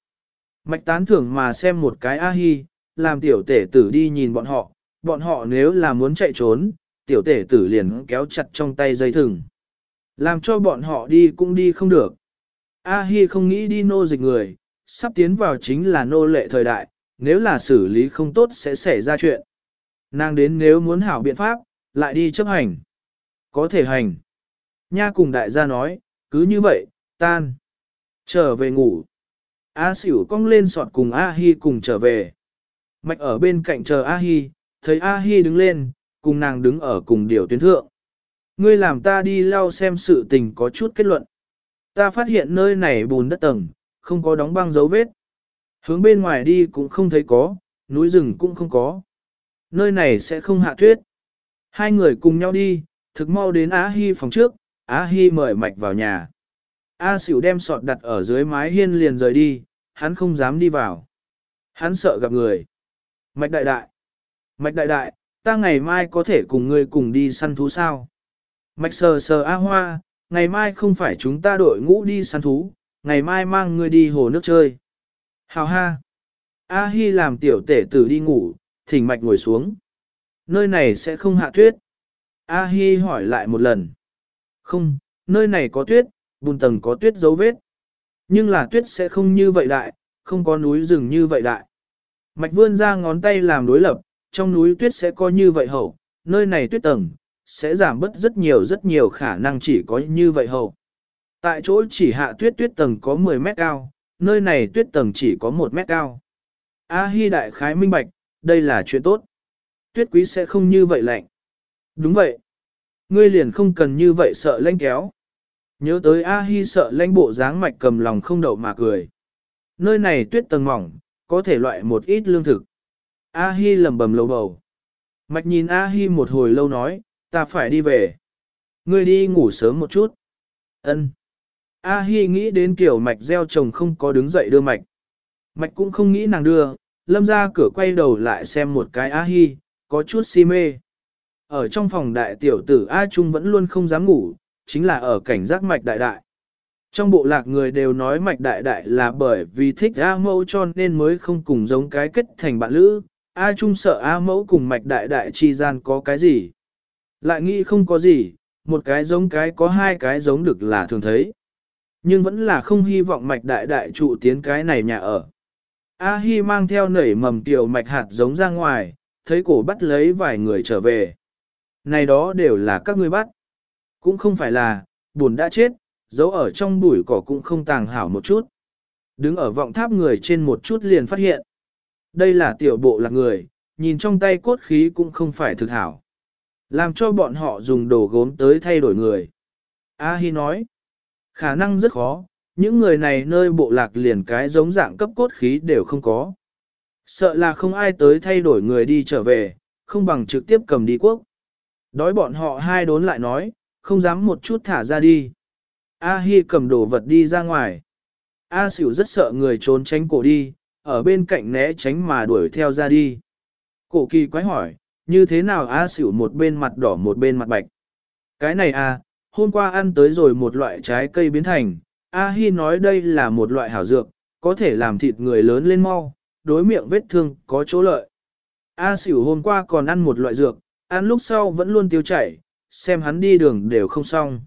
Mạch tán thưởng mà xem một cái A-hi, làm tiểu tể tử đi nhìn bọn họ, bọn họ nếu là muốn chạy trốn, tiểu tể tử liền kéo chặt trong tay dây thừng. Làm cho bọn họ đi cũng đi không được. A-hi không nghĩ đi nô dịch người, sắp tiến vào chính là nô lệ thời đại, nếu là xử lý không tốt sẽ xảy ra chuyện. Nàng đến nếu muốn hảo biện pháp, lại đi chấp hành. Có thể hành. Nha cùng đại gia nói, cứ như vậy, tan. Trở về ngủ. A xỉu cong lên sọt cùng A Hi cùng trở về. Mạch ở bên cạnh chờ A Hi, thấy A Hi đứng lên, cùng nàng đứng ở cùng điều tuyến thượng. Ngươi làm ta đi lau xem sự tình có chút kết luận. Ta phát hiện nơi này bùn đất tầng, không có đóng băng dấu vết. Hướng bên ngoài đi cũng không thấy có, núi rừng cũng không có. Nơi này sẽ không hạ tuyết. Hai người cùng nhau đi, thực mau đến Á Hi phòng trước, Á Hi mời mạch vào nhà. A xỉu đem sọt đặt ở dưới mái hiên liền rời đi, hắn không dám đi vào. Hắn sợ gặp người. Mạch đại đại. Mạch đại đại, ta ngày mai có thể cùng ngươi cùng đi săn thú sao? Mạch sờ sờ A hoa, ngày mai không phải chúng ta đội ngũ đi săn thú, ngày mai mang ngươi đi hồ nước chơi. Hào ha. A Hi làm tiểu tể tử đi ngủ, thỉnh mạch ngồi xuống. Nơi này sẽ không hạ tuyết. A Hi hỏi lại một lần. Không, nơi này có tuyết, bùn tầng có tuyết dấu vết. Nhưng là tuyết sẽ không như vậy đại, không có núi rừng như vậy đại. Mạch vươn ra ngón tay làm đối lập, trong núi tuyết sẽ có như vậy hậu, nơi này tuyết tầng, sẽ giảm bớt rất nhiều rất nhiều khả năng chỉ có như vậy hậu. Tại chỗ chỉ hạ tuyết tuyết tầng có 10 mét cao, nơi này tuyết tầng chỉ có 1 mét cao. A Hi đại khái minh bạch, đây là chuyện tốt. Tuyết quý sẽ không như vậy lạnh. Đúng vậy. Ngươi liền không cần như vậy sợ lanh kéo. Nhớ tới A Hi sợ lanh bộ dáng mạch cầm lòng không đậu mà cười. Nơi này tuyết tầng mỏng, có thể loại một ít lương thực. A Hi lầm bầm lầu bầu. Mạch nhìn A Hi một hồi lâu nói, ta phải đi về. Ngươi đi ngủ sớm một chút. Ân. A Hi nghĩ đến kiểu mạch gieo chồng không có đứng dậy đưa mạch. Mạch cũng không nghĩ nàng đưa, lâm ra cửa quay đầu lại xem một cái A Hi, có chút si mê. Ở trong phòng đại tiểu tử A Trung vẫn luôn không dám ngủ, chính là ở cảnh giác mạch đại đại. Trong bộ lạc người đều nói mạch đại đại là bởi vì thích A mẫu cho nên mới không cùng giống cái kết thành bạn lữ, A Trung sợ A mẫu cùng mạch đại đại chi gian có cái gì. Lại nghĩ không có gì, một cái giống cái có hai cái giống được là thường thấy. Nhưng vẫn là không hy vọng mạch đại đại trụ tiến cái này nhà ở. A Hi mang theo nảy mầm tiểu mạch hạt giống ra ngoài, thấy cổ bắt lấy vài người trở về. Này đó đều là các ngươi bắt. Cũng không phải là, buồn đã chết, giấu ở trong bụi cỏ cũng không tàng hảo một chút. Đứng ở vọng tháp người trên một chút liền phát hiện. Đây là tiểu bộ là người, nhìn trong tay cốt khí cũng không phải thực hảo. Làm cho bọn họ dùng đồ gốm tới thay đổi người. A Hi nói, khả năng rất khó, những người này nơi bộ lạc liền cái giống dạng cấp cốt khí đều không có. Sợ là không ai tới thay đổi người đi trở về, không bằng trực tiếp cầm đi quốc. Đói bọn họ hai đốn lại nói, không dám một chút thả ra đi. A Hi cầm đồ vật đi ra ngoài. A Sửu rất sợ người trốn tránh cổ đi, ở bên cạnh né tránh mà đuổi theo ra đi. Cổ kỳ quái hỏi, như thế nào A Sửu một bên mặt đỏ một bên mặt bạch. Cái này à, hôm qua ăn tới rồi một loại trái cây biến thành, A Hi nói đây là một loại hảo dược, có thể làm thịt người lớn lên mau, đối miệng vết thương có chỗ lợi. A xỉu hôm qua còn ăn một loại dược, ăn lúc sau vẫn luôn tiêu chảy, xem hắn đi đường đều không xong.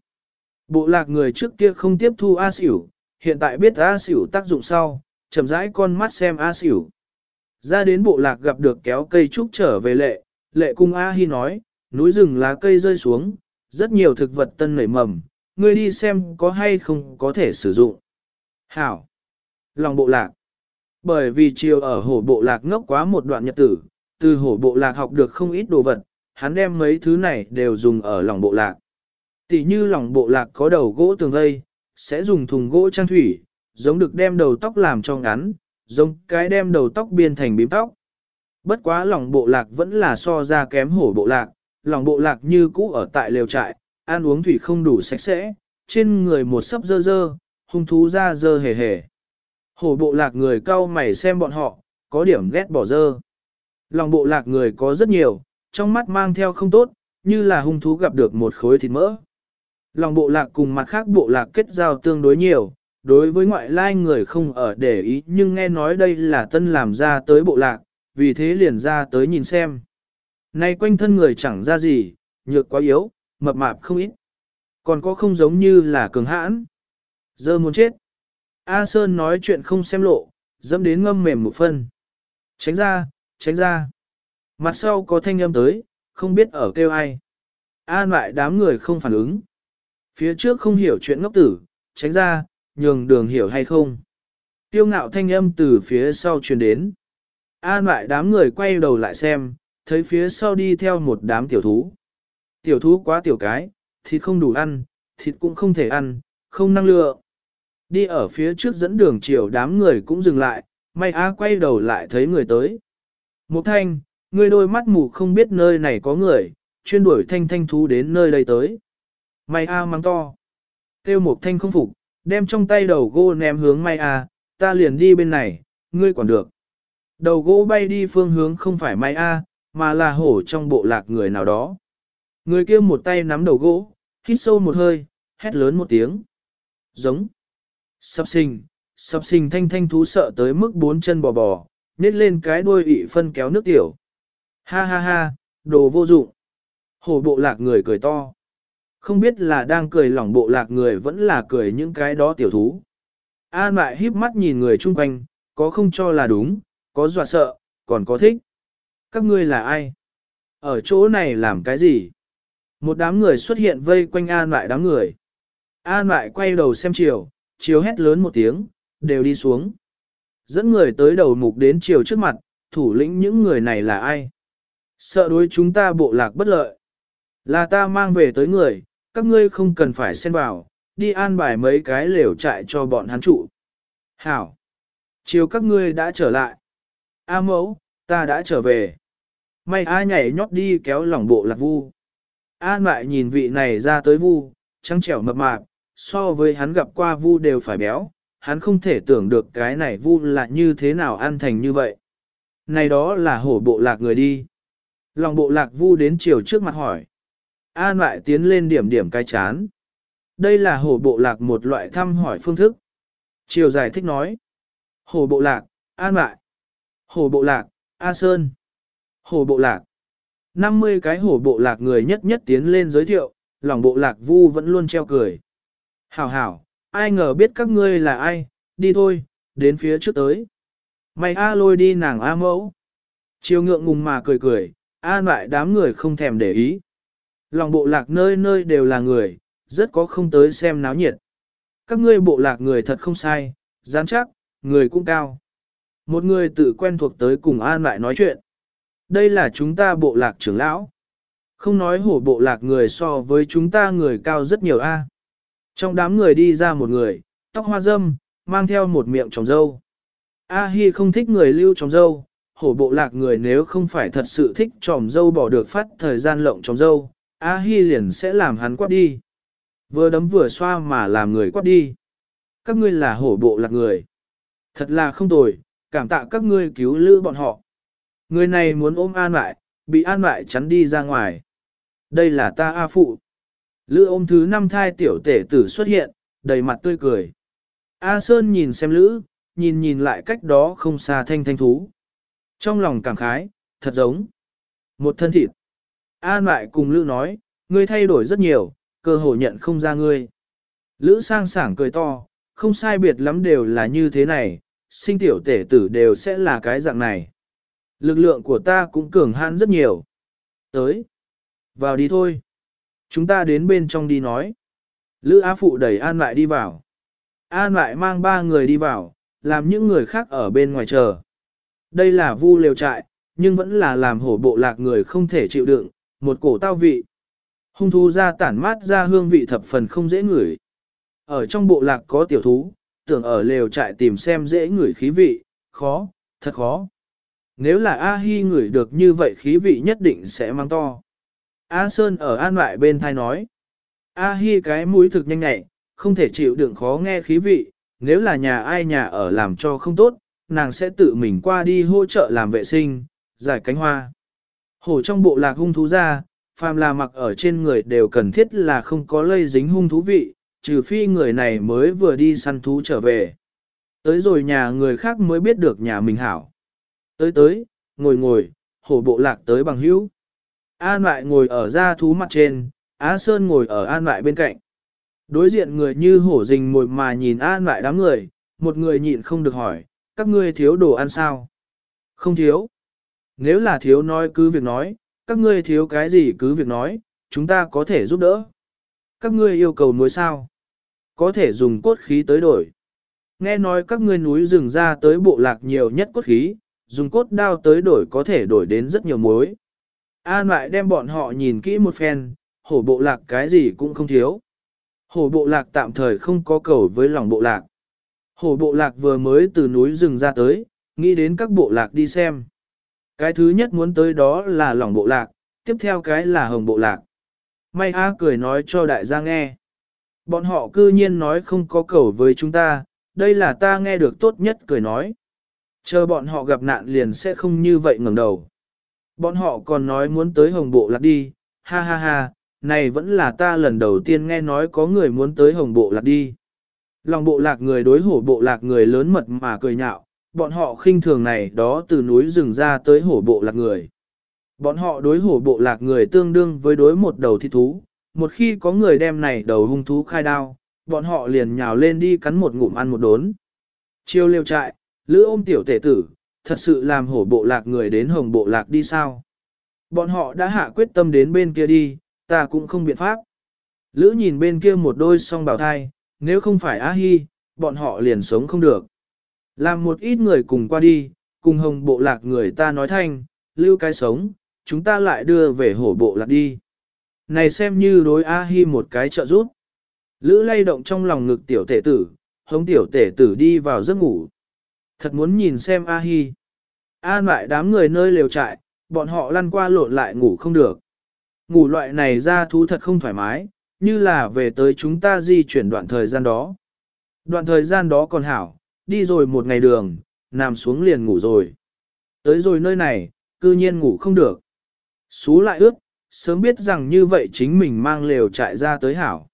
Bộ lạc người trước kia không tiếp thu A xỉu, hiện tại biết A xỉu tác dụng sau, chậm rãi con mắt xem A xỉu. Ra đến bộ lạc gặp được kéo cây trúc trở về lệ, lệ cung A Hi nói, núi rừng lá cây rơi xuống, rất nhiều thực vật tân nảy mầm, ngươi đi xem có hay không có thể sử dụng. Hảo! Lòng bộ lạc Bởi vì chiều ở hổ bộ lạc ngốc quá một đoạn nhật tử, từ hổ bộ lạc học được không ít đồ vật, hắn đem mấy thứ này đều dùng ở lòng bộ lạc. Tỷ như lòng bộ lạc có đầu gỗ tường vây, sẽ dùng thùng gỗ trang thủy, giống được đem đầu tóc làm cho ngắn, giống cái đem đầu tóc biên thành bím tóc. Bất quá lòng bộ lạc vẫn là so ra kém hổ bộ lạc, lòng bộ lạc như cũ ở tại lều trại, ăn uống thủy không đủ sạch sẽ, trên người một sấp dơ dơ, hung thú ra dơ hề hề. Hổ bộ lạc người cao mày xem bọn họ, có điểm ghét bỏ dơ. Lòng bộ lạc người có rất nhiều, trong mắt mang theo không tốt, như là hung thú gặp được một khối thịt mỡ. Lòng bộ lạc cùng mặt khác bộ lạc kết giao tương đối nhiều, đối với ngoại lai người không ở để ý nhưng nghe nói đây là tân làm ra tới bộ lạc, vì thế liền ra tới nhìn xem. Nay quanh thân người chẳng ra gì, nhược quá yếu, mập mạp không ít. Còn có không giống như là cường hãn. giờ muốn chết. A Sơn nói chuyện không xem lộ, dẫm đến ngâm mềm một phân. Tránh ra, tránh ra. Mặt sau có thanh âm tới, không biết ở kêu ai. An lại đám người không phản ứng. Phía trước không hiểu chuyện ngốc tử, tránh ra, nhường đường hiểu hay không. Tiêu ngạo thanh âm từ phía sau truyền đến. An lại đám người quay đầu lại xem, thấy phía sau đi theo một đám tiểu thú. Tiểu thú quá tiểu cái, thịt không đủ ăn, thịt cũng không thể ăn, không năng lượng. Đi ở phía trước dẫn đường chiều đám người cũng dừng lại, may á quay đầu lại thấy người tới. Mục thanh, người đôi mắt mù không biết nơi này có người, chuyên đuổi thanh thanh thú đến nơi đây tới. May a mang to. Tiêu mục thanh không phục, đem trong tay đầu gỗ ném hướng may a, ta liền đi bên này, ngươi quản được. Đầu gỗ bay đi phương hướng không phải may a, mà là hổ trong bộ lạc người nào đó. Người kia một tay nắm đầu gỗ, hít sâu một hơi, hét lớn một tiếng. Giống. Sắp sinh, sắp sinh thanh thanh thú sợ tới mức bốn chân bò bò, nết lên cái đuôi ị phân kéo nước tiểu. Ha ha ha, đồ vô dụng. Hổ bộ lạc người cười to. Không biết là đang cười lỏng bộ lạc người vẫn là cười những cái đó tiểu thú. An lại híp mắt nhìn người chung quanh, có không cho là đúng, có dọa sợ, còn có thích. Các ngươi là ai? Ở chỗ này làm cái gì? Một đám người xuất hiện vây quanh An lại đám người. An lại quay đầu xem chiều, chiều hét lớn một tiếng, đều đi xuống. Dẫn người tới đầu mục đến chiều trước mặt, thủ lĩnh những người này là ai? Sợ đối chúng ta bộ lạc bất lợi. Là ta mang về tới người, các ngươi không cần phải xen vào, đi an bài mấy cái lều trại cho bọn hắn trụ. Hảo! Chiều các ngươi đã trở lại. A mẫu, ta đã trở về. May A nhảy nhót đi kéo lỏng bộ lạc vu. An lại nhìn vị này ra tới vu, trắng trẻo mập mạp, so với hắn gặp qua vu đều phải béo, hắn không thể tưởng được cái này vu là như thế nào ăn thành như vậy. Này đó là hổ bộ lạc người đi. Lòng bộ lạc vu đến chiều trước mặt hỏi. An lại tiến lên điểm điểm cái chán. Đây là hổ bộ lạc một loại thăm hỏi phương thức. chiều giải thích nói. Hổ bộ lạc, an lại. Hổ bộ lạc, A Sơn. Hổ bộ lạc. 50 cái hổ bộ lạc người nhất nhất tiến lên giới thiệu, lòng bộ lạc vu vẫn luôn treo cười. Hảo hảo, ai ngờ biết các ngươi là ai, đi thôi, đến phía trước tới. Mày A lôi đi nàng A mẫu. Chiều ngượng ngùng mà cười cười, an lại đám người không thèm để ý. Lòng bộ lạc nơi nơi đều là người, rất có không tới xem náo nhiệt. Các ngươi bộ lạc người thật không sai, dán chắc, người cũng cao. Một người tự quen thuộc tới cùng an lại nói chuyện. Đây là chúng ta bộ lạc trưởng lão. Không nói hổ bộ lạc người so với chúng ta người cao rất nhiều a. Trong đám người đi ra một người, tóc hoa dâm, mang theo một miệng trồng dâu. A Hi không thích người lưu trồng dâu, hổ bộ lạc người nếu không phải thật sự thích trồng dâu bỏ được phát thời gian lộng trồng dâu, A Hi liền sẽ làm hắn quát đi. Vừa đấm vừa xoa mà làm người quát đi. Các ngươi là hổ bộ lạc người. Thật là không tồi, cảm tạ các ngươi cứu lữ bọn họ. Người này muốn ôm an lại, bị an lại chắn đi ra ngoài. Đây là ta A Phụ. Lữ ôm thứ năm thai tiểu tể tử xuất hiện, đầy mặt tươi cười. A Sơn nhìn xem Lữ, nhìn nhìn lại cách đó không xa thanh thanh thú. Trong lòng cảm khái, thật giống. Một thân thịt. An lại cùng Lữ nói, ngươi thay đổi rất nhiều, cơ hội nhận không ra ngươi. Lữ sang sảng cười to, không sai biệt lắm đều là như thế này, sinh tiểu tể tử đều sẽ là cái dạng này. Lực lượng của ta cũng cường hãn rất nhiều. Tới. Vào đi thôi. Chúng ta đến bên trong đi nói. Lữ Á Phụ đẩy An lại đi vào. An lại mang ba người đi vào, làm những người khác ở bên ngoài chờ. Đây là vu liều trại, nhưng vẫn là làm hổ bộ lạc người không thể chịu đựng, một cổ tao vị. Hung thú ra tản mát ra hương vị thập phần không dễ ngửi. Ở trong bộ lạc có tiểu thú, tưởng ở lều trại tìm xem dễ ngửi khí vị, khó, thật khó. Nếu là A-hi ngửi được như vậy khí vị nhất định sẽ mang to. A Sơn ở an lại bên thai nói. A-hi cái mũi thực nhanh nhẹ, không thể chịu đựng khó nghe khí vị, nếu là nhà ai nhà ở làm cho không tốt, nàng sẽ tự mình qua đi hỗ trợ làm vệ sinh, giải cánh hoa. Hổ trong bộ lạc hung thú ra, phàm là mặc ở trên người đều cần thiết là không có lây dính hung thú vị, trừ phi người này mới vừa đi săn thú trở về. Tới rồi nhà người khác mới biết được nhà mình hảo. Tới tới, ngồi ngồi, hổ bộ lạc tới bằng hữu. An lại ngồi ở ra thú mặt trên, Á Sơn ngồi ở an lại bên cạnh. Đối diện người như hổ rình ngồi mà nhìn an lại đám người, một người nhịn không được hỏi, các ngươi thiếu đồ ăn sao? Không thiếu. Nếu là thiếu nói cứ việc nói, các ngươi thiếu cái gì cứ việc nói, chúng ta có thể giúp đỡ. Các ngươi yêu cầu muối sao? Có thể dùng cốt khí tới đổi. Nghe nói các ngươi núi rừng ra tới bộ lạc nhiều nhất cốt khí, dùng cốt đao tới đổi có thể đổi đến rất nhiều muối. An lại đem bọn họ nhìn kỹ một phen, hổ bộ lạc cái gì cũng không thiếu. Hổ bộ lạc tạm thời không có cầu với lòng bộ lạc. Hổ bộ lạc vừa mới từ núi rừng ra tới, nghĩ đến các bộ lạc đi xem. Cái thứ nhất muốn tới đó là lòng bộ lạc, tiếp theo cái là hồng bộ lạc. May A cười nói cho đại gia nghe. Bọn họ cư nhiên nói không có cầu với chúng ta, đây là ta nghe được tốt nhất cười nói. Chờ bọn họ gặp nạn liền sẽ không như vậy ngẩng đầu. Bọn họ còn nói muốn tới hồng bộ lạc đi, ha ha ha, này vẫn là ta lần đầu tiên nghe nói có người muốn tới hồng bộ lạc đi. Lòng bộ lạc người đối hổ bộ lạc người lớn mật mà cười nhạo, bọn họ khinh thường này đó từ núi rừng ra tới hổ bộ lạc người. Bọn họ đối hổ bộ lạc người tương đương với đối một đầu thi thú, một khi có người đem này đầu hung thú khai đao, bọn họ liền nhào lên đi cắn một ngụm ăn một đốn. Chiêu liêu trại, lữ ôm tiểu tể tử, thật sự làm hổ bộ lạc người đến hồng bộ lạc đi sao? Bọn họ đã hạ quyết tâm đến bên kia đi, ta cũng không biện pháp. Lữ nhìn bên kia một đôi song bảo thai, nếu không phải A Hi, bọn họ liền sống không được. Làm một ít người cùng qua đi, cùng hồng bộ lạc người ta nói thanh, lưu cái sống, chúng ta lại đưa về hổ bộ lạc đi. Này xem như đối A Hi một cái trợ giúp. Lữ lay động trong lòng ngực tiểu tể tử, hống tiểu tể tử đi vào giấc ngủ. Thật muốn nhìn xem A Hi. An lại đám người nơi lều trại, bọn họ lăn qua lộn lại ngủ không được. Ngủ loại này ra thú thật không thoải mái, như là về tới chúng ta di chuyển đoạn thời gian đó. Đoạn thời gian đó còn hảo, đi rồi một ngày đường, nằm xuống liền ngủ rồi. Tới rồi nơi này, cư nhiên ngủ không được. Xú lại ướt, sớm biết rằng như vậy chính mình mang lều trại ra tới hảo.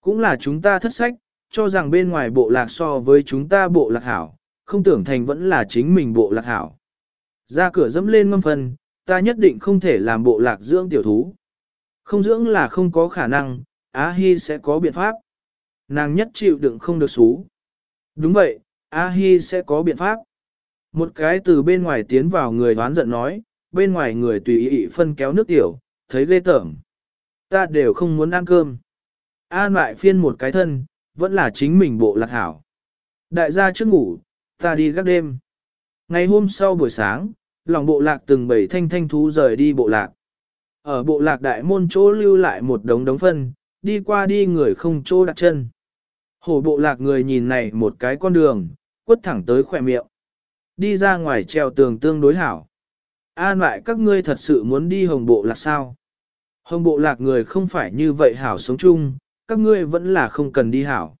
Cũng là chúng ta thất sách, cho rằng bên ngoài bộ lạc so với chúng ta bộ lạc hảo, không tưởng thành vẫn là chính mình bộ lạc hảo. Ra cửa dẫm lên ngâm phân ta nhất định không thể làm bộ lạc dưỡng tiểu thú. Không dưỡng là không có khả năng, Á Hi sẽ có biện pháp. Nàng nhất chịu đựng không được xú. Đúng vậy, A Hi sẽ có biện pháp. Một cái từ bên ngoài tiến vào người đoán giận nói, bên ngoài người tùy ý phân kéo nước tiểu, thấy ghê tởm. Ta đều không muốn ăn cơm. An lại phiên một cái thân, vẫn là chính mình bộ lạc hảo. Đại gia trước ngủ, ta đi gác đêm. Ngày hôm sau buổi sáng, lòng bộ lạc từng bảy thanh thanh thú rời đi bộ lạc. Ở bộ lạc đại môn chỗ lưu lại một đống đống phân, đi qua đi người không chỗ đặt chân. Hổ bộ lạc người nhìn này một cái con đường, quất thẳng tới khỏe miệng. Đi ra ngoài treo tường tương đối hảo. An lại các ngươi thật sự muốn đi hồng bộ lạc sao? Hồng bộ lạc người không phải như vậy hảo sống chung, các ngươi vẫn là không cần đi hảo.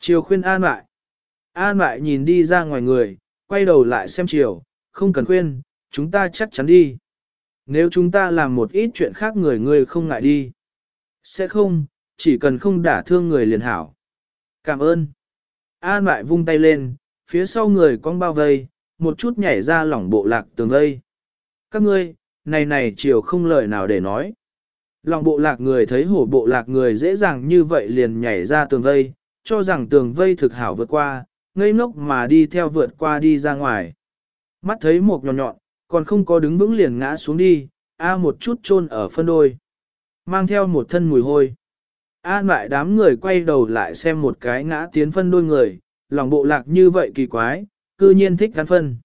Chiều khuyên an lại. An lại nhìn đi ra ngoài người, quay đầu lại xem chiều, không cần khuyên, chúng ta chắc chắn đi. Nếu chúng ta làm một ít chuyện khác người người không ngại đi. Sẽ không, chỉ cần không đả thương người liền hảo. Cảm ơn. An lại vung tay lên, phía sau người con bao vây, một chút nhảy ra lỏng bộ lạc tường vây. Các ngươi, này này chiều không lời nào để nói. Lòng bộ lạc người thấy hổ bộ lạc người dễ dàng như vậy liền nhảy ra tường vây, cho rằng tường vây thực hảo vượt qua, ngây ngốc mà đi theo vượt qua đi ra ngoài. Mắt thấy một nhọn nhọn, còn không có đứng vững liền ngã xuống đi, A một chút chôn ở phân đôi. Mang theo một thân mùi hôi. A lại đám người quay đầu lại xem một cái ngã tiến phân đôi người, lòng bộ lạc như vậy kỳ quái, cư nhiên thích gắn phân.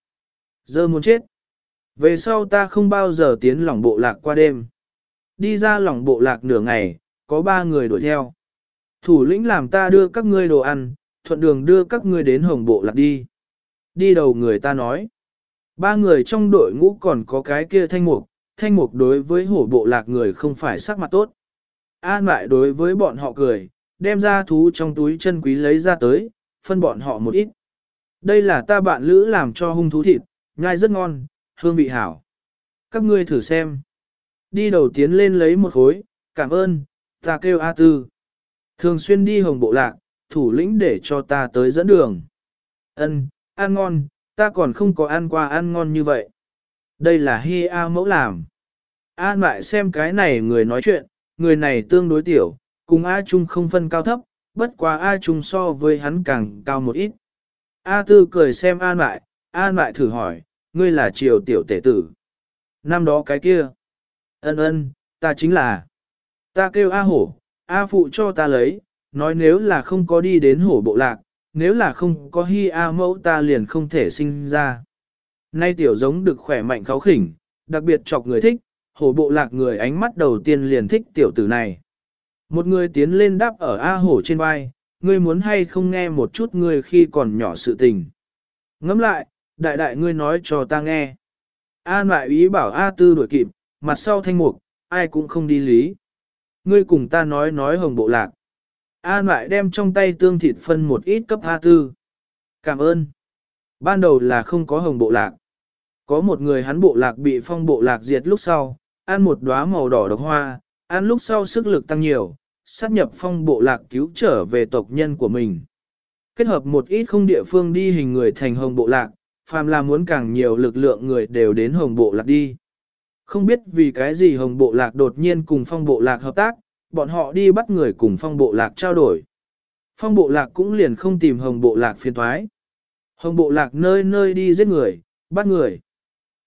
Giờ muốn chết. Về sau ta không bao giờ tiến lòng bộ lạc qua đêm. Đi ra lòng bộ lạc nửa ngày, có ba người đuổi theo. Thủ lĩnh làm ta đưa các ngươi đồ ăn, thuận đường đưa các ngươi đến hồng bộ lạc đi. Đi đầu người ta nói. Ba người trong đội ngũ còn có cái kia thanh mục, thanh mục đối với hổ bộ lạc người không phải sắc mặt tốt. An lại đối với bọn họ cười, đem ra thú trong túi chân quý lấy ra tới, phân bọn họ một ít. Đây là ta bạn lữ làm cho hung thú thịt, nhai rất ngon, hương vị hảo. Các ngươi thử xem. Đi đầu tiến lên lấy một khối, cảm ơn, ta kêu A Tư. Thường xuyên đi hồng bộ lạc, thủ lĩnh để cho ta tới dẫn đường. Ân, ăn ngon, ta còn không có ăn qua ăn ngon như vậy. Đây là Hi A mẫu làm. An lại xem cái này người nói chuyện, người này tương đối tiểu, cùng A Trung không phân cao thấp, bất quá A Trung so với hắn càng cao một ít. A tư cười xem an lại, an lại thử hỏi, ngươi là triều tiểu tể tử. Năm đó cái kia. Ân ân, ta chính là. Ta kêu A hổ, A phụ cho ta lấy, nói nếu là không có đi đến hổ bộ lạc, nếu là không có hy A mẫu ta liền không thể sinh ra. Nay tiểu giống được khỏe mạnh kháo khỉnh, đặc biệt chọc người thích, hổ bộ lạc người ánh mắt đầu tiên liền thích tiểu tử này. Một người tiến lên đáp ở A hổ trên vai, ngươi muốn hay không nghe một chút ngươi khi còn nhỏ sự tình. Ngẫm lại, đại đại ngươi nói cho ta nghe. A lại ý bảo A tư đuổi kịp, mặt sau thanh mục, ai cũng không đi lý. Ngươi cùng ta nói nói hồng bộ lạc. An lại đem trong tay tương thịt phân một ít cấp A tư. Cảm ơn. Ban đầu là không có hồng bộ lạc. Có một người hắn bộ lạc bị phong bộ lạc diệt lúc sau, ăn một đóa màu đỏ độc hoa, ăn lúc sau sức lực tăng nhiều, sát nhập phong bộ lạc cứu trở về tộc nhân của mình. Kết hợp một ít không địa phương đi hình người thành hồng bộ lạc, phàm là muốn càng nhiều lực lượng người đều đến hồng bộ lạc đi. Không biết vì cái gì hồng bộ lạc đột nhiên cùng phong bộ lạc hợp tác, bọn họ đi bắt người cùng phong bộ lạc trao đổi. Phong bộ lạc cũng liền không tìm hồng bộ lạc phiên thoái. Hồng bộ lạc nơi nơi đi giết người, bắt người.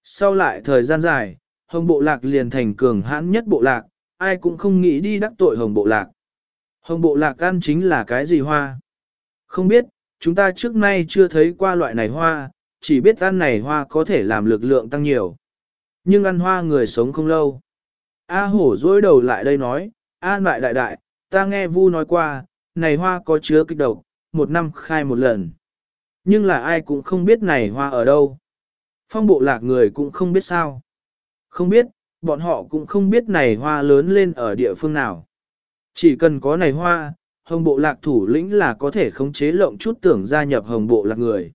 Sau lại thời gian dài, hồng bộ lạc liền thành cường hãn nhất bộ lạc, ai cũng không nghĩ đi đắc tội hồng bộ lạc. Hồng bộ lạc ăn chính là cái gì hoa? Không biết, chúng ta trước nay chưa thấy qua loại này hoa, chỉ biết ăn này hoa có thể làm lực lượng tăng nhiều. Nhưng ăn hoa người sống không lâu. A hổ dối đầu lại đây nói, an lại đại đại, ta nghe vu nói qua, này hoa có chứa kích độc, một năm khai một lần. Nhưng là ai cũng không biết này hoa ở đâu. Phong bộ lạc người cũng không biết sao. Không biết, bọn họ cũng không biết này hoa lớn lên ở địa phương nào. Chỉ cần có này hoa, hồng bộ lạc thủ lĩnh là có thể khống chế lộng chút tưởng gia nhập hồng bộ lạc người.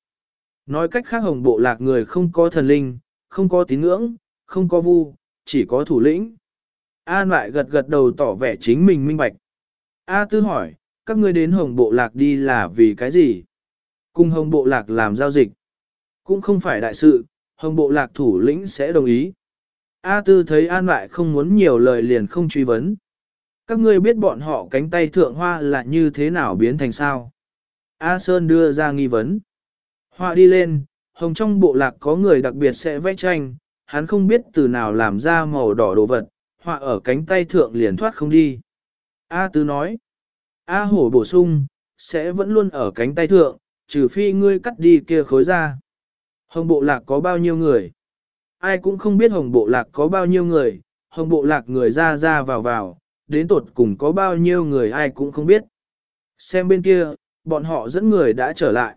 Nói cách khác hồng bộ lạc người không có thần linh, không có tín ngưỡng, không có vu, chỉ có thủ lĩnh. An lại gật gật đầu tỏ vẻ chính mình minh bạch. A tư hỏi, các ngươi đến hồng bộ lạc đi là vì cái gì? Cùng hồng bộ lạc làm giao dịch. Cũng không phải đại sự, hồng bộ lạc thủ lĩnh sẽ đồng ý. A tư thấy an lại không muốn nhiều lời liền không truy vấn. Các ngươi biết bọn họ cánh tay thượng hoa là như thế nào biến thành sao? A Sơn đưa ra nghi vấn. Hoa đi lên, hồng trong bộ lạc có người đặc biệt sẽ vẽ tranh, hắn không biết từ nào làm ra màu đỏ đồ vật, họa ở cánh tay thượng liền thoát không đi. A Tứ nói, A Hổ bổ sung, sẽ vẫn luôn ở cánh tay thượng, trừ phi ngươi cắt đi kia khối ra. Hồng bộ lạc có bao nhiêu người? Ai cũng không biết hồng bộ lạc có bao nhiêu người, hồng bộ lạc người ra ra vào vào, đến tột cùng có bao nhiêu người ai cũng không biết. Xem bên kia, bọn họ dẫn người đã trở lại.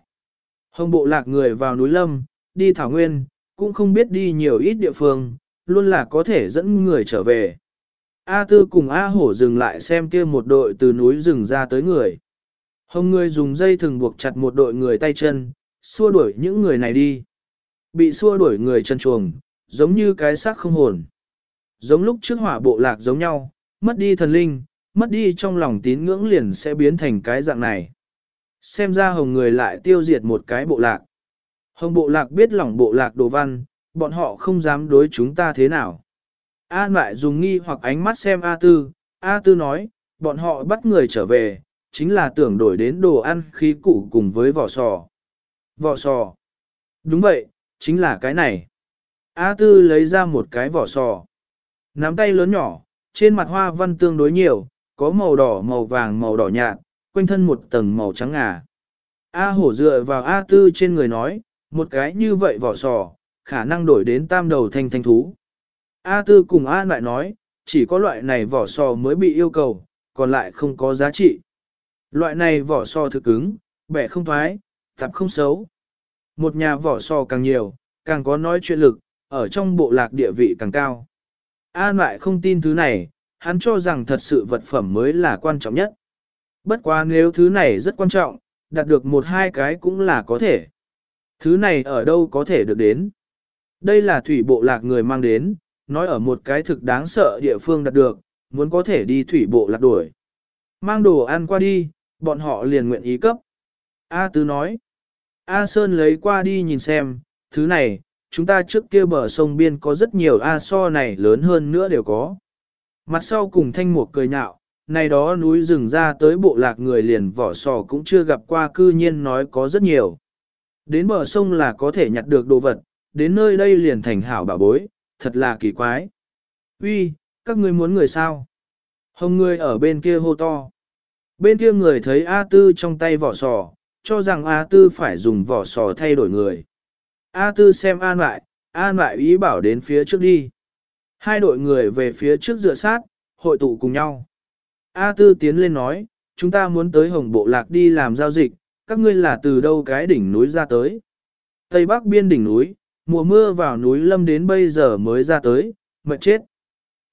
Hồng bộ lạc người vào núi lâm, đi thảo nguyên, cũng không biết đi nhiều ít địa phương, luôn là có thể dẫn người trở về. A Tư cùng A Hổ dừng lại xem kia một đội từ núi rừng ra tới người. Hồng người dùng dây thừng buộc chặt một đội người tay chân, xua đuổi những người này đi. Bị xua đuổi người chân chuồng, giống như cái xác không hồn. Giống lúc trước hỏa bộ lạc giống nhau, mất đi thần linh, mất đi trong lòng tín ngưỡng liền sẽ biến thành cái dạng này. Xem ra hồng người lại tiêu diệt một cái bộ lạc. Hồng bộ lạc biết lòng bộ lạc đồ văn, bọn họ không dám đối chúng ta thế nào. An lại dùng nghi hoặc ánh mắt xem A Tư, A Tư nói, bọn họ bắt người trở về, chính là tưởng đổi đến đồ ăn khí cụ cùng với vỏ sò. Vỏ sò. Đúng vậy, chính là cái này. A Tư lấy ra một cái vỏ sò. Nắm tay lớn nhỏ, trên mặt hoa văn tương đối nhiều, có màu đỏ, màu vàng, màu đỏ nhạt, quanh thân một tầng màu trắng ngà. A hổ dựa vào A tư trên người nói, một cái như vậy vỏ sò, khả năng đổi đến tam đầu thanh thanh thú. A tư cùng A lại nói, chỉ có loại này vỏ sò mới bị yêu cầu, còn lại không có giá trị. Loại này vỏ sò thực cứng, bẻ không thoái, tạp không xấu. Một nhà vỏ sò càng nhiều, càng có nói chuyện lực, ở trong bộ lạc địa vị càng cao. An lại không tin thứ này, hắn cho rằng thật sự vật phẩm mới là quan trọng nhất. Bất quá nếu thứ này rất quan trọng, đạt được một hai cái cũng là có thể. Thứ này ở đâu có thể được đến? Đây là thủy bộ lạc người mang đến, nói ở một cái thực đáng sợ địa phương đạt được, muốn có thể đi thủy bộ lạc đuổi. Mang đồ ăn qua đi, bọn họ liền nguyện ý cấp. A Tứ nói. A Sơn lấy qua đi nhìn xem, thứ này, chúng ta trước kia bờ sông biên có rất nhiều A so này lớn hơn nữa đều có. Mặt sau cùng thanh mục cười nhạo, này đó núi rừng ra tới bộ lạc người liền vỏ sò cũng chưa gặp qua cư nhiên nói có rất nhiều. Đến bờ sông là có thể nhặt được đồ vật, đến nơi đây liền thành hảo bảo bối, thật là kỳ quái. Uy, các ngươi muốn người sao? Hồng người ở bên kia hô to. Bên kia người thấy A Tư trong tay vỏ sò, cho rằng A Tư phải dùng vỏ sò thay đổi người. A Tư xem an lại, an lại ý bảo đến phía trước đi. Hai đội người về phía trước dựa sát, hội tụ cùng nhau. A Tư tiến lên nói, chúng ta muốn tới Hồng Bộ Lạc đi làm giao dịch, các ngươi là từ đâu cái đỉnh núi ra tới. Tây Bắc biên đỉnh núi, mùa mưa vào núi lâm đến bây giờ mới ra tới, mệt chết.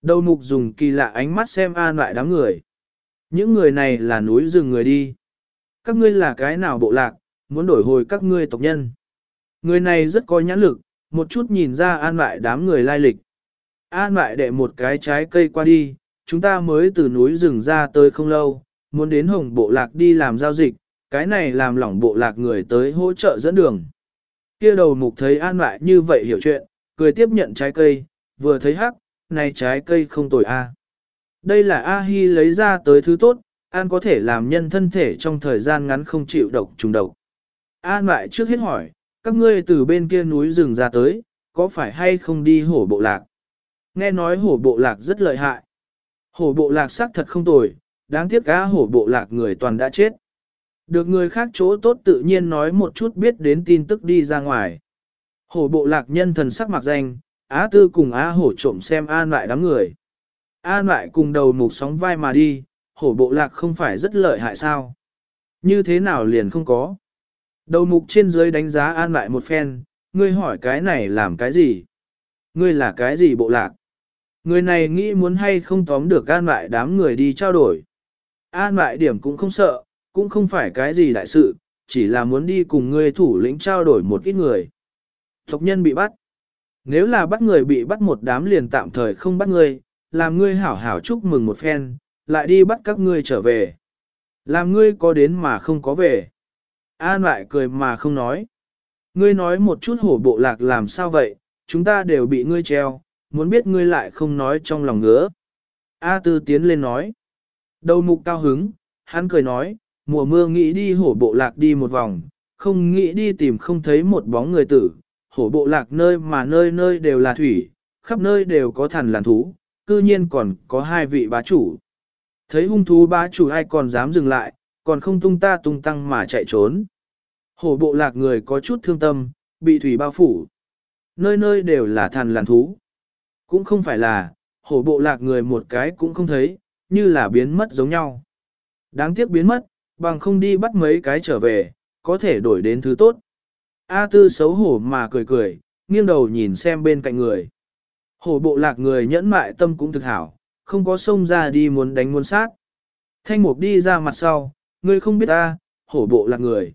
Đầu mục dùng kỳ lạ ánh mắt xem an lại đám người. Những người này là núi rừng người đi. Các ngươi là cái nào bộ lạc, muốn đổi hồi các ngươi tộc nhân. Người này rất có nhãn lực, một chút nhìn ra an lại đám người lai lịch. An lại đệ một cái trái cây qua đi, chúng ta mới từ núi rừng ra tới không lâu, muốn đến hồng bộ lạc đi làm giao dịch, cái này làm lỏng bộ lạc người tới hỗ trợ dẫn đường. Kia đầu mục thấy an lại như vậy hiểu chuyện, cười tiếp nhận trái cây, vừa thấy hắc, này trái cây không tồi a. À. Đây là A-hi lấy ra tới thứ tốt, an có thể làm nhân thân thể trong thời gian ngắn không chịu độc trùng độc. An lại trước hết hỏi, các ngươi từ bên kia núi rừng ra tới, có phải hay không đi hổ bộ lạc? Nghe nói hổ bộ lạc rất lợi hại. Hổ bộ lạc xác thật không tồi, đáng tiếc á hổ bộ lạc người toàn đã chết. Được người khác chỗ tốt tự nhiên nói một chút biết đến tin tức đi ra ngoài. Hổ bộ lạc nhân thần sắc mặc danh, Á Tư cùng Á Hổ trộm xem an lại đám người. An lại cùng đầu mục sóng vai mà đi, hổ bộ lạc không phải rất lợi hại sao? Như thế nào liền không có? Đầu mục trên dưới đánh giá an lại một phen, ngươi hỏi cái này làm cái gì? Ngươi là cái gì bộ lạc? Người này nghĩ muốn hay không tóm được an lại đám người đi trao đổi. An lại điểm cũng không sợ, cũng không phải cái gì đại sự, chỉ là muốn đi cùng ngươi thủ lĩnh trao đổi một ít người. Tộc nhân bị bắt. Nếu là bắt người bị bắt một đám liền tạm thời không bắt ngươi, làm ngươi hảo hảo chúc mừng một phen, lại đi bắt các ngươi trở về. Làm ngươi có đến mà không có về. An lại cười mà không nói. Ngươi nói một chút hổ bộ lạc làm sao vậy, chúng ta đều bị ngươi treo, muốn biết ngươi lại không nói trong lòng ngứa. A tư tiến lên nói. Đầu mục cao hứng, hắn cười nói, mùa mưa nghĩ đi hổ bộ lạc đi một vòng, không nghĩ đi tìm không thấy một bóng người tử. Hổ bộ lạc nơi mà nơi nơi đều là thủy, khắp nơi đều có thần làn thú, cư nhiên còn có hai vị bá chủ. Thấy hung thú bá chủ ai còn dám dừng lại, còn không tung ta tung tăng mà chạy trốn. Hổ bộ lạc người có chút thương tâm, bị thủy bao phủ. Nơi nơi đều là thần làn thú. Cũng không phải là, hổ bộ lạc người một cái cũng không thấy, như là biến mất giống nhau. Đáng tiếc biến mất, bằng không đi bắt mấy cái trở về, có thể đổi đến thứ tốt. A tư xấu hổ mà cười cười, nghiêng đầu nhìn xem bên cạnh người. Hổ bộ lạc người nhẫn mại tâm cũng thực hảo, không có xông ra đi muốn đánh muốn sát. Thanh mục đi ra mặt sau, ngươi không biết ta, hổ bộ lạc người.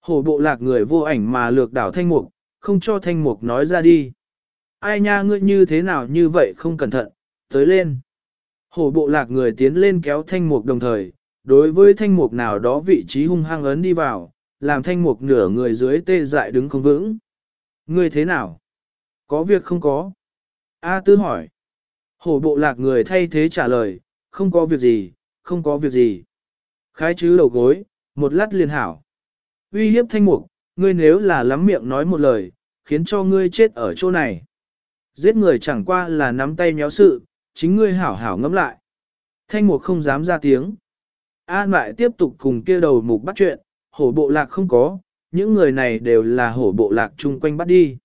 Hổ bộ lạc người vô ảnh mà lược đảo thanh mục, không cho thanh mục nói ra đi. Ai nha ngươi như thế nào như vậy không cẩn thận, tới lên. Hổ bộ lạc người tiến lên kéo thanh mục đồng thời, đối với thanh mục nào đó vị trí hung hăng ấn đi vào, làm thanh mục nửa người dưới tê dại đứng không vững. Ngươi thế nào? Có việc không có? A tư hỏi. Hổ bộ lạc người thay thế trả lời, không có việc gì, không có việc gì. Khái chứ đầu gối, một lát liền hảo. Uy hiếp thanh mục, ngươi nếu là lắm miệng nói một lời, khiến cho ngươi chết ở chỗ này. Giết người chẳng qua là nắm tay nhéo sự, chính ngươi hảo hảo ngẫm lại. Thanh mục không dám ra tiếng. An lại tiếp tục cùng kia đầu mục bắt chuyện, hổ bộ lạc không có, những người này đều là hổ bộ lạc chung quanh bắt đi.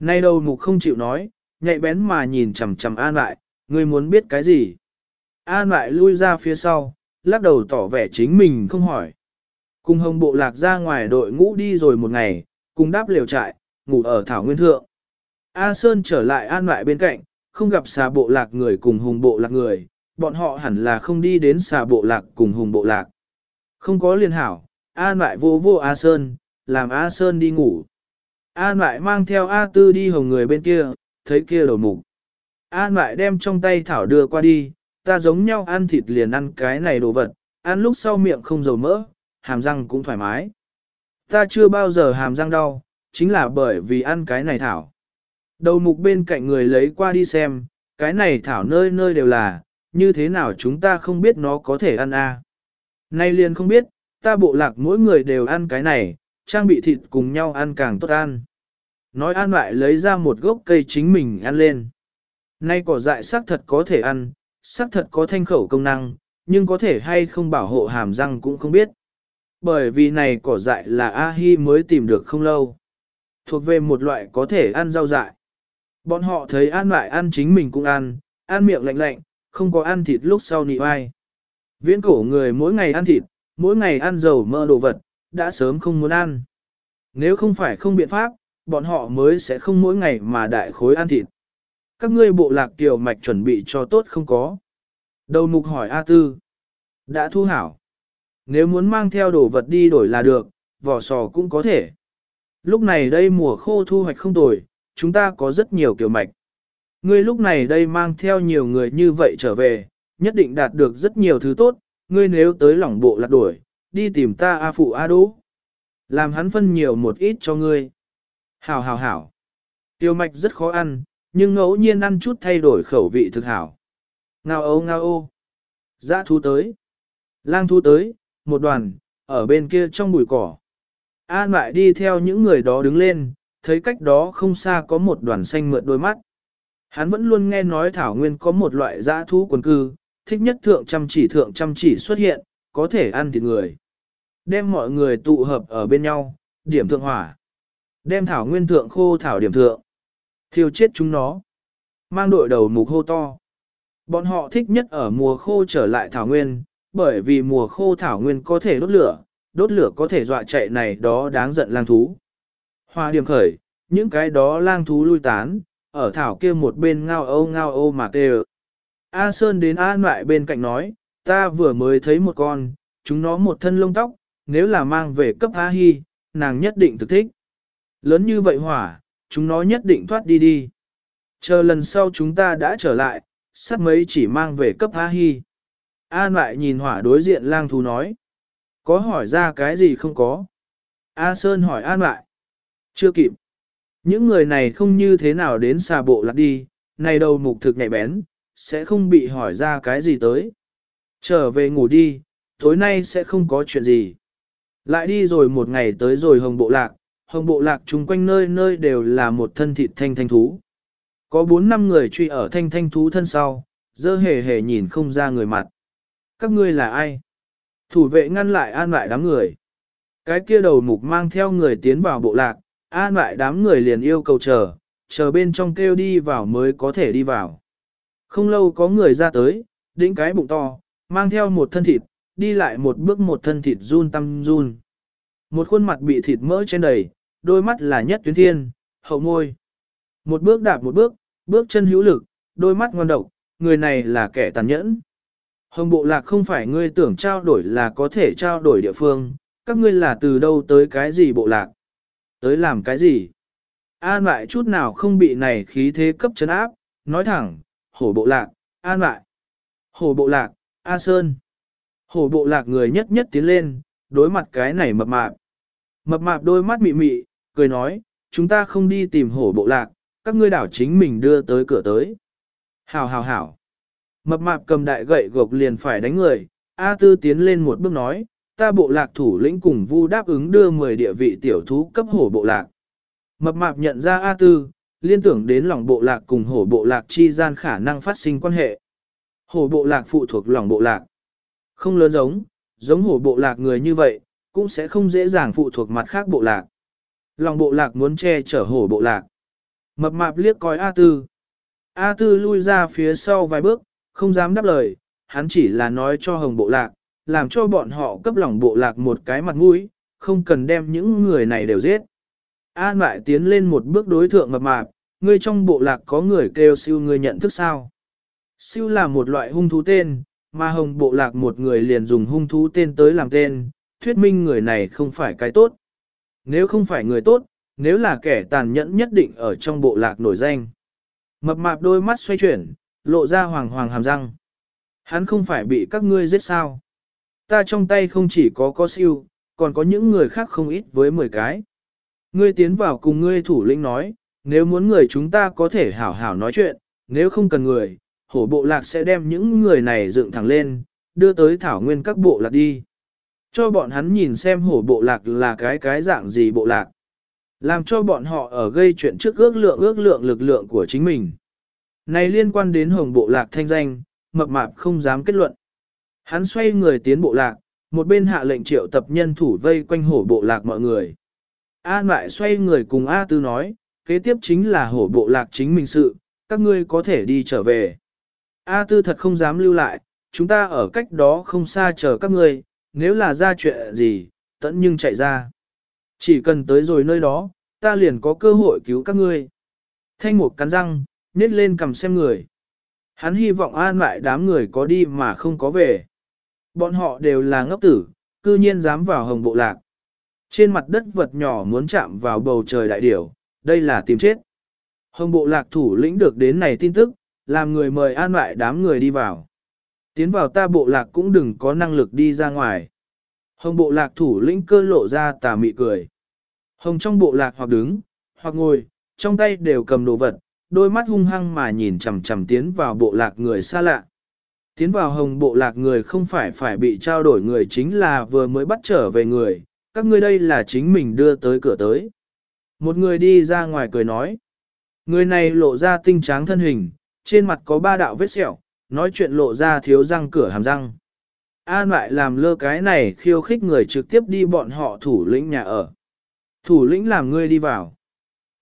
Nay đầu mục không chịu nói, nhạy bén mà nhìn chằm chằm An lại, ngươi muốn biết cái gì? An lại lui ra phía sau, lắc đầu tỏ vẻ chính mình không hỏi. Cùng hồng bộ lạc ra ngoài đội ngũ đi rồi một ngày, cùng đáp liều trại, ngủ ở thảo nguyên thượng. A Sơn trở lại an lại bên cạnh, không gặp xà bộ lạc người cùng hùng bộ lạc người, bọn họ hẳn là không đi đến xà bộ lạc cùng hùng bộ lạc. Không có liên hảo, an lại vô vô A Sơn, làm A Sơn đi ngủ. An lại mang theo A Tư đi hồng người bên kia, thấy kia đầu mục. An lại đem trong tay thảo đưa qua đi, ta giống nhau ăn thịt liền ăn cái này đồ vật, ăn lúc sau miệng không dầu mỡ, hàm răng cũng thoải mái. Ta chưa bao giờ hàm răng đau, chính là bởi vì ăn cái này thảo. Đầu mục bên cạnh người lấy qua đi xem, cái này thảo nơi nơi đều là, như thế nào chúng ta không biết nó có thể ăn a? À. Nay liền không biết, ta bộ lạc mỗi người đều ăn cái này, trang bị thịt cùng nhau ăn càng tốt ăn. Nói ăn lại lấy ra một gốc cây chính mình ăn lên. Nay cỏ dại xác thật có thể ăn, xác thật có thanh khẩu công năng, nhưng có thể hay không bảo hộ hàm răng cũng không biết. Bởi vì này cỏ dại là A-hi mới tìm được không lâu. Thuộc về một loại có thể ăn rau dại. Bọn họ thấy ăn lại ăn chính mình cũng ăn, ăn miệng lạnh lạnh, không có ăn thịt lúc sau nị ai. Viễn cổ người mỗi ngày ăn thịt, mỗi ngày ăn dầu mỡ đồ vật, đã sớm không muốn ăn. Nếu không phải không biện pháp, bọn họ mới sẽ không mỗi ngày mà đại khối ăn thịt. Các ngươi bộ lạc tiểu mạch chuẩn bị cho tốt không có. Đầu mục hỏi A Tư. Đã thu hảo. Nếu muốn mang theo đồ vật đi đổi là được, vỏ sò cũng có thể. Lúc này đây mùa khô thu hoạch không tồi, chúng ta có rất nhiều kiểu mạch. Ngươi lúc này đây mang theo nhiều người như vậy trở về, nhất định đạt được rất nhiều thứ tốt, ngươi nếu tới lỏng bộ lạc đuổi, đi tìm ta A Phụ A Đỗ. Làm hắn phân nhiều một ít cho ngươi. Hảo hảo hảo. Tiêu mạch rất khó ăn, nhưng ngẫu nhiên ăn chút thay đổi khẩu vị thực hảo. Ngao ô ngao ô. Dã thú tới. Lang thú tới, một đoàn, ở bên kia trong bụi cỏ. An lại đi theo những người đó đứng lên, thấy cách đó không xa có một đoàn xanh mượt đôi mắt. Hắn vẫn luôn nghe nói Thảo Nguyên có một loại dã thú quần cư, thích nhất thượng chăm chỉ thượng chăm chỉ xuất hiện, có thể ăn thịt người. Đem mọi người tụ hợp ở bên nhau, điểm thượng hỏa. Đem Thảo Nguyên thượng khô thảo điểm thượng. Thiêu chết chúng nó. Mang đội đầu mục hô to. Bọn họ thích nhất ở mùa khô trở lại Thảo Nguyên, bởi vì mùa khô Thảo Nguyên có thể đốt lửa, đốt lửa có thể dọa chạy này đó đáng giận lang thú. Hoa điểm khởi, những cái đó lang thú lui tán, ở Thảo kia một bên ngao âu ngao âu mà kêu. A Sơn đến A lại bên cạnh nói, ta vừa mới thấy một con, chúng nó một thân lông tóc, nếu là mang về cấp A Hi, nàng nhất định thực thích. Lớn như vậy hỏa, chúng nó nhất định thoát đi đi. Chờ lần sau chúng ta đã trở lại, sắt mấy chỉ mang về cấp A Hi. An lại nhìn hỏa đối diện lang thú nói. Có hỏi ra cái gì không có? A Sơn hỏi An lại. Chưa kịp. Những người này không như thế nào đến xà bộ lạc đi, này đầu mục thực nhạy bén, sẽ không bị hỏi ra cái gì tới. Trở về ngủ đi, tối nay sẽ không có chuyện gì. Lại đi rồi một ngày tới rồi hồng bộ lạc, hồng bộ lạc chung quanh nơi nơi đều là một thân thịt thanh thanh thú. Có bốn năm người truy ở thanh thanh thú thân sau, dơ hề hề nhìn không ra người mặt. Các ngươi là ai? Thủ vệ ngăn lại an lại đám người. Cái kia đầu mục mang theo người tiến vào bộ lạc, an lại đám người liền yêu cầu chờ, chờ bên trong kêu đi vào mới có thể đi vào. Không lâu có người ra tới, đĩnh cái bụng to, mang theo một thân thịt, đi lại một bước một thân thịt run tăm run. Một khuôn mặt bị thịt mỡ trên đầy, đôi mắt là nhất tuyến thiên, hậu môi. Một bước đạp một bước, bước chân hữu lực, đôi mắt ngon độc, người này là kẻ tàn nhẫn. Hồng bộ lạc không phải ngươi tưởng trao đổi là có thể trao đổi địa phương, các ngươi là từ đâu tới cái gì bộ lạc? Tới làm cái gì? An lại chút nào không bị này khí thế cấp chấn áp, nói thẳng, hổ bộ lạc, an lại. Hổ bộ lạc, A Sơn. Hổ bộ lạc người nhất nhất tiến lên, đối mặt cái này mập mạp. Mập mạp đôi mắt mị mị, cười nói, chúng ta không đi tìm hổ bộ lạc, các ngươi đảo chính mình đưa tới cửa tới. Hảo hảo hảo. Mập mạp cầm đại gậy gộc liền phải đánh người, A Tư tiến lên một bước nói, ta bộ lạc thủ lĩnh cùng vu đáp ứng đưa 10 địa vị tiểu thú cấp hổ bộ lạc. Mập mạp nhận ra A Tư, liên tưởng đến lòng bộ lạc cùng hổ bộ lạc chi gian khả năng phát sinh quan hệ. Hổ bộ lạc phụ thuộc lòng bộ lạc. Không lớn giống, giống hổ bộ lạc người như vậy, cũng sẽ không dễ dàng phụ thuộc mặt khác bộ lạc. Lòng bộ lạc muốn che chở hổ bộ lạc. Mập mạp liếc coi A Tư. A Tư lui ra phía sau vài bước, không dám đáp lời, hắn chỉ là nói cho hồng bộ lạc, làm cho bọn họ cấp lòng bộ lạc một cái mặt mũi, không cần đem những người này đều giết. An lại tiến lên một bước đối thượng mập mạp, ngươi trong bộ lạc có người kêu siêu ngươi nhận thức sao. Siêu là một loại hung thú tên, mà hồng bộ lạc một người liền dùng hung thú tên tới làm tên, thuyết minh người này không phải cái tốt. Nếu không phải người tốt, nếu là kẻ tàn nhẫn nhất định ở trong bộ lạc nổi danh. Mập mạp đôi mắt xoay chuyển, lộ ra hoàng hoàng hàm răng. Hắn không phải bị các ngươi giết sao. Ta trong tay không chỉ có có siêu, còn có những người khác không ít với 10 cái. Ngươi tiến vào cùng ngươi thủ lĩnh nói, nếu muốn người chúng ta có thể hảo hảo nói chuyện, nếu không cần người, hổ bộ lạc sẽ đem những người này dựng thẳng lên, đưa tới thảo nguyên các bộ lạc đi. Cho bọn hắn nhìn xem hổ bộ lạc là cái cái dạng gì bộ lạc. Làm cho bọn họ ở gây chuyện trước ước lượng ước lượng lực lượng của chính mình. Này liên quan đến hồng bộ lạc thanh danh, mập mạp không dám kết luận. Hắn xoay người tiến bộ lạc, một bên hạ lệnh triệu tập nhân thủ vây quanh hổ bộ lạc mọi người. An lại xoay người cùng A Tư nói, kế tiếp chính là hổ bộ lạc chính mình sự, các ngươi có thể đi trở về. A Tư thật không dám lưu lại, chúng ta ở cách đó không xa chờ các ngươi, nếu là ra chuyện gì, tận nhưng chạy ra. Chỉ cần tới rồi nơi đó, ta liền có cơ hội cứu các ngươi. Thanh một cắn răng, nết lên cầm xem người. Hắn hy vọng an lại đám người có đi mà không có về. Bọn họ đều là ngốc tử, cư nhiên dám vào hồng bộ lạc. Trên mặt đất vật nhỏ muốn chạm vào bầu trời đại điểu, đây là tìm chết. Hồng bộ lạc thủ lĩnh được đến này tin tức, làm người mời an lại đám người đi vào. Tiến vào ta bộ lạc cũng đừng có năng lực đi ra ngoài. Hồng bộ lạc thủ lĩnh cơ lộ ra tà mị cười. Hồng trong bộ lạc hoặc đứng, hoặc ngồi, trong tay đều cầm đồ vật, đôi mắt hung hăng mà nhìn chằm chằm tiến vào bộ lạc người xa lạ. Tiến vào hồng bộ lạc người không phải phải bị trao đổi người chính là vừa mới bắt trở về người, các ngươi đây là chính mình đưa tới cửa tới. Một người đi ra ngoài cười nói. Người này lộ ra tinh tráng thân hình, trên mặt có ba đạo vết sẹo, nói chuyện lộ ra thiếu răng cửa hàm răng. An lại làm lơ cái này khiêu khích người trực tiếp đi bọn họ thủ lĩnh nhà ở. Thủ lĩnh làm ngươi đi vào.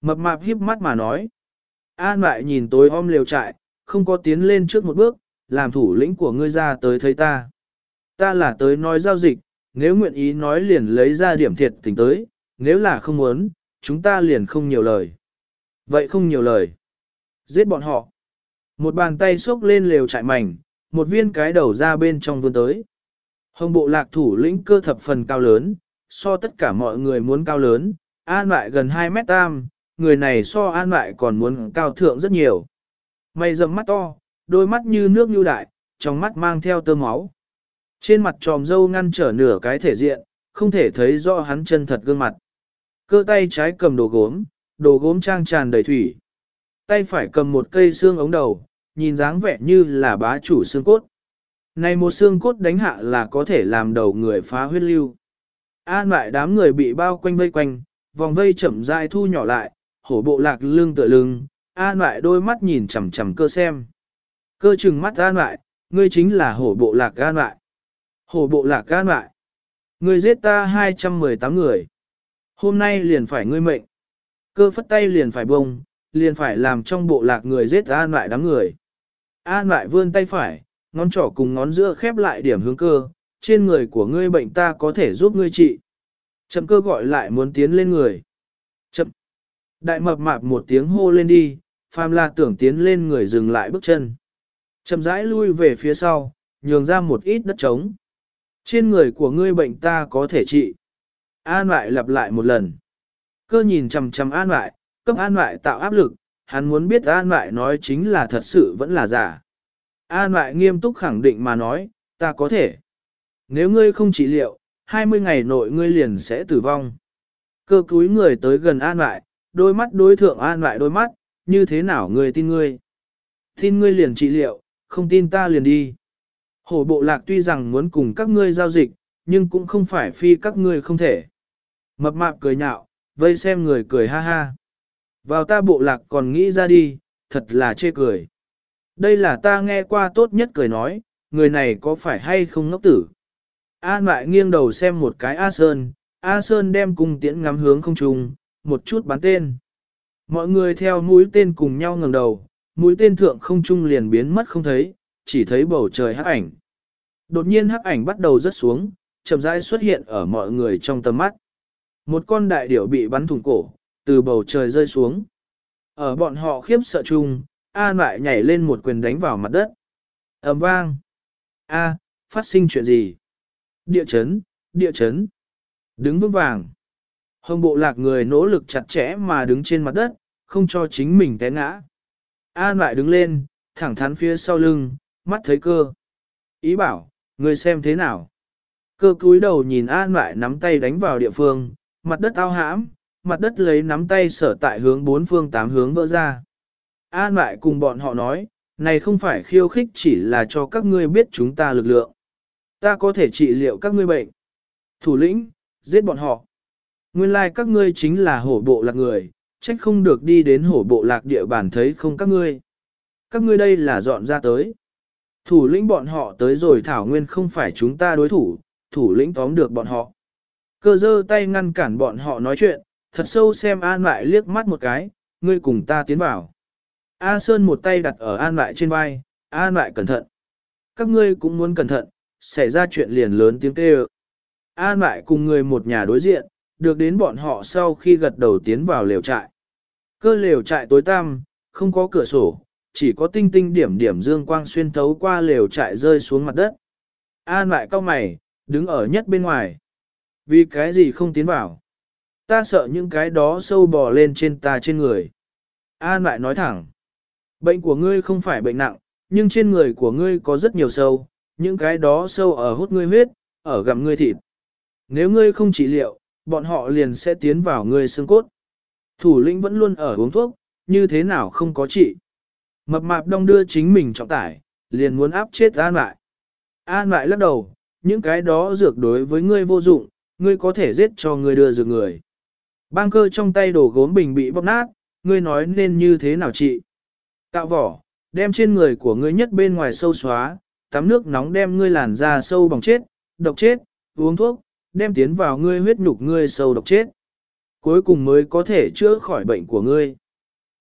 Mập mạp híp mắt mà nói. An lại nhìn tối om liều trại, không có tiến lên trước một bước, làm thủ lĩnh của ngươi ra tới thấy ta. Ta là tới nói giao dịch, nếu nguyện ý nói liền lấy ra điểm thiệt tình tới, nếu là không muốn, chúng ta liền không nhiều lời. Vậy không nhiều lời. Giết bọn họ. Một bàn tay xốc lên lều trại mảnh, một viên cái đầu ra bên trong vươn tới. Hồng bộ lạc thủ lĩnh cơ thập phần cao lớn, so tất cả mọi người muốn cao lớn, an lại gần 2 mét tam, người này so an lại còn muốn cao thượng rất nhiều. Mày rậm mắt to, đôi mắt như nước như đại, trong mắt mang theo tơ máu. Trên mặt tròm dâu ngăn trở nửa cái thể diện, không thể thấy rõ hắn chân thật gương mặt. Cơ tay trái cầm đồ gốm, đồ gốm trang tràn đầy thủy. Tay phải cầm một cây xương ống đầu, nhìn dáng vẻ như là bá chủ xương cốt. Này một xương cốt đánh hạ là có thể làm đầu người phá huyết lưu. An lại đám người bị bao quanh vây quanh, vòng vây chậm rãi thu nhỏ lại, hổ bộ lạc lưng tựa lưng, an lại đôi mắt nhìn chằm chằm cơ xem. Cơ chừng mắt an lại, ngươi chính là hổ bộ lạc an lại. Hổ bộ lạc an lại. Ngươi giết ta 218 người. Hôm nay liền phải ngươi mệnh. Cơ phất tay liền phải bông, liền phải làm trong bộ lạc người giết an lại đám người. An lại vươn tay phải, ngón trỏ cùng ngón giữa khép lại điểm hướng cơ, trên người của ngươi bệnh ta có thể giúp ngươi trị. Chậm cơ gọi lại muốn tiến lên người. Chậm. Đại mập mạp một tiếng hô lên đi, phàm là tưởng tiến lên người dừng lại bước chân. Chậm rãi lui về phía sau, nhường ra một ít đất trống. Trên người của ngươi bệnh ta có thể trị. An lại lặp lại một lần. Cơ nhìn chằm chằm an lại, cấp an lại tạo áp lực, hắn muốn biết an lại nói chính là thật sự vẫn là giả. An lại nghiêm túc khẳng định mà nói, ta có thể. Nếu ngươi không trị liệu, 20 ngày nội ngươi liền sẽ tử vong. Cơ cúi người tới gần an lại, đôi mắt đối thượng an lại đôi mắt, như thế nào ngươi tin ngươi? Tin ngươi liền trị liệu, không tin ta liền đi. Hổ bộ lạc tuy rằng muốn cùng các ngươi giao dịch, nhưng cũng không phải phi các ngươi không thể. Mập mạp cười nhạo, vây xem người cười ha ha. Vào ta bộ lạc còn nghĩ ra đi, thật là chê cười. Đây là ta nghe qua tốt nhất cười nói, người này có phải hay không ngốc tử. An lại nghiêng đầu xem một cái A Sơn, A Sơn đem cung tiễn ngắm hướng không trùng, một chút bắn tên. Mọi người theo mũi tên cùng nhau ngẩng đầu, mũi tên thượng không trung liền biến mất không thấy, chỉ thấy bầu trời hắc ảnh. Đột nhiên hắc ảnh bắt đầu rớt xuống, chậm rãi xuất hiện ở mọi người trong tầm mắt. Một con đại điểu bị bắn thủng cổ, từ bầu trời rơi xuống. Ở bọn họ khiếp sợ chung, An lại nhảy lên một quyền đánh vào mặt đất. ầm vang. A, phát sinh chuyện gì? Địa chấn, địa chấn. Đứng vững vàng. Hồng bộ lạc người nỗ lực chặt chẽ mà đứng trên mặt đất, không cho chính mình té ngã. An lại đứng lên, thẳng thắn phía sau lưng, mắt thấy cơ. Ý bảo, người xem thế nào. Cơ cúi đầu nhìn An lại nắm tay đánh vào địa phương, mặt đất ao hãm, mặt đất lấy nắm tay sở tại hướng bốn phương tám hướng vỡ ra. An lại cùng bọn họ nói, này không phải khiêu khích chỉ là cho các ngươi biết chúng ta lực lượng. Ta có thể trị liệu các ngươi bệnh. Thủ lĩnh, giết bọn họ. Nguyên lai like các ngươi chính là hổ bộ lạc người, trách không được đi đến hổ bộ lạc địa bàn thấy không các ngươi. Các ngươi đây là dọn ra tới. Thủ lĩnh bọn họ tới rồi thảo nguyên không phải chúng ta đối thủ, thủ lĩnh tóm được bọn họ. Cơ dơ tay ngăn cản bọn họ nói chuyện, thật sâu xem an lại liếc mắt một cái, ngươi cùng ta tiến vào. A Sơn một tay đặt ở an lại trên vai, an lại cẩn thận. Các ngươi cũng muốn cẩn thận, xảy ra chuyện liền lớn tiếng kêu. An lại cùng người một nhà đối diện, được đến bọn họ sau khi gật đầu tiến vào lều trại. Cơ lều trại tối tăm, không có cửa sổ, chỉ có tinh tinh điểm điểm dương quang xuyên thấu qua lều trại rơi xuống mặt đất. An lại cao mày, đứng ở nhất bên ngoài. Vì cái gì không tiến vào? Ta sợ những cái đó sâu bò lên trên ta trên người. An lại nói thẳng. Bệnh của ngươi không phải bệnh nặng, nhưng trên người của ngươi có rất nhiều sâu, những cái đó sâu ở hút ngươi huyết, ở gặm ngươi thịt. Nếu ngươi không trị liệu, bọn họ liền sẽ tiến vào ngươi xương cốt. Thủ lĩnh vẫn luôn ở uống thuốc, như thế nào không có trị. Mập mạp đông đưa chính mình trọng tải, liền muốn áp chết An lại. An lại lắc đầu, những cái đó dược đối với ngươi vô dụng, ngươi có thể giết cho ngươi đưa dược người. Bang cơ trong tay đổ gốm bình bị bóp nát, ngươi nói nên như thế nào chị? Cạo vỏ, đem trên người của ngươi nhất bên ngoài sâu xóa, tắm nước nóng đem ngươi làn da sâu bỏng chết, độc chết, uống thuốc, đem tiến vào ngươi huyết nhục ngươi sâu độc chết. Cuối cùng mới có thể chữa khỏi bệnh của ngươi.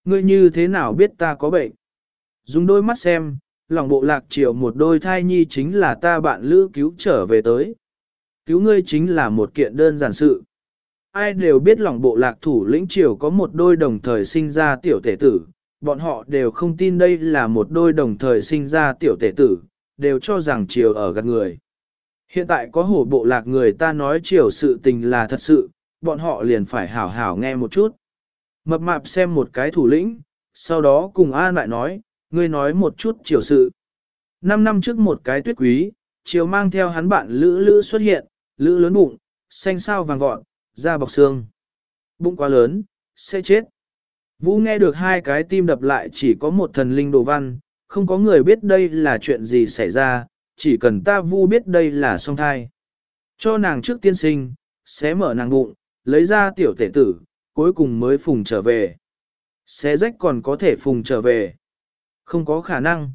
Ngươi như thế nào biết ta có bệnh? Dùng đôi mắt xem, lòng bộ lạc triệu một đôi thai nhi chính là ta bạn lữ cứu trở về tới. Cứu ngươi chính là một kiện đơn giản sự. Ai đều biết lòng bộ lạc thủ lĩnh triều có một đôi đồng thời sinh ra tiểu tể tử, bọn họ đều không tin đây là một đôi đồng thời sinh ra tiểu tể tử, đều cho rằng triều ở gần người. Hiện tại có hổ bộ lạc người ta nói triều sự tình là thật sự, bọn họ liền phải hảo hảo nghe một chút. Mập mạp xem một cái thủ lĩnh, sau đó cùng An lại nói, ngươi nói một chút triều sự. Năm năm trước một cái tuyết quý, triều mang theo hắn bạn lữ lữ xuất hiện, lữ lớn bụng, xanh sao vàng vọt, da bọc xương. Bụng quá lớn, sẽ chết. Vũ nghe được hai cái tim đập lại chỉ có một thần linh đồ văn, không có người biết đây là chuyện gì xảy ra, chỉ cần ta vu biết đây là song thai. Cho nàng trước tiên sinh, xé mở nàng bụng, lấy ra tiểu tể tử, cuối cùng mới phùng trở về. Xé rách còn có thể phùng trở về. Không có khả năng.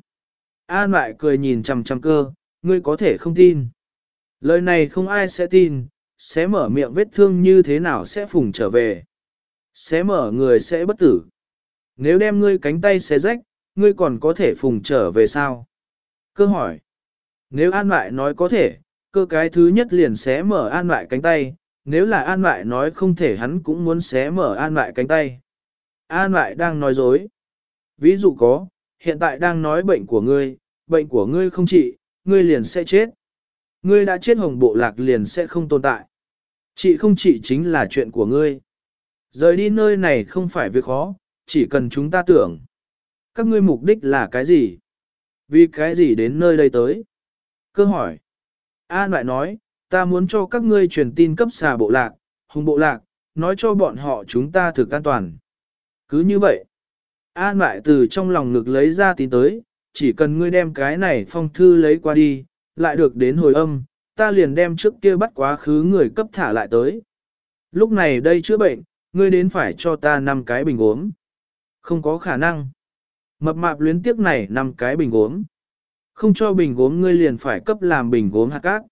An lại cười nhìn chằm chằm cơ, ngươi có thể không tin. Lời này không ai sẽ tin, sẽ mở miệng vết thương như thế nào sẽ phùng trở về. sẽ mở người sẽ bất tử. Nếu đem ngươi cánh tay xé rách, ngươi còn có thể phùng trở về sao? Cơ hỏi. Nếu an lại nói có thể, cơ cái thứ nhất liền sẽ mở an lại cánh tay, nếu là an lại nói không thể hắn cũng muốn xé mở an lại cánh tay. An lại đang nói dối. Ví dụ có, hiện tại đang nói bệnh của ngươi, bệnh của ngươi không trị, ngươi liền sẽ chết. Ngươi đã chết hồng bộ lạc liền sẽ không tồn tại. Chị không trị chính là chuyện của ngươi. Rời đi nơi này không phải việc khó, chỉ cần chúng ta tưởng. Các ngươi mục đích là cái gì? Vì cái gì đến nơi đây tới? Cơ hỏi. An lại nói, ta muốn cho các ngươi truyền tin cấp xà bộ lạc, hùng bộ lạc, nói cho bọn họ chúng ta thực an toàn. Cứ như vậy. An lại từ trong lòng ngực lấy ra tin tới, chỉ cần ngươi đem cái này phong thư lấy qua đi, lại được đến hồi âm, ta liền đem trước kia bắt quá khứ người cấp thả lại tới. Lúc này đây chữa bệnh, ngươi đến phải cho ta năm cái bình uống. Không có khả năng. Mập mạp luyến tiếc này năm cái bình uống. Không cho bình gốm ngươi liền phải cấp làm bình gốm hạt cát.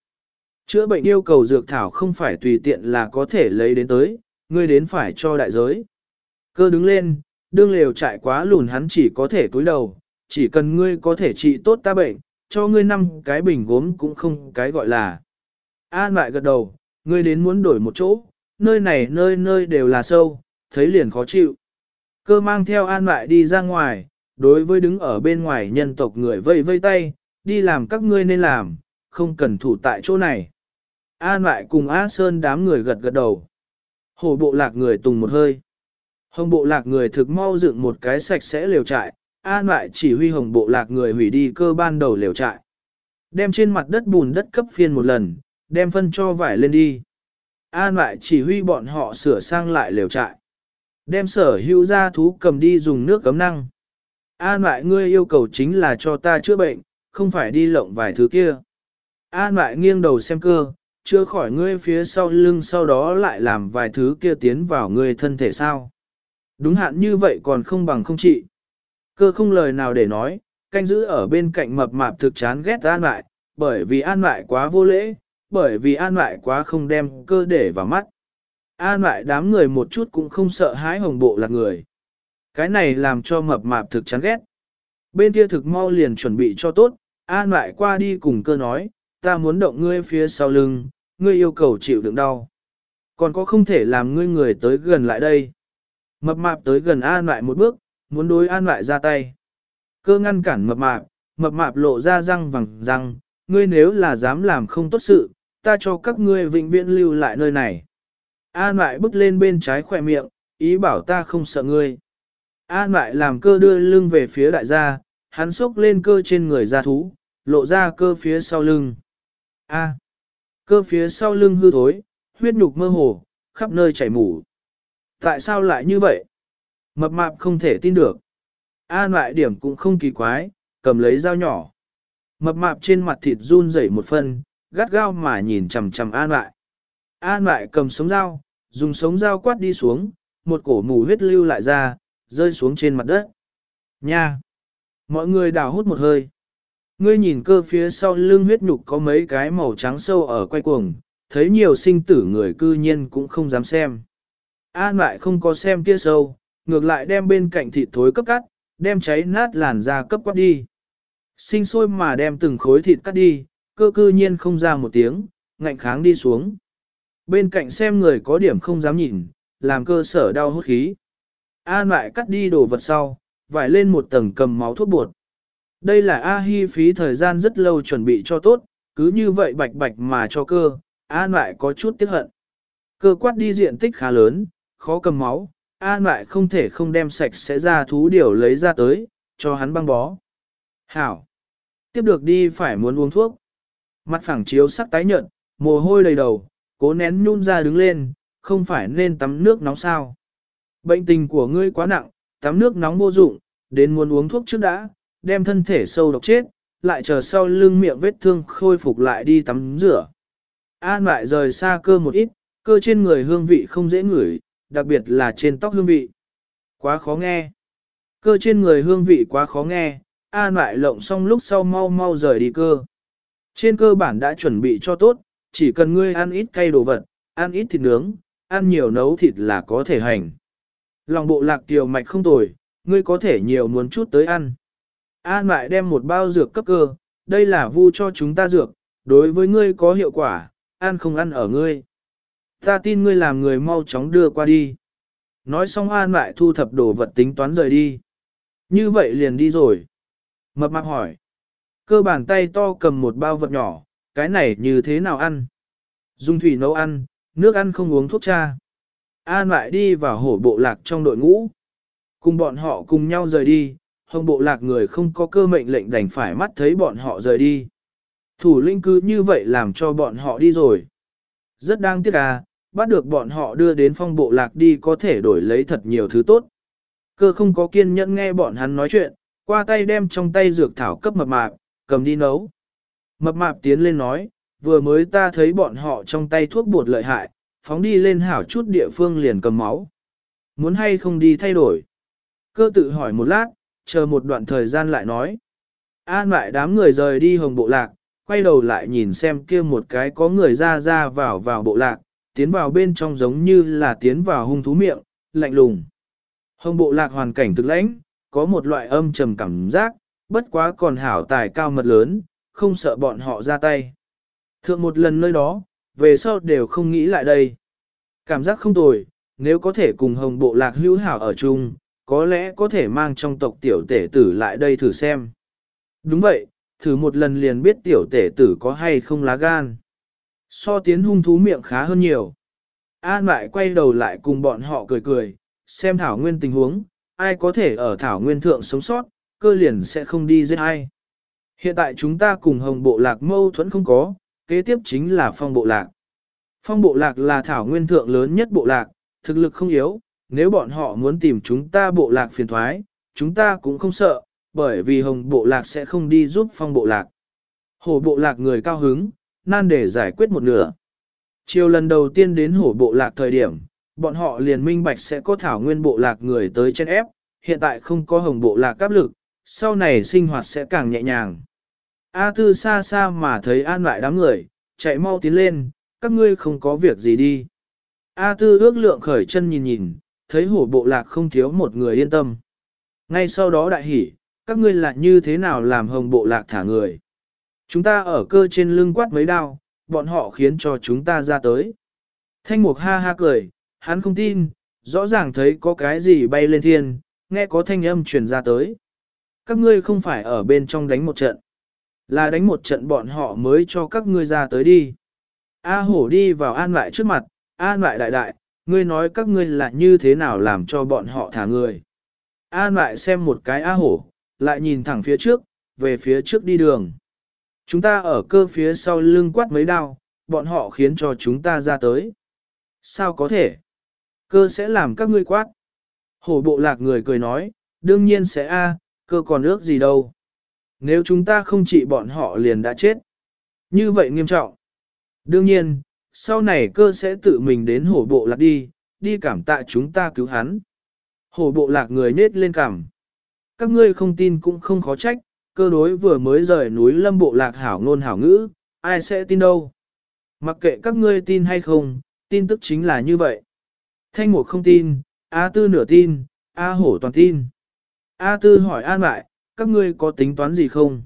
Chữa bệnh yêu cầu dược thảo không phải tùy tiện là có thể lấy đến tới, ngươi đến phải cho đại giới. Cơ đứng lên, đương lều trại quá lùn hắn chỉ có thể cúi đầu, chỉ cần ngươi có thể trị tốt ta bệnh, cho ngươi năm cái bình gốm cũng không cái gọi là. An lại gật đầu, ngươi đến muốn đổi một chỗ, nơi này nơi nơi đều là sâu, thấy liền khó chịu. Cơ mang theo an lại đi ra ngoài, đối với đứng ở bên ngoài nhân tộc người vây vây tay, đi làm các ngươi nên làm, không cần thủ tại chỗ này. An lại cùng A Sơn đám người gật gật đầu. Hổ bộ lạc người tùng một hơi. Hồng bộ lạc người thực mau dựng một cái sạch sẽ liều trại, An lại chỉ huy hồng bộ lạc người hủy đi cơ ban đầu liều trại. Đem trên mặt đất bùn đất cấp phiên một lần, đem phân cho vải lên đi. An lại chỉ huy bọn họ sửa sang lại liều trại. Đem sở hữu gia thú cầm đi dùng nước cấm năng. An lại ngươi yêu cầu chính là cho ta chữa bệnh, không phải đi lộng vài thứ kia. An lại nghiêng đầu xem cơ, chưa khỏi ngươi phía sau lưng sau đó lại làm vài thứ kia tiến vào ngươi thân thể sao. Đúng hạn như vậy còn không bằng không trị. Cơ không lời nào để nói, canh giữ ở bên cạnh mập mạp thực chán ghét an lại, bởi vì an lại quá vô lễ, bởi vì an lại quá không đem cơ để vào mắt. An lại đám người một chút cũng không sợ hãi hồng bộ là người. Cái này làm cho mập mạp thực chán ghét. Bên kia thực mau liền chuẩn bị cho tốt, an lại qua đi cùng cơ nói, ta muốn động ngươi phía sau lưng, ngươi yêu cầu chịu đựng đau. Còn có không thể làm ngươi người tới gần lại đây. Mập mạp tới gần an lại một bước, muốn đối an lại ra tay. Cơ ngăn cản mập mạp, mập mạp lộ ra răng vàng, răng, ngươi nếu là dám làm không tốt sự, ta cho các ngươi vĩnh viễn lưu lại nơi này. An lại bước lên bên trái khỏe miệng, ý bảo ta không sợ ngươi. An lại làm cơ đưa lưng về phía đại gia, hắn xốc lên cơ trên người ra thú, lộ ra cơ phía sau lưng. A cơ phía sau lưng hư thối, huyết nhục mơ hồ, khắp nơi chảy mủ. Tại sao lại như vậy? Mập mạp không thể tin được. An lại điểm cũng không kỳ quái, cầm lấy dao nhỏ. Mập mạp trên mặt thịt run rẩy một phân, gắt gao mà nhìn chằm chằm An lại. An lại cầm sống dao, dùng sống dao quát đi xuống, một cổ mù huyết lưu lại ra, rơi xuống trên mặt đất. Nha! Mọi người đào hút một hơi. Ngươi nhìn cơ phía sau lưng huyết nhục có mấy cái màu trắng sâu ở quay cuồng, thấy nhiều sinh tử người cư nhiên cũng không dám xem. An lại không có xem kia sâu, ngược lại đem bên cạnh thịt thối cấp cắt, đem cháy nát làn da cấp quát đi. Sinh sôi mà đem từng khối thịt cắt đi, cơ cư nhiên không ra một tiếng, ngạnh kháng đi xuống. Bên cạnh xem người có điểm không dám nhìn, làm cơ sở đau hút khí. An lại cắt đi đồ vật sau, vải lên một tầng cầm máu thuốc bột. Đây là A Hi phí thời gian rất lâu chuẩn bị cho tốt, cứ như vậy bạch bạch mà cho cơ, An lại có chút tiếc hận. Cơ quát đi diện tích khá lớn, khó cầm máu, An lại không thể không đem sạch sẽ ra thú điều lấy ra tới, cho hắn băng bó. Hảo! Tiếp được đi phải muốn uống thuốc. Mặt phẳng chiếu sắc tái nhợt, mồ hôi đầy đầu, cố nén nhun ra đứng lên, không phải nên tắm nước nóng sao. Bệnh tình của ngươi quá nặng, tắm nước nóng vô dụng, đến muốn uống thuốc trước đã, đem thân thể sâu độc chết, lại chờ sau lưng miệng vết thương khôi phục lại đi tắm rửa. An lại rời xa cơ một ít, cơ trên người hương vị không dễ ngửi, đặc biệt là trên tóc hương vị. Quá khó nghe. Cơ trên người hương vị quá khó nghe, an lại lộng xong lúc sau mau mau rời đi cơ. Trên cơ bản đã chuẩn bị cho tốt, chỉ cần ngươi ăn ít cay đồ vật, ăn ít thịt nướng, ăn nhiều nấu thịt là có thể hành. Lòng bộ lạc tiểu mạch không tồi, ngươi có thể nhiều muốn chút tới ăn. An lại đem một bao dược cấp cơ, đây là vu cho chúng ta dược, đối với ngươi có hiệu quả, ăn không ăn ở ngươi. Ta tin ngươi làm người mau chóng đưa qua đi. Nói xong An lại thu thập đồ vật tính toán rời đi. Như vậy liền đi rồi. Mập mạp hỏi. Cơ bản tay to cầm một bao vật nhỏ, cái này như thế nào ăn? Dung thủy nấu ăn, nước ăn không uống thuốc cha. An lại đi vào hổ bộ lạc trong đội ngũ. Cùng bọn họ cùng nhau rời đi, hồng bộ lạc người không có cơ mệnh lệnh đành phải mắt thấy bọn họ rời đi. Thủ linh cứ như vậy làm cho bọn họ đi rồi. Rất đáng tiếc à, bắt được bọn họ đưa đến phong bộ lạc đi có thể đổi lấy thật nhiều thứ tốt. Cơ không có kiên nhẫn nghe bọn hắn nói chuyện, qua tay đem trong tay dược thảo cấp mập mạp, cầm đi nấu. Mập mạp tiến lên nói, vừa mới ta thấy bọn họ trong tay thuốc bột lợi hại, phóng đi lên hảo chút địa phương liền cầm máu. Muốn hay không đi thay đổi? Cơ tự hỏi một lát, chờ một đoạn thời gian lại nói. An lại đám người rời đi hồng bộ lạc, quay đầu lại nhìn xem kia một cái có người ra ra vào vào bộ lạc, tiến vào bên trong giống như là tiến vào hung thú miệng, lạnh lùng. Hồng bộ lạc hoàn cảnh thực lãnh, có một loại âm trầm cảm giác, bất quá còn hảo tài cao mật lớn, không sợ bọn họ ra tay. Thượng một lần nơi đó, về sau đều không nghĩ lại đây. Cảm giác không tồi, nếu có thể cùng hồng bộ lạc hữu hảo ở chung, có lẽ có thể mang trong tộc tiểu tể tử lại đây thử xem. Đúng vậy, thử một lần liền biết tiểu tể tử có hay không lá gan. So tiến hung thú miệng khá hơn nhiều. An lại quay đầu lại cùng bọn họ cười cười, xem thảo nguyên tình huống, ai có thể ở thảo nguyên thượng sống sót, cơ liền sẽ không đi giết ai. Hiện tại chúng ta cùng hồng bộ lạc mâu thuẫn không có, kế tiếp chính là phong bộ lạc. Phong bộ lạc là thảo nguyên thượng lớn nhất bộ lạc, thực lực không yếu, nếu bọn họ muốn tìm chúng ta bộ lạc phiền thoái, chúng ta cũng không sợ, bởi vì hồng bộ lạc sẽ không đi giúp phong bộ lạc. hổ bộ lạc người cao hứng, nan để giải quyết một nửa. Chiều lần đầu tiên đến hổ bộ lạc thời điểm, bọn họ liền minh bạch sẽ có thảo nguyên bộ lạc người tới trên ép, hiện tại không có hồng bộ lạc áp lực, sau này sinh hoạt sẽ càng nhẹ nhàng. A tư xa xa mà thấy an lại đám người, chạy mau tiến lên, các ngươi không có việc gì đi. A tư ước lượng khởi chân nhìn nhìn, thấy hổ bộ lạc không thiếu một người yên tâm. Ngay sau đó đại hỉ, các ngươi là như thế nào làm hồng bộ lạc thả người. Chúng ta ở cơ trên lưng quát mấy đao, bọn họ khiến cho chúng ta ra tới. Thanh mục ha ha cười, hắn không tin, rõ ràng thấy có cái gì bay lên thiên, nghe có thanh âm truyền ra tới. Các ngươi không phải ở bên trong đánh một trận. Là đánh một trận bọn họ mới cho các ngươi ra tới đi. A hổ đi vào an lại trước mặt, an lại đại đại, ngươi nói các ngươi là như thế nào làm cho bọn họ thả người. An lại xem một cái A hổ, lại nhìn thẳng phía trước, về phía trước đi đường. Chúng ta ở cơ phía sau lưng quát mấy đao, bọn họ khiến cho chúng ta ra tới. Sao có thể? Cơ sẽ làm các ngươi quát. Hổ bộ lạc người cười nói, đương nhiên sẽ a, cơ còn ước gì đâu. Nếu chúng ta không trị bọn họ liền đã chết. Như vậy nghiêm trọng. Đương nhiên, sau này cơ sẽ tự mình đến hổ bộ lạc đi, đi cảm tạ chúng ta cứu hắn. Hổ bộ lạc người nết lên cảm. Các ngươi không tin cũng không khó trách, cơ đối vừa mới rời núi lâm bộ lạc hảo ngôn hảo ngữ, ai sẽ tin đâu. Mặc kệ các ngươi tin hay không, tin tức chính là như vậy. Thanh mục không tin, A tư nửa tin, A hổ toàn tin. A tư hỏi an lại, các ngươi có tính toán gì không?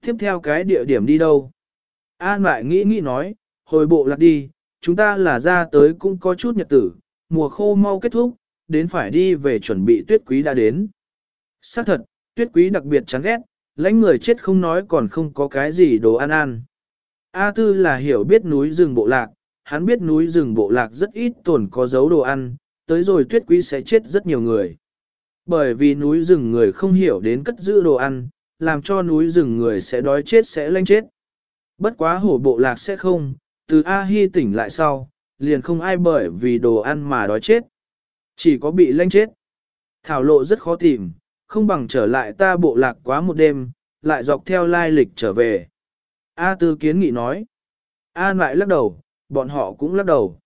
Tiếp theo cái địa điểm đi đâu? An lại nghĩ nghĩ nói, hồi bộ lạc đi, chúng ta là ra tới cũng có chút nhật tử, mùa khô mau kết thúc, đến phải đi về chuẩn bị tuyết quý đã đến. Xác thật, tuyết quý đặc biệt chán ghét, lãnh người chết không nói còn không có cái gì đồ ăn ăn. A tư là hiểu biết núi rừng bộ lạc, hắn biết núi rừng bộ lạc rất ít tồn có dấu đồ ăn, tới rồi tuyết quý sẽ chết rất nhiều người. Bởi vì núi rừng người không hiểu đến cất giữ đồ ăn, làm cho núi rừng người sẽ đói chết sẽ lanh chết. Bất quá hổ bộ lạc sẽ không, từ A-hi tỉnh lại sau, liền không ai bởi vì đồ ăn mà đói chết. Chỉ có bị lanh chết. Thảo lộ rất khó tìm, không bằng trở lại ta bộ lạc quá một đêm, lại dọc theo lai lịch trở về. A tư kiến nghị nói. A lại lắc đầu, bọn họ cũng lắc đầu.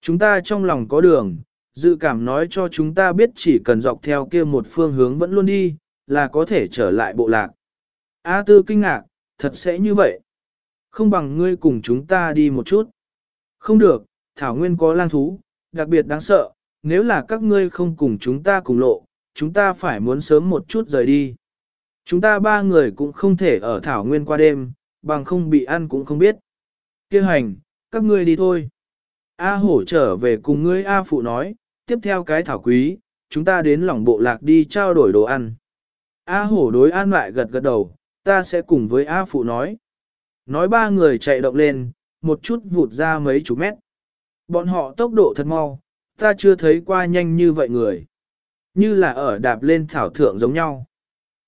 Chúng ta trong lòng có đường, dự cảm nói cho chúng ta biết chỉ cần dọc theo kia một phương hướng vẫn luôn đi, là có thể trở lại bộ lạc. A tư kinh ngạc, thật sẽ như vậy. Không bằng ngươi cùng chúng ta đi một chút. Không được, Thảo Nguyên có lang thú, đặc biệt đáng sợ, nếu là các ngươi không cùng chúng ta cùng lộ, chúng ta phải muốn sớm một chút rời đi. Chúng ta ba người cũng không thể ở Thảo Nguyên qua đêm, bằng không bị ăn cũng không biết. Kêu hành, các ngươi đi thôi. A hổ trở về cùng ngươi A phụ nói, tiếp theo cái thảo quý, chúng ta đến lỏng bộ lạc đi trao đổi đồ ăn. A hổ đối an lại gật gật đầu, ta sẽ cùng với A phụ nói. Nói ba người chạy động lên, một chút vụt ra mấy chục mét. Bọn họ tốc độ thật mau, ta chưa thấy qua nhanh như vậy người. Như là ở đạp lên thảo thượng giống nhau.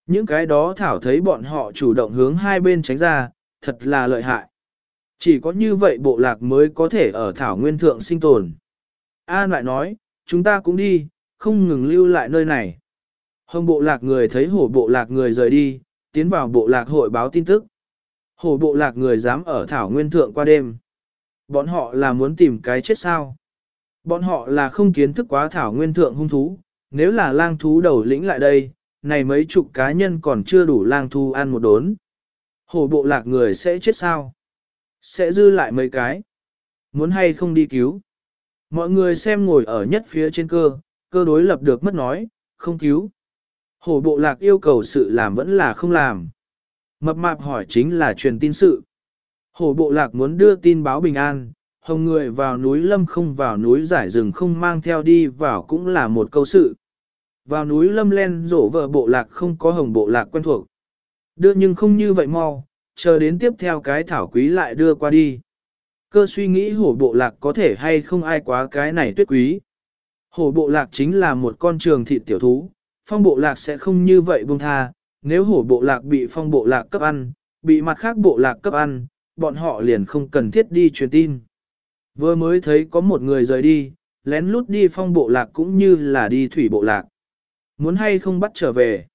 Những cái đó thảo thấy bọn họ chủ động hướng hai bên tránh ra, thật là lợi hại. Chỉ có như vậy bộ lạc mới có thể ở thảo nguyên thượng sinh tồn. An lại nói, chúng ta cũng đi, không ngừng lưu lại nơi này. Hồng bộ lạc người thấy hổ bộ lạc người rời đi, tiến vào bộ lạc hội báo tin tức. Hổ bộ lạc người dám ở thảo nguyên thượng qua đêm. Bọn họ là muốn tìm cái chết sao. Bọn họ là không kiến thức quá thảo nguyên thượng hung thú, nếu là lang thú đầu lĩnh lại đây, này mấy chục cá nhân còn chưa đủ lang thú ăn một đốn. Hổ bộ lạc người sẽ chết sao? Sẽ dư lại mấy cái. Muốn hay không đi cứu? Mọi người xem ngồi ở nhất phía trên cơ, cơ đối lập được mất nói, không cứu. Hổ bộ lạc yêu cầu sự làm vẫn là không làm. Mập mạp hỏi chính là truyền tin sự. Hổ bộ lạc muốn đưa tin báo bình an, hồng người vào núi lâm không vào núi giải rừng không mang theo đi vào cũng là một câu sự. Vào núi lâm len rổ vợ bộ lạc không có hồng bộ lạc quen thuộc. Đưa nhưng không như vậy mau, chờ đến tiếp theo cái thảo quý lại đưa qua đi. Cơ suy nghĩ hổ bộ lạc có thể hay không ai quá cái này tuyết quý. Hổ bộ lạc chính là một con trường thịt tiểu thú, phong bộ lạc sẽ không như vậy buông tha, nếu hổ bộ lạc bị phong bộ lạc cấp ăn, bị mặt khác bộ lạc cấp ăn, bọn họ liền không cần thiết đi truyền tin. Vừa mới thấy có một người rời đi, lén lút đi phong bộ lạc cũng như là đi thủy bộ lạc. Muốn hay không bắt trở về.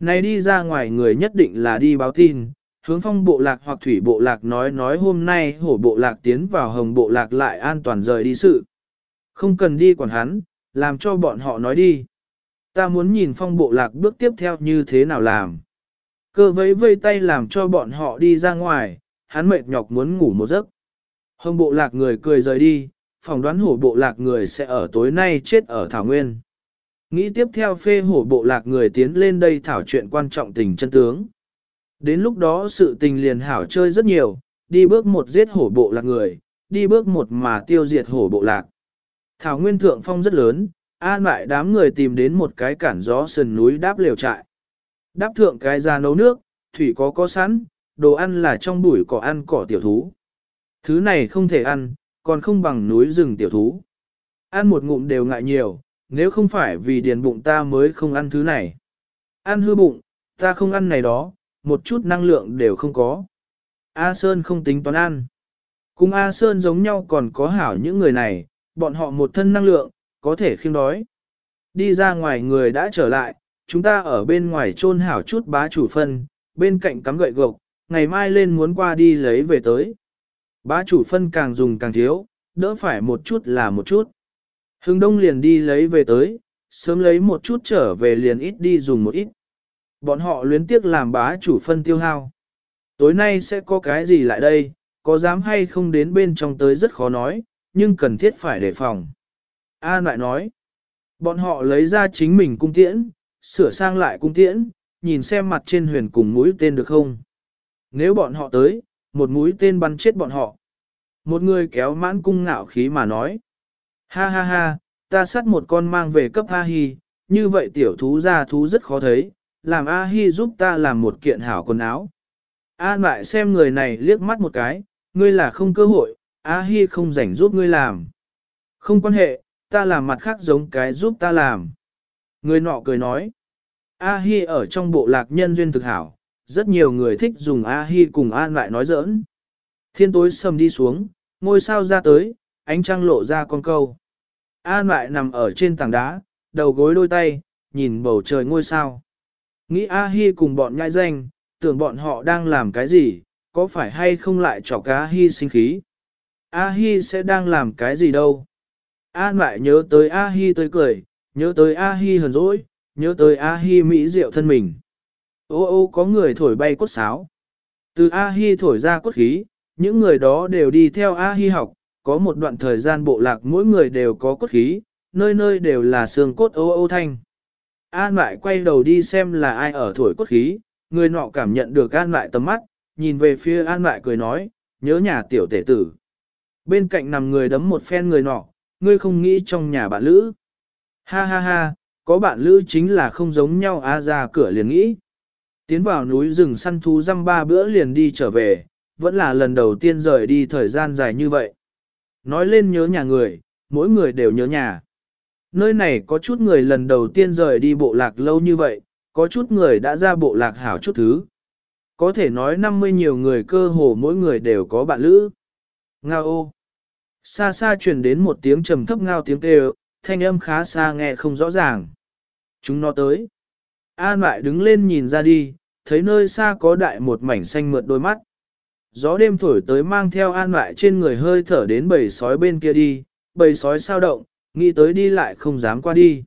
Này đi ra ngoài người nhất định là đi báo tin, Hướng phong bộ lạc hoặc thủy bộ lạc nói nói hôm nay hổ bộ lạc tiến vào hồng bộ lạc lại an toàn rời đi sự. Không cần đi quản hắn, làm cho bọn họ nói đi. Ta muốn nhìn phong bộ lạc bước tiếp theo như thế nào làm. Cơ vẫy vây tay làm cho bọn họ đi ra ngoài, hắn mệt nhọc muốn ngủ một giấc. Hồng bộ lạc người cười rời đi, phỏng đoán hổ bộ lạc người sẽ ở tối nay chết ở Thảo Nguyên. Nghĩ tiếp theo phê hổ bộ lạc người tiến lên đây thảo chuyện quan trọng tình chân tướng. Đến lúc đó sự tình liền hảo chơi rất nhiều, đi bước một giết hổ bộ lạc người, đi bước một mà tiêu diệt hổ bộ lạc. Thảo nguyên thượng phong rất lớn, an lại đám người tìm đến một cái cản gió sườn núi đáp lều trại. Đáp thượng cái ra nấu nước, thủy có có sẵn, đồ ăn là trong bụi cỏ ăn cỏ tiểu thú. Thứ này không thể ăn, còn không bằng núi rừng tiểu thú. Ăn một ngụm đều ngại nhiều, nếu không phải vì điền bụng ta mới không ăn thứ này. Ăn hư bụng, ta không ăn này đó, một chút năng lượng đều không có. A Sơn không tính toán ăn. Cùng A Sơn giống nhau còn có hảo những người này, bọn họ một thân năng lượng, có thể khiêm đói. Đi ra ngoài người đã trở lại, chúng ta ở bên ngoài trôn hảo chút bá chủ phân, bên cạnh cắm gậy gộc, ngày mai lên muốn qua đi lấy về tới. Bá chủ phân càng dùng càng thiếu, đỡ phải một chút là một chút. Hưng đông liền đi lấy về tới, sớm lấy một chút trở về liền ít đi dùng một ít. Bọn họ luyến tiếc làm bá chủ phân tiêu hao. Tối nay sẽ có cái gì lại đây, có dám hay không đến bên trong tới rất khó nói, nhưng cần thiết phải đề phòng. An lại nói, bọn họ lấy ra chính mình cung tiễn, sửa sang lại cung tiễn, nhìn xem mặt trên huyền cùng mũi tên được không. Nếu bọn họ tới, một mũi tên bắn chết bọn họ. Một người kéo mãn cung ngạo khí mà nói. Ha ha ha, ta sát một con mang về cấp A Hi, như vậy tiểu thú ra thú rất khó thấy, làm A Hi giúp ta làm một kiện hảo quần áo. An lại xem người này liếc mắt một cái, ngươi là không cơ hội, A Hi không rảnh giúp ngươi làm. Không quan hệ, ta làm mặt khác giống cái giúp ta làm. Người nọ cười nói. A Hi ở trong bộ lạc nhân duyên thực hảo, rất nhiều người thích dùng A Hi cùng An lại nói giỡn. Thiên tối sầm đi xuống, ngôi sao ra tới, ánh trăng lộ ra con câu. An lại nằm ở trên tảng đá, đầu gối đôi tay, nhìn bầu trời ngôi sao. Nghĩ A Hi cùng bọn nhãi danh, tưởng bọn họ đang làm cái gì, có phải hay không lại chọc A Hi sinh khí. A Hi sẽ đang làm cái gì đâu. An lại nhớ tới A Hi tới cười, nhớ tới A Hi hờn dỗi, nhớ tới A Hi mỹ diệu thân mình. Ô ô có người thổi bay cốt sáo. Từ A Hi thổi ra cốt khí, những người đó đều đi theo A Hi học, có một đoạn thời gian bộ lạc mỗi người đều có cốt khí, nơi nơi đều là xương cốt ô ô thanh. An lại quay đầu đi xem là ai ở thổi cốt khí, người nọ cảm nhận được An lại tầm mắt, nhìn về phía An lại cười nói, nhớ nhà tiểu tể tử. Bên cạnh nằm người đấm một phen người nọ, ngươi không nghĩ trong nhà bạn lữ. Ha ha ha, có bạn lữ chính là không giống nhau a ra cửa liền nghĩ. Tiến vào núi rừng săn thú răm ba bữa liền đi trở về, vẫn là lần đầu tiên rời đi thời gian dài như vậy. Nói lên nhớ nhà người, mỗi người đều nhớ nhà. Nơi này có chút người lần đầu tiên rời đi bộ lạc lâu như vậy, có chút người đã ra bộ lạc hảo chút thứ. Có thể nói 50 nhiều người cơ hồ mỗi người đều có bạn lữ. Ngao ô. Xa xa truyền đến một tiếng trầm thấp ngao tiếng kêu, thanh âm khá xa nghe không rõ ràng. Chúng nó tới. An lại đứng lên nhìn ra đi, thấy nơi xa có đại một mảnh xanh mượt đôi mắt. Gió đêm thổi tới mang theo an lại trên người hơi thở đến bầy sói bên kia đi, bầy sói sao động, nghĩ tới đi lại không dám qua đi.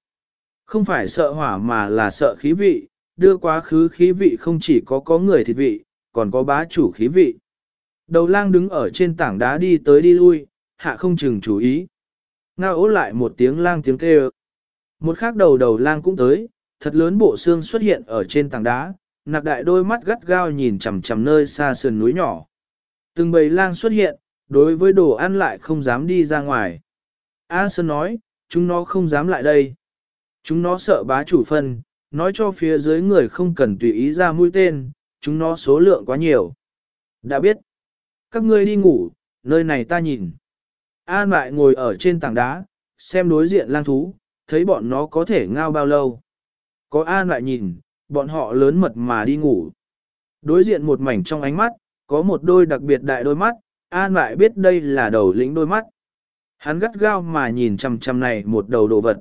Không phải sợ hỏa mà là sợ khí vị, đưa quá khứ khí vị không chỉ có có người thịt vị, còn có bá chủ khí vị. Đầu lang đứng ở trên tảng đá đi tới đi lui, hạ không chừng chú ý. Ngao ố lại một tiếng lang tiếng kêu. Một khác đầu đầu lang cũng tới, thật lớn bộ xương xuất hiện ở trên tảng đá, nạc đại đôi mắt gắt gao nhìn chằm chằm nơi xa sườn núi nhỏ. Từng bầy lang xuất hiện, đối với đồ ăn lại không dám đi ra ngoài. A Sơn nói, chúng nó không dám lại đây. Chúng nó sợ bá chủ phân, nói cho phía dưới người không cần tùy ý ra mũi tên, chúng nó số lượng quá nhiều. Đã biết. Các ngươi đi ngủ, nơi này ta nhìn. An lại ngồi ở trên tảng đá, xem đối diện lang thú, thấy bọn nó có thể ngao bao lâu. Có An lại nhìn, bọn họ lớn mật mà đi ngủ. Đối diện một mảnh trong ánh mắt, có một đôi đặc biệt đại đôi mắt, An lại biết đây là đầu lĩnh đôi mắt. Hắn gắt gao mà nhìn chằm chằm này một đầu đồ vật.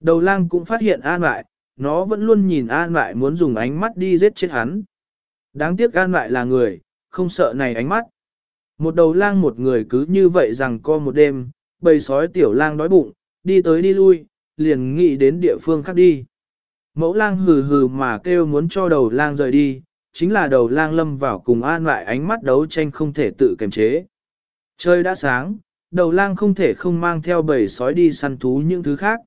Đầu lang cũng phát hiện An lại, nó vẫn luôn nhìn An lại muốn dùng ánh mắt đi giết chết hắn. Đáng tiếc An lại là người, không sợ này ánh mắt. Một đầu lang một người cứ như vậy rằng co một đêm, bầy sói tiểu lang đói bụng, đi tới đi lui, liền nghĩ đến địa phương khác đi. Mẫu lang hừ hừ mà kêu muốn cho đầu lang rời đi, chính là đầu lang lâm vào cùng an lại ánh mắt đấu tranh không thể tự kiềm chế. Trời đã sáng, đầu lang không thể không mang theo bầy sói đi săn thú những thứ khác.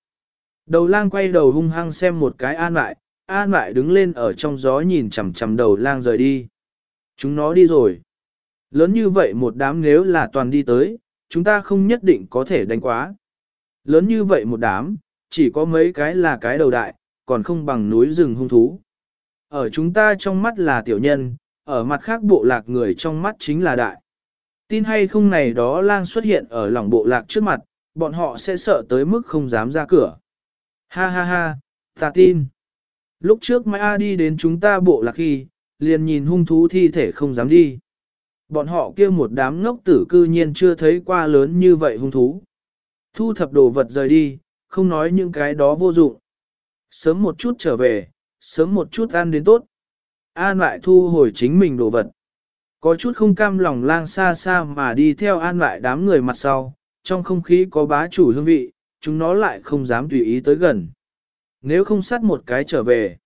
Đầu lang quay đầu hung hăng xem một cái an lại, an lại đứng lên ở trong gió nhìn chằm chằm đầu lang rời đi. Chúng nó đi rồi. Lớn như vậy một đám nếu là toàn đi tới, chúng ta không nhất định có thể đánh quá. Lớn như vậy một đám, chỉ có mấy cái là cái đầu đại, còn không bằng núi rừng hung thú. Ở chúng ta trong mắt là tiểu nhân, ở mặt khác bộ lạc người trong mắt chính là đại. Tin hay không này đó lang xuất hiện ở lòng bộ lạc trước mặt, bọn họ sẽ sợ tới mức không dám ra cửa. Ha ha ha, ta tin. Lúc trước Mai A đi đến chúng ta bộ lạc khi, liền nhìn hung thú thi thể không dám đi. Bọn họ kia một đám ngốc tử cư nhiên chưa thấy qua lớn như vậy hung thú. Thu thập đồ vật rời đi, không nói những cái đó vô dụng. Sớm một chút trở về, sớm một chút ăn đến tốt. An lại thu hồi chính mình đồ vật. Có chút không cam lòng lang xa xa mà đi theo an lại đám người mặt sau, trong không khí có bá chủ hương vị, chúng nó lại không dám tùy ý tới gần. Nếu không sát một cái trở về,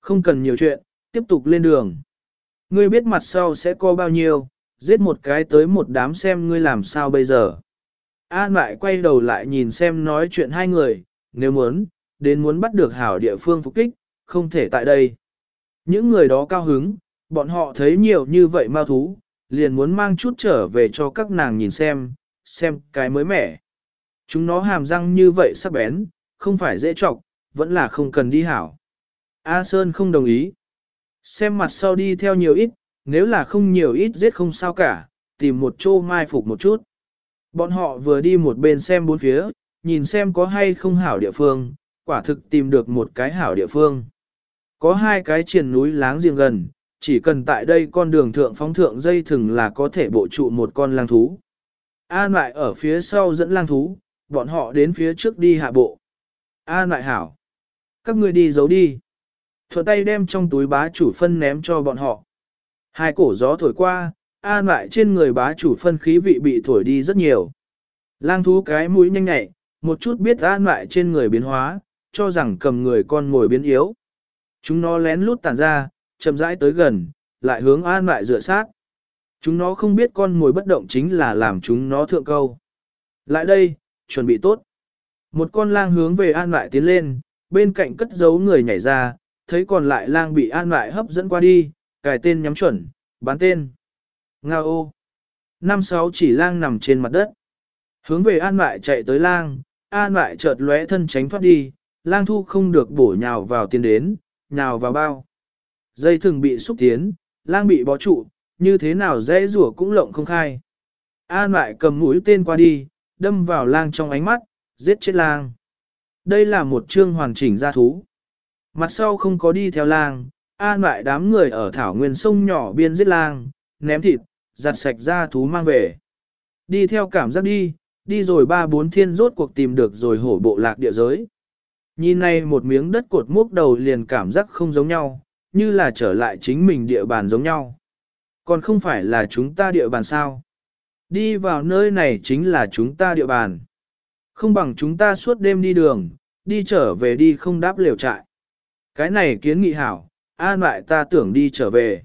không cần nhiều chuyện, tiếp tục lên đường. Ngươi biết mặt sau sẽ có bao nhiêu, giết một cái tới một đám xem ngươi làm sao bây giờ. An lại quay đầu lại nhìn xem nói chuyện hai người, nếu muốn, đến muốn bắt được hảo địa phương phục kích, không thể tại đây. Những người đó cao hứng, bọn họ thấy nhiều như vậy ma thú, liền muốn mang chút trở về cho các nàng nhìn xem, xem cái mới mẻ. Chúng nó hàm răng như vậy sắc bén, không phải dễ trọc, vẫn là không cần đi hảo. A Sơn không đồng ý. Xem mặt sau đi theo nhiều ít, nếu là không nhiều ít giết không sao cả, tìm một chỗ mai phục một chút. Bọn họ vừa đi một bên xem bốn phía, nhìn xem có hay không hảo địa phương, quả thực tìm được một cái hảo địa phương. Có hai cái triền núi láng giềng gần, chỉ cần tại đây con đường thượng phóng thượng dây thừng là có thể bộ trụ một con lang thú. An lại ở phía sau dẫn lang thú, bọn họ đến phía trước đi hạ bộ. An lại hảo. Các người đi giấu đi. Thuận tay đem trong túi bá chủ phân ném cho bọn họ. Hai cổ gió thổi qua, an lại trên người bá chủ phân khí vị bị thổi đi rất nhiều. Lang thú cái mũi nhanh nhẹ, một chút biết an lại trên người biến hóa, cho rằng cầm người con ngồi biến yếu. Chúng nó lén lút tản ra, chậm rãi tới gần, lại hướng an lại dựa sát. Chúng nó không biết con ngồi bất động chính là làm chúng nó thượng câu. Lại đây, chuẩn bị tốt. Một con lang hướng về an lại tiến lên, bên cạnh cất giấu người nhảy ra, thấy còn lại lang bị an lại hấp dẫn qua đi, cài tên nhắm chuẩn, bán tên. Nga ô. Năm sáu chỉ lang nằm trên mặt đất. Hướng về an lại chạy tới lang, an lại chợt lóe thân tránh thoát đi, lang thu không được bổ nhào vào tiến đến, nhào vào bao. Dây thường bị xúc tiến, lang bị bó trụ, như thế nào dễ rủa cũng lộng không khai. An lại cầm mũi tên qua đi, đâm vào lang trong ánh mắt, giết chết lang. Đây là một chương hoàn chỉnh gia thú. Mặt sau không có đi theo lang, an lại đám người ở thảo nguyên sông nhỏ biên giết lang, ném thịt, giặt sạch ra thú mang về. Đi theo cảm giác đi, đi rồi ba bốn thiên rốt cuộc tìm được rồi hổ bộ lạc địa giới. Nhìn này một miếng đất cột múc đầu liền cảm giác không giống nhau, như là trở lại chính mình địa bàn giống nhau. Còn không phải là chúng ta địa bàn sao. Đi vào nơi này chính là chúng ta địa bàn. Không bằng chúng ta suốt đêm đi đường, đi trở về đi không đáp liều trại. Cái này kiến nghị hảo, an lại ta tưởng đi trở về.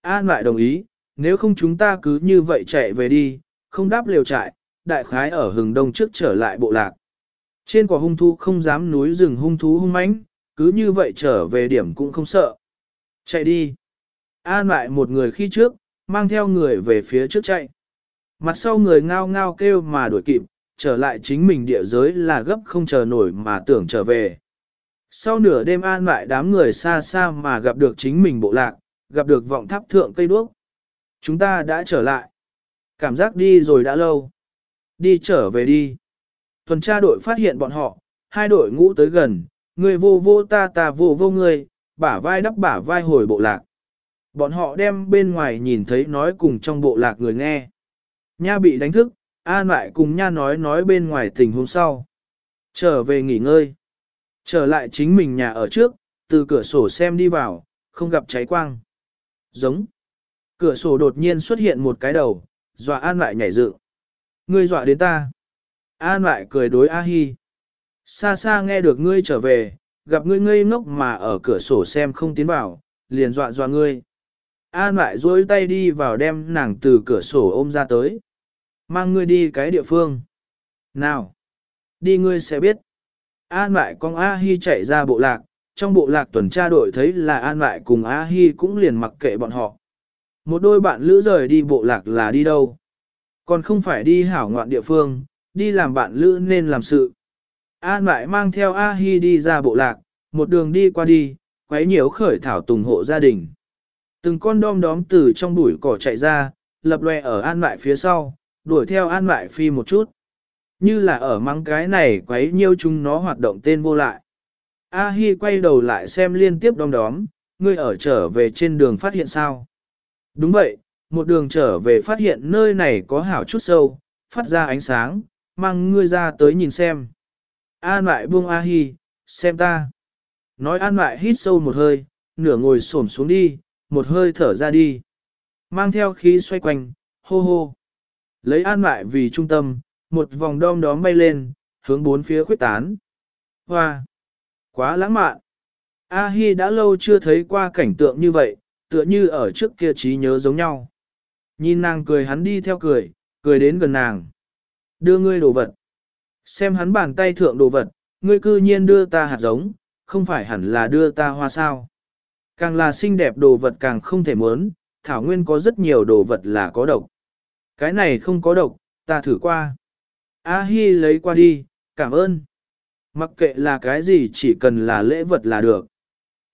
An lại đồng ý, nếu không chúng ta cứ như vậy chạy về đi, không đáp liều trại, đại khái ở hừng đông trước trở lại bộ lạc. Trên quả hung thú không dám núi rừng hung thú hung mãnh, cứ như vậy trở về điểm cũng không sợ. Chạy đi. An lại một người khi trước, mang theo người về phía trước chạy. Mặt sau người ngao ngao kêu mà đuổi kịp, trở lại chính mình địa giới là gấp không chờ nổi mà tưởng trở về. Sau nửa đêm an lại đám người xa xa mà gặp được chính mình bộ lạc, gặp được vọng tháp thượng cây đuốc. Chúng ta đã trở lại. Cảm giác đi rồi đã lâu. Đi trở về đi. Tuần tra đội phát hiện bọn họ, hai đội ngũ tới gần, người vô vô ta ta vô vô người, bả vai đắp bả vai hồi bộ lạc. Bọn họ đem bên ngoài nhìn thấy nói cùng trong bộ lạc người nghe. Nha bị đánh thức, an lại cùng nha nói nói bên ngoài tình huống sau. Trở về nghỉ ngơi. Trở lại chính mình nhà ở trước, từ cửa sổ xem đi vào, không gặp cháy quang. Giống. Cửa sổ đột nhiên xuất hiện một cái đầu, dọa An lại nhảy dựng. Ngươi dọa đến ta. An lại cười đối A Hi. Xa xa nghe được ngươi trở về, gặp ngươi ngây ngốc mà ở cửa sổ xem không tiến vào, liền dọa dọa ngươi. An lại duỗi tay đi vào đem nàng từ cửa sổ ôm ra tới. Mang ngươi đi cái địa phương. Nào. Đi ngươi sẽ biết. An lại con A Hi chạy ra bộ lạc, trong bộ lạc tuần tra đội thấy là An lại cùng A Hi cũng liền mặc kệ bọn họ. Một đôi bạn lữ rời đi bộ lạc là đi đâu? Còn không phải đi hảo ngoạn địa phương, đi làm bạn lữ nên làm sự. An lại mang theo A Hi đi ra bộ lạc, một đường đi qua đi, quấy nhiễu khởi thảo tùng hộ gia đình. Từng con đom đóm từ trong bụi cỏ chạy ra, lập loè ở An lại phía sau, đuổi theo An lại phi một chút. Như là ở mắng cái này quấy nhiêu chúng nó hoạt động tên vô lại. A Hi quay đầu lại xem liên tiếp đom đóm, ngươi ở trở về trên đường phát hiện sao? Đúng vậy, một đường trở về phát hiện nơi này có hảo chút sâu, phát ra ánh sáng, mang ngươi ra tới nhìn xem. An lại buông A Hi, xem ta. Nói an lại hít sâu một hơi, nửa ngồi xổm xuống đi, một hơi thở ra đi. Mang theo khí xoay quanh, hô hô. Lấy an lại vì trung tâm, một vòng đom đóm bay lên, hướng bốn phía khuyết tán. Hoa! Quá lãng mạn! A Hi đã lâu chưa thấy qua cảnh tượng như vậy, tựa như ở trước kia trí nhớ giống nhau. Nhìn nàng cười hắn đi theo cười, cười đến gần nàng. Đưa ngươi đồ vật. Xem hắn bàn tay thượng đồ vật, ngươi cư nhiên đưa ta hạt giống, không phải hẳn là đưa ta hoa sao. Càng là xinh đẹp đồ vật càng không thể muốn, thảo nguyên có rất nhiều đồ vật là có độc. Cái này không có độc, ta thử qua. A Hi lấy qua đi, cảm ơn. Mặc kệ là cái gì chỉ cần là lễ vật là được.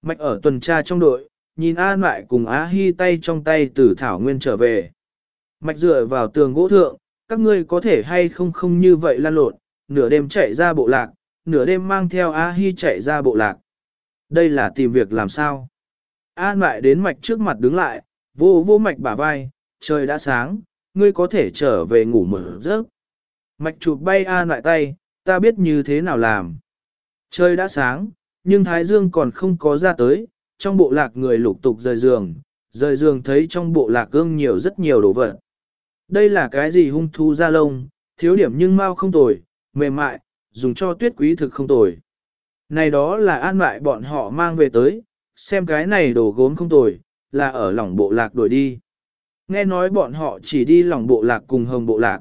Mạch ở tuần tra trong đội, nhìn An lại cùng A Hi tay trong tay từ Thảo Nguyên trở về. Mạch dựa vào tường gỗ thượng, các ngươi có thể hay không không như vậy lan lộn, nửa đêm chạy ra bộ lạc, nửa đêm mang theo A Hi chạy ra bộ lạc. Đây là tìm việc làm sao? An lại đến mạch trước mặt đứng lại, vô vô mạch bả vai, trời đã sáng, ngươi có thể trở về ngủ mở giấc. Mạch chụp bay An lại tay, ta biết như thế nào làm. Trời đã sáng, nhưng Thái Dương còn không có ra tới, trong bộ lạc người lục tục rời giường, rời giường thấy trong bộ lạc gương nhiều rất nhiều đồ vật. Đây là cái gì hung thú da lông, thiếu điểm nhưng mau không tồi, mềm mại, dùng cho tuyết quý thực không tồi. Này đó là an mại bọn họ mang về tới, xem cái này đồ gốm không tồi, là ở lỏng bộ lạc đổi đi. Nghe nói bọn họ chỉ đi lỏng bộ lạc cùng hồng bộ lạc.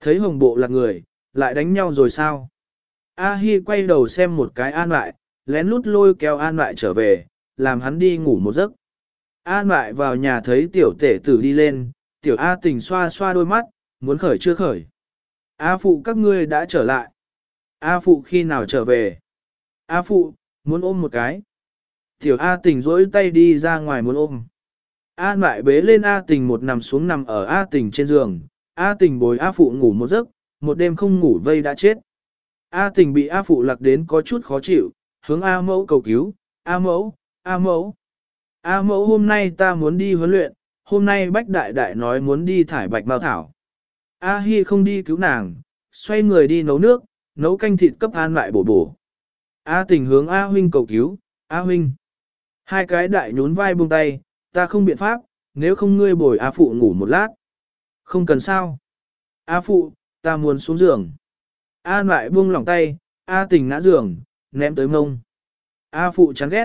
Thấy hồng bộ là người, lại đánh nhau rồi sao? A Hi quay đầu xem một cái an lại, lén lút lôi kéo an lại trở về, làm hắn đi ngủ một giấc. An lại vào nhà thấy tiểu tể tử đi lên, tiểu A tình xoa xoa đôi mắt, muốn khởi chưa khởi. A phụ các ngươi đã trở lại. A phụ khi nào trở về? A phụ, muốn ôm một cái. Tiểu A tình rỗi tay đi ra ngoài muốn ôm. an lại bế lên A tình một nằm xuống nằm ở A tình trên giường. A tình bồi A phụ ngủ một giấc, một đêm không ngủ vây đã chết. A tình bị A phụ lạc đến có chút khó chịu, hướng A mẫu cầu cứu. A mẫu, A mẫu. A mẫu hôm nay ta muốn đi huấn luyện, hôm nay bách đại đại nói muốn đi thải bạch mao thảo. A Hi không đi cứu nàng, xoay người đi nấu nước, nấu canh thịt cấp an lại bổ bổ. A tình hướng A huynh cầu cứu, A huynh. Hai cái đại nhún vai buông tay, ta không biện pháp, nếu không ngươi bồi A phụ ngủ một lát. Không cần sao. A phụ, ta muốn xuống giường. A lại buông lỏng tay, A tình ngã giường, ném tới mông. A phụ chán ghét.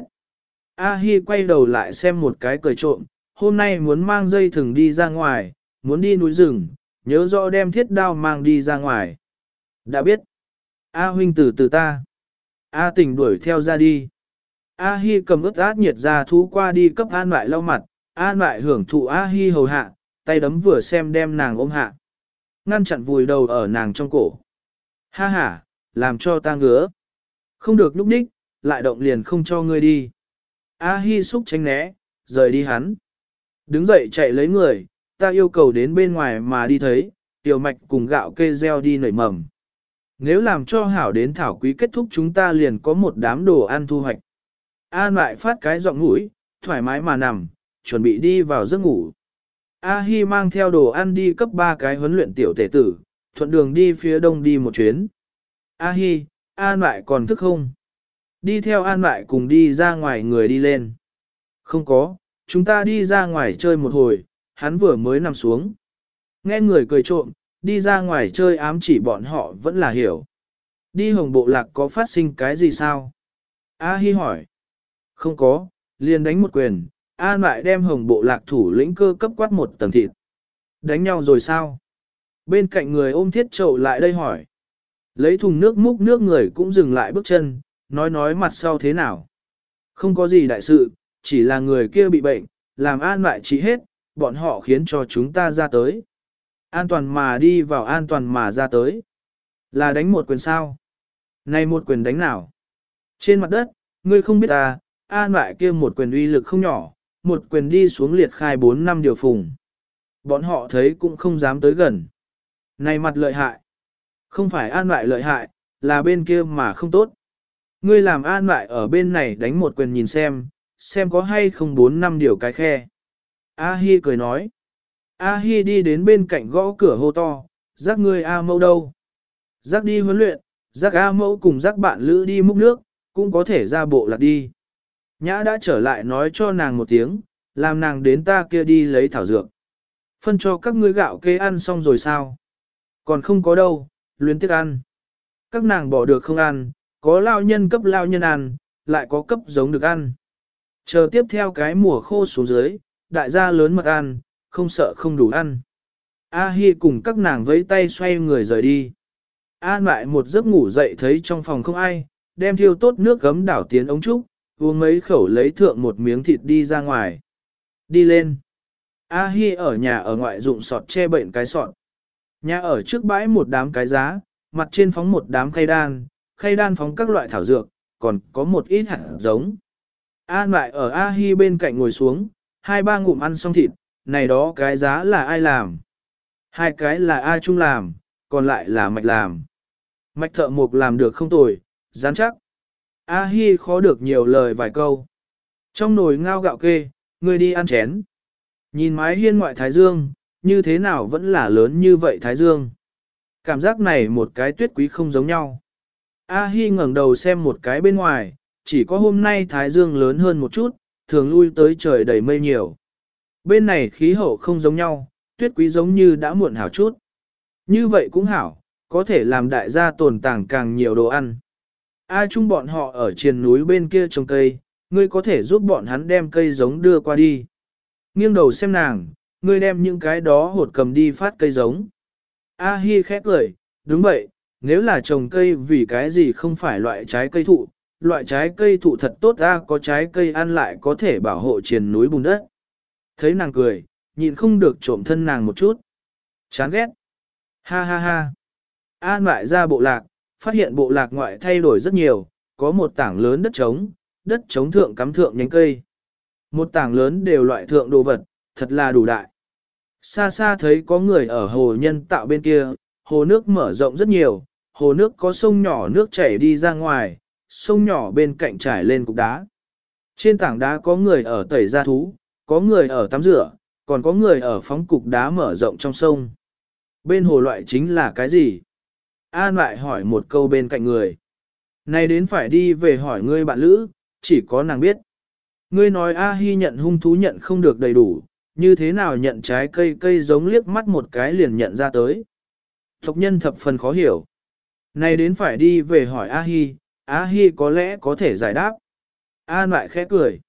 A Hi quay đầu lại xem một cái cười trộm, hôm nay muốn mang dây thừng đi ra ngoài, muốn đi núi rừng, nhớ rõ đem thiết đao mang đi ra ngoài. Đã biết. A huynh tử từ ta. A tình đuổi theo ra đi. A Hi cầm ướt át nhiệt ra thú qua đi cấp an lại lau mặt, an lại hưởng thụ A Hi hầu hạ, tay đấm vừa xem đem nàng ôm hạ. Ngăn chặn vùi đầu ở nàng trong cổ. Ha ha, làm cho ta ngứa. Không được núp đích, lại động liền không cho ngươi đi. A Hi xúc tránh né, rời đi hắn. Đứng dậy chạy lấy người, ta yêu cầu đến bên ngoài mà đi thấy, tiểu mạch cùng gạo kê gieo đi nảy mầm. Nếu làm cho hảo đến thảo quý kết thúc chúng ta liền có một đám đồ ăn thu hoạch. An lại phát cái giọng mũi, thoải mái mà nằm, chuẩn bị đi vào giấc ngủ. A Hi mang theo đồ ăn đi cấp ba cái huấn luyện tiểu tể tử, thuận đường đi phía đông đi một chuyến. A Hi, An lại còn thức không? Đi theo An lại cùng đi ra ngoài người đi lên. Không có, chúng ta đi ra ngoài chơi một hồi, hắn vừa mới nằm xuống. Nghe người cười trộm, đi ra ngoài chơi ám chỉ bọn họ vẫn là hiểu. Đi hồng bộ lạc có phát sinh cái gì sao? A Hi hỏi. Không có, liền đánh một quyền, An lại đem hồng bộ lạc thủ lĩnh cơ cấp quát một tầng thịt. Đánh nhau rồi sao? Bên cạnh người ôm thiết trậu lại đây hỏi. Lấy thùng nước múc nước người cũng dừng lại bước chân, nói nói mặt sau thế nào. Không có gì đại sự, chỉ là người kia bị bệnh, làm an lại trị hết, bọn họ khiến cho chúng ta ra tới. An toàn mà đi vào an toàn mà ra tới. Là đánh một quyền sao? Này một quyền đánh nào? Trên mặt đất, ngươi không biết ta, an lại kia một quyền uy lực không nhỏ, một quyền đi xuống liệt khai 4 năm điều phùng. Bọn họ thấy cũng không dám tới gần. Này mặt lợi hại. Không phải an lại lợi hại, là bên kia mà không tốt. Ngươi làm an lại ở bên này đánh một quyền nhìn xem, xem có hay không bốn năm điều cái khe. A Hi cười nói. A Hi đi đến bên cạnh gõ cửa hô to, giác ngươi A mẫu đâu? Giác đi huấn luyện, giác A mẫu cùng giác bạn lữ đi múc nước, cũng có thể ra bộ lạc đi. Nhã đã trở lại nói cho nàng một tiếng, làm nàng đến ta kia đi lấy thảo dược. Phân cho các ngươi gạo kê ăn xong rồi sao? Còn không có đâu, luyến tiếc ăn. Các nàng bỏ được không ăn, có lao nhân cấp lao nhân ăn, lại có cấp giống được ăn. Chờ tiếp theo cái mùa khô xuống dưới, đại gia lớn mật ăn, không sợ không đủ ăn. A Hi cùng các nàng vẫy tay xoay người rời đi. An lại một giấc ngủ dậy thấy trong phòng không ai, đem thiêu tốt nước gấm đảo tiến ống trúc, uống mấy khẩu lấy thượng một miếng thịt đi ra ngoài. Đi lên. A Hi ở nhà ở ngoại dụng sọt che bệnh cái sọt. Nhà ở trước bãi một đám cái giá, mặt trên phóng một đám khay đan, khay đan phóng các loại thảo dược, còn có một ít hạt giống. An lại ở A Hi bên cạnh ngồi xuống, hai ba ngụm ăn xong thịt, này đó cái giá là ai làm? Hai cái là A Trung làm, còn lại là Mạch làm. Mạch thợ mộc làm được không tồi, rắn chắc. A Hi khó được nhiều lời vài câu. Trong nồi ngao gạo kê, người đi ăn chén. Nhìn mái hiên ngoại Thái Dương, như thế nào vẫn là lớn như vậy Thái Dương. Cảm giác này một cái tuyết quý không giống nhau. A Hi ngẩng đầu xem một cái bên ngoài, chỉ có hôm nay Thái Dương lớn hơn một chút, thường lui tới trời đầy mây nhiều. Bên này khí hậu không giống nhau, tuyết quý giống như đã muộn hảo chút. Như vậy cũng hảo, có thể làm đại gia tồn tàng càng nhiều đồ ăn. A chung bọn họ ở trên núi bên kia trồng cây, ngươi có thể giúp bọn hắn đem cây giống đưa qua đi. Nghiêng đầu xem nàng, ngươi đem những cái đó hột cầm đi phát cây giống. A Hi khét cười, đúng vậy, nếu là trồng cây vì cái gì không phải loại trái cây thụ, loại trái cây thụ thật tốt ra có trái cây ăn lại có thể bảo hộ triền núi bùn đất. Thấy nàng cười, nhịn không được trộm thân nàng một chút. Chán ghét. Ha ha ha. An lại ra bộ lạc, phát hiện bộ lạc ngoại thay đổi rất nhiều, có một tảng lớn đất trống, đất trống thượng cắm thượng nhánh cây. Một tảng lớn đều loại thượng đồ vật, thật là đủ đại. Xa xa thấy có người ở hồ nhân tạo bên kia, hồ nước mở rộng rất nhiều, hồ nước có sông nhỏ nước chảy đi ra ngoài, sông nhỏ bên cạnh trải lên cục đá. Trên tảng đá có người ở tẩy gia thú, có người ở tắm rửa, còn có người ở phóng cục đá mở rộng trong sông. Bên hồ loại chính là cái gì? An lại hỏi một câu bên cạnh người. Này đến phải đi về hỏi ngươi bạn lữ, chỉ có nàng biết. Ngươi nói A Hi nhận hung thú nhận không được đầy đủ, như thế nào nhận trái cây cây giống liếc mắt một cái liền nhận ra tới. Tộc nhân thập phần khó hiểu. Này đến phải đi về hỏi A Hi, A Hi có lẽ có thể giải đáp. An lại khẽ cười.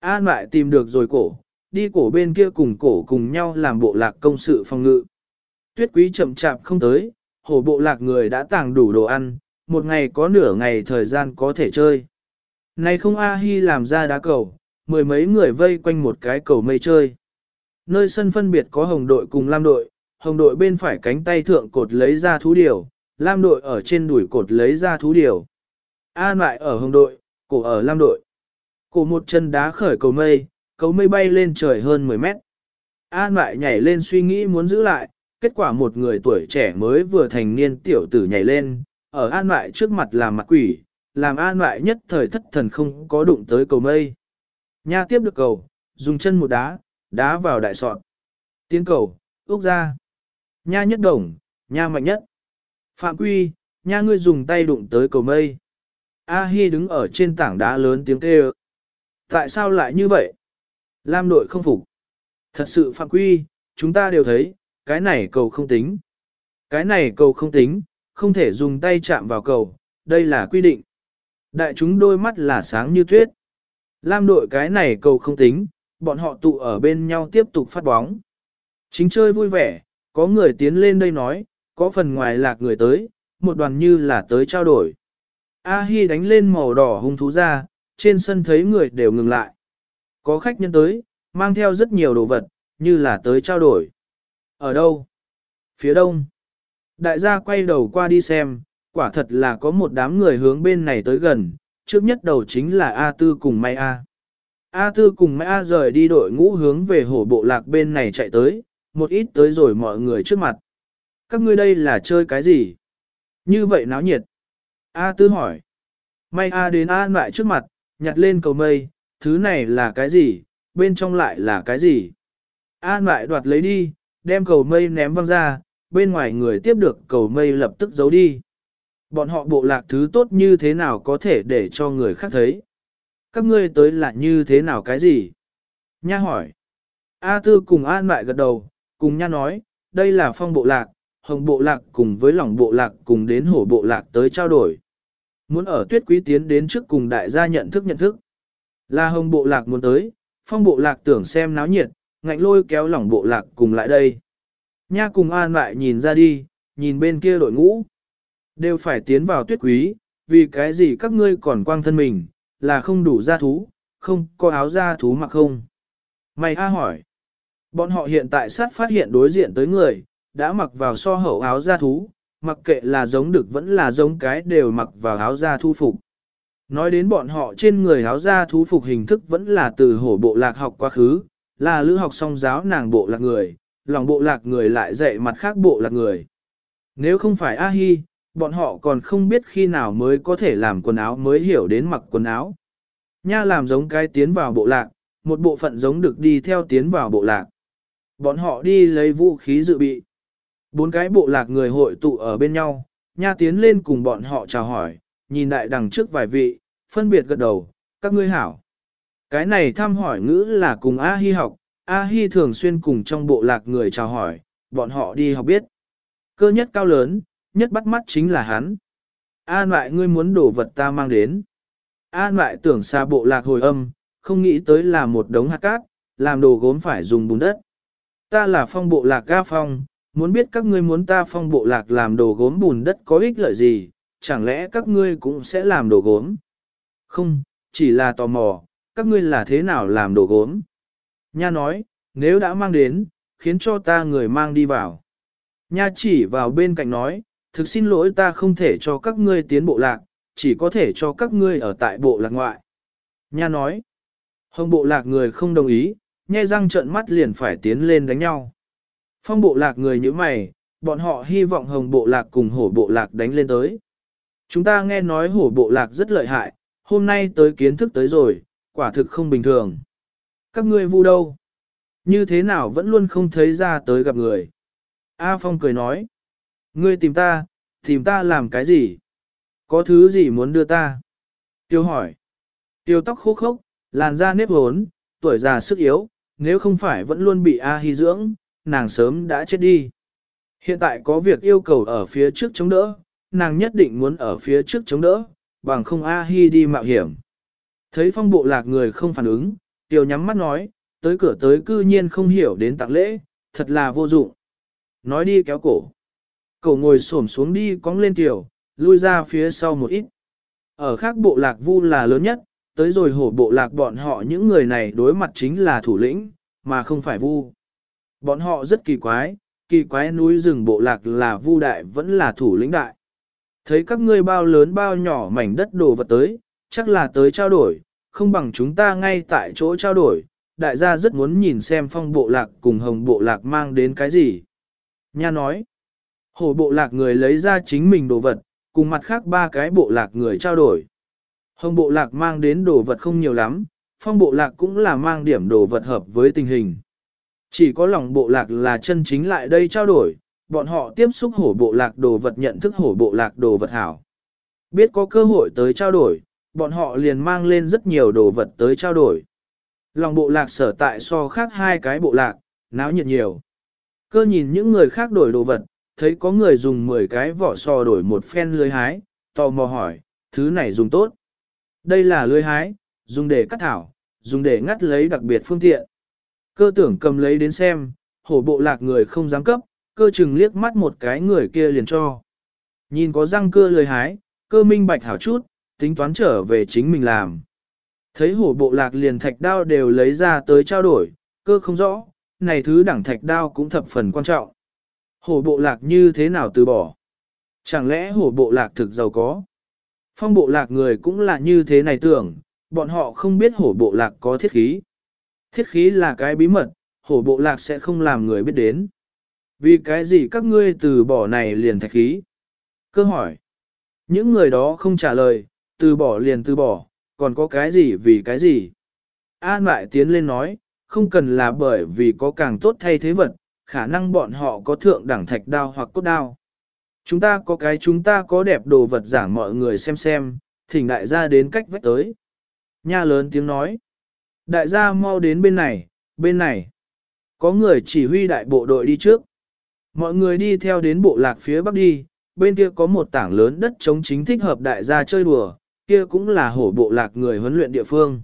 An lại tìm được rồi cổ, đi cổ bên kia cùng cổ cùng nhau làm bộ lạc công sự phòng ngự. Tuyết quý chậm chạp không tới, hổ bộ lạc người đã tàng đủ đồ ăn, một ngày có nửa ngày thời gian có thể chơi. Này không A Hi làm ra đá cầu, mười mấy người vây quanh một cái cầu mây chơi. Nơi sân phân biệt có hồng đội cùng lam đội, hồng đội bên phải cánh tay thượng cột lấy ra thú điều, lam đội ở trên đuổi cột lấy ra thú điều. An lại ở hồng đội, cổ ở lam đội. Cổ một chân đá khởi cầu mây, cầu mây bay lên trời hơn 10 mét. An lại nhảy lên suy nghĩ muốn giữ lại, kết quả một người tuổi trẻ mới vừa thành niên tiểu tử nhảy lên, ở an lại trước mặt làm mặt quỷ, làm an lại nhất thời thất thần không có đụng tới cầu mây. Nha tiếp được cầu, dùng chân một đá, đá vào đại sọt. Tiến cầu, ước ra. Nha nhất đồng, nha mạnh nhất. Phạm quy, nha ngươi dùng tay đụng tới cầu mây. A Hi đứng ở trên tảng đá lớn tiếng kêu. Tại sao lại như vậy? Lam đội không phục. Thật sự phạm quy, chúng ta đều thấy, cái này cầu không tính. Cái này cầu không tính, không thể dùng tay chạm vào cầu, đây là quy định. Đại chúng đôi mắt là sáng như tuyết. Lam đội cái này cầu không tính, bọn họ tụ ở bên nhau tiếp tục phát bóng. Chính chơi vui vẻ, có người tiến lên đây nói, có phần ngoài lạc người tới, một đoàn như là tới trao đổi. A-hi đánh lên màu đỏ hung thú ra, trên sân thấy người đều ngừng lại. Có khách nhân tới, mang theo rất nhiều đồ vật, như là tới trao đổi. Ở đâu? Phía đông. Đại gia quay đầu qua đi xem, quả thật là có một đám người hướng bên này tới gần, trước nhất đầu chính là A Tư cùng Mai A. A Tư cùng Mai A rời đi đội ngũ hướng về hổ bộ lạc bên này chạy tới, một ít tới rồi mọi người trước mặt. Các ngươi đây là chơi cái gì? Như vậy náo nhiệt. A Tư hỏi. Mai A đến A lại trước mặt, nhặt lên cầu mây, thứ này là cái gì, bên trong lại là cái gì? A lại đoạt lấy đi, đem cầu mây ném văng ra, bên ngoài người tiếp được cầu mây lập tức giấu đi. Bọn họ bộ lạc thứ tốt như thế nào có thể để cho người khác thấy? Các ngươi tới là như thế nào cái gì? Nha hỏi. A tư cùng an lại gật đầu, cùng nha nói, đây là phong bộ lạc, hồng bộ lạc cùng với lỏng bộ lạc cùng đến hổ bộ lạc tới trao đổi. Muốn ở tuyết quý tiến đến trước cùng đại gia nhận thức nhận thức. Là hồng bộ lạc muốn tới, phong bộ lạc tưởng xem náo nhiệt, ngạnh lôi kéo lỏng bộ lạc cùng lại đây. Nha cùng an lại nhìn ra đi, nhìn bên kia đội ngũ. Đều phải tiến vào tuyết quý, vì cái gì các ngươi còn quang thân mình, là không đủ gia thú, không có áo gia thú mặc không. Mày A hỏi. Bọn họ hiện tại sát phát hiện đối diện tới người, đã mặc vào so hậu áo gia thú, mặc kệ là giống được vẫn là giống cái đều mặc vào áo gia thu phục. Nói đến bọn họ trên người áo gia thú phục hình thức vẫn là từ hổ bộ lạc học quá khứ, là lữ học song giáo nàng bộ lạc người, lòng bộ lạc người lại dạy mặt khác bộ lạc người. Nếu không phải A-hi, bọn họ còn không biết khi nào mới có thể làm quần áo mới hiểu đến mặc quần áo. Nha làm giống cái tiến vào bộ lạc, một bộ phận giống được đi theo tiến vào bộ lạc. Bọn họ đi lấy vũ khí dự bị. Bốn cái bộ lạc người hội tụ ở bên nhau, nha tiến lên cùng bọn họ chào hỏi, nhìn đại đằng trước vài vị, phân biệt gật đầu, các ngươi hảo. Cái này thăm hỏi ngữ là cùng A-hi học, A-hi thường xuyên cùng trong bộ lạc người chào hỏi, bọn họ đi học biết. Cơ nhất cao lớn, nhất bắt mắt chính là hắn. An lại ngươi muốn đổ vật ta mang đến. An lại tưởng xa bộ lạc hồi âm, không nghĩ tới là một đống hạt cát, làm đồ gốm phải dùng bùn đất. Ta là phong bộ lạc ga phong, muốn biết các ngươi muốn ta phong bộ lạc làm đồ gốm bùn đất có ích lợi gì, chẳng lẽ các ngươi cũng sẽ làm đồ gốm? Không, chỉ là tò mò, các ngươi là thế nào làm đồ gốm? Nha nói, nếu đã mang đến, khiến cho ta người mang đi vào. Nha chỉ vào bên cạnh nói, thực xin lỗi ta không thể cho các ngươi tiến bộ lạc, chỉ có thể cho các ngươi ở tại bộ lạc ngoại. Nha nói, hồng bộ lạc người không đồng ý, nhe răng trợn mắt liền phải tiến lên đánh nhau. Phong bộ lạc người như mày, bọn họ hy vọng hồng bộ lạc cùng hổ bộ lạc đánh lên tới. Chúng ta nghe nói hổ bộ lạc rất lợi hại, hôm nay tới kiến thức tới rồi, quả thực không bình thường. Các ngươi vu đâu? Như thế nào vẫn luôn không thấy ra tới gặp người? A Phong cười nói. Ngươi tìm ta, tìm ta làm cái gì? Có thứ gì muốn đưa ta? Tiêu hỏi. Tiêu tóc khô khốc, làn da nếp hốn, tuổi già sức yếu, nếu không phải vẫn luôn bị A Hi dưỡng, nàng sớm đã chết đi. Hiện tại có việc yêu cầu ở phía trước chống đỡ, nàng nhất định muốn ở phía trước chống đỡ, bằng không A Hi đi mạo hiểm. Thấy phong bộ lạc người không phản ứng, tiểu nhắm mắt nói, tới cửa tới cư nhiên không hiểu đến tặng lễ, thật là vô dụng. Nói đi kéo cổ. cổ ngồi xổm xuống đi cong lên tiểu, lui ra phía sau một ít. Ở khác bộ lạc vu là lớn nhất, tới rồi hổ bộ lạc bọn họ những người này đối mặt chính là thủ lĩnh, mà không phải vu. Bọn họ rất kỳ quái, kỳ quái núi rừng bộ lạc là vu đại vẫn là thủ lĩnh đại. Thấy các ngươi bao lớn bao nhỏ mảnh đất đồ vật tới, chắc là tới trao đổi, không bằng chúng ta ngay tại chỗ trao đổi, đại gia rất muốn nhìn xem phong bộ lạc cùng hồng bộ lạc mang đến cái gì. Nha nói, hổ bộ lạc người lấy ra chính mình đồ vật, cùng mặt khác ba cái bộ lạc người trao đổi. Hồng bộ lạc mang đến đồ vật không nhiều lắm, phong bộ lạc cũng là mang điểm đồ vật hợp với tình hình. Chỉ có lòng bộ lạc là chân chính lại đây trao đổi, bọn họ tiếp xúc hổ bộ lạc đồ vật nhận thức hổ bộ lạc đồ vật hảo. Biết có cơ hội tới trao đổi, bọn họ liền mang lên rất nhiều đồ vật tới trao đổi. Lòng bộ lạc sở tại so khác hai cái bộ lạc, náo nhiệt nhiều. Cơ nhìn những người khác đổi đồ vật, thấy có người dùng 10 cái vỏ sò đổi một phen lưới hái, tò mò hỏi, thứ này dùng tốt. Đây là lưới hái, dùng để cắt thảo, dùng để ngắt lấy đặc biệt phương tiện. Cơ tưởng cầm lấy đến xem, hổ bộ lạc người không dám cấp, cơ chừng liếc mắt một cái người kia liền cho. Nhìn có răng cơ lười hái, cơ minh bạch hảo chút, tính toán trở về chính mình làm. Thấy hổ bộ lạc liền thạch đao đều lấy ra tới trao đổi, cơ không rõ, này thứ đẳng thạch đao cũng thập phần quan trọng. Hổ bộ lạc như thế nào từ bỏ? Chẳng lẽ hổ bộ lạc thực giàu có? Phong bộ lạc người cũng là như thế này tưởng, bọn họ không biết hổ bộ lạc có thiết khí. Thiết khí là cái bí mật, hổ bộ lạc sẽ không làm người biết đến. Vì cái gì các ngươi từ bỏ này liền thạch khí? Cơ hỏi. Những người đó không trả lời, từ bỏ liền từ bỏ, còn có cái gì vì cái gì? An lại tiến lên nói, không cần là bởi vì có càng tốt thay thế vật, khả năng bọn họ có thượng đẳng thạch đao hoặc cốt đao. Chúng ta có cái chúng ta có đẹp đồ vật giảng mọi người xem xem, thỉnh đại gia đến cách vách tới. Nha lớn tiếng nói. Đại gia mau đến bên này, bên này. Có người chỉ huy đại bộ đội đi trước. Mọi người đi theo đến bộ lạc phía bắc đi, bên kia có một tảng lớn đất trống chính thích hợp đại gia chơi đùa, kia cũng là hổ bộ lạc người huấn luyện địa phương.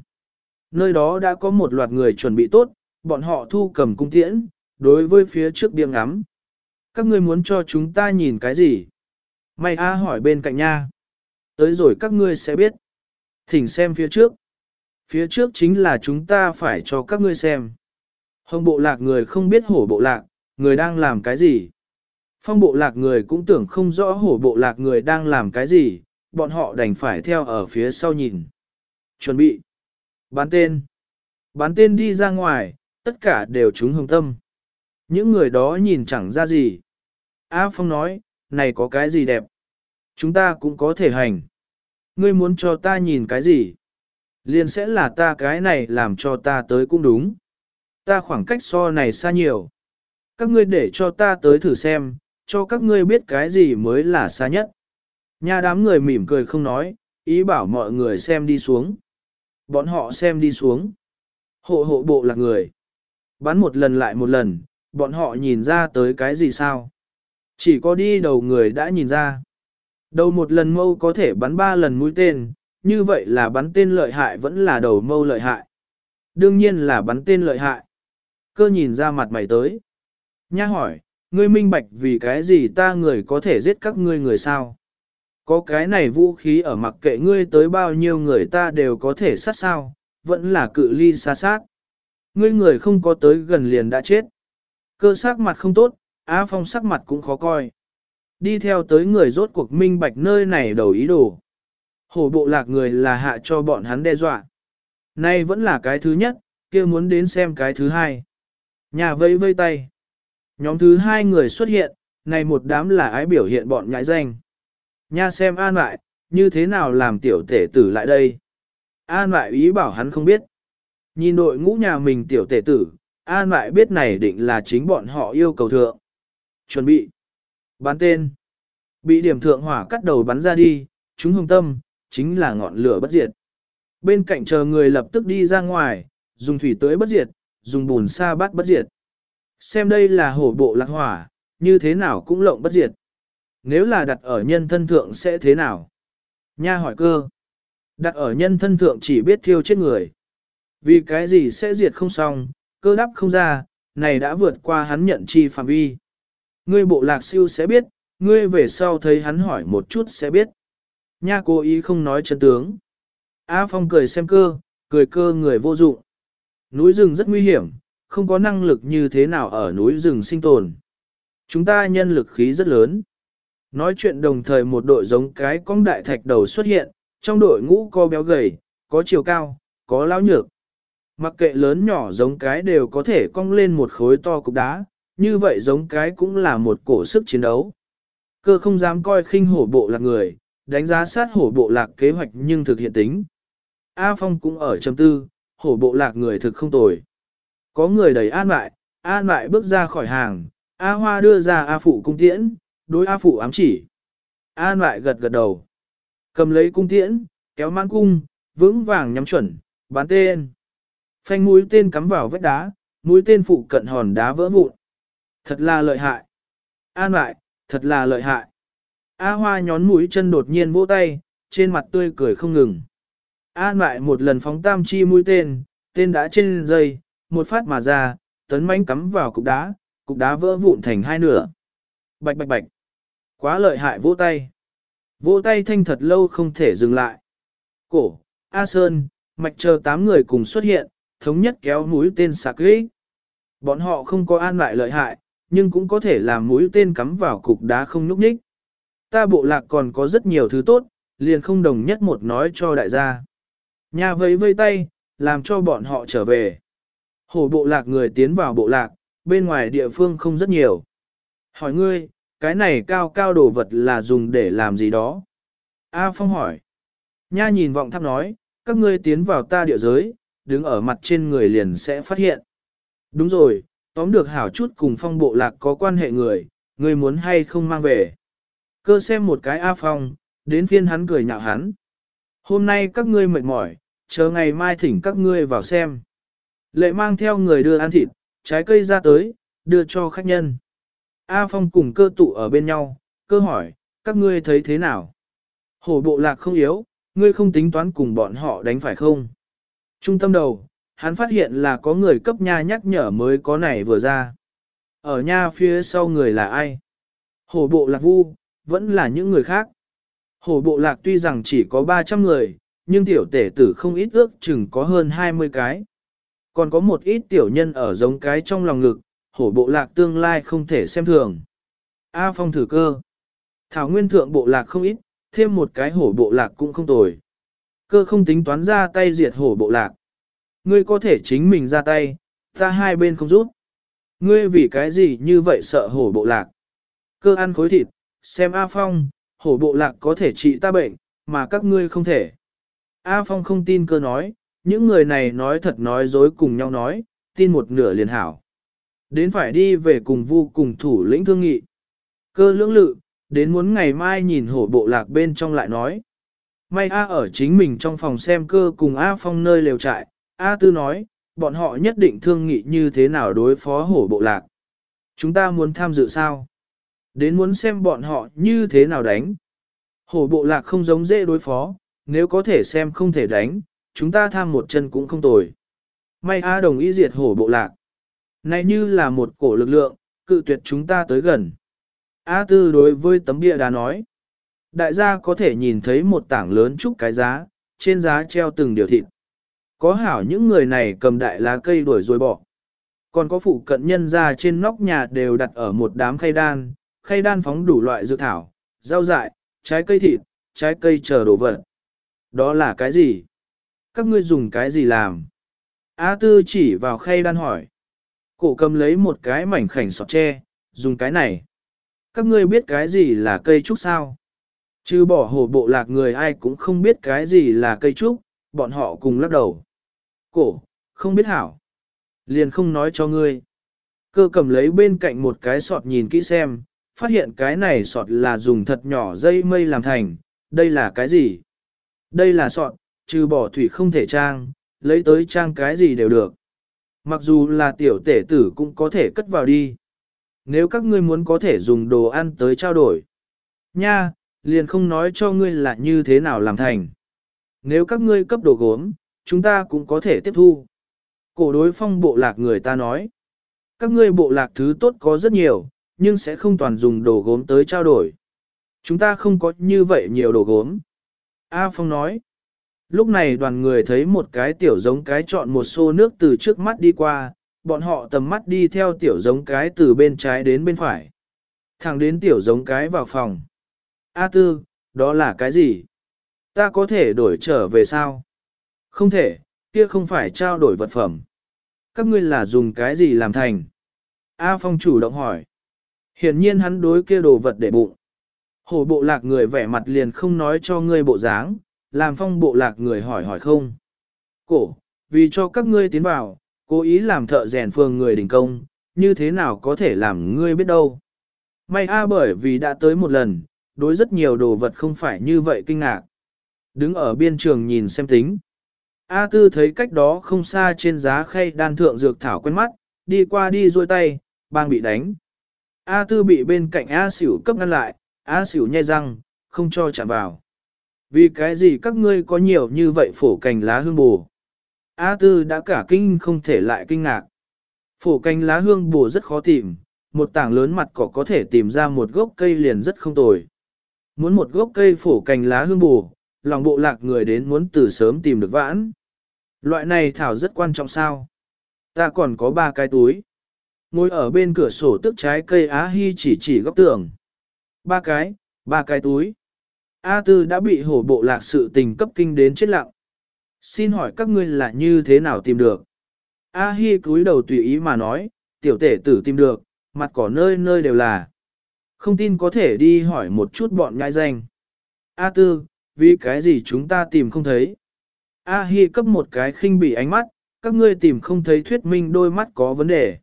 Nơi đó đã có một loạt người chuẩn bị tốt, bọn họ thu cầm cung tiễn, đối với phía trước biếng ngắm. Các ngươi muốn cho chúng ta nhìn cái gì? May A hỏi bên cạnh nha. Tới rồi các ngươi sẽ biết. Thỉnh xem phía trước. Phía trước chính là chúng ta phải cho các ngươi xem. Hồng bộ lạc người không biết hổ bộ lạc, người đang làm cái gì. Phong bộ lạc người cũng tưởng không rõ hổ bộ lạc người đang làm cái gì, bọn họ đành phải theo ở phía sau nhìn. Chuẩn bị. Bán tên. Bán tên đi ra ngoài, tất cả đều trúng hồng tâm. Những người đó nhìn chẳng ra gì. A Phong nói, này có cái gì đẹp? Chúng ta cũng có thể hành. Ngươi muốn cho ta nhìn cái gì? Liền sẽ là ta cái này làm cho ta tới cũng đúng. Ta khoảng cách so này xa nhiều. Các ngươi để cho ta tới thử xem, cho các ngươi biết cái gì mới là xa nhất. Nhà đám người mỉm cười không nói, ý bảo mọi người xem đi xuống. Bọn họ xem đi xuống. Hộ hộ bộ là người. Bắn một lần lại một lần, bọn họ nhìn ra tới cái gì sao? Chỉ có đi đầu người đã nhìn ra. Đầu một lần mâu có thể bắn ba lần mũi tên, như vậy là bắn tên lợi hại vẫn là đầu mâu lợi hại. Đương nhiên là bắn tên lợi hại. Cơ nhìn ra mặt mày tới. Nha hỏi, ngươi minh bạch vì cái gì ta người có thể giết các ngươi người sao? Có cái này vũ khí ở mặc kệ ngươi tới bao nhiêu người ta đều có thể sát sao, vẫn là cự ly xa sát. Ngươi người không có tới gần liền đã chết. Cơ sắc mặt không tốt, Á Phong sắc mặt cũng khó coi. Đi theo tới người rốt cuộc minh bạch nơi này đầu ý đồ. Hổ bộ lạc người là hạ cho bọn hắn đe dọa. Nay vẫn là cái thứ nhất, kia muốn đến xem cái thứ hai. Nhà vây vây tay. Nhóm thứ hai người xuất hiện, này một đám là ái biểu hiện bọn nhãi danh. Nha xem an lại, như thế nào làm tiểu tể tử lại đây. An lại ý bảo hắn không biết. Nhìn đội ngũ nhà mình tiểu tể tử, an lại biết này định là chính bọn họ yêu cầu thượng. Chuẩn bị. bán tên. Bị điểm thượng hỏa cắt đầu bắn ra đi, chúng hồng tâm, chính là ngọn lửa bất diệt. Bên cạnh chờ người lập tức đi ra ngoài, dùng thủy tưới bất diệt, dùng bùn sa bát bất diệt. Xem đây là hổ bộ lạc hỏa, như thế nào cũng lộng bất diệt. Nếu là đặt ở nhân thân thượng sẽ thế nào? Nha hỏi cơ. Đặt ở nhân thân thượng chỉ biết thiêu chết người. Vì cái gì sẽ diệt không xong, cơ đắp không ra, này đã vượt qua hắn nhận chi phạm vi. Ngươi bộ lạc siêu sẽ biết, ngươi về sau thấy hắn hỏi một chút sẽ biết. Nha cố ý không nói chân tướng. A Phong cười xem cơ, cười cơ người vô dụng. Núi rừng rất nguy hiểm, không có năng lực như thế nào ở núi rừng sinh tồn. Chúng ta nhân lực khí rất lớn. Nói chuyện đồng thời một đội giống cái con đại thạch đầu xuất hiện, trong đội ngũ có béo gầy, có chiều cao, có lão nhược. Mặc kệ lớn nhỏ giống cái đều có thể cong lên một khối to cục đá, như vậy giống cái cũng là một cổ sức chiến đấu. Cơ không dám coi khinh hổ bộ lạc người, đánh giá sát hổ bộ lạc kế hoạch nhưng thực hiện tính. A Phong cũng ở trầm tư, hổ bộ lạc người thực không tồi. Có người đẩy an lại, an lại bước ra khỏi hàng, A Hoa đưa ra A Phụ cung tiễn, đối A Phụ ám chỉ. An lại gật gật đầu. Cầm lấy cung tiễn, kéo mang cung, vững vàng nhắm chuẩn, bán tên. Phanh mũi tên cắm vào vết đá, mũi tên phụ cận hòn đá vỡ vụn. Thật là lợi hại. An lại, thật là lợi hại. A hoa nhón mũi chân đột nhiên vỗ tay, trên mặt tươi cười không ngừng. An lại một lần phóng tam chi mũi tên, tên đã trên dây, một phát mà ra, tấn mãnh cắm vào cục đá, cục đá vỡ vụn thành hai nửa. Bạch bạch bạch. Quá lợi hại vỗ tay. Vỗ tay thanh thật lâu không thể dừng lại. Cổ, A Sơn, mạch chờ tám người cùng xuất hiện, thống nhất kéo mũi tên sạc kích. Bọn họ không có an lại lợi hại, nhưng cũng có thể làm mũi tên cắm vào cục đá không nhúc nhích. Ta bộ lạc còn có rất nhiều thứ tốt, liền không đồng nhất một nói cho đại gia. Nhà vẫy vây tay, làm cho bọn họ trở về. Hổ bộ lạc người tiến vào bộ lạc, bên ngoài địa phương không rất nhiều. Hỏi ngươi, cái này cao cao đồ vật là dùng để làm gì đó? A Phong hỏi. Nha nhìn vọng tháp nói, các ngươi tiến vào ta địa giới, đứng ở mặt trên người liền sẽ phát hiện. Đúng rồi, tóm được hảo chút cùng phong bộ lạc có quan hệ người, ngươi muốn hay không mang về. Cơ xem một cái A Phong, đến phiên hắn cười nhạo hắn. Hôm nay các ngươi mệt mỏi, chờ ngày mai thỉnh các ngươi vào xem. Lệ mang theo người đưa ăn thịt, trái cây ra tới, đưa cho khách nhân. A Phong cùng cơ tụ ở bên nhau, cơ hỏi, các ngươi thấy thế nào? Hổ bộ lạc không yếu, ngươi không tính toán cùng bọn họ đánh phải không? Trung tâm đầu, hắn phát hiện là có người cấp nha nhắc nhở mới có này vừa ra. Ở nha phía sau người là ai? Hổ bộ lạc vu, vẫn là những người khác. Hổ bộ lạc tuy rằng chỉ có 300 người, nhưng tiểu tể tử không ít ước chừng có hơn 20 cái. Còn có một ít tiểu nhân ở giống cái trong lòng ngực, hổ bộ lạc tương lai không thể xem thường. A phong thử cơ. Thảo nguyên thượng bộ lạc không ít, thêm một cái hổ bộ lạc cũng không tồi. Cơ không tính toán ra tay diệt hổ bộ lạc. Ngươi có thể chính mình ra tay, ta hai bên không rút. Ngươi vì cái gì như vậy sợ hổ bộ lạc? Cơ ăn khối thịt, xem A Phong, hổ bộ lạc có thể trị ta bệnh, mà các ngươi không thể. A Phong không tin cơ nói, những người này nói thật nói dối cùng nhau nói, tin một nửa liền hảo. Đến phải đi về cùng vu cùng thủ lĩnh thương nghị. Cơ lưỡng lự, đến muốn ngày mai nhìn hổ bộ lạc bên trong lại nói. May A ở chính mình trong phòng xem cơ cùng A Phong nơi lều trại, A Tư nói, bọn họ nhất định thương nghị như thế nào đối phó hổ bộ lạc. Chúng ta muốn tham dự sao? Đến muốn xem bọn họ như thế nào đánh. Hổ bộ lạc không giống dễ đối phó, nếu có thể xem không thể đánh, chúng ta tham một chân cũng không tồi. May A đồng ý diệt hổ bộ lạc. Này như là một cổ lực lượng, cự tuyệt chúng ta tới gần. A tư đối với tấm bia đá nói. Đại gia có thể nhìn thấy một tảng lớn trúc cái giá, trên giá treo từng điều thịt. Có hảo những người này cầm đại lá cây đuổi rồi bỏ. Còn có phụ cận nhân ra trên nóc nhà đều đặt ở một đám khay đan, khay đan phóng đủ loại dược thảo, rau dại, trái cây thịt, trái cây chờ đồ vật. Đó là cái gì? Các ngươi dùng cái gì làm? A tư chỉ vào khay đan hỏi. Cổ cầm lấy một cái mảnh khảnh sọt tre, dùng cái này. Các ngươi biết cái gì là cây trúc sao? Chứ bỏ hồ bộ lạc người ai cũng không biết cái gì là cây trúc, bọn họ cùng lắc đầu. Cổ, không biết hảo. Liền không nói cho ngươi. Cơ cầm lấy bên cạnh một cái sọt nhìn kỹ xem, phát hiện cái này sọt là dùng thật nhỏ dây mây làm thành. Đây là cái gì? Đây là sọt, trừ bỏ thủy không thể trang, lấy tới trang cái gì đều được. Mặc dù là tiểu tể tử cũng có thể cất vào đi. Nếu các ngươi muốn có thể dùng đồ ăn tới trao đổi. Nha, liền không nói cho ngươi là như thế nào làm thành. Nếu các ngươi cấp đồ gốm, chúng ta cũng có thể tiếp thu. Cổ đối phong bộ lạc người ta nói. Các ngươi bộ lạc thứ tốt có rất nhiều, nhưng sẽ không toàn dùng đồ gốm tới trao đổi. Chúng ta không có như vậy nhiều đồ gốm. A Phong nói. Lúc này đoàn người thấy một cái tiểu giống cái chọn một xô nước từ trước mắt đi qua, bọn họ tầm mắt đi theo tiểu giống cái từ bên trái đến bên phải. Thẳng đến tiểu giống cái vào phòng. A tư, đó là cái gì? Ta có thể đổi trở về sao? Không thể, kia không phải trao đổi vật phẩm. Các ngươi là dùng cái gì làm thành? A phong chủ động hỏi. Hiển nhiên hắn đối kia đồ vật để bụng. Hổ bộ lạc người vẻ mặt liền không nói cho ngươi bộ dáng, làm phong bộ lạc người hỏi hỏi không. Cổ, vì cho các ngươi tiến vào, cố ý làm thợ rèn phường người đình công, như thế nào có thể làm ngươi biết đâu. May a bởi vì đã tới một lần, đối rất nhiều đồ vật không phải như vậy kinh ngạc. Đứng ở biên trường nhìn xem tính. A Tư thấy cách đó không xa trên giá khay đan thượng dược thảo quen mắt, đi qua đi rôi tay, bang bị đánh. A Tư bị bên cạnh A xỉu cấp ngăn lại, A xỉu nhai răng, không cho chạm vào. Vì cái gì các ngươi có nhiều như vậy phổ cành lá hương bù? A Tư đã cả kinh không thể lại kinh ngạc. Phổ cành lá hương bù rất khó tìm, một tảng lớn mặt cỏ có thể tìm ra một gốc cây liền rất không tồi. Muốn một gốc cây phổ cành lá hương bù, lòng bộ lạc người đến muốn từ sớm tìm được vãn. Loại này thảo rất quan trọng sao? Ta còn có ba cái túi. Ngồi ở bên cửa sổ tức trái cây Á Hi chỉ chỉ góc tường. Ba cái, ba cái túi. A Tư đã bị hổ bộ lạc sự tình cấp kinh đến chết lặng. Xin hỏi các ngươi là như thế nào tìm được? A Hi cúi đầu tùy ý mà nói, tiểu tể tử tìm được, mặt cỏ nơi nơi đều là. Không tin có thể đi hỏi một chút bọn nhai danh. A Tư, vì cái gì chúng ta tìm không thấy? A Hi cấp một cái khinh bỉ ánh mắt, các ngươi tìm không thấy thuyết minh đôi mắt có vấn đề.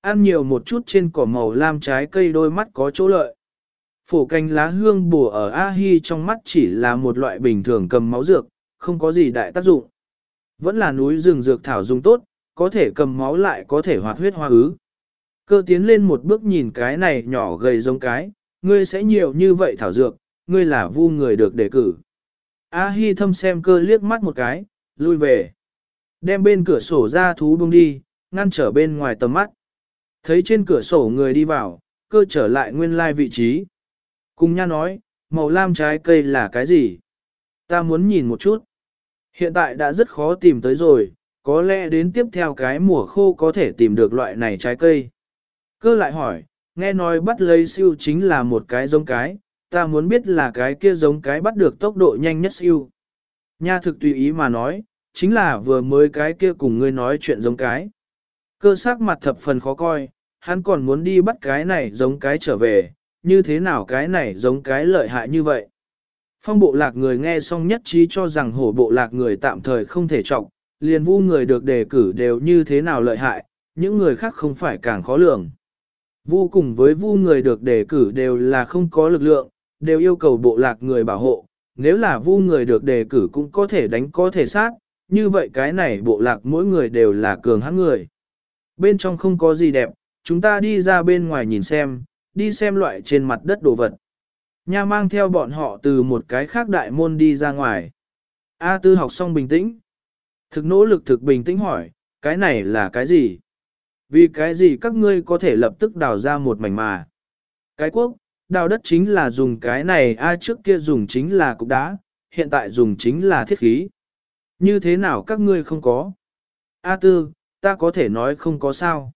Ăn nhiều một chút trên cỏ màu lam trái cây đôi mắt có chỗ lợi. Phổ canh lá hương bùa ở A Hi trong mắt chỉ là một loại bình thường cầm máu dược, không có gì đại tác dụng. Vẫn là núi rừng dược thảo dùng tốt, có thể cầm máu lại có thể hoạt huyết hoa ứ. Cơ tiến lên một bước nhìn cái này nhỏ gầy giống cái, ngươi sẽ nhiều như vậy thảo dược, ngươi là vu người được đề cử. A Hi thâm xem cơ liếc mắt một cái, lui về. Đem bên cửa sổ ra thú bông đi, ngăn trở bên ngoài tầm mắt. Thấy trên cửa sổ người đi vào, cơ trở lại nguyên lai vị trí. Cùng nha nói, màu lam trái cây là cái gì? Ta muốn nhìn một chút. Hiện tại đã rất khó tìm tới rồi, có lẽ đến tiếp theo cái mùa khô có thể tìm được loại này trái cây. Cơ lại hỏi, nghe nói bắt lấy siêu chính là một cái giống cái, ta muốn biết là cái kia giống cái bắt được tốc độ nhanh nhất siêu. Nha thực tùy ý mà nói, chính là vừa mới cái kia cùng ngươi nói chuyện giống cái. Cơ sắc mặt thập phần khó coi, hắn còn muốn đi bắt cái này giống cái trở về, như thế nào cái này giống cái lợi hại như vậy. Phong bộ lạc người nghe xong nhất trí cho rằng hổ bộ lạc người tạm thời không thể trọng, liền vu người được đề cử đều như thế nào lợi hại, những người khác không phải càng khó lường. Vu cùng với vu người được đề cử đều là không có lực lượng, đều yêu cầu bộ lạc người bảo hộ, nếu là vu người được đề cử cũng có thể đánh có thể sát, như vậy cái này bộ lạc mỗi người đều là cường hãn người. Bên trong không có gì đẹp, chúng ta đi ra bên ngoài nhìn xem, đi xem loại trên mặt đất đồ vật. Nha mang theo bọn họ từ một cái khác đại môn đi ra ngoài. A tư học xong bình tĩnh. Thực nỗ lực thực bình tĩnh hỏi, cái này là cái gì? Vì cái gì các ngươi có thể lập tức đào ra một mảnh mà? Cái quốc, đào đất chính là dùng cái này A trước kia dùng chính là cục đá, hiện tại dùng chính là thiết khí. Như thế nào các ngươi không có? A tư, ta có thể nói không có sao.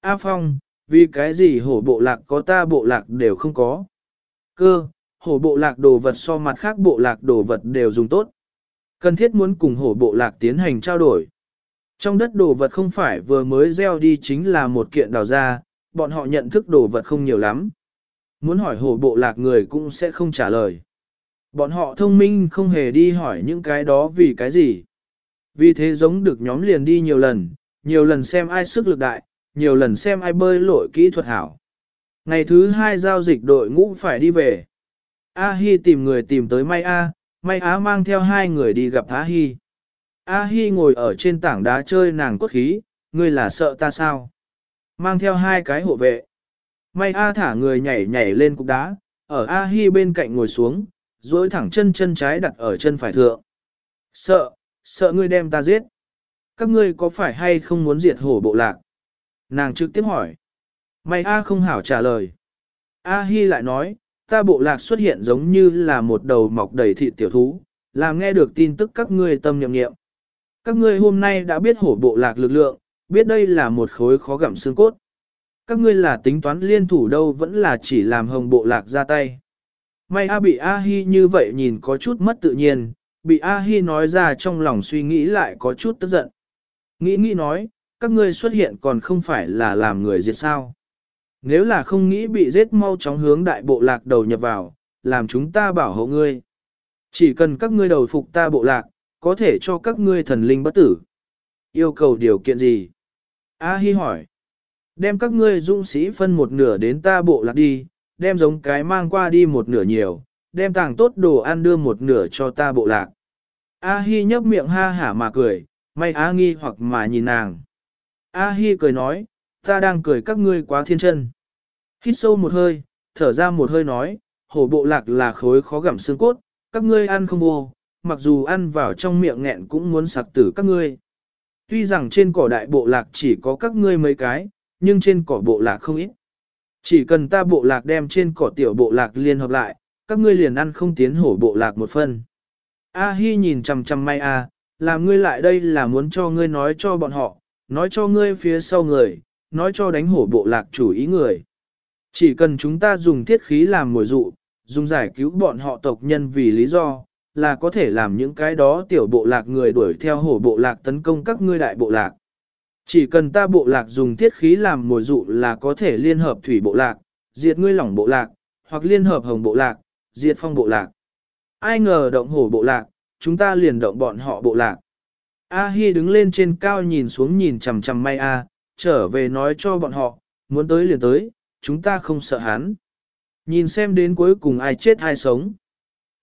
A phong, vì cái gì hổ bộ lạc có ta bộ lạc đều không có. Cơ, hổ bộ lạc đồ vật so mặt khác bộ lạc đồ vật đều dùng tốt. Cần thiết muốn cùng hổ bộ lạc tiến hành trao đổi. Trong đất đồ vật không phải vừa mới gieo đi chính là một kiện đào ra, bọn họ nhận thức đồ vật không nhiều lắm. Muốn hỏi hổ bộ lạc người cũng sẽ không trả lời. Bọn họ thông minh không hề đi hỏi những cái đó vì cái gì. Vì thế giống được nhóm liền đi nhiều lần, nhiều lần xem ai sức lực đại, nhiều lần xem ai bơi lội kỹ thuật hảo. Ngày thứ hai giao dịch đội ngũ phải đi về. A Hi tìm người tìm tới May A, May Á mang theo hai người đi gặp A Hi. A Hi ngồi ở trên tảng đá chơi nàng cốt khí, ngươi là sợ ta sao? Mang theo hai cái hộ vệ. May A thả người nhảy nhảy lên cục đá, ở A Hi bên cạnh ngồi xuống, duỗi thẳng chân chân trái đặt ở chân phải thượng. Sợ, sợ ngươi đem ta giết. Các ngươi có phải hay không muốn diệt hổ bộ lạc? Nàng trực tiếp hỏi. May A không hảo trả lời. A Hi lại nói, ta bộ lạc xuất hiện giống như là một đầu mọc đầy thịt tiểu thú, làm nghe được tin tức các ngươi tâm nhậm nghiệm. Các ngươi hôm nay đã biết hổ bộ lạc lực lượng, biết đây là một khối khó gặm xương cốt. Các ngươi là tính toán liên thủ đâu vẫn là chỉ làm hồng bộ lạc ra tay. May A bị A Hi như vậy nhìn có chút mất tự nhiên, bị A Hi nói ra trong lòng suy nghĩ lại có chút tức giận. Nghĩ nghĩ nói, các ngươi xuất hiện còn không phải là làm người diệt sao. Nếu là không nghĩ bị giết mau chóng hướng đại bộ lạc đầu nhập vào, làm chúng ta bảo hộ ngươi. Chỉ cần các ngươi đầu phục ta bộ lạc, có thể cho các ngươi thần linh bất tử. Yêu cầu điều kiện gì? A Hi hỏi. Đem các ngươi dũng sĩ phân một nửa đến ta bộ lạc đi, đem giống cái mang qua đi một nửa nhiều, đem tàng tốt đồ ăn đưa một nửa cho ta bộ lạc. A Hi nhấp miệng ha hả mà cười, may A nghi hoặc mà nhìn nàng. A Hi cười nói, ta đang cười các ngươi quá thiên chân. Hít sâu một hơi, thở ra một hơi nói, hổ bộ lạc là khối khó gặm xương cốt, các ngươi ăn không vô, mặc dù ăn vào trong miệng nghẹn cũng muốn sặc tử các ngươi. Tuy rằng trên cỏ đại bộ lạc chỉ có các ngươi mấy cái, nhưng trên cỏ bộ lạc không ít. Chỉ cần ta bộ lạc đem trên cỏ tiểu bộ lạc liên hợp lại, các ngươi liền ăn không tiến hổ bộ lạc một phân. A Hi nhìn chằm chằm may A, làm ngươi lại đây là muốn cho ngươi nói cho bọn họ, nói cho ngươi phía sau người, nói cho đánh hổ bộ lạc chủ ý người. Chỉ cần chúng ta dùng thiết khí làm mồi dụ, dùng giải cứu bọn họ tộc nhân vì lý do, là có thể làm những cái đó tiểu bộ lạc người đuổi theo hổ bộ lạc tấn công các ngươi đại bộ lạc. Chỉ cần ta bộ lạc dùng thiết khí làm mồi dụ là có thể liên hợp thủy bộ lạc, diệt ngươi lỏng bộ lạc, hoặc liên hợp hồng bộ lạc, diệt phong bộ lạc. Ai ngờ động hổ bộ lạc, chúng ta liền động bọn họ bộ lạc. A Hi đứng lên trên cao nhìn xuống nhìn chằm chằm may A, trở về nói cho bọn họ, muốn tới liền tới, chúng ta không sợ hắn. Nhìn xem đến cuối cùng ai chết ai sống.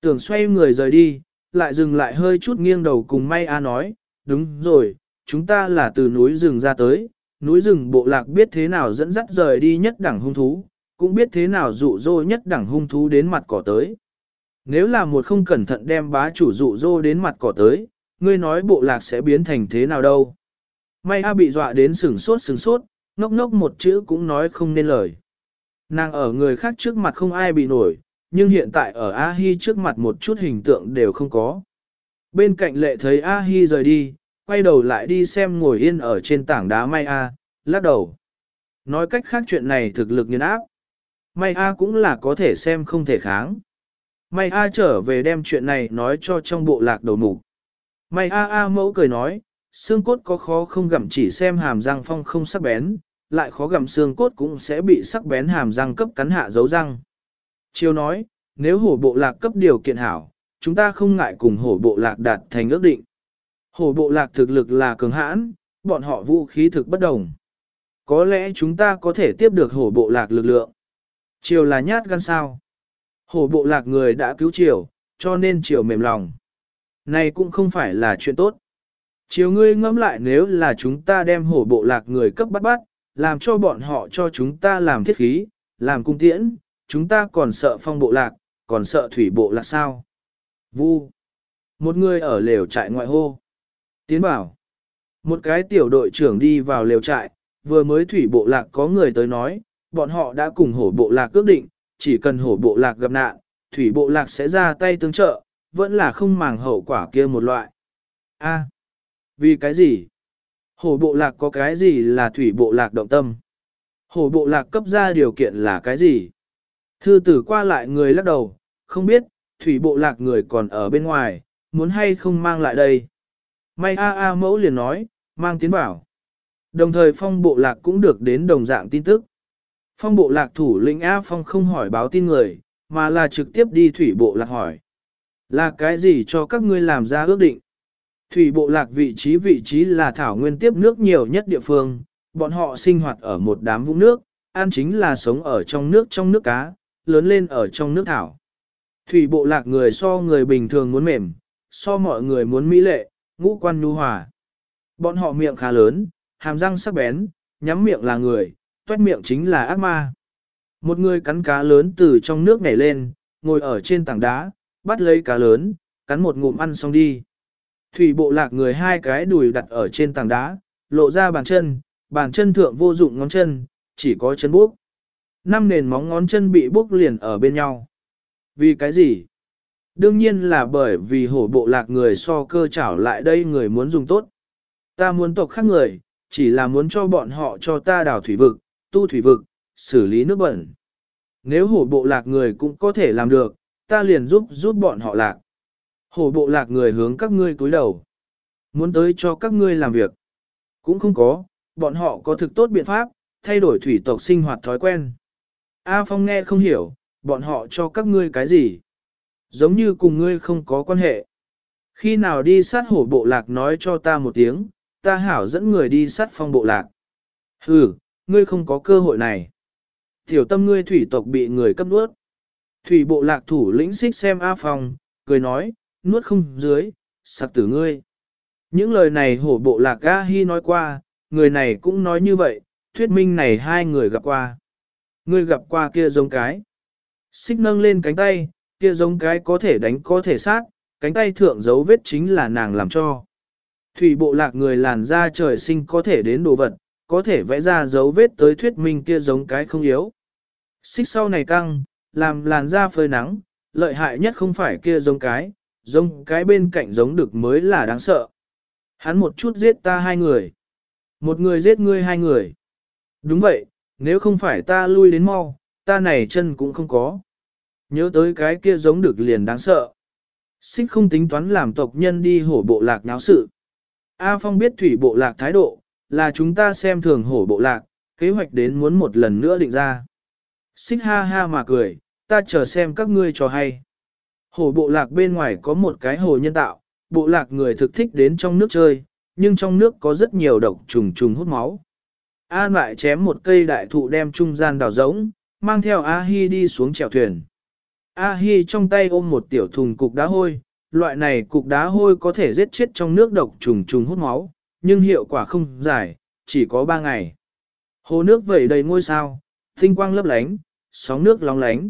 Tưởng xoay người rời đi, lại dừng lại hơi chút nghiêng đầu cùng may A nói, đúng rồi, chúng ta là từ núi rừng ra tới, núi rừng bộ lạc biết thế nào dẫn dắt rời đi nhất đẳng hung thú, cũng biết thế nào dụ dỗ nhất đẳng hung thú đến mặt cỏ tới. Nếu là một không cẩn thận đem bá chủ dụ dỗ đến mặt cỏ tới, ngươi nói bộ lạc sẽ biến thành thế nào đâu. May A bị dọa đến sừng sốt sừng sốt, ngốc ngốc một chữ cũng nói không nên lời. Nàng ở người khác trước mặt không ai bị nổi, nhưng hiện tại ở A-hi trước mặt một chút hình tượng đều không có. Bên cạnh lệ thấy A-hi rời đi, quay đầu lại đi xem ngồi yên ở trên tảng đá May A, lắc đầu. Nói cách khác chuyện này thực lực nhân áp. May A cũng là có thể xem không thể kháng. May A trở về đem chuyện này nói cho trong bộ lạc đầu mục. May A A mẫu cười nói, xương cốt có khó không gặm chỉ xem hàm răng phong không sắc bén, lại khó gặm xương cốt cũng sẽ bị sắc bén hàm răng cấp cắn hạ dấu răng. Chiêu nói, nếu hổ bộ lạc cấp điều kiện hảo, chúng ta không ngại cùng hổ bộ lạc đạt thành ước định. Hổ bộ lạc thực lực là cường hãn, bọn họ vũ khí thực bất đồng. Có lẽ chúng ta có thể tiếp được hổ bộ lạc lực lượng. Chiều là nhát gan sao. Hổ bộ lạc người đã cứu chiều, cho nên chiều mềm lòng. Này cũng không phải là chuyện tốt. Chiều ngươi ngẫm lại nếu là chúng ta đem hổ bộ lạc người cấp bắt bắt, làm cho bọn họ cho chúng ta làm thiết khí, làm cung tiễn, chúng ta còn sợ phong bộ lạc, còn sợ thủy bộ lạc sao? Vu. Một người ở lều trại ngoại hô. Tiến bảo. Một cái tiểu đội trưởng đi vào lều trại, vừa mới thủy bộ lạc có người tới nói, bọn họ đã cùng hổ bộ lạc ước định, chỉ cần hổ bộ lạc gặp nạn, thủy bộ lạc sẽ ra tay tương trợ, vẫn là không màng hậu quả kia một loại. A. vì cái gì? Hổ bộ lạc có cái gì là thủy bộ lạc động tâm? Hổ bộ lạc cấp ra điều kiện là cái gì? Thư tử qua lại người lắc đầu, không biết, thủy bộ lạc người còn ở bên ngoài, muốn hay không mang lại đây. May A A mẫu liền nói, mang tiến bảo. Đồng thời phong bộ lạc cũng được đến đồng dạng tin tức. Phong bộ lạc thủ lĩnh A Phong không hỏi báo tin người, mà là trực tiếp đi thủy bộ lạc hỏi. Là cái gì cho các ngươi làm ra ước định? Thủy bộ lạc vị trí vị trí là thảo nguyên tiếp nước nhiều nhất địa phương, bọn họ sinh hoạt ở một đám vũng nước, ăn chính là sống ở trong nước trong nước cá, lớn lên ở trong nước thảo. Thủy bộ lạc người so người bình thường muốn mềm, so mọi người muốn mỹ lệ, ngũ quan nhu hòa. Bọn họ miệng khá lớn, hàm răng sắc bén, nhắm miệng là người, toét miệng chính là ác ma. Một người cắn cá lớn từ trong nước nhảy lên, ngồi ở trên tảng đá, bắt lấy cá lớn, cắn một ngụm ăn xong đi. Thủy bộ lạc người hai cái đùi đặt ở trên tảng đá, lộ ra bàn chân, bàn chân thượng vô dụng ngón chân, chỉ có chân bước. Năm nền móng ngón chân bị bước liền ở bên nhau. Vì cái gì? Đương nhiên là bởi vì hổ bộ lạc người so cơ chảo lại đây người muốn dùng tốt. Ta muốn tộc khác người, chỉ là muốn cho bọn họ cho ta đào thủy vực, tu thủy vực, xử lý nước bẩn. Nếu hổ bộ lạc người cũng có thể làm được, ta liền giúp giúp bọn họ lạc. Hổ bộ lạc người hướng các ngươi cúi đầu. Muốn tới cho các ngươi làm việc. Cũng không có, bọn họ có thực tốt biện pháp, thay đổi thủy tộc sinh hoạt thói quen. A Phong nghe không hiểu, bọn họ cho các ngươi cái gì? Giống như cùng ngươi không có quan hệ. Khi nào đi sát hổ bộ lạc nói cho ta một tiếng, ta hảo dẫn người đi sát phong bộ lạc. Ừ, ngươi không có cơ hội này. Tiểu tâm ngươi thủy tộc bị người cấp nuốt. Thủy bộ lạc thủ lĩnh xích xem A Phong, cười nói, nuốt không dưới, sặc tử ngươi. Những lời này hổ bộ lạc A-hi nói qua, người này cũng nói như vậy, thuyết minh này hai người gặp qua. Ngươi gặp qua kia giống cái. Xích nâng lên cánh tay, kia giống cái có thể đánh có thể sát, cánh tay thượng dấu vết chính là nàng làm cho. Thủy bộ lạc người làn da trời sinh có thể đến đồ vật, có thể vẽ ra dấu vết tới thuyết minh kia giống cái không yếu. Xích sau này căng, làm làn da phơi nắng, lợi hại nhất không phải kia giống cái, giống cái bên cạnh giống được mới là đáng sợ. Hắn một chút giết ta hai người. Một người giết ngươi hai người. Đúng vậy, nếu không phải ta lui đến mau, ta này chân cũng không có. Nhớ tới cái kia giống được liền đáng sợ. Xích không tính toán làm tộc nhân đi hổ bộ lạc náo sự. A Phong biết thủy bộ lạc thái độ, là chúng ta xem thường hổ bộ lạc, kế hoạch đến muốn một lần nữa định ra. Xích ha ha mà cười, ta chờ xem các ngươi cho hay. Hồ bộ lạc bên ngoài có một cái hồ nhân tạo, bộ lạc người thực thích đến trong nước chơi, nhưng trong nước có rất nhiều độc trùng trùng hút máu. An lại chém một cây đại thụ đem trung gian đào giống, mang theo A-hi đi xuống chèo thuyền. A-hi trong tay ôm một tiểu thùng cục đá hôi, loại này cục đá hôi có thể giết chết trong nước độc trùng trùng hút máu, nhưng hiệu quả không dài, chỉ có 3 ngày. Hồ nước vẩy đầy ngôi sao, tinh quang lấp lánh, sóng nước long lánh.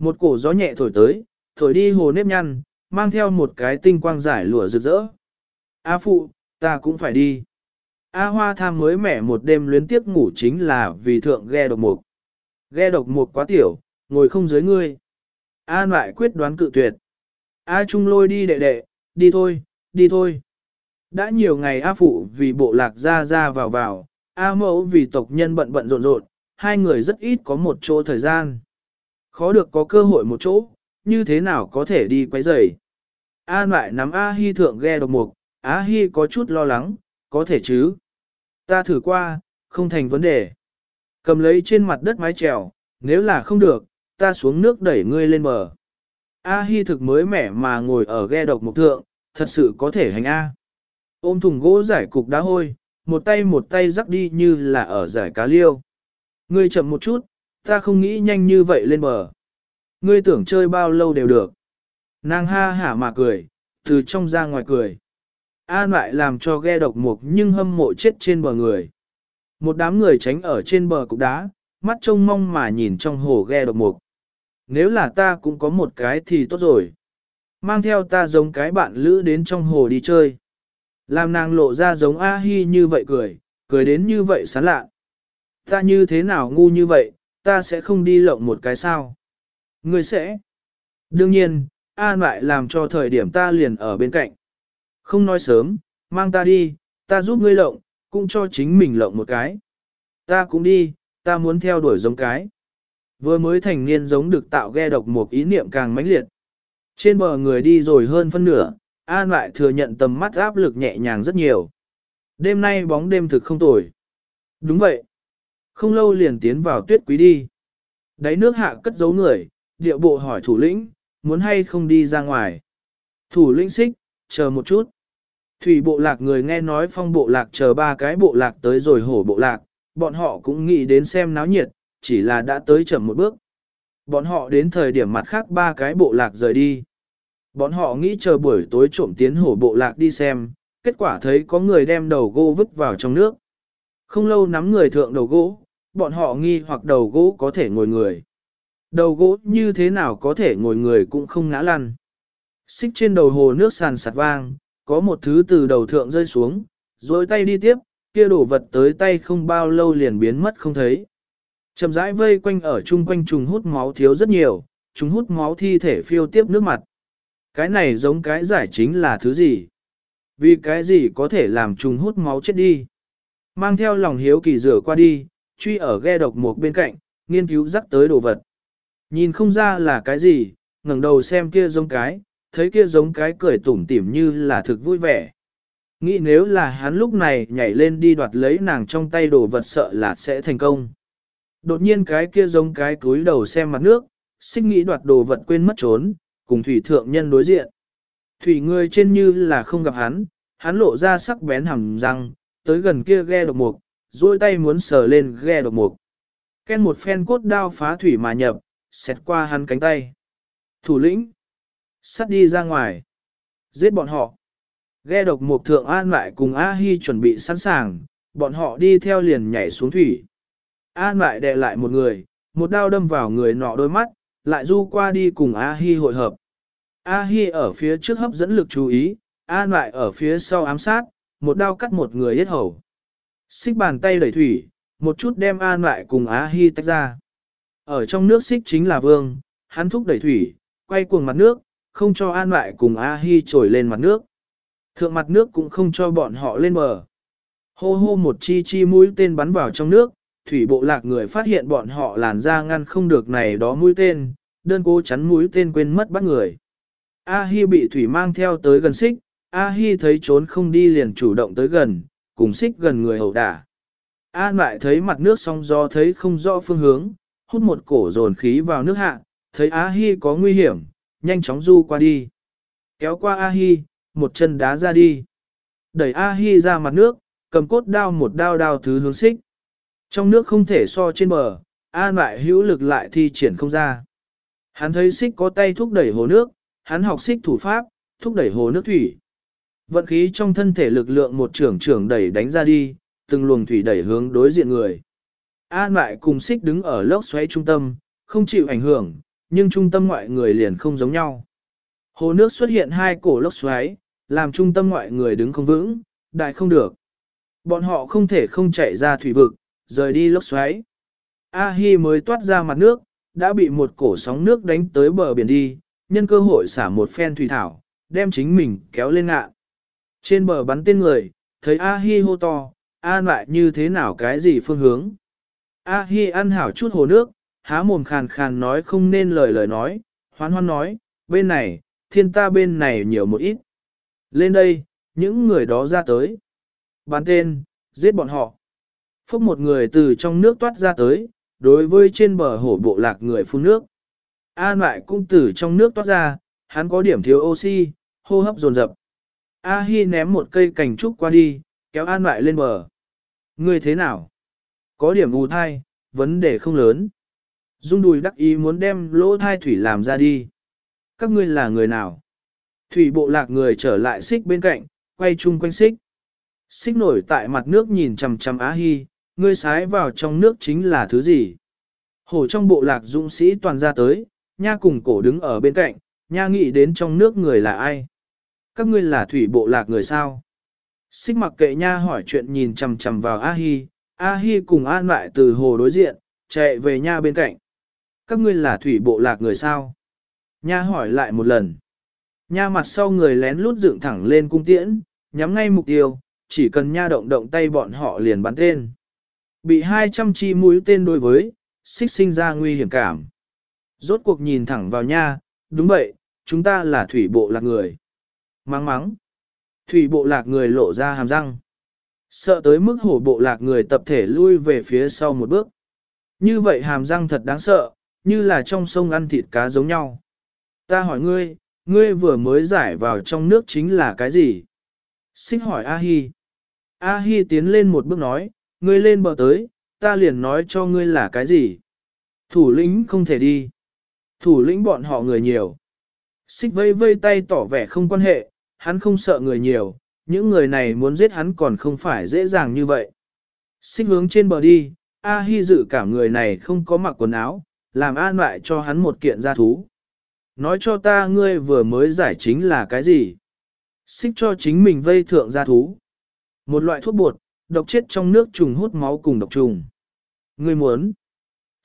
Một cổ gió nhẹ thổi tới, thổi đi hồ nếp nhăn, mang theo một cái tinh quang giải lụa rực rỡ. A phụ, ta cũng phải đi. A hoa tham mới mẻ một đêm luyến tiếp ngủ chính là vì thượng ghe độc mục. Ghe độc mục quá tiểu, ngồi không dưới ngươi. A lại quyết đoán cự tuyệt. A trung lôi đi đệ đệ, đi thôi, đi thôi. Đã nhiều ngày A phụ vì bộ lạc ra ra vào vào, A mẫu vì tộc nhân bận bận rộn rộn, hai người rất ít có một chỗ thời gian. Khó được có cơ hội một chỗ, như thế nào có thể đi quấy rầy. An lại nắm A Hi thượng ghe độc mục, A Hi có chút lo lắng, có thể chứ. Ta thử qua, không thành vấn đề. Cầm lấy trên mặt đất mái chèo, nếu là không được, ta xuống nước đẩy ngươi lên bờ. A Hi thực mới mẻ mà ngồi ở ghe độc mục thượng, thật sự có thể hành A. Ôm thùng gỗ giải cục đá hôi, một tay một tay rắc đi như là ở giải cá liêu. Ngươi chậm một chút, ta không nghĩ nhanh như vậy lên bờ. Ngươi tưởng chơi bao lâu đều được. Nàng ha hả mà cười, từ trong ra ngoài cười. An lại làm cho ghe độc mục nhưng hâm mộ chết trên bờ người. Một đám người tránh ở trên bờ cục đá, mắt trông mong mà nhìn trong hồ ghe độc mục. Nếu là ta cũng có một cái thì tốt rồi. Mang theo ta giống cái bạn lữ đến trong hồ đi chơi. Làm nàng lộ ra giống A-hi như vậy cười, cười đến như vậy sán lạ. Ta như thế nào ngu như vậy, ta sẽ không đi lộng một cái sao. Ngươi sẽ. Đương nhiên, An lại làm cho thời điểm ta liền ở bên cạnh. Không nói sớm, mang ta đi, ta giúp ngươi lộng, cũng cho chính mình lộng một cái. Ta cũng đi, ta muốn theo đuổi giống cái. Vừa mới thành niên giống được tạo ghe độc một ý niệm càng mãnh liệt. Trên bờ người đi rồi hơn phân nửa, An lại thừa nhận tầm mắt áp lực nhẹ nhàng rất nhiều. Đêm nay bóng đêm thực không tồi. Đúng vậy. Không lâu liền tiến vào tuyết quý đi. Đáy nước hạ cất giấu người, địa bộ hỏi thủ lĩnh, muốn hay không đi ra ngoài. Thủ lĩnh xích, chờ một chút. Thủy bộ lạc người nghe nói phong bộ lạc chờ ba cái bộ lạc tới rồi hổ bộ lạc, bọn họ cũng nghĩ đến xem náo nhiệt, chỉ là đã tới chậm một bước. Bọn họ đến thời điểm mặt khác ba cái bộ lạc rời đi. Bọn họ nghĩ chờ buổi tối trộm tiến hổ bộ lạc đi xem, kết quả thấy có người đem đầu gỗ vứt vào trong nước. Không lâu nắm người thượng đầu gỗ, bọn họ nghi hoặc đầu gỗ có thể ngồi người. Đầu gỗ như thế nào có thể ngồi người cũng không ngã lăn. Xích trên đầu hồ nước sàn sạt vang, có một thứ từ đầu thượng rơi xuống, rồi tay đi tiếp, kia đổ vật tới tay không bao lâu liền biến mất không thấy. Chầm rãi vây quanh ở chung quanh trùng hút máu thiếu rất nhiều, chúng hút máu thi thể phiêu tiếp nước mặt. Cái này giống cái giải chính là thứ gì? Vì cái gì có thể làm trùng hút máu chết đi? Mang theo lòng hiếu kỳ rửa qua đi, truy ở ghe độc một bên cạnh, nghiên cứu rắc tới đồ vật. Nhìn không ra là cái gì, ngẩng đầu xem kia giống cái, thấy kia giống cái cười tủm tỉm như là thực vui vẻ. Nghĩ nếu là hắn lúc này nhảy lên đi đoạt lấy nàng trong tay đồ vật sợ là sẽ thành công. Đột nhiên cái kia giống cái cúi đầu xem mặt nước, xích nghĩ đoạt đồ vật quên mất trốn, cùng thủy thượng nhân đối diện. Thủy người trên như là không gặp hắn, hắn lộ ra sắc bén hàm răng, tới gần kia ghe độc mục, duỗi tay muốn sờ lên ghe độc mục. Ken một phen cốt đao phá thủy mà nhập, xẹt qua hắn cánh tay. Thủ lĩnh, sắt đi ra ngoài, giết bọn họ. Ghe độc mục thượng an lại cùng A-hi chuẩn bị sẵn sàng, bọn họ đi theo liền nhảy xuống thủy. An lại đè lại một người, một đao đâm vào người nọ đôi mắt, lại du qua đi cùng A-hi hội hợp. A-hi ở phía trước hấp dẫn lực chú ý, An lại ở phía sau ám sát, một đao cắt một người yết hầu. Xích bàn tay đẩy thủy, một chút đem An lại cùng Á Hi tách ra. Ở trong nước xích chính là vương, hắn thúc đẩy thủy, quay cuồng mặt nước, không cho An lại cùng A-hi trồi lên mặt nước. Thượng mặt nước cũng không cho bọn họ lên bờ. Hô hô một chi chi mũi tên bắn vào trong nước, thủy bộ lạc người phát hiện bọn họ làn ra ngăn không được này đó mũi tên, đơn cố chắn mũi tên quên mất bắt người. A-hi bị thủy mang theo tới gần xích, A-hi thấy trốn không đi liền chủ động tới gần, cùng xích gần người hầu đả. An lại thấy mặt nước song do thấy không rõ phương hướng, hút một cổ dồn khí vào nước hạ, thấy A-hi có nguy hiểm, nhanh chóng du qua đi. Kéo qua A-hi, một chân đá ra đi. Đẩy A-hi ra mặt nước, cầm cốt đao một đao đao thứ hướng xích. Trong nước không thể so trên bờ, An lại hữu lực lại thi triển không ra. Hắn thấy xích có tay thúc đẩy hồ nước, hắn học xích thủ pháp, thúc đẩy hồ nước thủy. Vận khí trong thân thể lực lượng một trưởng trưởng đẩy đánh ra đi, từng luồng thủy đẩy hướng đối diện người. An lại cùng xích đứng ở lốc xoáy trung tâm, không chịu ảnh hưởng, nhưng trung tâm ngoại người liền không giống nhau. Hồ nước xuất hiện hai cổ lốc xoáy, làm trung tâm ngoại người đứng không vững, đại không được. Bọn họ không thể không chạy ra thủy vực, rời đi lốc xoáy. A-hi mới toát ra mặt nước, đã bị một cổ sóng nước đánh tới bờ biển đi, nhân cơ hội xả một phen thủy thảo, đem chính mình kéo lên ngạ. Trên bờ bắn tên người, thấy A-hi hô to, an lại như thế nào cái gì phương hướng. A-hi ăn hảo chút hồ nước, há mồm khàn khàn nói không nên lời lời nói, hoan hoan nói, bên này, thiên ta bên này nhiều một ít. Lên đây, những người đó ra tới. Bán tên, giết bọn họ. Phúc một người từ trong nước toát ra tới, đối với trên bờ hổ bộ lạc người phun nước. An lại cũng từ trong nước toát ra, hắn có điểm thiếu oxy, hô hấp dồn dập. A Hi ném một cây cành trúc qua đi, kéo An lại lên bờ. Ngươi thế nào? Có điểm ù thai, vấn đề không lớn. Dung đùi đắc ý muốn đem lỗ thai thủy làm ra đi. Các ngươi là người nào? Thủy bộ lạc người trở lại xích bên cạnh, quay chung quanh xích. Xích nổi tại mặt nước nhìn chằm chằm Á Hi, ngươi sái vào trong nước chính là thứ gì? Hổ trong bộ lạc dũng sĩ toàn ra tới, nha cùng cổ đứng ở bên cạnh, nha nghĩ đến trong nước người là ai? Các ngươi là thủy bộ lạc người sao? Xích mặc kệ nha hỏi chuyện nhìn chằm chằm vào A Hi, A Hi cùng an lại từ hồ đối diện, chạy về nha bên cạnh. Các ngươi là thủy bộ lạc người sao? Nha hỏi lại một lần. Nha mặt sau người lén lút dựng thẳng lên cung tiễn, nhắm ngay mục tiêu, chỉ cần nha động động tay bọn họ liền bắn tên. Bị 200 chi mũi tên đối với, xích sinh ra nguy hiểm cảm. Rốt cuộc nhìn thẳng vào nha, đúng vậy, chúng ta là thủy bộ lạc người. Mắng mắng. Thủy bộ lạc người lộ ra hàm răng. Sợ tới mức hổ bộ lạc người tập thể lui về phía sau một bước. Như vậy hàm răng thật đáng sợ, như là trong sông ăn thịt cá giống nhau. Ta hỏi ngươi, ngươi vừa mới giải vào trong nước chính là cái gì? Xích hỏi A-hi. A-hi tiến lên một bước nói, ngươi lên bờ tới, ta liền nói cho ngươi là cái gì? Thủ lĩnh không thể đi. Thủ lĩnh bọn họ người nhiều. Xích vây vây tay tỏ vẻ không quan hệ, hắn không sợ người nhiều, những người này muốn giết hắn còn không phải dễ dàng như vậy. Xích hướng trên bờ đi, A-hi dự cảm người này không có mặc quần áo, làm an lại cho hắn một kiện gia thú. Nói cho ta ngươi vừa mới giải chính là cái gì? Xích cho chính mình vây thượng gia thú. Một loại thuốc bột, độc chết trong nước trùng hút máu cùng độc trùng. Ngươi muốn?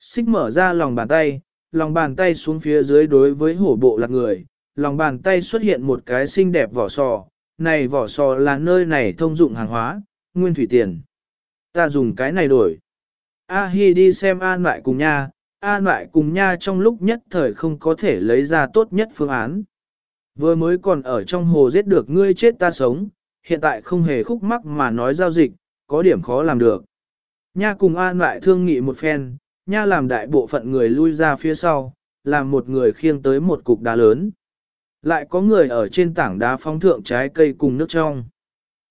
Xích mở ra lòng bàn tay, lòng bàn tay xuống phía dưới đối với hổ bộ là người, lòng bàn tay xuất hiện một cái xinh đẹp vỏ sò, này vỏ sò là nơi này thông dụng hàng hóa, nguyên thủy tiền. Ta dùng cái này đổi. A Hi đi xem an lại cùng nha, an lại cùng nha trong lúc nhất thời không có thể lấy ra tốt nhất phương án. Vừa mới còn ở trong hồ giết được ngươi chết ta sống, hiện tại không hề khúc mắc mà nói giao dịch, có điểm khó làm được. Nha cùng an lại thương nghị một phen, nha làm đại bộ phận người lui ra phía sau, làm một người khiêng tới một cục đá lớn. Lại có người ở trên tảng đá phóng thượng trái cây cùng nước trong.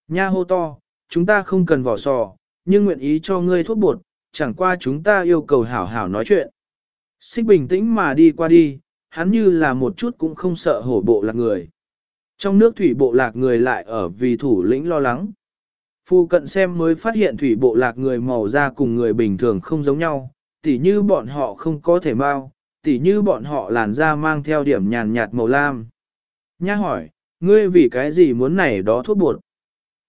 Nha hô to, chúng ta không cần vỏ sò, nhưng nguyện ý cho ngươi thuốc bột, chẳng qua chúng ta yêu cầu hảo hảo nói chuyện. Xích bình tĩnh mà đi qua đi, hắn như là một chút cũng không sợ hổ bộ là người. Trong nước thủy bộ lạc người lại ở vì thủ lĩnh lo lắng. Phu cận xem mới phát hiện thủy bộ lạc người màu da cùng người bình thường không giống nhau, tỉ như bọn họ không có thể mau, tỉ như bọn họ làn da mang theo điểm nhàn nhạt màu lam. Nha hỏi, ngươi vì cái gì muốn này đó thuốc bột?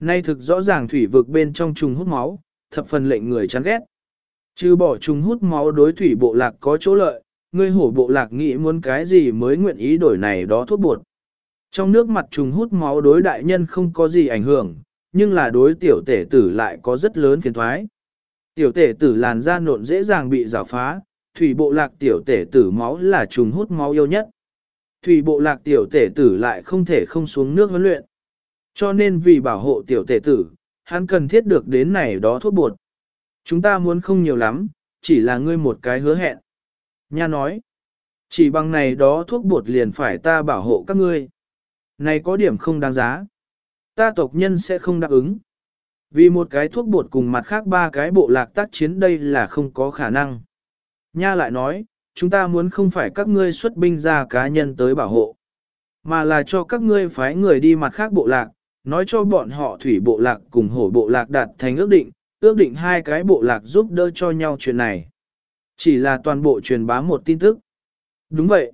Nay thực rõ ràng thủy vực bên trong trùng hút máu, thập phần lệnh người chán ghét. Chứ bỏ trùng hút máu đối thủy bộ lạc có chỗ lợi, ngươi hổ bộ lạc nghĩ muốn cái gì mới nguyện ý đổi này đó thuốc bột. Trong nước mặt trùng hút máu đối đại nhân không có gì ảnh hưởng, nhưng là đối tiểu tể tử lại có rất lớn phiền thoái. Tiểu tể tử làn da nộn dễ dàng bị rào phá, thủy bộ lạc tiểu tể tử máu là trùng hút máu yêu nhất. Thủy bộ lạc tiểu tể tử lại không thể không xuống nước huấn luyện. Cho nên vì bảo hộ tiểu tể tử, hắn cần thiết được đến này đó thuốc bột. Chúng ta muốn không nhiều lắm, chỉ là ngươi một cái hứa hẹn. Nha nói, chỉ bằng này đó thuốc bột liền phải ta bảo hộ các ngươi. Này có điểm không đáng giá. Ta tộc nhân sẽ không đáp ứng. Vì một cái thuốc bột cùng mặt khác ba cái bộ lạc tác chiến đây là không có khả năng. Nha lại nói, chúng ta muốn không phải các ngươi xuất binh ra cá nhân tới bảo hộ, mà là cho các ngươi phái người đi mặt khác bộ lạc, nói cho bọn họ thủy bộ lạc cùng hổ bộ lạc đạt thành ước định, ước định hai cái bộ lạc giúp đỡ cho nhau chuyện này. Chỉ là toàn bộ truyền bá một tin tức. Đúng vậy.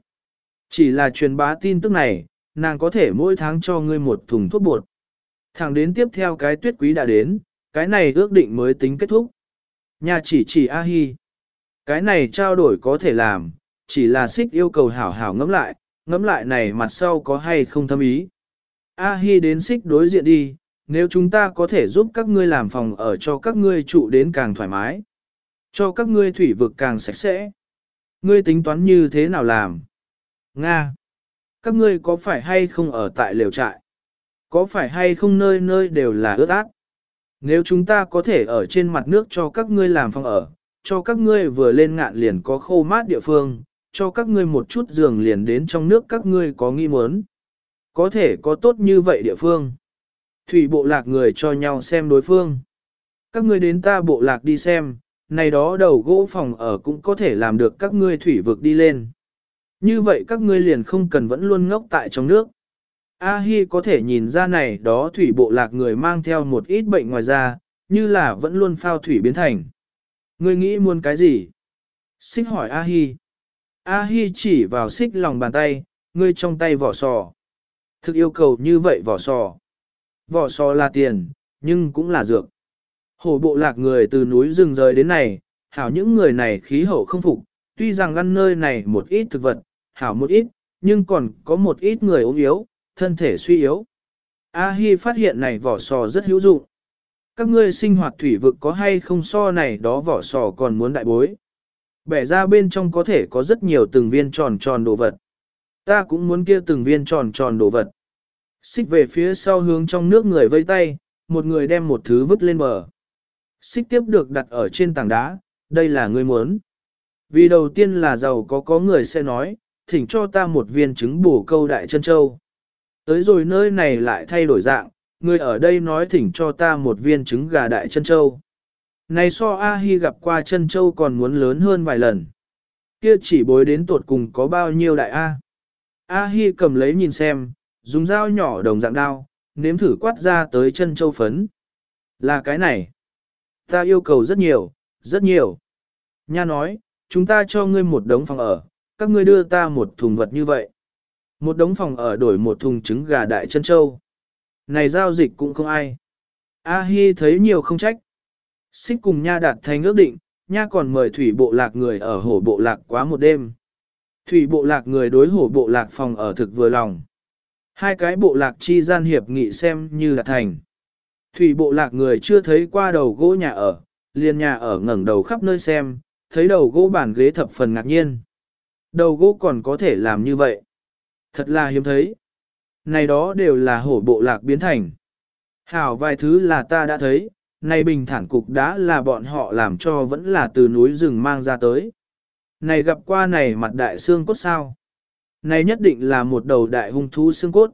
Chỉ là truyền bá tin tức này, nàng có thể mỗi tháng cho ngươi một thùng thuốc bột. Thẳng đến tiếp theo cái tuyết quý đã đến, cái này ước định mới tính kết thúc. Nhà chỉ chỉ A-hi. Cái này trao đổi có thể làm, chỉ là xích yêu cầu hảo hảo ngẫm lại, ngẫm lại này mặt sau có hay không thâm ý. A-hi đến xích đối diện đi, nếu chúng ta có thể giúp các ngươi làm phòng ở cho các ngươi trụ đến càng thoải mái, cho các ngươi thủy vực càng sạch sẽ. Ngươi tính toán như thế nào làm? Nga! Các ngươi có phải hay không ở tại lều trại? Có phải hay không nơi nơi đều là ướt át? Nếu chúng ta có thể ở trên mặt nước cho các ngươi làm phòng ở, cho các ngươi vừa lên ngạn liền có khô mát địa phương, cho các ngươi một chút giường liền đến trong nước các ngươi có nghi muốn. Có thể có tốt như vậy địa phương. Thủy bộ lạc người cho nhau xem đối phương. Các ngươi đến ta bộ lạc đi xem, này đó đầu gỗ phòng ở cũng có thể làm được các ngươi thủy vực đi lên. Như vậy các ngươi liền không cần vẫn luôn ngốc tại trong nước. A-hi có thể nhìn ra này đó thủy bộ lạc người mang theo một ít bệnh ngoài da, như là vẫn luôn phao thủy biến thành. Ngươi nghĩ muốn cái gì? Xích hỏi A-hi. A-hi chỉ vào xích lòng bàn tay, ngươi trong tay vỏ sò. Thực yêu cầu như vậy vỏ sò. Vỏ sò là tiền, nhưng cũng là dược. Hổ bộ lạc người từ núi rừng rời đến này, hảo những người này khí hậu không phục, tuy rằng ngăn nơi này một ít thực vật, hảo một ít, nhưng còn có một ít người ốm yếu, thân thể suy yếu. A-hi phát hiện này vỏ sò rất hữu dụng. Các ngươi sinh hoạt thủy vực có hay không so này đó vỏ sò còn muốn đại bối. Bẻ ra bên trong có thể có rất nhiều từng viên tròn tròn đồ vật. Ta cũng muốn kia từng viên tròn tròn đồ vật. Xích về phía sau hướng trong nước người vây tay, một người đem một thứ vứt lên bờ. Xích tiếp được đặt ở trên tảng đá, đây là người muốn. Vì đầu tiên là giàu có có người sẽ nói, thỉnh cho ta một viên trứng bổ câu đại chân châu. Tới rồi nơi này lại thay đổi dạng, người ở đây nói thỉnh cho ta một viên trứng gà đại chân châu. Này so A-hi gặp qua chân châu còn muốn lớn hơn vài lần. Kia chỉ bối đến tột cùng có bao nhiêu đại A. A-hi cầm lấy nhìn xem, dùng dao nhỏ đồng dạng đao, nếm thử quát ra tới chân châu phấn. Là cái này. Ta yêu cầu rất nhiều, rất nhiều. Nha nói, chúng ta cho ngươi một đống phòng ở, các ngươi đưa ta một thùng vật như vậy. Một đống phòng ở đổi một thùng trứng gà đại chân châu. Này giao dịch cũng không ai. A-hi thấy nhiều không trách. Xích cùng nha đạt thành ước định, nha còn mời thủy bộ lạc người ở hổ bộ lạc quá một đêm. Thủy bộ lạc người đối hổ bộ lạc phòng ở thực vừa lòng. Hai cái bộ lạc chi gian hiệp nghị xem như là thành. Thủy bộ lạc người chưa thấy qua đầu gỗ nhà ở, liền nhà ở ngẩng đầu khắp nơi xem, thấy đầu gỗ bàn ghế thập phần ngạc nhiên. Đầu gỗ còn có thể làm như vậy. Thật là hiếm thấy. Này đó đều là hổ bộ lạc biến thành. Hảo vài thứ là ta đã thấy, này bình thản cục đã là bọn họ làm cho vẫn là từ núi rừng mang ra tới. Này gặp qua này mặt đại xương cốt sao. Này nhất định là một đầu đại hung thú xương cốt.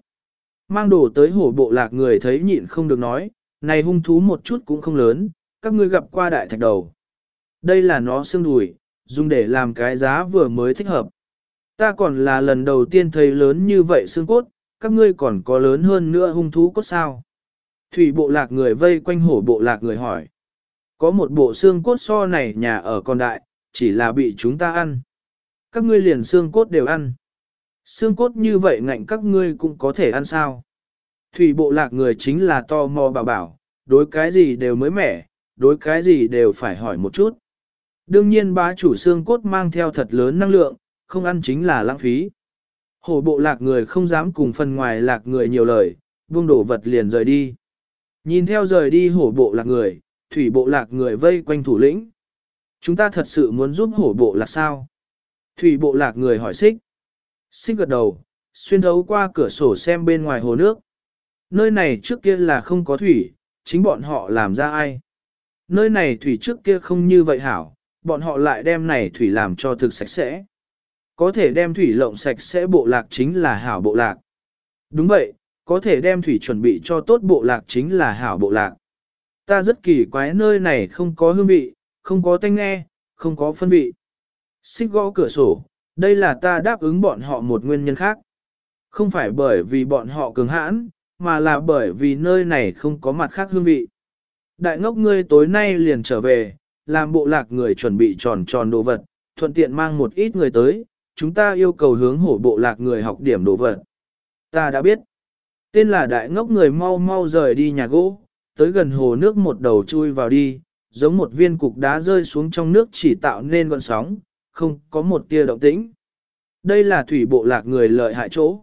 Mang đồ tới hổ bộ lạc người thấy nhịn không được nói, này hung thú một chút cũng không lớn, các ngươi gặp qua đại thạch đầu. Đây là nó xương đùi, dùng để làm cái giá vừa mới thích hợp. Ta còn là lần đầu tiên thấy lớn như vậy xương cốt, các ngươi còn có lớn hơn nữa hung thú cốt sao? Thủy bộ lạc người vây quanh hổ bộ lạc người hỏi. Có một bộ xương cốt so này nhà ở con đại, chỉ là bị chúng ta ăn. Các ngươi liền xương cốt đều ăn. Xương cốt như vậy ngạnh các ngươi cũng có thể ăn sao? Thủy bộ lạc người chính là to mò bảo bảo, đối cái gì đều mới mẻ, đối cái gì đều phải hỏi một chút. Đương nhiên bá chủ xương cốt mang theo thật lớn năng lượng, không ăn chính là lãng phí. Hổ bộ lạc người không dám cùng phần ngoài lạc người nhiều lời, buông đổ vật liền rời đi. Nhìn theo rời đi hổ bộ lạc người, thủy bộ lạc người vây quanh thủ lĩnh. Chúng ta thật sự muốn giúp hổ bộ lạc sao? Thủy bộ lạc người hỏi xích. Xích gật đầu, xuyên thấu qua cửa sổ xem bên ngoài hồ nước. Nơi này trước kia là không có thủy, chính bọn họ làm ra ai. Nơi này thủy trước kia không như vậy hảo, bọn họ lại đem này thủy làm cho thực sạch sẽ. Có thể đem thủy lộng sạch sẽ bộ lạc chính là hảo bộ lạc. Đúng vậy, có thể đem thủy chuẩn bị cho tốt bộ lạc chính là hảo bộ lạc. Ta rất kỳ quái nơi này không có hương vị, không có thanh nghe, không có phân vị. Xích gõ cửa sổ, đây là ta đáp ứng bọn họ một nguyên nhân khác. Không phải bởi vì bọn họ cường hãn, mà là bởi vì nơi này không có mặt khác hương vị. Đại ngốc ngươi tối nay liền trở về, làm bộ lạc người chuẩn bị tròn tròn đồ vật, thuận tiện mang một ít người tới, chúng ta yêu cầu hướng hổ bộ lạc người học điểm đồ vật. Ta đã biết. Tên là đại ngốc người mau mau rời đi nhà gỗ, tới gần hồ nước một đầu chui vào đi, giống một viên cục đá rơi xuống trong nước chỉ tạo nên gọn sóng, không có một tia động tĩnh. Đây là thủy bộ lạc người lợi hại chỗ.